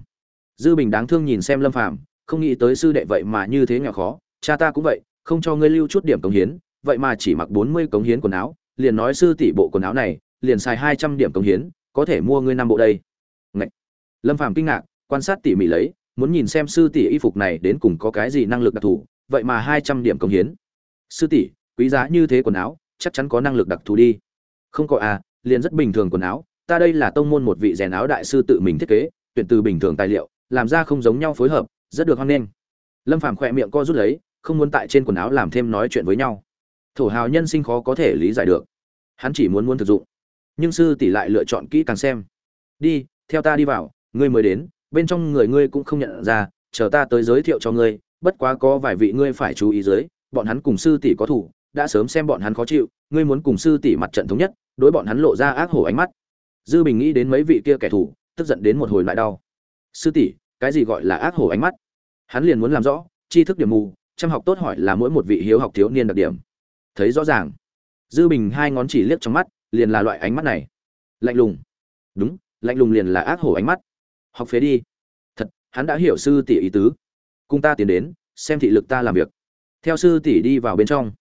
Speaker 1: Dư bình đáng thương nhìn xem lâm Phạm không nghĩ tới sư đệ vậy mà như thế nghèo khó, cha ta cũng vậy, không cho ngươi lưu chút điểm cống hiến, vậy mà chỉ mặc bốn mươi cống hiến quần áo, liền nói sư tỷ bộ quần áo này, liền xài hai trăm điểm cống hiến, có thể mua ngươi năm bộ đây. Ngậy! lâm phàm kinh ngạc, quan sát tỉ mỉ lấy, muốn nhìn xem sư tỷ y phục này đến cùng có cái gì năng lực đặc thù, vậy mà hai trăm điểm cống hiến. Sư tỷ, quý giá như thế quần áo, chắc chắn có năng lực đặc thù đi. Không có à liền rất bình thường quần áo, ta đây là tông môn một vị rèn áo đại sư tự mình thiết kế, tuyển từ bình thường tài liệu, làm ra không giống nhau phối hợp rất được hoan nghênh. Lâm phàm khỏe miệng co rút lấy, không muốn tại trên quần áo làm thêm nói chuyện với nhau. Thổ hào nhân sinh khó có thể lý giải được. Hắn chỉ muốn muốn thực dụng. Nhưng sư tỷ lại lựa chọn kỹ càng xem. Đi, theo ta đi vào, ngươi mới đến, bên trong người ngươi cũng không nhận ra, chờ ta tới giới thiệu cho ngươi, bất quá có vài vị ngươi phải chú ý dưới, bọn hắn cùng sư tỷ có thủ, đã sớm xem bọn hắn khó chịu, ngươi muốn cùng sư tỷ mặt trận thống nhất, đối bọn hắn lộ ra ác hổ ánh mắt. Dư bình nghĩ đến mấy vị kia kẻ thù tức giận đến một hồi lại đau. Sư tỷ cái gì gọi là ác hổ ánh mắt. Hắn liền muốn làm rõ tri thức điểm mù chăm học tốt hỏi là mỗi một vị hiếu học thiếu niên đặc điểm. Thấy rõ ràng. Dư bình hai ngón chỉ liếc trong mắt liền là loại ánh mắt này. Lạnh lùng. Đúng lạnh lùng liền là ác hổ ánh mắt. Học phế đi. Thật hắn đã hiểu sư tỷ ý tứ. Cùng ta tiến đến xem thị lực ta làm việc. Theo sư tỷ đi vào bên trong.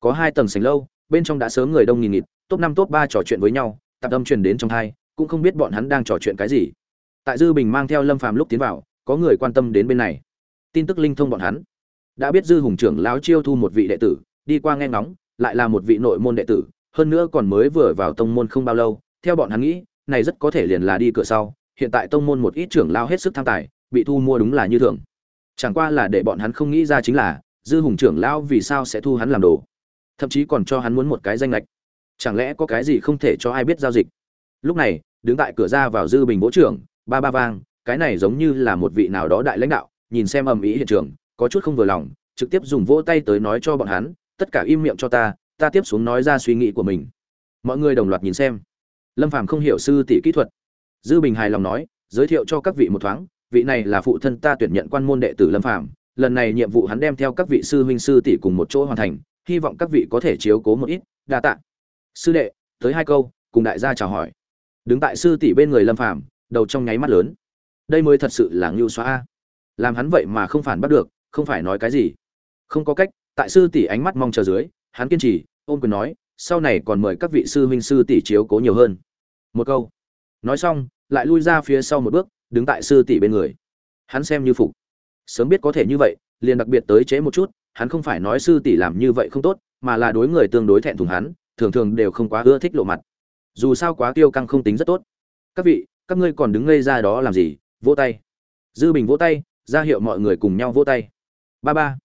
Speaker 1: Có hai tầng sành lâu bên trong đã sớm người đông nghìn nghịt top năm top ba trò chuyện với nhau tạp âm truyền đến trong hai, cũng không biết bọn hắn đang trò chuyện cái gì tại dư bình mang theo lâm phàm lúc tiến vào, có người quan tâm đến bên này. Tin tức linh thông bọn hắn. Đã biết dư hùng trưởng lão chiêu thu một vị đệ tử, đi qua nghe ngóng, lại là một vị nội môn đệ tử, hơn nữa còn mới vừa vào tông môn không bao lâu, theo bọn hắn nghĩ, này rất có thể liền là đi cửa sau, hiện tại tông môn một ít trưởng lao hết sức tham tài, bị thu mua đúng là như thường. Chẳng qua là để bọn hắn không nghĩ ra chính là, dư hùng trưởng lão vì sao sẽ thu hắn làm đồ, thậm chí còn cho hắn muốn một cái danh lệch. Chẳng lẽ có cái gì không thể cho ai biết giao dịch? Lúc này, đứng tại cửa ra vào dư bình bố trưởng ba ba vang, cái này giống như là một vị nào đó đại lãnh đạo, nhìn xem ầm ĩ hiện trường, có chút không vừa lòng, trực tiếp dùng vỗ tay tới nói cho bọn hắn, tất cả im miệng cho ta ta tiếp xuống nói ra suy nghĩ của mình. Mọi người đồng loạt nhìn xem. Lâm phàm không hiểu sư tỷ kỹ thuật. Dư bình hài lòng nói, giới thiệu cho các vị một thoáng, vị này là phụ thân ta tuyển nhận quan môn đệ tử lâm phàm, lần này nhiệm vụ hắn đem theo các vị sư huynh sư tỷ cùng một chỗ hoàn thành, hy vọng các vị có thể chiếu cố một ít, đa tạ. Sư đệ, tới hai câu, cùng đại gia chào hỏi. Đứng tại sư tỷ bên người lâm phàm đầu trong nháy mắt lớn. Đây mới thật sự là ngưu xóa làm hắn vậy mà không phản bắt được, không phải nói cái gì. Không có cách, tại sư tỷ ánh mắt mong chờ dưới, hắn kiên trì ôm quyền nói, sau này còn mời các vị sư huynh sư tỷ chiếu cố nhiều hơn. Một câu. Nói xong, lại lui ra phía sau một bước, đứng tại sư tỷ bên người. Hắn xem như phục. Sớm biết có thể như vậy, liền đặc biệt tới chế một chút, hắn không phải nói sư tỷ làm như vậy không tốt, mà là đối người tương đối thẹn thùng hắn, thường thường đều không quá ưa thích lộ mặt. Dù sao quá tiêu căng không tính rất tốt. Các vị các ngươi còn đứng ngây ra đó làm gì, vỗ tay. Dư bình vỗ tay, ra hiệu mọi người cùng nhau vỗ tay. Ba ba,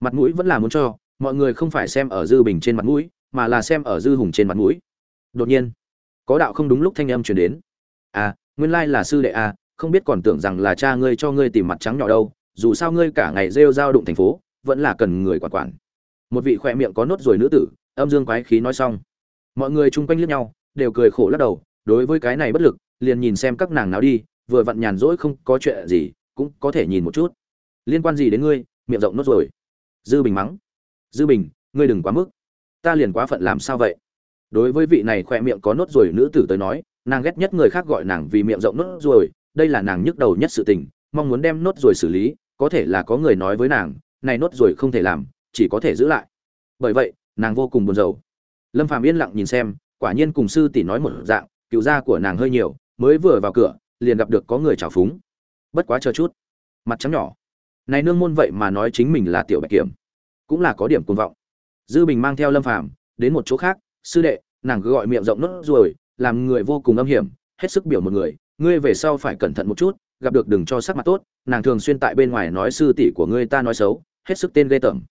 Speaker 1: mặt mũi vẫn là muốn cho, mọi người không phải xem ở dư bình trên mặt mũi, mà là xem ở dư hùng trên mặt mũi. Đột nhiên, có đạo không đúng lúc thanh âm chuyển đến. À nguyên lai là sư đệ à không biết còn tưởng rằng là cha ngươi cho ngươi tìm mặt trắng nhỏ đâu, dù sao ngươi cả ngày rêu giao đụng thành phố, vẫn là cần người quản quản. Một vị khoe miệng có nốt ruồi nữ tử, âm dương quái khí nói xong. Mọi người chung quanh lướt nhau, đều cười khổ lắc đầu, đối với cái này bất lực liền nhìn xem các nàng nào đi, vừa vặn nhàn rỗi không có chuyện gì, cũng có thể nhìn một chút. Liên quan gì đến ngươi? Miệng rộng nốt rồi. Dư bình mắng. Dư bình, ngươi đừng quá mức. Ta liền quá phận làm sao vậy? Đối với vị này khoe miệng có nốt ruồi nữ tử tới nói, nàng ghét nhất người khác gọi nàng vì miệng rộng nốt ruồi đây là nàng nhức đầu nhất sự tình, mong muốn đem nốt ruồi xử lý, có thể là có người nói với nàng, này nốt ruồi không thể làm, chỉ có thể giữ lại. Bởi vậy, nàng vô cùng buồn rầu. Lâm phàm yên lặng nhìn xem, quả nhiên cùng sư tỷ nói một dạng, cựu gia của nàng hơi nhiều mới vừa vào cửa liền gặp được có người chào phúng. Bất quá chờ chút. Mặt trắng nhỏ. Này nương môn vậy mà nói chính mình là tiểu bạch kiểm. Cũng là có điểm cuồng vọng. Dư bình mang theo lâm phàm đến một chỗ khác sư đệ nàng cứ gọi miệng rộng nốt ruồi, làm người vô cùng âm hiểm hết sức biểu một người ngươi về sau phải cẩn thận một chút gặp được đừng cho sắc mặt tốt nàng thường xuyên tại bên ngoài nói sư tỷ của ngươi ta nói xấu hết sức tên ghê tởm.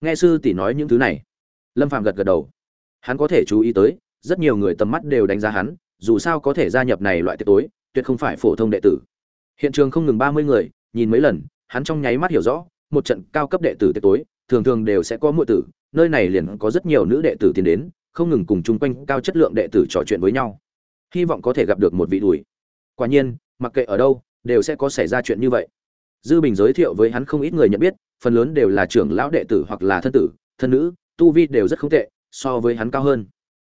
Speaker 1: Nghe sư tỷ nói những thứ này lâm phàm gật gật đầu. Hắn có thể chú ý tới rất nhiều người tầm mắt đều đánh giá hắn dù sao có thể gia nhập này loại tiệc tối, tuyệt không phải phổ thông đệ tử. Hiện trường không ngừng ba mươi người, nhìn mấy lần, hắn trong nháy mắt hiểu rõ, một trận cao cấp đệ tử tiệc tối, thường thường đều sẽ có muội tử, nơi này liền có rất nhiều nữ đệ tử tiến đến, không ngừng cùng chung quanh cao chất lượng đệ tử trò chuyện với nhau. Hy vọng có thể gặp được một vị đùi quả nhiên, mặc kệ ở đâu, đều sẽ có xảy ra chuyện như vậy. Dư bình giới thiệu với hắn không ít người nhận biết, phần lớn đều là trưởng lão đệ tử hoặc là thân tử, thân nữ, tu vi đều rất không tệ, so với hắn cao hơn.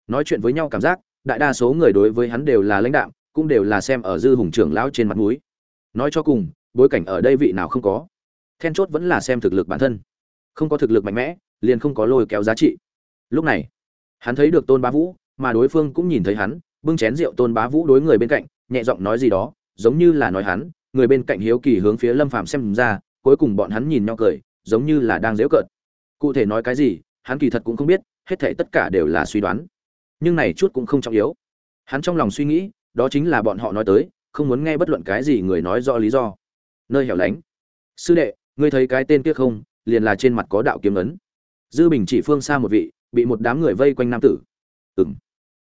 Speaker 1: Nói chuyện với nhau cảm giác đại đa số người đối với hắn đều là lãnh đạm, cũng đều là xem ở dư hùng trưởng lão trên mặt núi nói cho cùng bối cảnh ở đây vị nào không có then chốt vẫn là xem thực lực bản thân. Không có thực lực mạnh mẽ liền không có lôi kéo giá trị. Lúc này hắn thấy được tôn bá vũ mà đối phương cũng nhìn thấy hắn bưng chén rượu tôn bá vũ đối người bên cạnh nhẹ giọng nói gì đó giống như là nói hắn người bên cạnh hiếu kỳ hướng phía lâm phàm xem ra cuối cùng bọn hắn nhìn nhau cười giống như là đang dễu cợt. Cụ thể nói cái gì hắn kỳ thật cũng không biết hết thảy tất cả đều là suy đoán nhưng này chút cũng không trọng yếu. Hắn trong lòng suy nghĩ, đó chính là bọn họ nói tới, không muốn nghe bất luận cái gì người nói rõ lý do. Nơi hẻo lánh. Sư đệ, ngươi thấy cái tên kia không? Liền là trên mặt có đạo kiếm ấn. Dư bình chỉ phương xa một vị, bị một đám người vây quanh nam tử. Ừng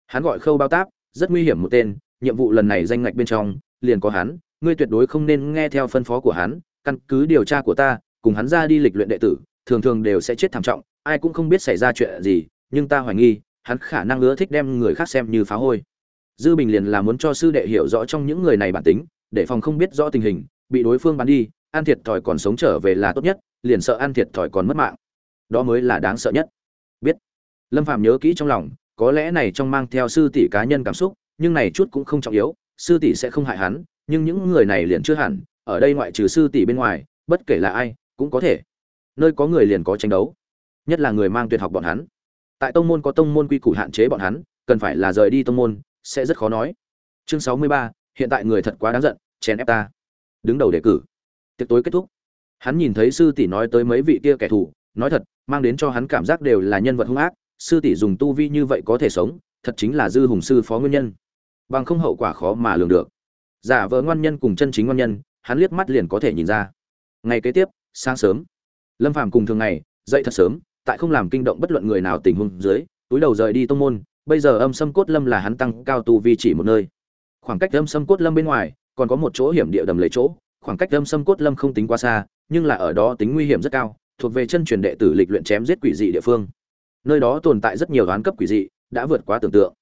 Speaker 1: hắn gọi khâu bao táp, rất nguy hiểm một tên, nhiệm vụ lần này danh ngạch bên trong, liền có hắn, ngươi tuyệt đối không nên nghe theo phân phó của hắn, căn cứ điều tra của ta, cùng hắn ra đi lịch luyện đệ tử, thường thường đều sẽ chết thảm trọng, ai cũng không biết xảy ra chuyện gì, nhưng ta hoài nghi hắn khả năng ưa thích đem người khác xem như phá hôi. Dư bình liền là muốn cho sư đệ hiểu rõ trong những người này bản tính, để phòng không biết rõ tình hình, bị đối phương bắn đi, ăn thiệt thòi còn sống trở về là tốt nhất, liền sợ ăn thiệt thòi còn mất mạng. Đó mới là đáng sợ nhất. Biết. Lâm phạm nhớ kỹ trong lòng, có lẽ này trong mang theo sư tỷ cá nhân cảm xúc, nhưng này chút cũng không trọng yếu, sư tỷ sẽ không hại hắn, nhưng những người này liền chưa hẳn, ở đây ngoại trừ sư tỷ bên ngoài, bất kể là ai, cũng có thể. Nơi có người liền có tranh đấu. Nhất là người mang tuyệt học bọn hắn tại tông môn có tông môn quy củ hạn chế bọn hắn, cần phải là rời đi tông môn, sẽ rất khó nói. Chương sáu mươi ba, hiện tại người thật quá đáng giận, chèn ép ta. Đứng đầu đề cử. Tiệc tối kết thúc. Hắn nhìn thấy sư tỷ nói tới mấy vị kia kẻ thù, nói thật, mang đến cho hắn cảm giác đều là nhân vật hung ác, sư tỷ dùng tu vi như vậy có thể sống, thật chính là dư hùng sư phó nguyên nhân. Bằng không hậu quả khó mà lường được. Giả vờ ngoan nhân cùng chân chính ngoan nhân, hắn liếc mắt liền có thể nhìn ra. Ngày kế tiếp, sáng sớm. Lâm phàm cùng thường ngày, dậy thật sớm tại không làm kinh động bất luận người nào tình huống dưới, túi đầu rời đi tông môn, bây giờ âm sâm cốt lâm là hắn tăng cao tu vi chỉ một nơi. Khoảng cách âm sâm cốt lâm bên ngoài, còn có một chỗ hiểm địa đầm lấy chỗ, khoảng cách âm sâm cốt lâm không tính quá xa, nhưng là ở đó tính nguy hiểm rất cao, thuộc về chân truyền đệ tử lịch luyện chém giết quỷ dị địa phương. Nơi đó tồn tại rất nhiều đoán cấp quỷ dị, đã vượt quá tưởng tượng.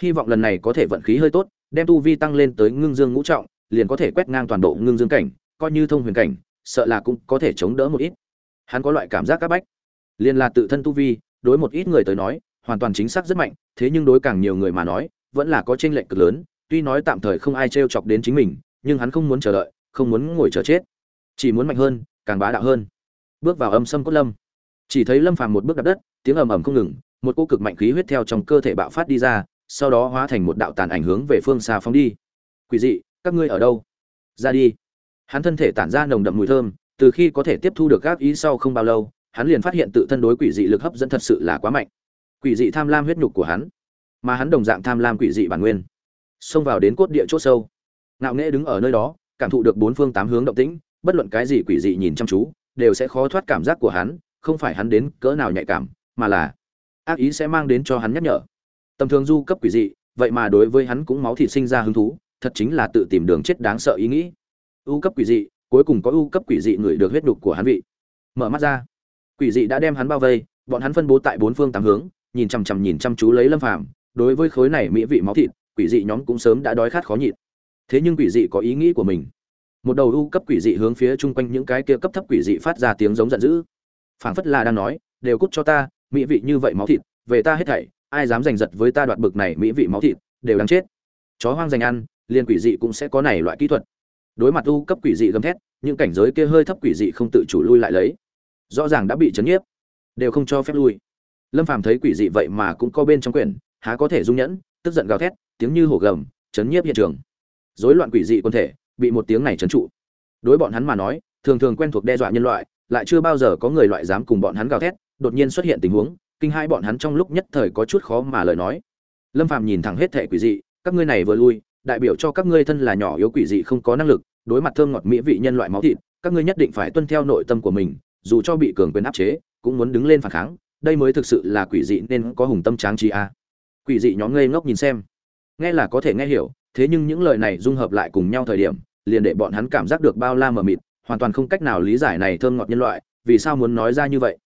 Speaker 1: Hy vọng lần này có thể vận khí hơi tốt, đem tu vi tăng lên tới ngưng dương ngũ trọng, liền có thể quét ngang toàn bộ ngưng dương cảnh, coi như thông huyền cảnh, sợ là cũng có thể chống đỡ một ít. Hắn có loại cảm giác các bách liên là tự thân tu vi, đối một ít người tới nói, hoàn toàn chính xác rất mạnh, thế nhưng đối càng nhiều người mà nói, vẫn là có tranh lệch cực lớn, tuy nói tạm thời không ai t chọc đến chính mình, nhưng hắn không muốn chờ đợi, không muốn ngồi chờ chết. Chỉ muốn mạnh hơn, càng bá đạo hơn. Bước vào âm sâm cốt lâm. Chỉ thấy lâm phàm một bước đạp đất, tiếng ầm ầm không ngừng, một cô cực mạnh khí huyết theo trong cơ thể bạo phát đi ra, sau đó hóa thành một đạo tàn ảnh hướng về phương xa phóng đi. Quỷ dị, các ngươi ở đâu? Ra đi. Hắn thân thể tản ra nồng đậm mùi thơm, từ khi có thể tiếp thu được các ý sau không bao lâu hắn liền phát hiện tự thân đối quỷ dị lực hấp dẫn thật sự là quá mạnh. Quỷ dị tham lam huyết nhục của hắn, mà hắn đồng dạng tham lam quỷ dị bản nguyên, xông vào đến cốt địa chốt sâu. Ngạo nghễ đứng ở nơi đó, cảm thụ được bốn phương tám hướng động tĩnh, bất luận cái gì quỷ dị nhìn chăm chú, đều sẽ khó thoát cảm giác của hắn, không phải hắn đến cỡ nào nhạy cảm, mà là ác ý sẽ mang đến cho hắn nhắc nhở. Tầm thường du cấp quỷ dị, vậy mà đối với hắn cũng máu thịt sinh ra hứng thú, thật chính là tự tìm đường chết đáng sợ ý nghĩ. U cấp quỷ dị, cuối cùng có u cấp quỷ dị người được huyết đục của hắn vị. Mở mắt ra quỷ dị đã đem hắn bao vây, bọn hắn phân bố tại bốn phương tám hướng, nhìn chằm chằm nhìn chăm chú lấy lâm phàm. Đối với khối này mỹ vị máu thịt, quỷ dị nhóm cũng sớm đã đói khát khó nhịn. Thế nhưng quỷ dị có ý nghĩ của mình. Một đầu u cấp quỷ dị hướng phía chung quanh những cái kia cấp thấp quỷ dị phát ra tiếng giống giận dữ. Phảng phất là đang nói, đều cút cho ta, mỹ vị như vậy máu thịt, về ta hết thảy, ai dám giành giật với ta đoạt bực này mỹ vị máu thịt, đều đáng chết. Chó hoang dành ăn, liền quỷ dị cũng sẽ có này loại kỹ thuật. Đối mặt u cấp quỷ dị gầm thét, những cảnh giới kia hơi thấp quỷ dị không tự chủ lui lại lấy rõ ràng đã bị chấn nhiếp, đều không cho phép lui. Lâm phàm thấy quỷ dị vậy mà cũng có bên trong quyển, há có thể dung nhẫn, tức giận gào thét, tiếng như hổ gầm, chấn nhiếp hiện trường. Rối loạn quỷ dị quân thể, bị một tiếng này chấn trụ. Đối bọn hắn mà nói, thường thường quen thuộc đe dọa nhân loại, lại chưa bao giờ có người loại dám cùng bọn hắn gào thét, đột nhiên xuất hiện tình huống, kinh hai bọn hắn trong lúc nhất thời có chút khó mà lời nói. Lâm phàm nhìn thẳng hết thệ quỷ dị, các ngươi này vừa lui, đại biểu cho các ngươi thân là nhỏ yếu quỷ dị không có năng lực, đối mặt thơm ngọt mỹ vị nhân loại máu thịt, các ngươi nhất định phải tuân theo nội tâm của mình dù cho bị cường quyền áp chế, cũng muốn đứng lên phản kháng, đây mới thực sự là quỷ dị nên có hùng tâm tráng trí a. Quỷ dị nhóm ngây ngốc nhìn xem. Nghe là có thể nghe hiểu, thế nhưng những lời này dung hợp lại cùng nhau thời điểm, liền để bọn hắn cảm giác được bao la mờ mịt, hoàn toàn không cách nào lý giải này thơm ngọt nhân loại, vì sao muốn nói ra như vậy.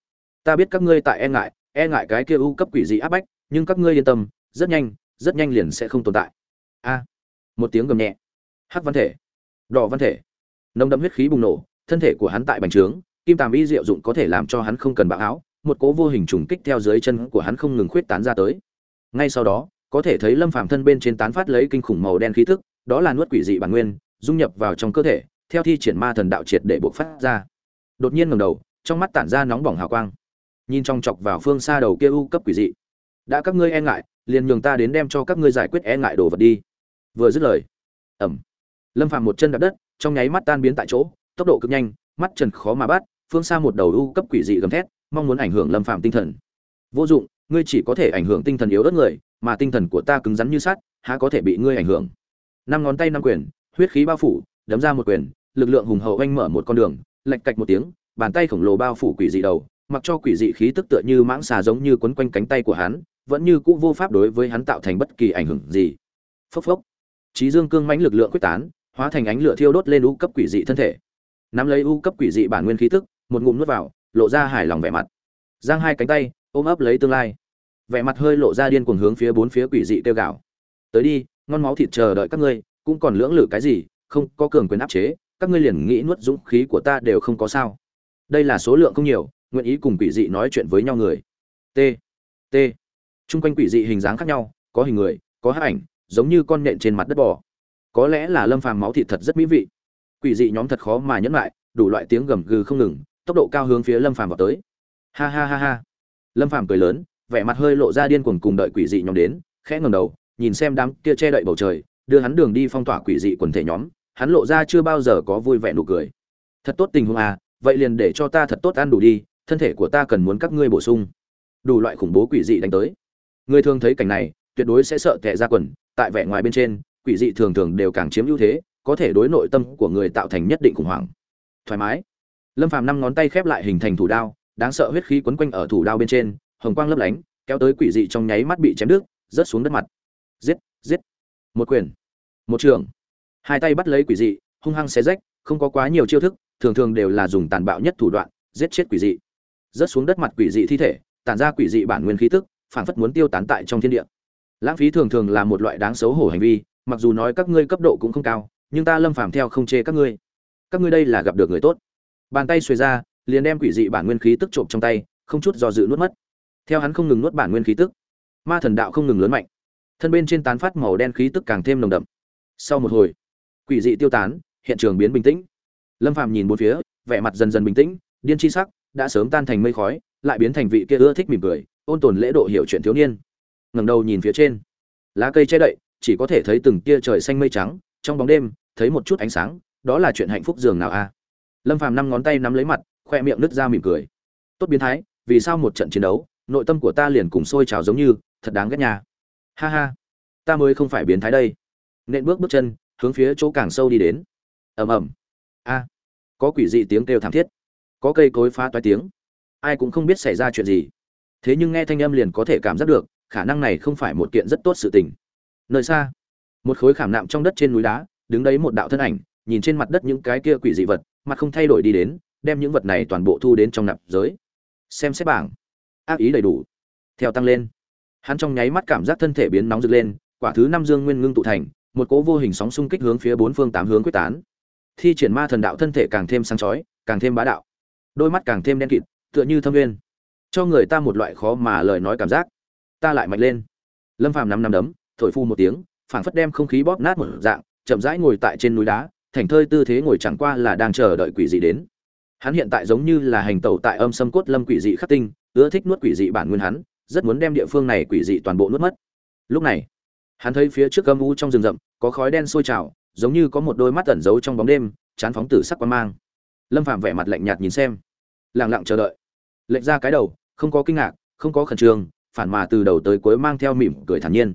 Speaker 1: Ta biết các ngươi tại e ngại e ngại cái kia u cấp quỷ dị áp bách, nhưng các ngươi yên tâm, rất nhanh rất nhanh liền sẽ không tồn tại. A. Một tiếng gầm nhẹ. Hắc văn thể. Đỏ văn thể. Nồng đậm huyết khí bùng nổ, thân thể của hắn tại bành trướng kim tàm y diệu dụng có thể làm cho hắn không cần bạo áo, một cố vô hình trùng kích theo dưới chân của hắn không ngừng khuyết tán ra tới. Ngay sau đó, có thể thấy lâm phàm thân bên trên tán phát lấy kinh khủng màu đen khí tức, đó là nuốt quỷ dị bản nguyên, dung nhập vào trong cơ thể, theo thi triển ma thần đạo triệt để bộc phát ra. Đột nhiên ngẩng đầu, trong mắt tản ra nóng bỏng hào quang. Nhìn trong chọc vào phương xa đầu kia u cấp quỷ dị. Đã các ngươi e ngại, liền nhường ta đến đem cho các ngươi giải quyết e ngại đồ vật đi. Vừa dứt lời ẩm lâm phàm một chân đạp đất, trong nháy mắt tan biến tại chỗ, tốc độ cực nhanh, mắt trần khó mà bắt phương xa một đầu u cấp quỷ dị gầm thét, mong muốn ảnh hưởng lâm phàm tinh thần. Vô dụng, ngươi chỉ có thể ảnh hưởng tinh thần yếu ớt người, mà tinh thần của ta cứng rắn như sắt, há có thể bị ngươi ảnh hưởng. Năm ngón tay năm quyền, huyết khí bao phủ, đấm ra một quyền, lực lượng hùng hậu oanh mở một con đường lạch cạch một tiếng, bàn tay khổng lồ bao phủ quỷ dị đầu, mặc cho quỷ dị khí tức tựa như mãng xà giống như quấn quanh cánh tay của hắn, vẫn như cũ vô pháp đối với hắn tạo thành bất kỳ ảnh hưởng gì. Phốc phốc. Trí dương cương mãnh lực lượng quyết tán, hóa thành ánh lửa thiêu đốt lên u cấp quỷ dị thân thể. Nắm lấy u cấp quỷ dị bản nguyên khí tức một ngụm nuốt vào, lộ ra hài lòng vẻ mặt. Giang hai cánh tay, ôm ấp lấy tương lai. Vẻ mặt hơi lộ ra điên cuồng hướng phía bốn phía quỷ dị tiêu gạo. tới đi, ngon máu thịt chờ đợi các ngươi, cũng còn lưỡng lự cái gì, không, có cường quyền áp chế, các ngươi liền nghĩ nuốt dũng khí của ta đều không có sao. Đây là số lượng không nhiều, nguyện ý cùng quỷ dị nói chuyện với nhau người. T t. Chung quanh quỷ dị hình dáng khác nhau, có hình người, có hát ảnh, giống như con nện trên mặt đất bò. Có lẽ là lâm phàm máu thịt thật rất mỹ vị. Quỷ dị nhóm thật khó mà nhẫn lại, đủ loại tiếng gầm gừ không ngừng tốc độ cao hướng phía lâm phàm vào tới. Ha ha ha ha. Lâm phàm cười lớn, vẻ mặt hơi lộ ra điên cuồng cùng đợi quỷ dị nhóm đến, khẽ ngẩng đầu, nhìn xem đám kia che đậy bầu trời, đưa hắn đường đi phong tỏa quỷ dị quần thể nhóm, hắn lộ ra chưa bao giờ có vui vẻ nụ cười. Thật tốt tình huống à vậy liền để cho ta thật tốt ăn đủ đi, thân thể của ta cần muốn các ngươi bổ sung. Đủ loại khủng bố quỷ dị đánh tới. Người thường thấy cảnh này, tuyệt đối sẽ sợ tệ ra quần, tại vẻ ngoài bên trên, quỷ dị thường thường đều càng chiếm ưu thế, có thể đối nội tâm của người tạo thành nhất định khủng hoảng. Thoải mái lâm phàm năm ngón tay khép lại hình thành thủ đao, đáng sợ huyết khí quấn quanh ở thủ đao bên trên, hồng quang lấp lánh, kéo tới quỷ dị trong nháy mắt bị chém đứt, rớt xuống đất mặt. Giết giết. Một quyền. Một trường. Hai tay bắt lấy quỷ dị, hung hăng xé rách, không có quá nhiều chiêu thức, thường thường đều là dùng tàn bạo nhất thủ đoạn, giết chết quỷ dị. Rớt xuống đất mặt quỷ dị thi thể, tản ra quỷ dị bản nguyên khí tức phản phất muốn tiêu tán tại trong thiên địa. Lãng phí thường thường là một loại đáng xấu hổ hành vi, mặc dù nói các ngươi cấp độ cũng không cao, nhưng ta lâm phàm theo không chê các ngươi. Các ngươi đây là gặp được người tốt bàn tay xuề ra, liền đem quỷ dị bản nguyên khí tức trộm trong tay, không chút do dự nuốt mất. Theo hắn không ngừng nuốt bản nguyên khí tức, ma thần đạo không ngừng lớn mạnh. Thân bên trên tán phát màu đen khí tức càng thêm nồng đậm. Sau một hồi, quỷ dị tiêu tán, hiện trường biến bình tĩnh. Lâm phàm nhìn bốn phía, vẻ mặt dần dần bình tĩnh, điên chi sắc, đã sớm tan thành mây khói, lại biến thành vị kia ưa thích mỉm cười, ôn tồn lễ độ hiểu chuyện thiếu niên. Ngẩng đầu nhìn phía trên, lá cây che đậy, chỉ có thể thấy từng tia trời xanh mây trắng, trong bóng đêm, thấy một chút ánh sáng, đó là chuyện hạnh phúc dường nào a? Lâm phàm năm ngón tay nắm lấy mặt, khoe miệng nứt ra mỉm cười. Tốt biến thái, vì sao một trận chiến đấu, nội tâm của ta liền cùng sôi trào giống như, thật đáng ghét nhà ha ha, ta mới không phải biến thái đây. Nện bước bước chân, hướng phía chỗ càng sâu đi đến. Ầm ầm. A. Có quỷ dị tiếng kêu thảm thiết. Có cây cối phá toái tiếng. Ai cũng không biết xảy ra chuyện gì. Thế nhưng nghe thanh âm liền có thể cảm giác được, khả năng này không phải một kiện rất tốt sự tình. Nơi xa, một khối khảm nạm trong đất trên núi đá, đứng đấy một đạo thân ảnh, nhìn trên mặt đất những cái kia quỷ dị vật mặt không thay đổi đi đến, đem những vật này toàn bộ thu đến trong nạp giới. Xem xét bảng. Ác ý đầy đủ. Theo tăng lên. Hắn trong nháy mắt cảm giác thân thể biến nóng rực lên, quả thứ năm dương nguyên ngưng tụ thành, một cỗ vô hình sóng xung kích hướng phía bốn phương tám hướng quyết tán. Thi triển ma thần đạo thân thể càng thêm sáng chói, càng thêm bá đạo. Đôi mắt càng thêm đen kịt, tựa như thâm viên cho người ta một loại khó mà lời nói cảm giác. Ta lại mạnh lên. Lâm phàm năm năm đấm, thổi phu một tiếng, phảng phất đem không khí bóp nát một dạng, chậm rãi ngồi tại trên núi đá thành thơi tư thế ngồi chẳng qua là đang chờ đợi quỷ dị đến. Hắn hiện tại giống như là hành tẩu tại âm sâm cốt lâm quỷ dị khắc tinh, ưa thích nuốt quỷ dị bản nguyên hắn, rất muốn đem địa phương này quỷ dị toàn bộ nuốt mất. Lúc này, hắn thấy phía trước âm u trong rừng rậm, có khói đen sôi trào, giống như có một đôi mắt ẩn giấu trong bóng đêm, chán phóng tử sắc quan mang. Lâm phạm vẻ mặt lạnh nhạt nhìn xem, lặng lặng chờ đợi. Lệnh ra cái đầu, không có kinh ngạc, không có khẩn trương, phản mà từ đầu tới cuối mang theo mỉm cười thản nhiên.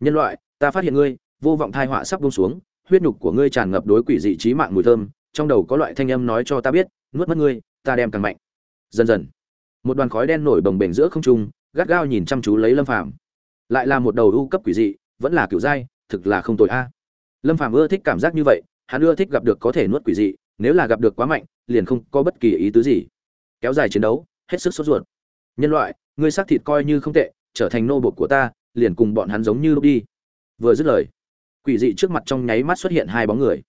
Speaker 1: Nhân loại, ta phát hiện ngươi, vô vọng thai họa sắp buông xuống huyết nhục của ngươi tràn ngập đối quỷ dị trí mạng mùi thơm, trong đầu có loại thanh âm nói cho ta biết, nuốt mất ngươi, ta đem càng mạnh. Dần dần, một đoàn khói đen nổi bồng bềnh giữa không trung, gắt gao nhìn chăm chú lấy lâm phàm. Lại là một đầu ưu cấp quỷ dị, vẫn là kiểu dai, thực là không tồi a. Lâm phàm ưa thích cảm giác như vậy, hắn ưa thích gặp được có thể nuốt quỷ dị, nếu là gặp được quá mạnh, liền không có bất kỳ ý tứ gì. Kéo dài chiến đấu, hết sức sốt ruột. Nhân loại, ngươi xác thịt coi như không tệ, trở thành nô bột của ta, liền cùng bọn hắn giống như lúc đi. Vừa dứt lời quỷ dị trước mặt trong nháy mắt xuất hiện hai bóng người.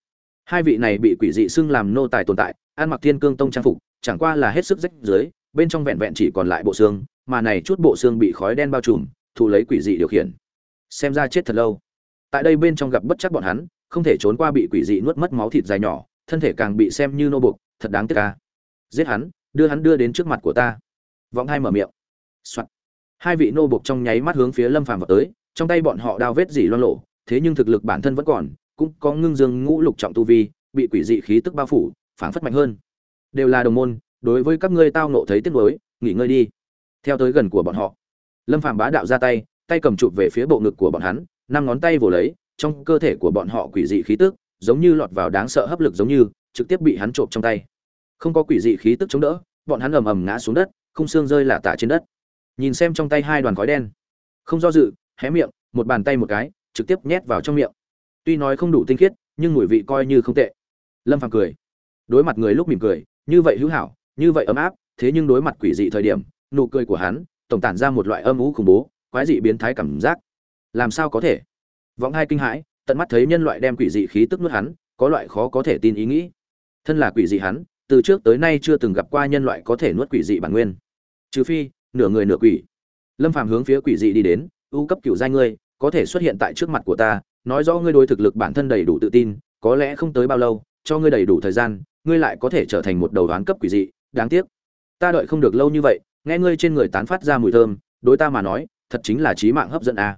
Speaker 1: Hai vị này bị quỷ dị xưng làm nô tài tồn tại ăn mặc thiên cương tông trang phục chẳng qua là hết sức rách dưới bên trong vẹn vẹn chỉ còn lại bộ xương mà này chút bộ xương bị khói đen bao trùm thụ lấy quỷ dị điều khiển. Xem ra chết thật lâu. Tại đây bên trong gặp bất chắc bọn hắn không thể trốn qua bị quỷ dị nuốt mất máu thịt dài nhỏ thân thể càng bị xem như nô bục thật đáng tiếc ca giết hắn đưa hắn đưa đến trước mặt của ta. Vọng hai mở miệng, miệng、Soạn. hai vị nô bục trong nháy mắt hướng phía lâm phàm vào tới trong tay bọn họ đao vết dỉ loan lộ thế nhưng thực lực bản thân vẫn còn, cũng có ngưng dương ngũ lục trọng tu vi, bị quỷ dị khí tức bao phủ, phảng phất mạnh hơn. Đều là đồng môn, đối với các ngươi tao nộ thấy tiếc nuối, nghỉ ngơi đi. Theo tới gần của bọn họ, lâm phàm bá đạo ra tay tay cầm chụp về phía bộ ngực của bọn hắn, năm ngón tay vồ lấy, trong cơ thể của bọn họ quỷ dị khí tức, giống như lọt vào đáng sợ hấp lực giống như, trực tiếp bị hắn trộm trong tay. Không có quỷ dị khí tức chống đỡ, bọn hắn ầm ầm ngã xuống đất khung xương rơi lả tả trên đất. Nhìn xem trong tay hai đoàn khói đen, không do dự, hé miệng, một bàn tay một cái trực tiếp nhét vào trong miệng. Tuy nói không đủ tinh khiết, nhưng mùi vị coi như không tệ. Lâm phàm cười. Đối mặt người lúc mỉm cười, như vậy hữu hảo, như vậy ấm áp, thế nhưng đối mặt quỷ dị thời điểm, nụ cười của hắn, tổng tản ra một loại âm ú khủng bố, quái dị biến thái cảm giác. Làm sao có thể? Võng hai kinh hãi, tận mắt thấy nhân loại đem quỷ dị khí tức nuốt hắn, có loại khó có thể tin ý nghĩ. Thân là quỷ dị hắn, từ trước tới nay chưa từng gặp qua nhân loại có thể nuốt quỷ dị bản nguyên. Trừ phi, nửa người nửa quỷ. Lâm phàm hướng phía quỷ dị đi đến ưu cấp cựu giai ngươi có thể xuất hiện tại trước mặt của ta, nói rõ ngươi đối thực lực bản thân đầy đủ tự tin, có lẽ không tới bao lâu, cho ngươi đầy đủ thời gian, ngươi lại có thể trở thành một đầu đoán cấp quỷ dị, đáng tiếc. Ta đợi không được lâu như vậy, nghe ngươi trên người tán phát ra mùi thơm, đối ta mà nói, thật chính là trí mạng hấp dẫn à.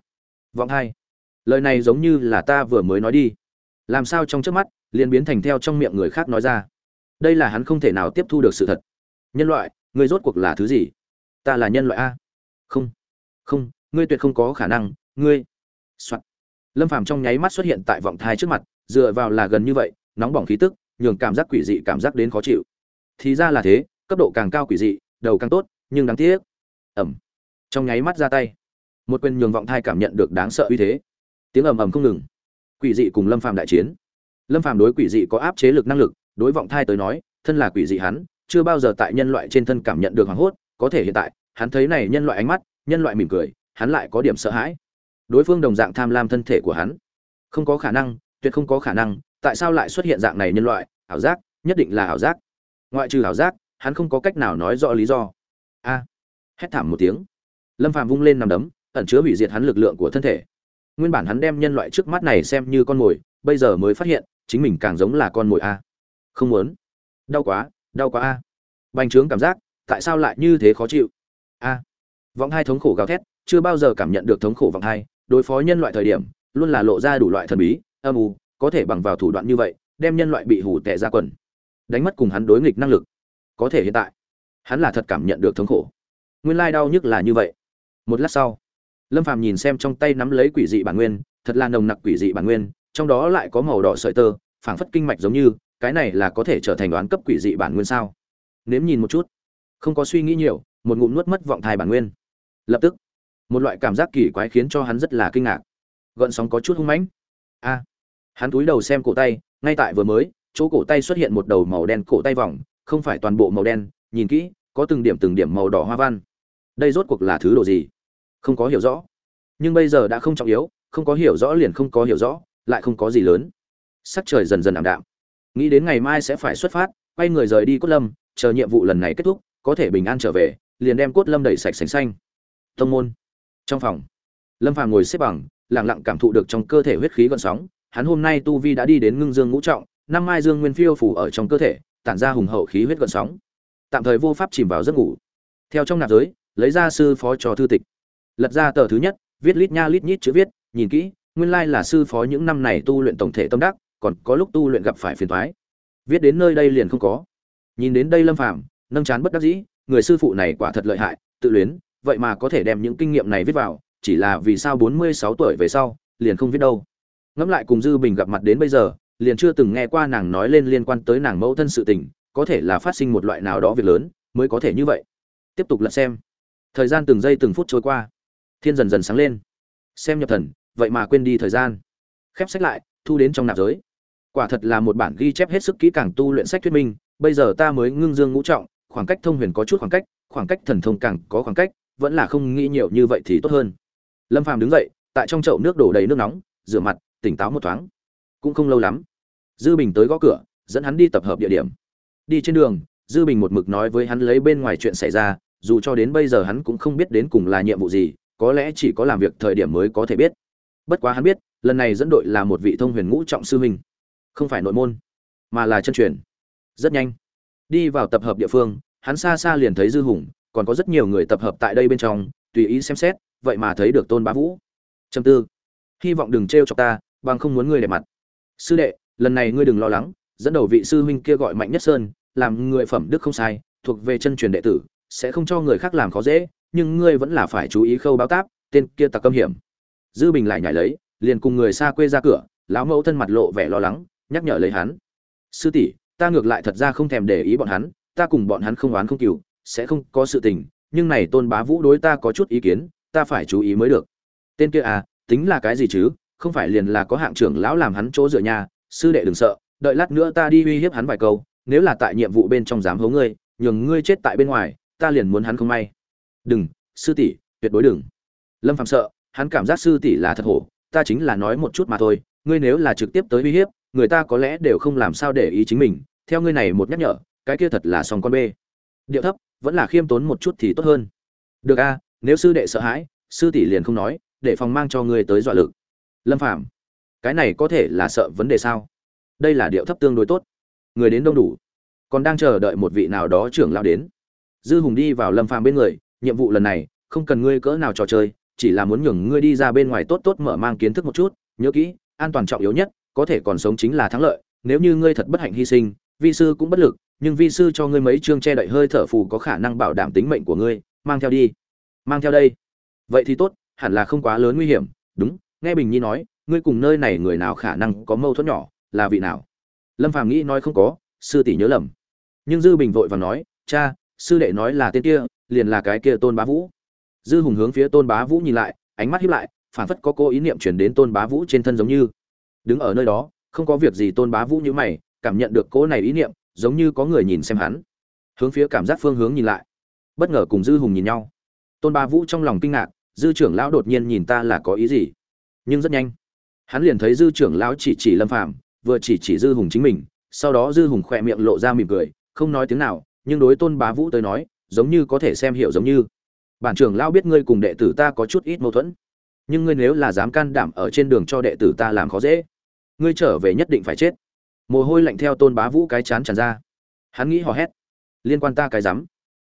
Speaker 1: vọng hai. Lời này giống như là ta vừa mới nói đi. Làm sao trong trước mắt, liền biến thành theo trong miệng người khác nói ra. Đây là hắn không thể nào tiếp thu được sự thật. Nhân loại, ngươi rốt cuộc là thứ gì? Ta là nhân loại a. Không. Không, ngươi tuyệt không có khả năng, ngươi、Soạn. lâm phàm trong nháy mắt xuất hiện tại vọng thai trước mặt, dựa vào là gần như vậy, nóng bỏng khí tức, nhường cảm giác quỷ dị cảm giác đến khó chịu. Thì ra là thế, cấp độ càng cao quỷ dị, đầu càng tốt, nhưng đáng tiếc. Ẩm trong nháy mắt ra tay. Một quyền nhường vọng thai cảm nhận được đáng sợ uy thế. Tiếng ầm ầm không ngừng. Quỷ dị cùng lâm phàm đại chiến. Lâm phàm đối quỷ dị có áp chế lực năng lực, đối vọng thai tới nói, thân là quỷ dị hắn, chưa bao giờ tại nhân loại trên thân cảm nhận được hoảng hốt, có thể hiện tại, hắn thấy này nhân loại ánh mắt, nhân loại mỉm cười, hắn lại có điểm sợ hãi đối phương đồng dạng tham lam thân thể của hắn. Không có khả năng, tuyệt không có khả năng, tại sao lại xuất hiện dạng này nhân loại? Ảo giác, nhất định là ảo giác. Ngoại trừ ảo giác, hắn không có cách nào nói rõ lý do. A, hét thảm một tiếng. Lâm phàm vung lên nằm đấm, ẩn chứa hủy diệt hắn lực lượng của thân thể. Nguyên bản hắn đem nhân loại trước mắt này xem như con mồi, bây giờ mới phát hiện, chính mình càng giống là con mồi a. Không muốn. Đau quá đau quá a. Bành trướng cảm giác, tại sao lại như thế khó chịu? A. Vọng hai thống khổ gào thét, chưa bao giờ cảm nhận được thống khổ vọng hai đối phó nhân loại thời điểm, luôn là lộ ra đủ loại thần bí, âm u, có thể bằng vào thủ đoạn như vậy, đem nhân loại bị hủ tệ ra quần. Đánh mất cùng hắn đối nghịch năng lực, có thể hiện tại, hắn là thật cảm nhận được thống khổ. Nguyên lai đau nhức là như vậy. Một lát sau, lâm phàm nhìn xem trong tay nắm lấy quỷ dị bản nguyên, thật là nồng nặc quỷ dị bản nguyên, trong đó lại có màu đỏ sợi tơ, phảng phất kinh mạch giống như, cái này là có thể trở thành đoán cấp quỷ dị bản nguyên sao? Nếm nhìn một chút. Không có suy nghĩ nhiều, một ngụm nuốt mất vọng thai bản nguyên. Lập tức một loại cảm giác kỳ quái khiến cho hắn rất là kinh ngạc. Gợn sóng có chút hung mãnh. A, hắn túi đầu xem cổ tay, ngay tại vừa mới, chỗ cổ tay xuất hiện một đầu màu đen cổ tay vòng, không phải toàn bộ màu đen, nhìn kỹ, có từng điểm từng điểm màu đỏ hoa văn. Đây rốt cuộc là thứ đồ gì? Không có hiểu rõ. Nhưng bây giờ đã không trọng yếu, không có hiểu rõ liền không có hiểu rõ, lại không có gì lớn. Sắc trời dần dần ảm đạm. Nghĩ đến ngày mai sẽ phải xuất phát, quay người rời đi cốt lâm, chờ nhiệm vụ lần này kết thúc, có thể bình an trở về, liền đem cốt lâm đẩy sạch sành xanh. Tông môn trong phòng, lâm phàm ngồi xếp bằng, lặng lặng cảm thụ được trong cơ thể huyết khí gọn sóng. Hắn hôm nay tu vi đã đi đến ngưng dương ngũ trọng, năm mai dương nguyên phiêu phủ ở trong cơ thể, tản ra hùng hậu khí huyết gọn sóng. Tạm thời vô pháp chìm vào giấc ngủ. Theo trong nạp giới, lấy ra sư phó cho thư tịch. Lật ra tờ thứ nhất, viết lít nha lít nhít chữ viết, nhìn kỹ, nguyên lai là sư phó những năm này tu luyện tổng thể tâm đắc, còn có lúc tu luyện gặp phải phiền toái. Viết đến nơi đây liền không có. Nhìn đến đây lâm phàm, nâng chán bất đắc dĩ, người sư phụ này quả thật lợi hại, tự luyến vậy mà có thể đem những kinh nghiệm này viết vào, chỉ là vì sao 46 tuổi về sau, liền không viết đâu. Ngẫm lại cùng dư bình gặp mặt đến bây giờ, liền chưa từng nghe qua nàng nói lên liên quan tới nàng mẫu thân sự tình, có thể là phát sinh một loại nào đó việc lớn, mới có thể như vậy. Tiếp tục lật xem. Thời gian từng giây từng phút trôi qua. Thiên dần dần sáng lên. Xem nhập thần, vậy mà quên đi thời gian. Khép sách lại, thu đến trong nạp giới. Quả thật là một bản ghi chép hết sức kỹ càng tu luyện sách thuyết minh, bây giờ ta mới ngưng dương ngũ trọng, khoảng cách thông huyền có chút khoảng cách khoảng cách thần thông càng có khoảng cách vẫn là không nghĩ nhiều như vậy thì tốt hơn. Lâm phàm đứng dậy, tại trong chậu nước đổ đầy nước nóng, rửa mặt, tỉnh táo một thoáng. Cũng không lâu lắm, dư bình tới gõ cửa, dẫn hắn đi tập hợp địa điểm. Đi trên đường, dư bình một mực nói với hắn lấy bên ngoài chuyện xảy ra, dù cho đến bây giờ hắn cũng không biết đến cùng là nhiệm vụ gì, có lẽ chỉ có làm việc thời điểm mới có thể biết. Bất quá hắn biết, lần này dẫn đội là một vị thông huyền ngũ trọng sư huynh. Không phải nội môn, mà là chân truyền. Rất nhanh, đi vào tập hợp địa phương, hắn xa xa liền thấy dư hùng còn có rất nhiều người tập hợp tại đây bên trong, tùy ý xem xét, vậy mà thấy được tôn bá vũ. Trầm tư, hy vọng đừng trêu chọc ta, bằng không muốn ngươi đẹp mặt. Sư đệ, lần này ngươi đừng lo lắng, dẫn đầu vị sư huynh kia gọi mạnh nhất sơn, làm người phẩm đức không sai, thuộc về chân truyền đệ tử, sẽ không cho người khác làm khó dễ, nhưng ngươi vẫn là phải chú ý khâu báo táp, tên kia tặc câm hiểm. Dư bình lại nhảy lấy, liền cùng người xa quê ra cửa, lão mẫu thân mặt lộ vẻ lo lắng, nhắc nhở lấy hắn. Sư tỷ, ta ngược lại thật ra không thèm để ý bọn hắn, ta cùng bọn hắn không oán không cừu sẽ không có sự tình, nhưng này tôn bá vũ đối ta có chút ý kiến, ta phải chú ý mới được. Tên kia à tính là cái gì chứ? Không phải liền là có hạng trưởng lão làm hắn chỗ dựa nhà, sư đệ đừng sợ, đợi lát nữa ta đi uy hiếp hắn vài câu, nếu là tại nhiệm vụ bên trong dám hố ngươi, nhường ngươi chết tại bên ngoài, ta liền muốn hắn không may. Đừng, sư tỷ, tuyệt đối đừng. Lâm phạm sợ, hắn cảm giác sư tỷ là thật hổ, ta chính là nói một chút mà thôi, ngươi nếu là trực tiếp tới uy hiếp, người ta có lẽ đều không làm sao để ý chính mình, theo ngươi này một nhắc nhở, cái kia thật là song con bê. Điệu thấp vẫn là khiêm tốn một chút thì tốt hơn. Được a, nếu sư đệ sợ hãi, sư tỷ liền không nói, để phòng mang cho ngươi tới dọa lực. Lâm phạm cái này có thể là sợ vấn đề sao? Đây là điệu thấp tương đối tốt. Người đến đông đủ. Còn đang chờ đợi một vị nào đó trưởng lão đến. Dư hùng đi vào lâm phàm bên người, nhiệm vụ lần này, không cần ngươi cỡ nào trò chơi, chỉ là muốn nhường ngươi đi ra bên ngoài tốt tốt mở mang kiến thức một chút, nhớ kỹ, an toàn trọng yếu nhất, có thể còn sống chính là thắng lợi, nếu như ngươi thật bất hạnh hy sinh, vi sư cũng bất lực nhưng vi sư cho ngươi mấy chương che đậy hơi thở phù có khả năng bảo đảm tính mệnh của ngươi, mang theo đi. Mang theo đây. Vậy thì tốt, hẳn là không quá lớn nguy hiểm. Đúng, nghe bình nhi nói, ngươi cùng nơi này người nào khả năng có mâu thuẫn nhỏ, là vị nào? Lâm phàm nghĩ nói không có, sư tỷ nhớ lầm. Nhưng dư bình vội và nói, cha, sư đệ nói là tên kia, liền là cái kia tôn bá vũ. Dư hùng hướng phía tôn bá vũ nhìn lại, ánh mắt hiếp lại, phản phất có cô ý niệm chuyển đến tôn bá vũ trên thân giống như. Đứng ở nơi đó, không có việc gì tôn bá vũ như mày, cảm nhận được cô này ý niệm giống như có người nhìn xem hắn. Hướng phía cảm giác phương hướng nhìn lại. Bất ngờ cùng dư hùng nhìn nhau. Tôn ba vũ trong lòng kinh ngạc, dư trưởng lão đột nhiên nhìn ta là có ý gì? Nhưng rất nhanh, hắn liền thấy dư trưởng lão chỉ chỉ lâm phàm, vừa chỉ chỉ dư hùng chính mình, sau đó dư hùng khỏe miệng lộ ra mỉm cười, không nói tiếng nào, nhưng đối tôn bá vũ tới nói, giống như có thể xem hiểu giống như. Bản trưởng lão biết ngươi cùng đệ tử ta có chút ít mâu thuẫn, nhưng ngươi nếu là dám can đảm ở trên đường cho đệ tử ta làm khó dễ, ngươi trở về nhất định phải chết mồ hôi lạnh theo tôn bá vũ cái chán tràn ra. Hắn nghĩ hò hét liên quan ta cái rắm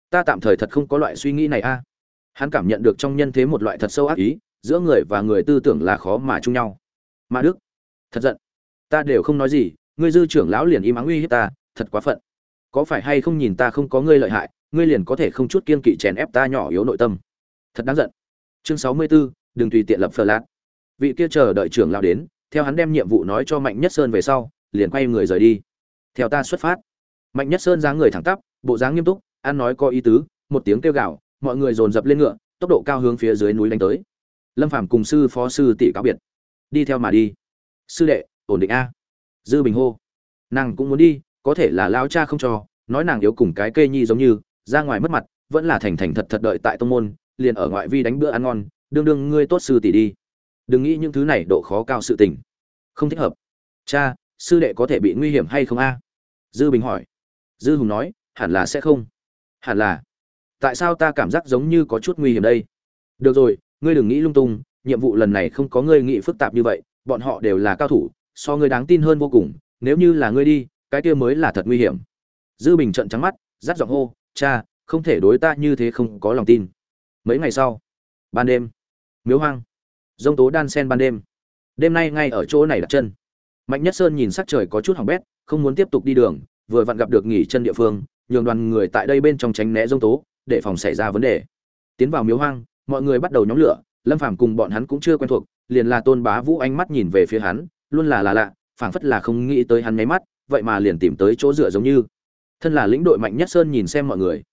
Speaker 1: ta tạm thời thật không có loại suy nghĩ này a. Hắn cảm nhận được trong nhân thế một loại thật sâu ác ý giữa người và người tư tưởng là khó mà chung nhau. Mà đức thật giận. Ta đều không nói gì ngươi dư trưởng lão liền im ắng uy hiếp ta thật quá phận. Có phải hay không nhìn ta không có ngươi lợi hại ngươi liền có thể không chút kiên kỵ chèn ép ta nhỏ yếu nội tâm. Thật đáng giận. Chương sáu mươi 64, đừng tùy tiện lập phờ lát vị kia chờ đợi trưởng lão đến theo hắn đem nhiệm vụ nói cho mạnh nhất sơn về sau liền quay người rời đi. Theo ta xuất phát. Mạnh nhất sơn dáng người thẳng tắp, bộ dáng nghiêm túc, ăn nói có ý tứ, một tiếng kêu gào, mọi người dồn dập lên ngựa, tốc độ cao hướng phía dưới núi đánh tới. Lâm phàm cùng sư phó sư tỷ cáo biệt. Đi theo mà đi. Sư đệ, ổn định a. Dư bình hô. Nàng cũng muốn đi, có thể là lao cha không cho, nói nàng yếu cùng cái kê nhi giống như, ra ngoài mất mặt, vẫn là thành thành thật thật đợi tại tông môn, liền ở ngoại vi đánh bữa ăn ngon, đương đương ngươi tốt sư tỷ đi. Đừng nghĩ những thứ này độ khó cao sự tình. Không thích hợp. Cha sư đệ có thể bị nguy hiểm hay không a? Dư bình hỏi. Dư hùng nói, hẳn là sẽ không. Hẳn là. Tại sao ta cảm giác giống như có chút nguy hiểm đây? Được rồi, ngươi đừng nghĩ lung tung, nhiệm vụ lần này không có ngươi nghĩ phức tạp như vậy, bọn họ đều là cao thủ, so ngươi đáng tin hơn vô cùng, nếu như là ngươi đi, cái kia mới là thật nguy hiểm. Dư bình trận trắng mắt dắt giọng hô, cha, không thể đối ta như thế không có lòng tin. Mấy ngày sau, ban đêm, miếu hoang dông tố đan sen ban đêm. Đêm nay ngay ở chỗ này đặt chân mạnh nhất sơn nhìn sắc trời có chút hỏng bét, không muốn tiếp tục đi đường, vừa vặn gặp được nghỉ chân địa phương, nhường đoàn người tại đây bên trong tránh né giông tố, để phòng xảy ra vấn đề. Tiến vào miếu hoang, mọi người bắt đầu nhóm lửa, lâm phàm cùng bọn hắn cũng chưa quen thuộc, liền là tôn bá vũ ánh mắt nhìn về phía hắn, luôn là là lạ, phảng phất là không nghĩ tới hắn mấy mắt, vậy mà liền tìm tới chỗ dựa giống như. Thân là lĩnh đội mạnh nhất sơn nhìn xem mọi người.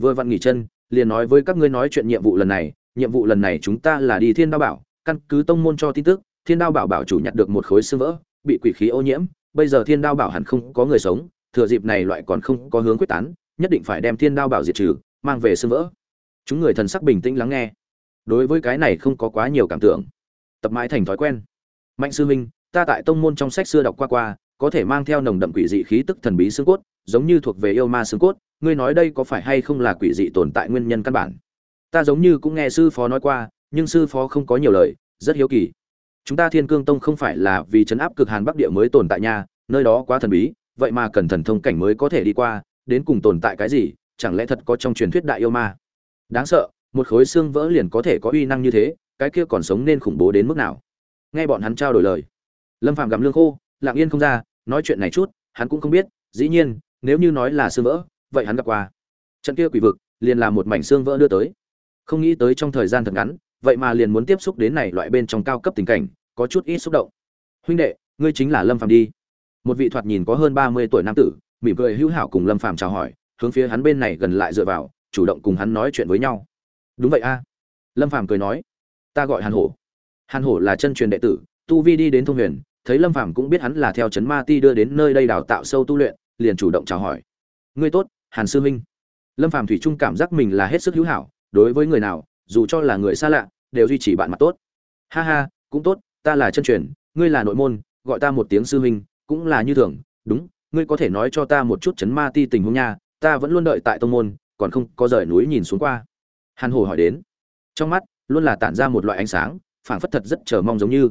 Speaker 1: Vừa vặn nghỉ chân, liền nói với các ngươi nói chuyện nhiệm vụ lần này, nhiệm vụ lần này chúng ta là đi thiên đao bảo, căn cứ tông môn cho tin tức, thiên đao bảo bảo chủ nhặt được một khối xương vỡ bị quỷ khí ô nhiễm, bây giờ thiên đao bảo hẳn không có người sống, thừa dịp này loại còn không có hướng quyết tán, nhất định phải đem thiên đao bảo diệt trừ, mang về sương vỡ. Chúng người thần sắc bình tĩnh lắng nghe. Đối với cái này không có quá nhiều cảm tưởng. Tập mãi thành thói quen. Mạnh sư huynh, ta tại tông môn trong sách xưa đọc qua qua, có thể mang theo nồng đậm quỷ dị khí tức thần bí xương cốt, giống như thuộc về yêu ma xương cốt, ngươi nói đây có phải hay không là quỷ dị tồn tại nguyên nhân căn bản? Ta giống như cũng nghe sư phó nói qua, nhưng sư phó không có nhiều lời, rất hiếu kỳ chúng ta thiên cương tông không phải là vì chấn áp cực hàn bắc địa mới tồn tại nha, nơi đó quá thần bí, vậy mà cần thần thông cảnh mới có thể đi qua, đến cùng tồn tại cái gì, chẳng lẽ thật có trong truyền thuyết đại yêu ma? Đáng sợ, một khối xương vỡ liền có thể có uy năng như thế, cái kia còn sống nên khủng bố đến mức nào? Nghe bọn hắn trao đổi lời. Lâm phạm gặm lương khô, lặng yên không ra, nói chuyện này chút, hắn cũng không biết, dĩ nhiên, nếu như nói là xương vỡ, vậy hắn gặp qua. Trận kia quỷ vực, liền là một mảnh xương vỡ đưa tới. Không nghĩ tới trong thời gian thật ngắn, vậy mà liền muốn tiếp xúc đến này loại bên trong cao cấp tình cảnh có chút ít xúc động. Huynh đệ, ngươi chính là lâm phạm đi. Một vị thoạt nhìn có hơn ba mươi tuổi nam tử, mỉm cười hữu hảo cùng lâm phạm chào hỏi, hướng phía hắn bên này gần lại dựa vào, chủ động cùng hắn nói chuyện với nhau. Đúng vậy a. Lâm phạm cười nói, ta gọi hàn hổ. Hàn hổ là chân truyền đệ tử, tu vi đi đến thông huyền, thấy lâm phạm cũng biết hắn là theo trấn ma ti đưa đến nơi đây đào tạo sâu tu luyện, liền chủ động chào hỏi. Ngươi tốt, hàn sư huynh. Lâm phạm thủy trung cảm giác mình là hết sức hữu hảo, đối với người nào, dù cho là người xa lạ, đều duy trì bạn mặt tốt. Ha ha, cũng tốt ta là chân truyền, ngươi là nội môn, gọi ta một tiếng sư huynh, cũng là như thường. Đúng, ngươi có thể nói cho ta một chút chấn ma ti tình huống nha, ta vẫn luôn đợi tại tông môn, còn không có rời núi nhìn xuống qua. Hàn hồ hỏi đến. Trong mắt, luôn là tản ra một loại ánh sáng, phảng phất thật rất chờ mong giống như.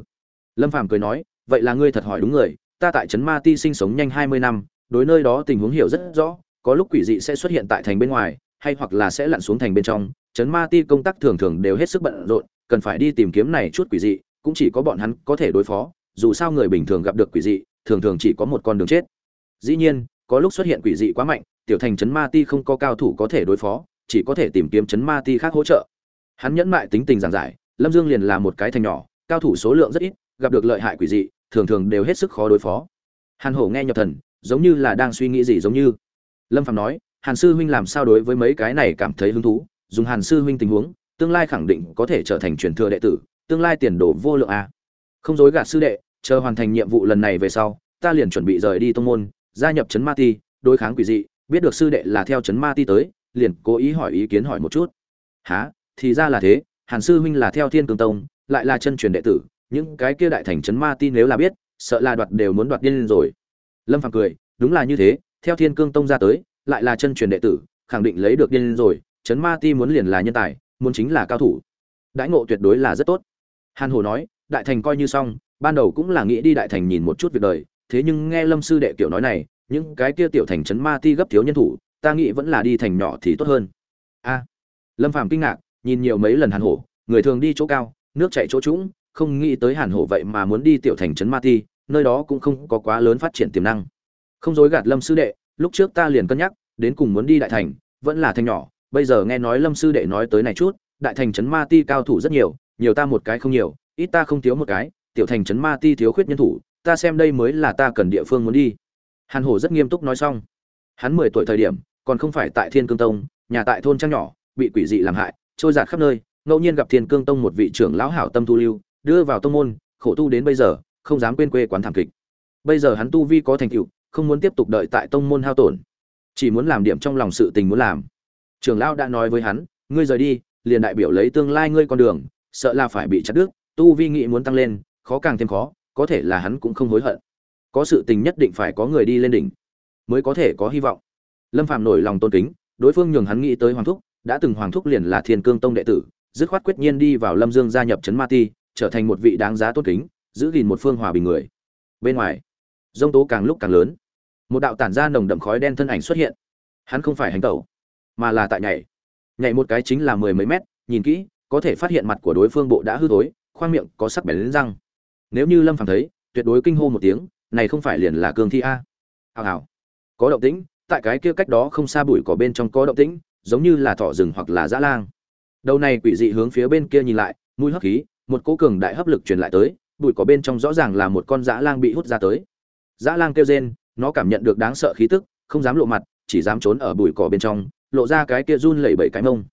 Speaker 1: Lâm phàm cười nói, vậy là ngươi thật hỏi đúng người, ta tại trấn ma ti sinh sống nhanh hai mươi năm, đối nơi đó tình huống hiểu rất rõ, có lúc quỷ dị sẽ xuất hiện tại thành bên ngoài, hay hoặc là sẽ lặn xuống thành bên trong. Trấn ma ti công tác thường thường đều hết sức bận rộn, cần phải đi tìm kiếm này chút quỷ dị cũng chỉ có bọn hắn có thể đối phó, dù sao người bình thường gặp được quỷ dị, thường thường chỉ có một con đường chết. Dĩ nhiên, có lúc xuất hiện quỷ dị quá mạnh, tiểu thành trấn ma ti không có cao thủ có thể đối phó, chỉ có thể tìm kiếm trấn ma ti khác hỗ trợ. Hắn nhẫn mại tính tình giảng giải, lâm dương liền là một cái thành nhỏ, cao thủ số lượng rất ít, gặp được lợi hại quỷ dị, thường thường đều hết sức khó đối phó. Hàn hổ nghe nhập thần, giống như là đang suy nghĩ gì giống như. Lâm phạm nói, hàn sư huynh làm sao đối với mấy cái này cảm thấy hứng thú? Dùng hàn sư huynh tình huống, tương lai khẳng định có thể trở thành truyền thừa đệ tử tương lai tiền đồ vô lượng a không dối gạt sư đệ, chờ hoàn thành nhiệm vụ lần này về sau, ta liền chuẩn bị rời đi tông môn, gia nhập trấn ma ti, đối kháng quỷ dị, biết được sư đệ là theo trấn ma ti tới, liền cố ý hỏi ý kiến hỏi một chút. Há thì ra là thế, hàn sư huynh là theo thiên cường tông, lại là chân truyền đệ tử, những cái kia đại thành trấn ma ti nếu là biết, sợ là đoạt đều muốn đoạt điên lên rồi. Lâm phàm cười, đúng là như thế, theo thiên cương tông ra tới, lại là chân truyền đệ tử, khẳng định lấy được điên lên rồi trấn ma ti muốn liền là nhân tài, muốn chính là cao thủ. Đãi ngộ tuyệt đối là rất tốt hàn hồ nói, đại thành coi như xong, ban đầu cũng là nghĩ đi đại thành nhìn một chút việc đời, thế nhưng nghe lâm sư đệ kiểu nói này, những cái kia tiểu thành trấn ma ti gấp thiếu nhân thủ, ta nghĩ vẫn là đi thành nhỏ thì tốt hơn. A. Lâm phàm kinh ngạc, nhìn nhiều mấy lần hàn hổ, người thường đi chỗ cao, nước chạy chỗ trũng, không nghĩ tới hàn hổ vậy mà muốn đi tiểu thành trấn ma ti, nơi đó cũng không có quá lớn phát triển tiềm năng. Không dối gạt lâm sư đệ, lúc trước ta liền cân nhắc, đến cùng muốn đi đại thành, vẫn là thành nhỏ, bây giờ nghe nói lâm sư đệ nói tới này chút, đại thành trấn ma ti cao thủ rất nhiều nhiều ta một cái không nhiều, ít ta không thiếu một cái, tiểu thành trấn ma ti thiếu khuyết nhân thủ, ta xem đây mới là ta cần địa phương muốn đi. Hàn hổ rất nghiêm túc nói xong. Hắn mười tuổi thời điểm, còn không phải tại thiên cương tông, nhà tại thôn trang nhỏ, bị quỷ dị làm hại, trôi giạt khắp nơi, ngẫu nhiên gặp thiên cương tông một vị trưởng lão hảo tâm tu lưu, đưa vào tông môn, khổ tu đến bây giờ, không dám quên quê quán thảm kịch. Bây giờ hắn tu vi có thành tựu, không muốn tiếp tục đợi tại tông môn hao tổn, chỉ muốn làm điểm trong lòng sự tình muốn làm. Trưởng lão đã nói với hắn, ngươi rời đi, liền đại biểu lấy tương lai ngươi con đường sợ là phải bị chặt đứt, tu vi nghĩ muốn tăng lên, khó càng thêm khó, có thể là hắn cũng không hối hận. Có sự tình nhất định phải có người đi lên đỉnh, mới có thể có hy vọng. Lâm phạm nổi lòng tôn kính, đối phương nhường hắn nghĩ tới hoàng thúc, đã từng hoàng thúc liền là thiên cương tông đệ tử, dứt khoát quyết nhiên đi vào lâm dương gia nhập trấn ma ti, trở thành một vị đáng giá tôn kính, giữ gìn một phương hòa bình người. Bên ngoài dông tố càng lúc càng lớn. Một đạo tản ra nồng đậm khói đen thân ảnh xuất hiện. Hắn không phải hành tẩu, mà là tại nhảy. Nhảy một cái chính là mười mấy mét, nhìn kỹ có thể phát hiện mặt của đối phương bộ đã hư thối, khoang miệng có sắc bén răng. Nếu như lâm phàm thấy, tuyệt đối kinh hô một tiếng, này không phải liền là cương thi a? Hào hào. Có động tĩnh, tại cái kia cách đó không xa bụi cỏ bên trong có động tĩnh, giống như là thỏ rừng hoặc là dã lang. Đầu này quỷ dị hướng phía bên kia nhìn lại mũi hấp khí, một cỗ cường đại hấp lực truyền lại tới, bụi cỏ bên trong rõ ràng là một con dã lang bị hút ra tới. Dã lang kêu rên, nó cảm nhận được đáng sợ khí tức, không dám lộ mặt, chỉ dám trốn ở bụi cỏ bên trong, lộ ra cái kia run lẩy bẩy cái mông.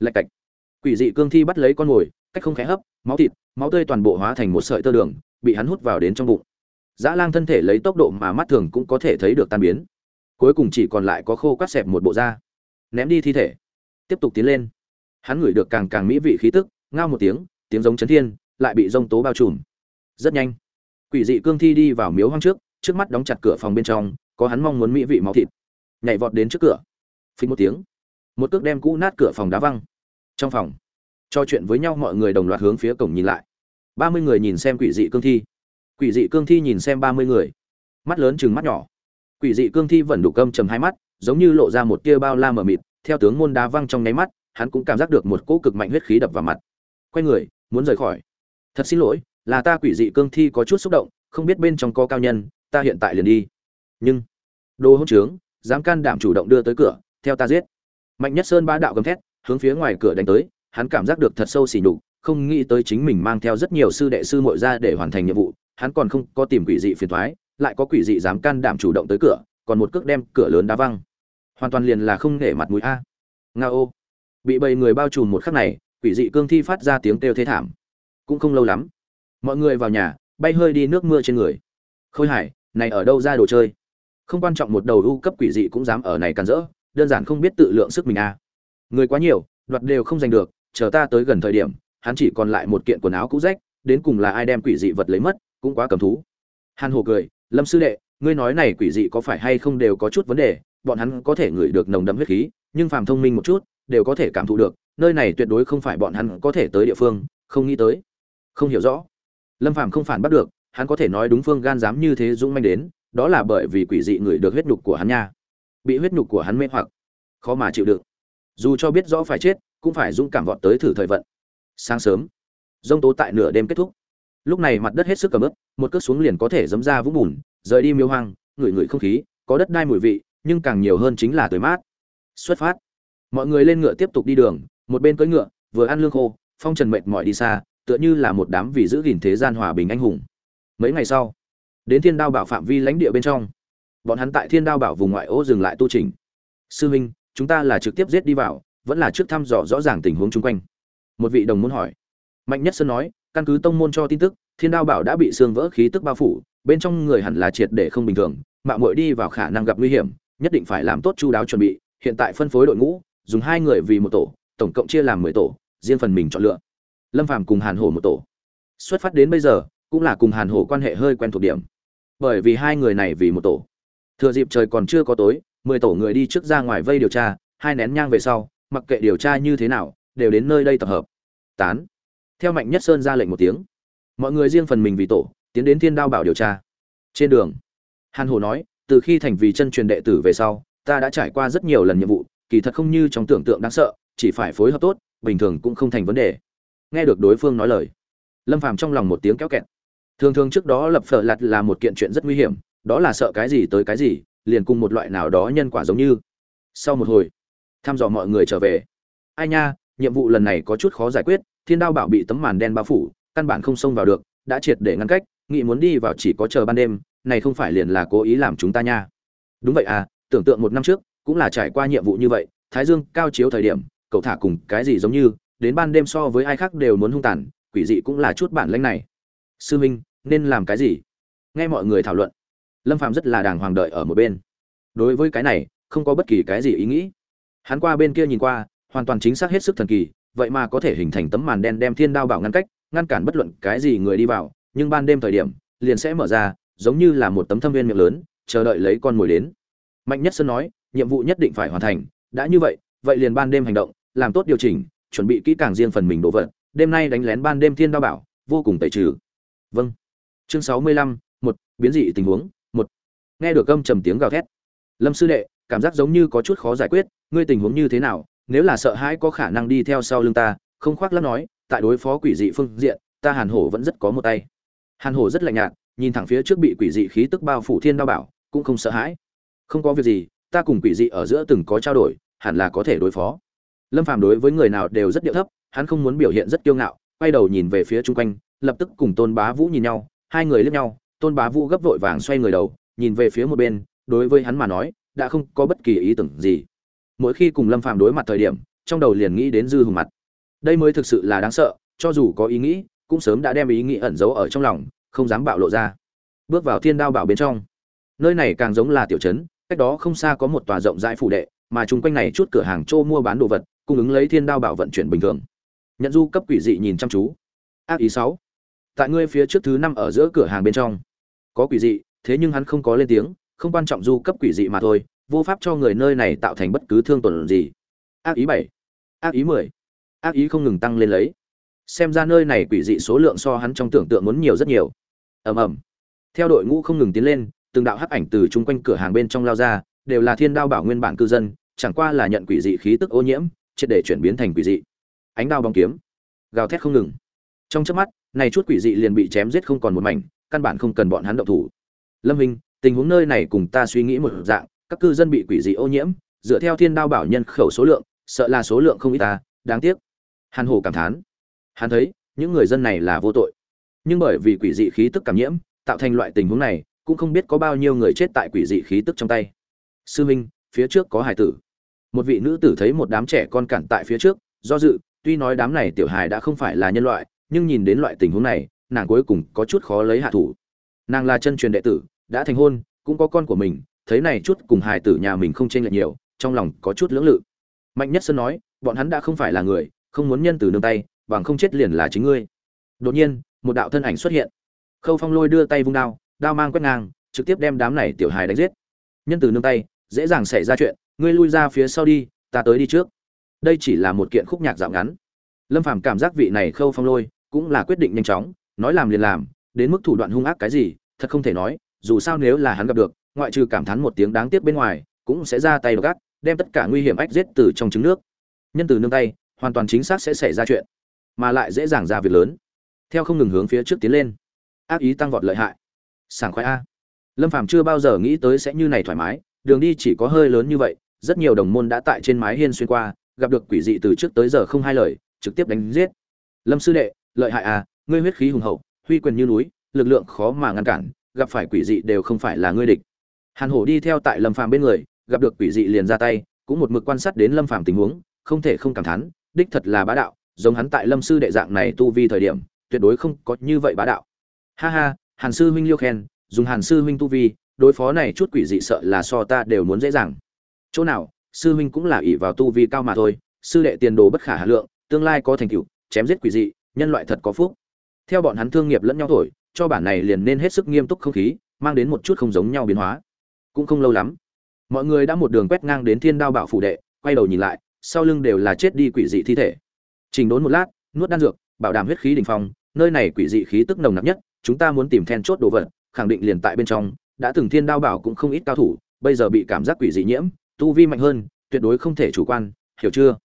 Speaker 1: Lạch cạch quỷ dị cương thi bắt lấy con mồi, cách không khẽ hấp, máu thịt, máu tươi toàn bộ hóa thành một sợi tơ đường, bị hắn hút vào đến trong bụng. Dã lang thân thể lấy tốc độ mà mắt thường cũng có thể thấy được tan biến. Cuối cùng chỉ còn lại có khô quát xẹp một bộ da. Ném đi thi thể. Tiếp tục tiến lên. Hắn ngửi được càng càng mỹ vị khí tức, ngao một tiếng tiếng giống chấn thiên, lại bị rông tố bao trùm. Rất nhanh, quỷ dị cương thi đi vào miếu hoang trước trước mắt đóng chặt cửa phòng bên trong, có hắn mong muốn mỹ vị máu thịt. Nhảy vọt đến trước cửa. Phình một tiếng, một cước đem cũ nát cửa phòng đá văng trong phòng, trò chuyện với nhau mọi người đồng loạt hướng phía cổng nhìn lại. Ba mươi người nhìn xem quỷ dị cương thi. Quỷ dị cương thi nhìn xem ba mươi người. Mắt lớn chừng mắt nhỏ. Quỷ dị cương thi vẫn đủ câm chầm hai mắt, giống như lộ ra một tia bao la mờ mịt, theo tướng môn đá văng trong nháy mắt, hắn cũng cảm giác được một cỗ cực mạnh huyết khí đập vào mặt. Quay người, muốn rời khỏi. Thật xin lỗi, là ta quỷ dị cương thi có chút xúc động, không biết bên trong có cao nhân, ta hiện tại liền đi. Nhưng, đồ hỗn trướng, dám can đảm chủ động đưa tới cửa, theo ta giết. Mạnh nhất sơn ba đạo gầm thét hướng phía ngoài cửa đánh tới, hắn cảm giác được thật sâu xỉ nhục, không nghĩ tới chính mình mang theo rất nhiều sư đệ sư muội ra để hoàn thành nhiệm vụ, hắn còn không có tìm quỷ dị phiền thoái lại có quỷ dị dám can đảm chủ động tới cửa, còn một cước đem cửa lớn đá văng. Hoàn toàn liền là không để mặt mũi a. Nga ô. Bị bầy người bao trùm một khắc này, quỷ dị cương thi phát ra tiếng kêu thế thảm. Cũng không lâu lắm, mọi người vào nhà, bay hơi đi nước mưa trên người. Khôi hải, này ở đâu ra đồ chơi? Không quan trọng một đầu ưu cấp quỷ dị cũng dám ở này càn rỡ, đơn giản không biết tự lượng sức mình a người quá nhiều, đoạt đều không giành được, chờ ta tới gần thời điểm, hắn chỉ còn lại một kiện quần áo cũ rách, đến cùng là ai đem quỷ dị vật lấy mất, cũng quá cầm thú. Hàn hồ cười, lâm sư đệ, ngươi nói này quỷ dị có phải hay không đều có chút vấn đề, bọn hắn có thể ngửi được nồng đậm huyết khí, nhưng phàm thông minh một chút, đều có thể cảm thụ được, nơi này tuyệt đối không phải bọn hắn có thể tới địa phương, không nghĩ tới. Không hiểu rõ. Lâm phàm không phản bắt được, hắn có thể nói đúng phương gan dám như thế dũng manh đến, đó là bởi vì quỷ dị ngửi được huyết nhục của hắn nha. Bị huyết nhục của hắn mê hoặc, khó mà chịu được dù cho biết rõ phải chết, cũng phải dũng cảm vọt tới thử thời vận. Sáng sớm dông tố tại nửa đêm kết thúc. Lúc này mặt đất hết sức cầm ướp một cước xuống liền có thể dấm ra vũng bùn, rời đi miêu hoang, ngửi ngửi không khí, có đất đai mùi vị, nhưng càng nhiều hơn chính là tới mát. Xuất phát. Mọi người lên ngựa tiếp tục đi đường, một bên cưỡi ngựa, vừa ăn lương khô, phong trần mệt mỏi đi xa, tựa như là một đám vì giữ gìn thế gian hòa bình anh hùng. Mấy ngày sau, đến thiên đao bảo phạm vi lãnh địa bên trong, bọn hắn tại thiên đao bảo vùng ngoại ô dừng lại tu trình. Sư huynh chúng ta là trực tiếp giết đi vào, vẫn là trước thăm dò rõ ràng tình huống chung quanh. Một vị đồng muốn hỏi. Mạnh nhất sơn nói, căn cứ tông môn cho tin tức, thiên đao bảo đã bị xương vỡ khí tức bao phủ, bên trong người hẳn là triệt để không bình thường, mạo muội đi vào khả năng gặp nguy hiểm, nhất định phải làm tốt chu đáo chuẩn bị, hiện tại phân phối đội ngũ, dùng hai người vì một tổ, tổng cộng chia làm mười tổ, riêng phần mình chọn lựa. Lâm phàm cùng hàn hổ một tổ. Xuất phát đến bây giờ, cũng là cùng hàn hổ quan hệ hơi quen thuộc điểm. Bởi vì hai người này vì một tổ. Thừa dịp trời còn chưa có tối mười tổ người đi trước ra ngoài vây điều tra, hai nén nhang về sau, mặc kệ điều tra như thế nào, đều đến nơi đây tập hợp. Tán. Theo mạnh nhất sơn ra lệnh một tiếng. Mọi người riêng phần mình vì tổ, tiến đến thiên đao bảo điều tra. Trên đường, hàn hồ nói, từ khi thành vì chân truyền đệ tử về sau, ta đã trải qua rất nhiều lần nhiệm vụ, kỳ thật không như trong tưởng tượng đáng sợ, chỉ phải phối hợp tốt, bình thường cũng không thành vấn đề. Nghe được đối phương nói lời, lâm phàm trong lòng một tiếng kéo kẹt. Thường thường trước đó lập phở lặt là một kiện chuyện rất nguy hiểm, đó là sợ cái gì tới cái gì liền cùng một loại nào đó nhân quả giống như. Sau một hồi, thăm dò mọi người trở về. Ai nha, nhiệm vụ lần này có chút khó giải quyết, thiên đao bảo bị tấm màn đen bao phủ, căn bản không xông vào được, đã triệt để ngăn cách nghị muốn đi vào chỉ có chờ ban đêm, này không phải liền là cố ý làm chúng ta nha. Đúng vậy à tưởng tượng một năm trước, cũng là trải qua nhiệm vụ như vậy, thái dương cao chiếu thời điểm, cậu thả cùng cái gì giống như, đến ban đêm so với ai khác đều muốn hung tàn, quỷ dị cũng là chút bản lãnh này. Sư minh, nên làm cái gì? Nghe mọi người thảo luận lâm phạm rất là đàng hoàng đợi ở một bên. Đối với cái này, không có bất kỳ cái gì ý nghĩ. Hắn qua bên kia nhìn qua, hoàn toàn chính xác hết sức thần kỳ, vậy mà có thể hình thành tấm màn đen đem thiên đao bảo ngăn cách, ngăn cản bất luận cái gì người đi vào, nhưng ban đêm thời điểm, liền sẽ mở ra, giống như là một tấm thâm viên miệng lớn, chờ đợi lấy con mồi đến. Mạnh nhất sơn nói, nhiệm vụ nhất định phải hoàn thành, đã như vậy vậy liền ban đêm hành động, làm tốt điều chỉnh, chuẩn bị kỹ càng riêng phần mình đồ vật, đêm nay đánh lén ban đêm thiên đao bảo, vô cùng tẩy trừ. Vâng. Chương sáu mươi lăm, một, biến dị tình huống nghe được âm trầm tiếng gào thét. Lâm sư đệ, cảm giác giống như có chút khó giải quyết, ngươi tình huống như thế nào? Nếu là sợ hãi có khả năng đi theo sau lưng ta, không khoác lắm nói, tại đối phó quỷ dị phương diện, ta hàn hổ vẫn rất có một tay. Hàn hổ rất lạnh nhạt, nhìn thẳng phía trước bị quỷ dị khí tức bao phủ thiên đao bảo, cũng không sợ hãi. Không có việc gì, ta cùng quỷ dị ở giữa từng có trao đổi, hẳn là có thể đối phó. Lâm phàm đối với người nào đều rất điệu thấp, hắn không muốn biểu hiện rất kiêu ngạo, quay đầu nhìn về phía chung quanh, lập tức cùng tôn bá vũ nhìn nhau, hai người liếc nhau, tôn bá vũ gấp vội vàng xoay người đầu nhìn về phía một bên, đối với hắn mà nói, đã không có bất kỳ ý tưởng gì. Mỗi khi cùng lâm phàm đối mặt thời điểm, trong đầu liền nghĩ đến dư hùng mặt. Đây mới thực sự là đáng sợ, cho dù có ý nghĩ, cũng sớm đã đem ý nghĩ ẩn giấu ở trong lòng, không dám bạo lộ ra. Bước vào thiên đao bảo bên trong. Nơi này càng giống là tiểu trấn, cách đó không xa có một tòa rộng rãi phủ đệ, mà chung quanh này chút cửa hàng trô mua bán đồ vật, cung ứng lấy thiên đao bảo vận chuyển bình thường. Nhận du cấp quỷ dị nhìn chăm chú. Ác ý sáu. Tại ngươi phía trước thứ năm ở giữa cửa hàng bên trong, có quỷ dị thế nhưng hắn không có lên tiếng, không quan trọng du cấp quỷ dị mà thôi, vô pháp cho người nơi này tạo thành bất cứ thương tổn gì. Ác ý bảy, ác ý mười, ác ý không ngừng tăng lên lấy. Xem ra nơi này quỷ dị số lượng so hắn trong tưởng tượng muốn nhiều rất nhiều. Ầm ầm. Theo đội ngũ không ngừng tiến lên, từng đạo hắc ảnh từ chung quanh cửa hàng bên trong lao ra, đều là thiên đao bảo nguyên bản cư dân, chẳng qua là nhận quỷ dị khí tức ô nhiễm, triệt để chuyển biến thành quỷ dị. Ánh đao bóng kiếm. Gào thét không ngừng. Trong chớp mắt, này chút quỷ dị liền bị chém giết không còn một mảnh, căn bản không cần bọn hắn động thủ lâm hình tình huống nơi này cùng ta suy nghĩ một dạng, các cư dân bị quỷ dị ô nhiễm, dựa theo thiên đao bảo nhân khẩu số lượng, sợ là số lượng không ít ta, đáng tiếc. Hàn hổ cảm thán. Hắn thấy, những người dân này là vô tội. Nhưng bởi vì quỷ dị khí tức cảm nhiễm, tạo thành loại tình huống này, cũng không biết có bao nhiêu người chết tại quỷ dị khí tức trong tay. Sư minh, phía trước có hải tử. Một vị nữ tử thấy một đám trẻ con cản tại phía trước, do dự, tuy nói đám này tiểu hài đã không phải là nhân loại, nhưng nhìn đến loại tình huống này, nàng cuối cùng có chút khó lấy hạ thủ. Nàng là chân truyền đệ tử đã thành hôn, cũng có con của mình, thấy này chút cùng hài tử nhà mình không chênh lệch nhiều, trong lòng có chút lưỡng lự. Mạnh nhất sơn nói, bọn hắn đã không phải là người, không muốn nhân từ nương tay, bằng không chết liền là chính ngươi. Đột nhiên, một đạo thân ảnh xuất hiện. Khâu phong lôi đưa tay vung đao đao mang quét ngang, trực tiếp đem đám này tiểu hài đánh giết. Nhân từ nương tay, dễ dàng xảy ra chuyện, ngươi lui ra phía sau đi, ta tới đi trước. Đây chỉ là một kiện khúc nhạc dạo ngắn. Lâm phàm cảm giác vị này khâu phong lôi cũng là quyết định nhanh chóng, nói làm liền làm, đến mức thủ đoạn hung ác cái gì, thật không thể nói dù sao nếu là hắn gặp được, ngoại trừ cảm thán một tiếng đáng tiếc bên ngoài, cũng sẽ ra tay gác đem tất cả nguy hiểm ách giết từ trong trứng nước. Nhân từ nương tay, hoàn toàn chính xác sẽ xảy ra chuyện, mà lại dễ dàng ra việc lớn. Theo không ngừng hướng phía trước tiến lên. Ác ý tăng vọt lợi hại. Sảng khoái a. Lâm phàm chưa bao giờ nghĩ tới sẽ như này thoải mái, đường đi chỉ có hơi lớn như vậy, rất nhiều đồng môn đã tại trên mái hiên xuyên qua, gặp được quỷ dị từ trước tới giờ không hai lời, trực tiếp đánh giết. Lâm sư đệ, lợi hại à ngươi huyết khí hùng hậu, huy quyền như núi, lực lượng khó mà ngăn cản gặp phải quỷ dị đều không phải là ngươi địch. Hàn hổ đi theo tại lâm phàm bên người, gặp được quỷ dị liền ra tay, cũng một mực quan sát đến lâm phàm tình huống, không thể không cảm thán, đích thật là bá đạo, giống hắn tại lâm sư đệ dạng này tu vi thời điểm, tuyệt đối không có như vậy bá đạo. Ha ha, hàn sư huynh liêu khen, dùng hàn sư huynh tu vi, đối phó này chút quỷ dị sợ là so ta đều muốn dễ dàng. Chỗ nào, sư huynh cũng là ỷ vào tu vi cao mà thôi, sư đệ tiền đồ bất khả hà lượng, tương lai có thành tựu, chém giết quỷ dị, nhân loại thật có phúc. Theo bọn hắn thương nghiệp lẫn nhau thổi cho bản này liền nên hết sức nghiêm túc không khí, mang đến một chút không giống nhau biến hóa. Cũng không lâu lắm, mọi người đã một đường quét ngang đến thiên đao bảo phủ đệ, quay đầu nhìn lại, sau lưng đều là chết đi quỷ dị thi thể. Trình đốn một lát, nuốt đan dược, bảo đảm huyết khí đình phong, nơi này quỷ dị khí tức nồng nặc nhất, chúng ta muốn tìm then chốt đồ vật, khẳng định liền tại bên trong, đã từng thiên đao bảo cũng không ít cao thủ, bây giờ bị cảm giác quỷ dị nhiễm, tu vi mạnh hơn, tuyệt đối không thể chủ quan, hiểu chưa?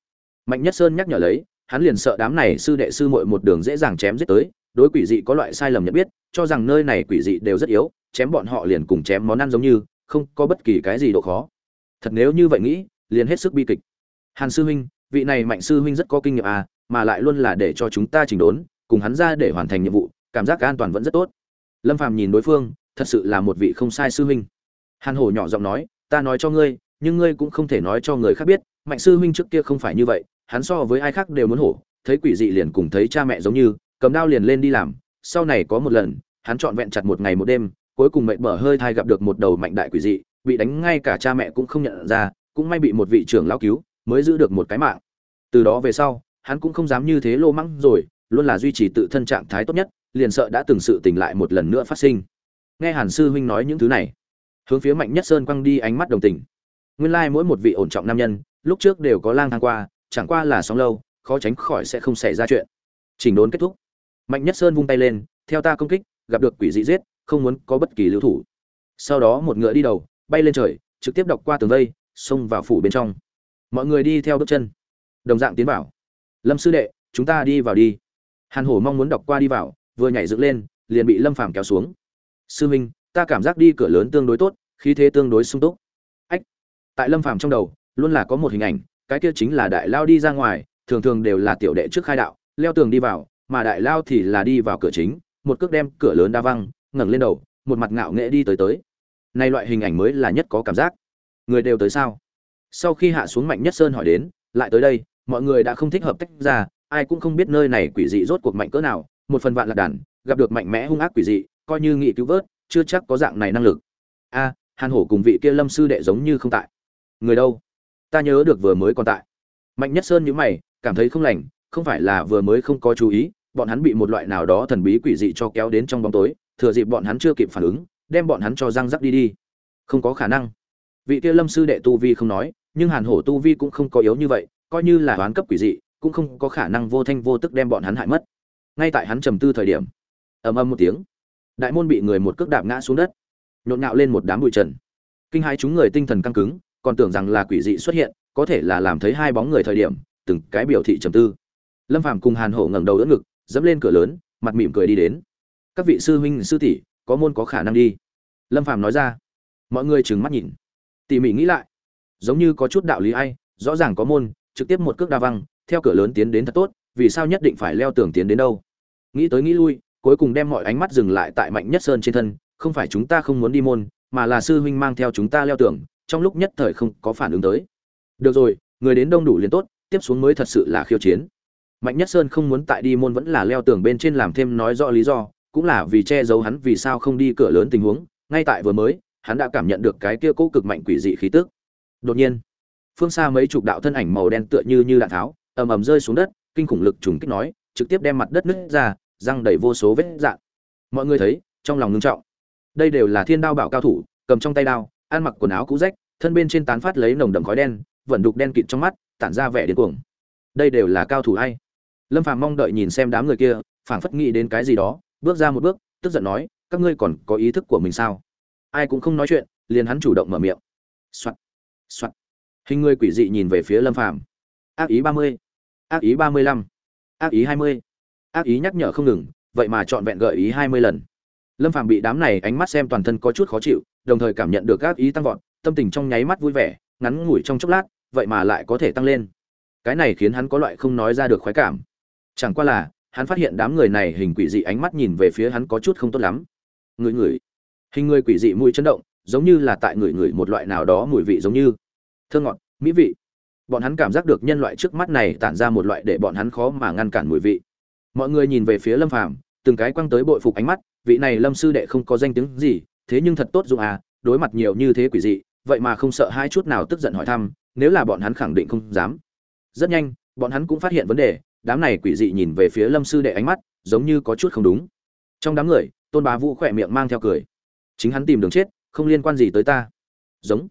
Speaker 1: Mạnh nhất sơn nhắc nhở lấy, hắn liền sợ đám này sư đệ sư muội một đường dễ dàng chém giết tới đối quỷ dị có loại sai lầm nhận biết, cho rằng nơi này quỷ dị đều rất yếu, chém bọn họ liền cùng chém món ăn giống như, không có bất kỳ cái gì độ khó. Thật nếu như vậy nghĩ, liền hết sức bi kịch. Hàn sư huynh, vị này mạnh sư huynh rất có kinh nghiệm à mà lại luôn là để cho chúng ta chỉnh đốn, cùng hắn ra để hoàn thành nhiệm vụ, cảm giác an toàn vẫn rất tốt. Lâm phàm nhìn đối phương, thật sự là một vị không sai sư huynh. Hàn hổ nhỏ giọng nói, ta nói cho ngươi, nhưng ngươi cũng không thể nói cho người khác biết, mạnh sư huynh trước kia không phải như vậy, hắn so với ai khác đều muốn hổ, thấy quỷ dị liền cùng thấy cha mẹ giống như cầm đao liền lên đi làm, sau này có một lần, hắn trọn vẹn chặt một ngày một đêm, cuối cùng mệt mở hơi thai gặp được một đầu mạnh đại quỷ dị, bị đánh ngay cả cha mẹ cũng không nhận ra, cũng may bị một vị trưởng lão cứu, mới giữ được một cái mạng. Từ đó về sau, hắn cũng không dám như thế lô mắng rồi, luôn là duy trì tự thân trạng thái tốt nhất, liền sợ đã từng sự tỉnh lại một lần nữa phát sinh. Nghe hàn sư huynh nói những thứ này, hướng phía mạnh nhất sơn quăng đi ánh mắt đồng tình. Nguyên lai mỗi một vị ổn trọng nam nhân, lúc trước đều có lang thang qua, chẳng qua là sóng lâu, khó tránh khỏi sẽ không xảy ra chuyện. Chỉnh đốn kết thúc mạnh nhất sơn vung tay lên, theo ta công kích, gặp được quỷ dị giết, không muốn có bất kỳ lưu thủ. Sau đó một ngựa đi đầu, bay lên trời, trực tiếp đọc qua tường vây, xông vào phủ bên trong. Mọi người đi theo bước chân. Đồng dạng tiến vào. Lâm sư đệ, chúng ta đi vào đi. Hàn hổ mong muốn đọc qua đi vào, vừa nhảy dựng lên, liền bị lâm phàm kéo xuống. Sư minh ta cảm giác đi cửa lớn tương đối tốt, khí thế tương đối sung túc. Ách. Tại lâm phàm trong đầu, luôn là có một hình ảnh, cái kia chính là đại lao đi ra ngoài, thường thường đều là tiểu đệ trước khai đạo, leo tường đi vào mà đại lao thì là đi vào cửa chính, một cước đem cửa lớn đa văng, ngẩng lên đầu, một mặt ngạo nghễ đi tới tới. Nay loại hình ảnh mới là nhất có cảm giác. Người đều tới sao? Sau khi hạ xuống mạnh nhất sơn hỏi đến, lại tới đây, mọi người đã không thích hợp tách ra, ai cũng không biết nơi này quỷ dị rốt cuộc mạnh cỡ nào, một phần vạn lạc đàn, gặp được mạnh mẽ hung ác quỷ dị, coi như nghị cứu vớt, chưa chắc có dạng này năng lực. A, hàn hổ cùng vị kia lâm sư đệ giống như không tại. Người đâu? Ta nhớ được vừa mới còn tại. Mạnh nhất sơn nhữ mày, cảm thấy không lành, không phải là vừa mới không có chú ý bọn hắn bị một loại nào đó thần bí quỷ dị cho kéo đến trong bóng tối, thừa dịp bọn hắn chưa kịp phản ứng, đem bọn hắn cho răng rắc đi đi. Không có khả năng. Vị kia lâm sư đệ tu vi không nói, nhưng hàn hổ tu vi cũng không có yếu như vậy, coi như là đoán cấp quỷ dị, cũng không có khả năng vô thanh vô tức đem bọn hắn hại mất. Ngay tại hắn trầm tư thời điểm, ầm ầm một tiếng, đại môn bị người một cước đạp ngã xuống đất, nhộn nhạo lên một đám bụi trần. Kinh hai chúng người tinh thần căng cứng, còn tưởng rằng là quỷ dị xuất hiện, có thể là làm thấy hai bóng người thời điểm, từng cái biểu thị trầm tư. Lâm phàm cùng hàn hổ ngẩng đầu đỡ ngực dẫm lên cửa lớn, mặt mỉm cười đi đến. Các vị sư huynh, sư tỷ, có môn có khả năng đi. Lâm phàm nói ra. Mọi người trừng mắt nhìn. Tỉ mỉ nghĩ lại. Giống như có chút đạo lý ai, rõ ràng có môn, trực tiếp một cước đa văng, theo cửa lớn tiến đến thật tốt, vì sao nhất định phải leo tường tiến đến đâu? Nghĩ tới nghĩ lui, cuối cùng đem mọi ánh mắt dừng lại tại mạnh nhất sơn trên thân, không phải chúng ta không muốn đi môn, mà là sư huynh mang theo chúng ta leo tường, trong lúc nhất thời không có phản ứng tới. Được rồi, người đến đông đủ liền tốt, tiếp xuống mới thật sự là khiêu chiến mạnh nhất sơn không muốn tại đi môn vẫn là leo tường bên trên làm thêm nói rõ lý do, cũng là vì che giấu hắn vì sao không đi cửa lớn tình huống. Ngay tại vừa mới, hắn đã cảm nhận được cái kia cố cực mạnh quỷ dị khí tức. Đột nhiên, phương xa mấy chục đạo thân ảnh màu đen tựa như như đạn tháo, ầm ầm rơi xuống đất, kinh khủng lực trùng kích nói, trực tiếp đem mặt đất nứt ra, răng đầy vô số vết dạn mọi người thấy, trong lòng ngưng trọng. Đây đều là thiên đao bảo cao thủ, cầm trong tay đao, ăn mặc quần áo cũ rách, thân bên trên tán phát lấy nồng đậm khói đen vẩn đục đen kịt trong mắt, tản ra vẻ điên cuồng. Đây đều là cao thủ hay lâm phàm mong đợi nhìn xem đám người kia, phảng phất nghĩ đến cái gì đó, bước ra một bước, tức giận nói, các ngươi còn có ý thức của mình sao? Ai cũng không nói chuyện, liền hắn chủ động mở miệng. Soạt soạt. Hình người quỷ dị nhìn về phía lâm phàm. Ác ý ba mươi, ác ý ba mươi lăm, ác ý hai mươi, ác ý nhắc nhở không ngừng, vậy mà trọn vẹn gợi ý hai mươi lần. Lâm phàm bị đám này ánh mắt xem toàn thân có chút khó chịu, đồng thời cảm nhận được ác ý tăng vọt, tâm tình trong nháy mắt vui vẻ, ngắn ngủi trong chốc lát, vậy mà lại có thể tăng lên. Cái này khiến hắn có loại không nói ra được khoái cảm chẳng qua là, hắn phát hiện đám người này hình quỷ dị ánh mắt nhìn về phía hắn có chút không tốt lắm. Người người hình người quỷ dị mũi chấn động, giống như là tại người người một loại nào đó mùi vị giống như. Thơ ngọt, mỹ vị. Bọn hắn cảm giác được nhân loại trước mắt này tản ra một loại để bọn hắn khó mà ngăn cản mùi vị. Mọi người nhìn về phía lâm phàm, từng cái quăng tới bội phục ánh mắt, vị này lâm sư đệ không có danh tiếng gì, thế nhưng thật tốt dụng à đối mặt nhiều như thế quỷ dị, vậy mà không sợ hai chút nào tức giận hỏi thăm, nếu là bọn hắn khẳng định không dám. Rất nhanh, bọn hắn cũng phát hiện vấn đề đám này quỷ dị nhìn về phía lâm sư đệ ánh mắt, giống như có chút không đúng. Trong đám người, tôn bá vũ khỏe miệng mang theo cười. Chính hắn tìm đường chết, không liên quan gì tới ta. Giống.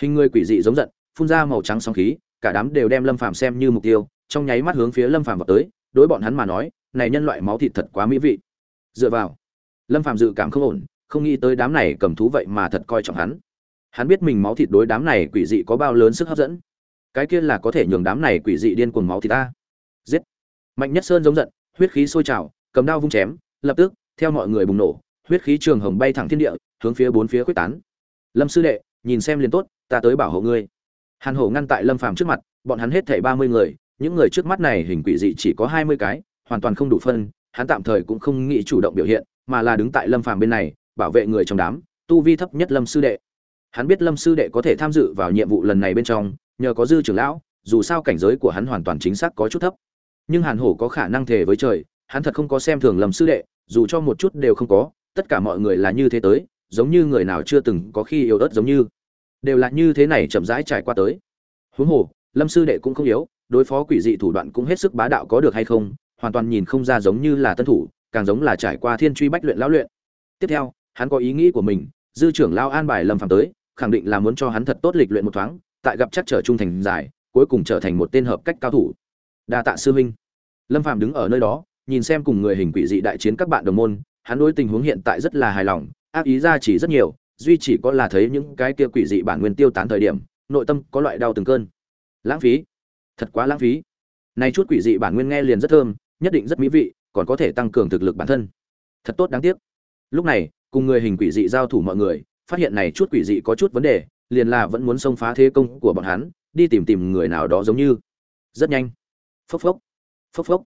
Speaker 1: Hình người quỷ dị giống giận, phun ra màu trắng sóng khí, cả đám đều đem lâm phàm xem như mục tiêu, trong nháy mắt hướng phía lâm phàm vào tới, đối bọn hắn mà nói, này nhân loại máu thịt thật quá mỹ vị. Dựa vào, lâm phàm dự cảm không ổn, không nghĩ tới đám này cầm thú vậy mà thật coi trọng hắn. Hắn biết mình máu thịt đối đám này quỷ dị có bao lớn sức hấp dẫn. Cái kia là có thể nhường đám này quỷ dị điên cuồng máu thịt ta giết. Mạnh nhất sơn giống giận, huyết khí sôi trào, cầm đao vung chém, lập tức, theo mọi người bùng nổ, huyết khí trường hồng bay thẳng thiên địa, hướng phía bốn phía quyết tán. Lâm sư đệ, nhìn xem liền tốt, ta tới bảo hộ ngươi. Hàn hổ ngăn tại lâm phàm trước mặt, bọn hắn hết thảy ba mươi người, những người trước mắt này hình quỷ dị chỉ có hai mươi cái, hoàn toàn không đủ phân, hắn tạm thời cũng không nghĩ chủ động biểu hiện, mà là đứng tại lâm phàm bên này, bảo vệ người trong đám, tu vi thấp nhất lâm sư đệ. Hắn biết lâm sư đệ có thể tham dự vào nhiệm vụ lần này bên trong, nhờ có dư trưởng lão, dù sao cảnh giới của hắn hoàn toàn chính xác có chút thấp nhưng hàn hổ có khả năng thể với trời, hắn thật không có xem thường lâm sư đệ, dù cho một chút đều không có, tất cả mọi người là như thế tới, giống như người nào chưa từng có khi yếu ớt giống như. Đều là như thế này chậm rãi trải qua tới. Huống hồ, lâm sư đệ cũng không yếu, đối phó quỷ dị thủ đoạn cũng hết sức bá đạo có được hay không, hoàn toàn nhìn không ra giống như là tân thủ, càng giống là trải qua thiên truy bách luyện lão luyện. Tiếp theo, hắn có ý nghĩ của mình, dư trưởng lao an bài lâm phàm tới, khẳng định là muốn cho hắn thật tốt lịch luyện một thoáng, tại gặp chắc trở trung thành giải, cuối cùng trở thành một tên hợp cách cao thủ đa tạ sư huynh. Lâm phàm đứng ở nơi đó, nhìn xem cùng người hình quỷ dị đại chiến các bạn đồng môn, hắn đối tình huống hiện tại rất là hài lòng, ác ý ra chỉ rất nhiều, duy chỉ có là thấy những cái kia quỷ dị bản nguyên tiêu tán thời điểm, nội tâm có loại đau từng cơn. Lãng phí. Thật quá lãng phí. Này chút quỷ dị bản nguyên nghe liền rất thơm, nhất định rất mỹ vị, còn có thể tăng cường thực lực bản thân. Thật tốt đáng tiếc. Lúc này, cùng người hình quỷ dị giao thủ mọi người, phát hiện này chút quỷ dị có chút vấn đề, liền là vẫn muốn xông phá thế công của bọn hắn, đi tìm tìm người nào đó giống như. Rất nhanh phốc phốc phốc phốc.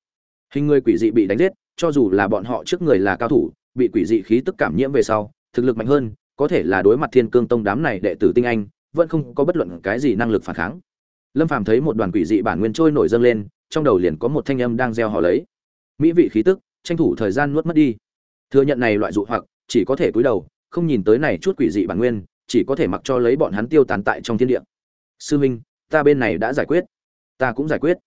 Speaker 1: Hình người quỷ dị bị đánh giết, cho dù là bọn họ trước người là cao thủ, bị quỷ dị khí tức cảm nhiễm về sau, thực lực mạnh hơn, có thể là đối mặt thiên cương tông đám này đệ tử tinh anh, vẫn không có bất luận cái gì năng lực phản kháng. Lâm phàm thấy một đoàn quỷ dị bản nguyên trôi nổi dâng lên, trong đầu liền có một thanh âm đang gieo họ lấy. Mỹ vị khí tức, tranh thủ thời gian nuốt mất đi. Thừa nhận này loại dụ hoặc, chỉ có thể cúi đầu, không nhìn tới này chút quỷ dị bản nguyên, chỉ có thể mặc cho lấy bọn hắn tiêu tán tại trong thiên địa. Sư minh, ta bên này đã giải quyết. Ta cũng giải quyết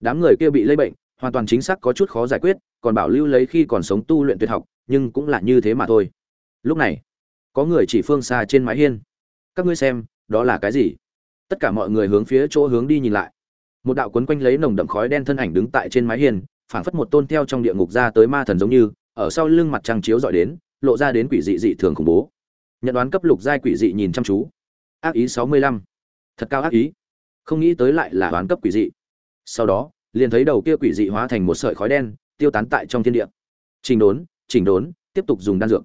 Speaker 1: đám người kia bị lây bệnh, hoàn toàn chính xác có chút khó giải quyết, còn bảo lưu lấy khi còn sống tu luyện tuyệt học, nhưng cũng là như thế mà thôi. Lúc này, có người chỉ phương xa trên mái hiên. Các ngươi xem, đó là cái gì? Tất cả mọi người hướng phía chỗ hướng đi nhìn lại. Một đạo quấn quanh lấy nồng đậm khói đen thân ảnh đứng tại trên mái hiên, phảng phất một tôn theo trong địa ngục ra tới ma thần giống như, ở sau lưng mặt trăng chiếu dọi đến, lộ ra đến quỷ dị dị thường khủng bố. Nhận đoán cấp lục giai quỷ dị nhìn chăm chú. Ác ý sáu mươi lăm. Thật cao ác ý. Không nghĩ tới lại là đoán cấp quỷ dị sau đó, liền thấy đầu kia quỷ dị hóa thành một sợi khói đen, tiêu tán tại trong thiên địa. Trình đốn chỉnh đốn, tiếp tục dùng đan dược.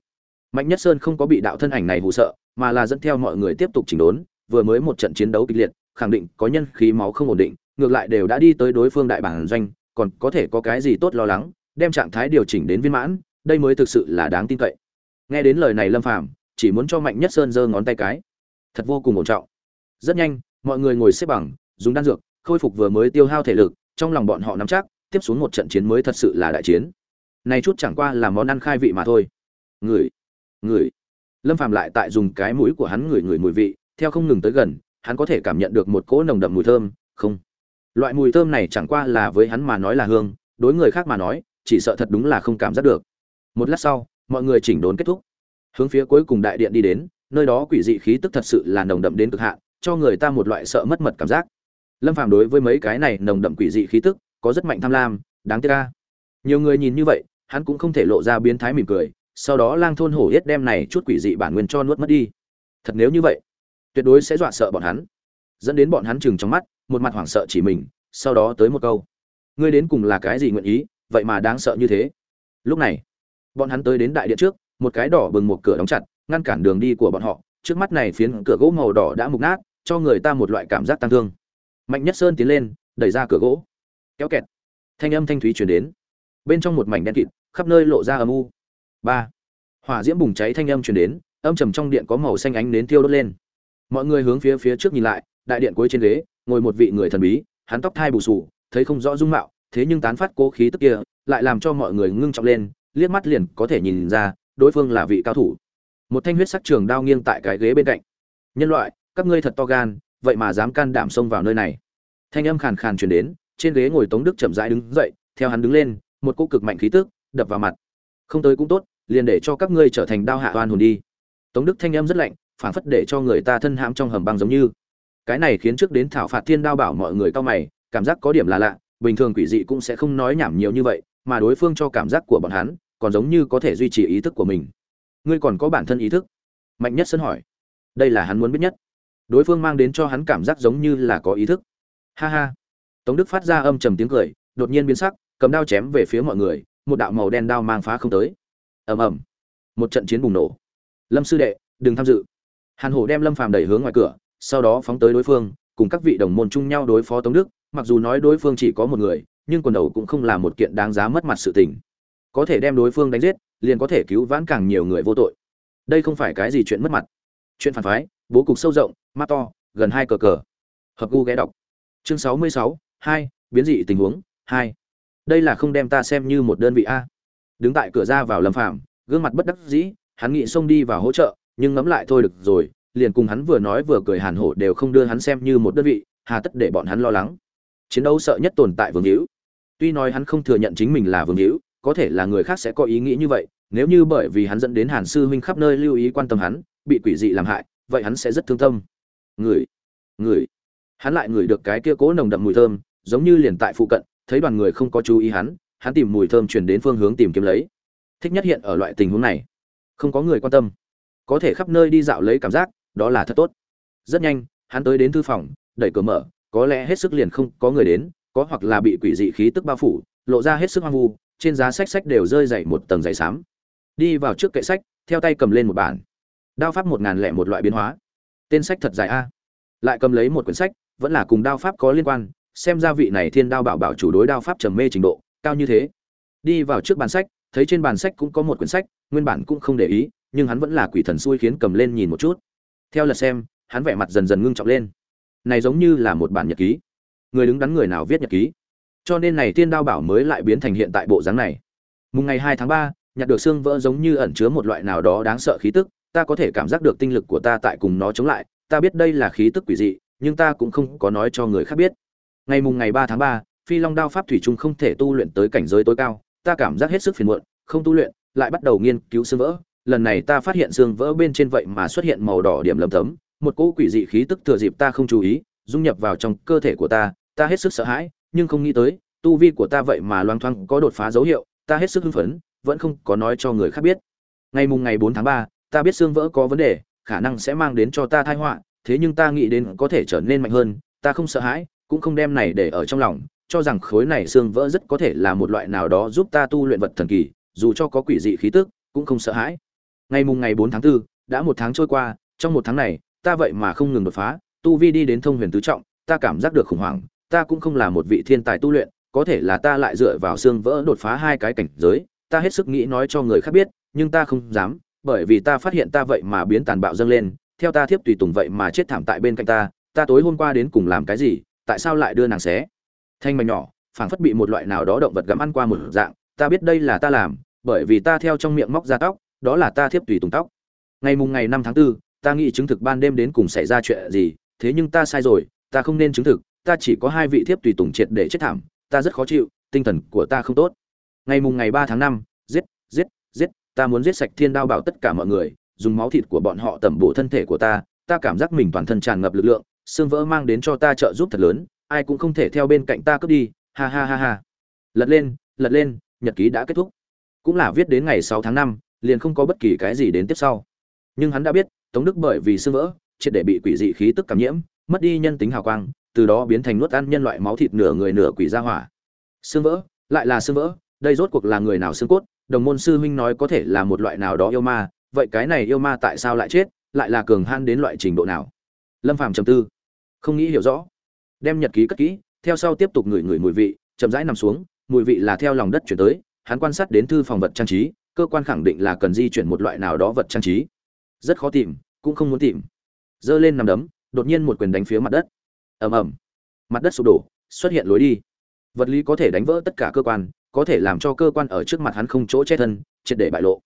Speaker 1: Mạnh nhất sơn không có bị đạo thân ảnh này hụ sợ, mà là dẫn theo mọi người tiếp tục chỉnh đốn, vừa mới một trận chiến đấu kịch liệt, khẳng định có nhân khí máu không ổn định, ngược lại đều đã đi tới đối phương đại bản doanh, còn có thể có cái gì tốt lo lắng, đem trạng thái điều chỉnh đến viên mãn, đây mới thực sự là đáng tin cậy. Nghe đến lời này lâm phàm, chỉ muốn cho mạnh nhất sơn giơ ngón tay cái. Thật vô cùng ổn trọng. Rất nhanh, mọi người ngồi xếp bằng, dùng đan dược khôi phục vừa mới tiêu hao thể lực, trong lòng bọn họ nắm chắc, tiếp xuống một trận chiến mới thật sự là đại chiến. Này chút chẳng qua là món ăn khai vị mà thôi. Người người. Lâm phàm lại tại dùng cái mũi của hắn ngửi ngửi mùi vị, theo không ngừng tới gần, hắn có thể cảm nhận được một cỗ nồng đậm mùi thơm, không. Loại mùi thơm này chẳng qua là với hắn mà nói là hương, đối người khác mà nói, chỉ sợ thật đúng là không cảm giác được. Một lát sau, mọi người chỉnh đốn kết thúc. Hướng phía cuối cùng đại điện đi đến, nơi đó quỷ dị khí tức thật sự là nồng đậm đến cực hạn, cho người ta một loại sợ mất mật cảm giác lâm phàm đối với mấy cái này nồng đậm quỷ dị khí tức, có rất mạnh tham lam, đáng tiếc ca nhiều người nhìn như vậy, hắn cũng không thể lộ ra biến thái mỉm cười, sau đó lang thôn hổ yết đem này chút quỷ dị bản nguyên cho nuốt mất đi. Thật nếu như vậy, tuyệt đối sẽ dọa sợ bọn hắn. Dẫn đến bọn hắn chừng trong mắt, một mặt hoảng sợ chỉ mình, sau đó tới một câu. Ngươi đến cùng là cái gì nguyện ý, vậy mà đáng sợ như thế. Lúc này, bọn hắn tới đến đại điện trước, một cái đỏ bừng một cửa đóng chặt, ngăn cản đường đi của bọn họ. Trước mắt này phiến cửa gỗ màu đỏ đã mục nát, cho người ta một loại cảm giác tăng thương mạnh nhất sơn tiến lên, đẩy ra cửa gỗ. Kéo kẹt. Thanh âm thanh thúy chuyển đến. Bên trong một mảnh đen kịt, khắp nơi lộ ra âm u. Ba. Hỏa diễm bùng cháy thanh âm chuyển đến, âm trầm trong điện có màu xanh ánh nến tiêu đốt lên. Mọi người hướng phía phía trước nhìn lại, đại điện cuối trên ghế, ngồi một vị người thần bí, hắn tóc thai bù sù thấy không rõ dung mạo, thế nhưng tán phát cố khí tức kia, lại làm cho mọi người ngưng trọng lên, liếc mắt liền có thể nhìn ra, đối phương là vị cao thủ. Một thanh huyết sắc trường đao nghiêng tại cái ghế bên cạnh. Nhân loại, các ngươi thật to gan vậy mà dám can đảm xông vào nơi này. Thanh âm khàn khàn truyền đến, trên ghế ngồi tống đức chậm rãi đứng dậy, theo hắn đứng lên, một cỗ cực mạnh khí tức đập vào mặt. Không tới cũng tốt, liền để cho các ngươi trở thành đao hạ oan hồn đi. Tống đức thanh âm rất lạnh, phản phất để cho người ta thân hãm trong hầm băng giống như. Cái này khiến trước đến thảo phạt thiên đao bảo mọi người cao mày, cảm giác có điểm là lạ, bình thường quỷ dị cũng sẽ không nói nhảm nhiều như vậy, mà đối phương cho cảm giác của bọn hắn, còn giống như có thể duy trì ý thức của mình. Ngươi còn có bản thân ý thức? Mạnh nhất sân hỏi. Đây là hắn muốn biết nhất đối phương mang đến cho hắn cảm giác giống như là có ý thức. Ha ha. Tống đức phát ra âm trầm tiếng cười, đột nhiên biến sắc, cầm đao chém về phía mọi người, một đạo màu đen đao mang phá không tới. Ầm ầm. Một trận chiến bùng nổ. Lâm sư đệ, đừng tham dự. Hàn hổ đem lâm phàm đẩy hướng ngoài cửa, sau đó phóng tới đối phương, cùng các vị đồng môn chung nhau đối phó tống đức, mặc dù nói đối phương chỉ có một người, nhưng quần đầu cũng không là một kiện đáng giá mất mặt sự tình. Có thể đem đối phương đánh giết, liền có thể cứu vãn càng nhiều người vô tội. Đây không phải cái gì chuyện mất mặt. Chuyện phản phái bố cục sâu rộng, mắt to, gần hai cờ cờ. Hợp gu ghé đọc. Chương sáu mươi sáu, hai, biến dị tình huống, hai. Đây là không đem ta xem như một đơn vị a. Đứng tại cửa ra vào lâm phạm gương mặt bất đắc dĩ, hắn nghĩ xông đi vào hỗ trợ, nhưng ngẫm lại thôi được rồi, liền cùng hắn vừa nói vừa cười hàn hổ đều không đưa hắn xem như một đơn vị, hà tất để bọn hắn lo lắng. Chiến đấu sợ nhất tồn tại vương hữu. Tuy nói hắn không thừa nhận chính mình là vương hữu, có thể là người khác sẽ có ý nghĩ như vậy, nếu như bởi vì hắn dẫn đến hàn sư huynh khắp nơi lưu ý quan tâm hắn, bị quỷ dị làm hại vậy hắn sẽ rất thương tâm. Người người. Hắn lại ngửi được cái kia cố nồng đậm mùi thơm, giống như liền tại phụ cận, thấy đoàn người không có chú ý hắn hắn tìm mùi thơm chuyển đến phương hướng tìm kiếm lấy. Thích nhất hiện ở loại tình huống này. Không có người quan tâm. Có thể khắp nơi đi dạo lấy cảm giác, đó là thật tốt. Rất nhanh, hắn tới đến thư phòng, đẩy cửa mở, có lẽ hết sức liền không có người đến, có hoặc là bị quỷ dị khí tức bao phủ, lộ ra hết sức hoang vu, trên giá sách sách đều rơi dày một tầng giấy xám. Đi vào trước kệ sách, theo tay cầm lên một bản đao pháp một ngàn lẻ một loại biến hóa. Tên sách thật dài a. Lại cầm lấy một quyển sách, vẫn là cùng đao pháp có liên quan, xem ra vị này thiên đao bảo bảo chủ đối đao pháp trầm mê trình độ, cao như thế. Đi vào trước bàn sách, thấy trên bàn sách cũng có một quyển sách, nguyên bản cũng không để ý, nhưng hắn vẫn là quỷ thần xui khiến cầm lên nhìn một chút. Theo lật xem, hắn vẻ mặt dần dần ngưng trọng lên. Này giống như là một bản nhật ký. Người đứng đắn người nào viết nhật ký? Cho nên này tiên đao bảo mới lại biến thành hiện tại bộ dáng này. Mùng ngày hai tháng ba, nhặt được xương vỡ giống như ẩn chứa một loại nào đó đáng sợ khí tức ta có thể cảm giác được tinh lực của ta tại cùng nó chống lại, ta biết đây là khí tức quỷ dị, nhưng ta cũng không có nói cho người khác biết. Ngày mùng ngày ba tháng ba, phi long đao pháp thủy trung không thể tu luyện tới cảnh giới tối cao, ta cảm giác hết sức phiền muộn, không tu luyện, lại bắt đầu nghiên cứu xương vỡ. Lần này ta phát hiện xương vỡ bên trên vậy mà xuất hiện màu đỏ điểm lấm tấm, một cỗ quỷ dị khí tức thừa dịp ta không chú ý, dung nhập vào trong cơ thể của ta ta hết sức sợ hãi, nhưng không nghĩ tới, tu vi của ta vậy mà loang thoang, có đột phá dấu hiệu, ta hết sức hưng phấn, vẫn không có nói cho người khác biết. Ngày mùng ngày bốn tháng ba ta biết xương vỡ có vấn đề khả năng sẽ mang đến cho ta tai họa thế nhưng ta nghĩ đến có thể trở nên mạnh hơn ta không sợ hãi cũng không đem này để ở trong lòng cho rằng khối này xương vỡ rất có thể là một loại nào đó giúp ta tu luyện vật thần kỳ dù cho có quỷ dị khí tức cũng không sợ hãi. Ngày mùng ngày bốn tháng 4, đã một tháng trôi qua trong một tháng này ta vậy mà không ngừng đột phá tu vi đi đến thông huyền tứ trọng ta cảm giác được khủng hoảng ta cũng không là một vị thiên tài tu luyện có thể là ta lại dựa vào xương vỡ đột phá hai cái cảnh giới ta hết sức nghĩ nói cho người khác biết nhưng ta không dám bởi vì ta phát hiện ta vậy mà biến tàn bạo dâng lên theo ta thiếp tùy tùng vậy mà chết thảm tại bên cạnh ta ta tối hôm qua đến cùng làm cái gì tại sao lại đưa nàng xé? Thanh mảnh nhỏ phảng phất bị một loại nào đó động vật gặm ăn qua một dạng ta biết đây là ta làm bởi vì ta theo trong miệng móc ra tóc đó là ta thiếp tùy tùng tóc. Ngày mùng ngày năm tháng 4, ta nghĩ chứng thực ban đêm đến cùng xảy ra chuyện gì thế nhưng ta sai rồi ta không nên chứng thực ta chỉ có hai vị thiếp tùy tùng triệt để chết thảm ta rất khó chịu tinh thần của ta không tốt. Ngày mùng ngày ba tháng năm giết giết giết ta muốn giết sạch thiên đao bảo tất cả mọi người, dùng máu thịt của bọn họ tẩm bổ thân thể của ta ta cảm giác mình toàn thân tràn ngập lực lượng, xương vỡ mang đến cho ta trợ giúp thật lớn, ai cũng không thể theo bên cạnh ta cướp đi, ha ha ha ha. Lật lên lật lên, nhật ký đã kết thúc. Cũng là viết đến ngày sáu tháng năm, liền không có bất kỳ cái gì đến tiếp sau. Nhưng hắn đã biết, tống đức bởi vì xương vỡ, triệt để bị quỷ dị khí tức cảm nhiễm, mất đi nhân tính hào quang, từ đó biến thành nuốt ăn nhân loại máu thịt nửa người nửa quỷ ra hỏa. Xương vỡ, lại là xương vỡ, đây rốt cuộc là người nào xương cốt đồng môn sư huynh nói có thể là một loại nào đó yêu ma, vậy cái này yêu ma tại sao lại chết, lại là cường han đến loại trình độ nào? Lâm phàm trầm tư, không nghĩ hiểu rõ. Đem nhật ký cất kỹ, theo sau tiếp tục ngửi ngửi mùi vị, chậm rãi nằm xuống, mùi vị là theo lòng đất chuyển tới, hắn quan sát đến thư phòng vật trang trí, cơ quan khẳng định là cần di chuyển một loại nào đó vật trang trí. Rất khó tìm, cũng không muốn tìm. Giơ lên nằm đấm, đột nhiên một quyền đánh phía mặt đất. Ầm ầm. Mặt đất sụp đổ, xuất hiện lối đi. Vật lý có thể đánh vỡ tất cả cơ quan có thể làm cho cơ quan ở trước mặt hắn không chỗ che thân, triệt để bại lộ.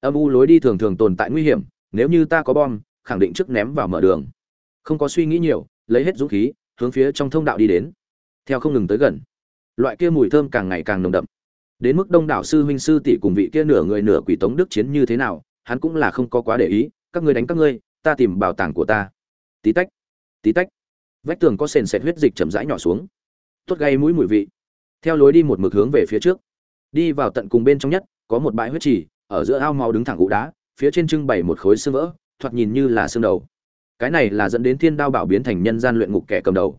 Speaker 1: Âm u lối đi thường thường tồn tại nguy hiểm, nếu như ta có bom, khẳng định trước ném vào mở đường. Không có suy nghĩ nhiều, lấy hết dũng khí, hướng phía trong thông đạo đi đến. Theo không ngừng tới gần, loại kia mùi thơm càng ngày càng nồng đậm. Đến mức đông đảo sư huynh sư tỷ cùng vị kia nửa người nửa quỷ tống đức chiến như thế nào, hắn cũng là không có quá để ý, các ngươi đánh các ngươi, ta tìm bảo tàng của ta. Tí tách tí tách. Vách tường có sền sệt huyết dịch chậm rãi nhỏ xuống. Tốt gây mũi mùi vị theo lối đi một mực hướng về phía trước. Đi vào tận cùng bên trong nhất, có một bãi huyết trì, ở giữa ao máu đứng thẳng gũ đá, phía trên trưng bày một khối xương vỡ, thoạt nhìn như là xương đầu. Cái này là dẫn đến thiên đao bảo biến thành nhân gian luyện ngục kẻ cầm đầu.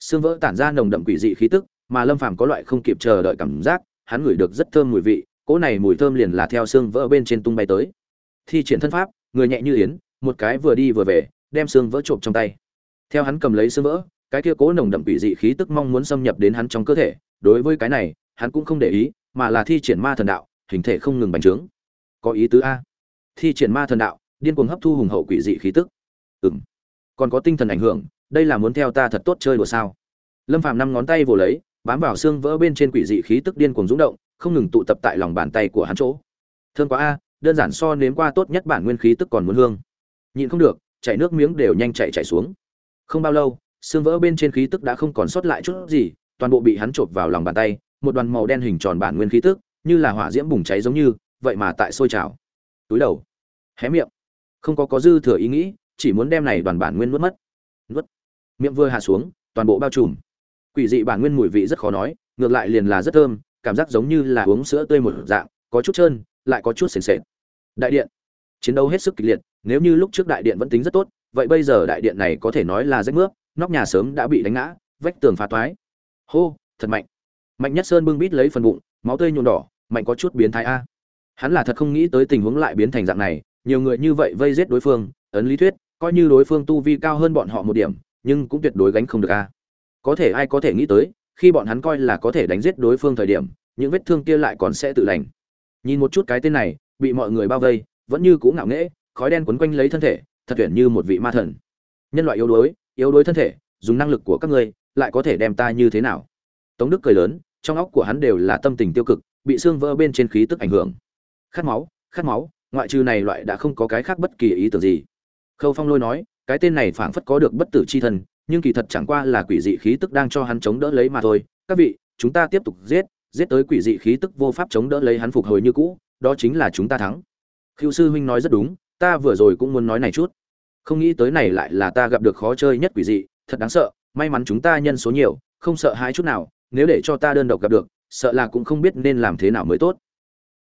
Speaker 1: Xương vỡ tản ra nồng đậm quỷ dị khí tức, mà lâm phàm có loại không kịp chờ đợi cảm giác, hắn ngửi được rất thơm mùi vị, cỗ này mùi thơm liền là theo xương vỡ bên trên tung bay tới. Thi triển thân pháp, người nhẹ như yến, một cái vừa đi vừa về, đem xương vỡ trộm trong tay. Theo hắn cầm lấy xương vỡ cái kia cố nồng đậm quỷ dị khí tức mong muốn xâm nhập đến hắn trong cơ thể, đối với cái này, hắn cũng không để ý, mà là thi triển ma thần đạo, hình thể không ngừng bành trướng. Có ý tứ a. Thi triển ma thần đạo, điên cuồng hấp thu hùng hậu quỷ dị khí tức. Ừm. Còn có tinh thần ảnh hưởng, đây là muốn theo ta thật tốt chơi đùa sao? Lâm phàm năm ngón tay vồ lấy, bám vào xương vỡ bên trên quỷ dị khí tức điên cuồng rung động, không ngừng tụ tập tại lòng bàn tay của hắn chỗ. Thương quá a, đơn giản so nếm qua tốt nhất bản nguyên khí tức còn muốn hương. Nhịn không được, chảy nước miếng đều nhanh chạy chảy xuống. Không bao lâu xương vỡ bên trên khí tức đã không còn sót lại chút gì, toàn bộ bị hắn chộp vào lòng bàn tay, một đoàn màu đen hình tròn bản nguyên khí tức, như là hỏa diễm bùng cháy giống như, vậy mà tại sôi trào. Túi đầu, hé miệng. Không có có dư thừa ý nghĩ, chỉ muốn đem này đoàn bản nguyên nuốt mất. Nuốt. Miệng vừa hạ xuống, toàn bộ bao trùm. Quỷ dị bản nguyên mùi vị rất khó nói, ngược lại liền là rất thơm, cảm giác giống như là uống sữa tươi một dạng, có chút trơn, lại có chút sền sệt. Đại điện. Chiến đấu hết sức kịch liệt, nếu như lúc trước đại điện vẫn tính rất tốt, vậy bây giờ đại điện này có thể nói là rách mướp nóc nhà sớm đã bị đánh ngã, vách tường phá toái. Hô, thật mạnh. Mạnh nhất sơn bưng bít lấy phần bụng, máu tươi nhuộm đỏ, mạnh có chút biến thái a. Hắn là thật không nghĩ tới tình huống lại biến thành dạng này, nhiều người như vậy vây giết đối phương, ấn lý thuyết, coi như đối phương tu vi cao hơn bọn họ một điểm, nhưng cũng tuyệt đối gánh không được a. Có thể ai có thể nghĩ tới, khi bọn hắn coi là có thể đánh giết đối phương thời điểm, những vết thương kia lại còn sẽ tự lành. Nhìn một chút cái tên này, bị mọi người bao vây, vẫn như cũ ngạo nghễ, khói đen quấn quanh lấy thân thể, thật tuyển như một vị ma thần. Nhân loại yếu đuối yếu đuối thân thể, dùng năng lực của các ngươi, lại có thể đem ta như thế nào? Tống đức cười lớn, trong óc của hắn đều là tâm tình tiêu cực, bị xương vỡ bên trên khí tức ảnh hưởng. Khát máu khát máu, ngoại trừ này loại đã không có cái khác bất kỳ ý tưởng gì. Khâu phong lôi nói, cái tên này phảng phất có được bất tử c h i thân nhưng kỳ thật chẳng qua là quỷ dị khí tức đang cho hắn chống đỡ lấy mà thôi. Các vị, chúng ta tiếp tục giết giết tới quỷ dị khí tức vô pháp chống đỡ lấy hắn phục hồi như cũ, đó chính là chúng ta thắng. Khiêu sư huynh nói rất đúng, ta vừa rồi cũng muốn nói này chút không nghĩ tới này lại là ta gặp được khó chơi nhất quỷ dị, thật đáng sợ, may mắn chúng ta nhân số nhiều, không sợ hãi chút nào, nếu để cho ta đơn độc gặp được, sợ là cũng không biết nên làm thế nào mới tốt.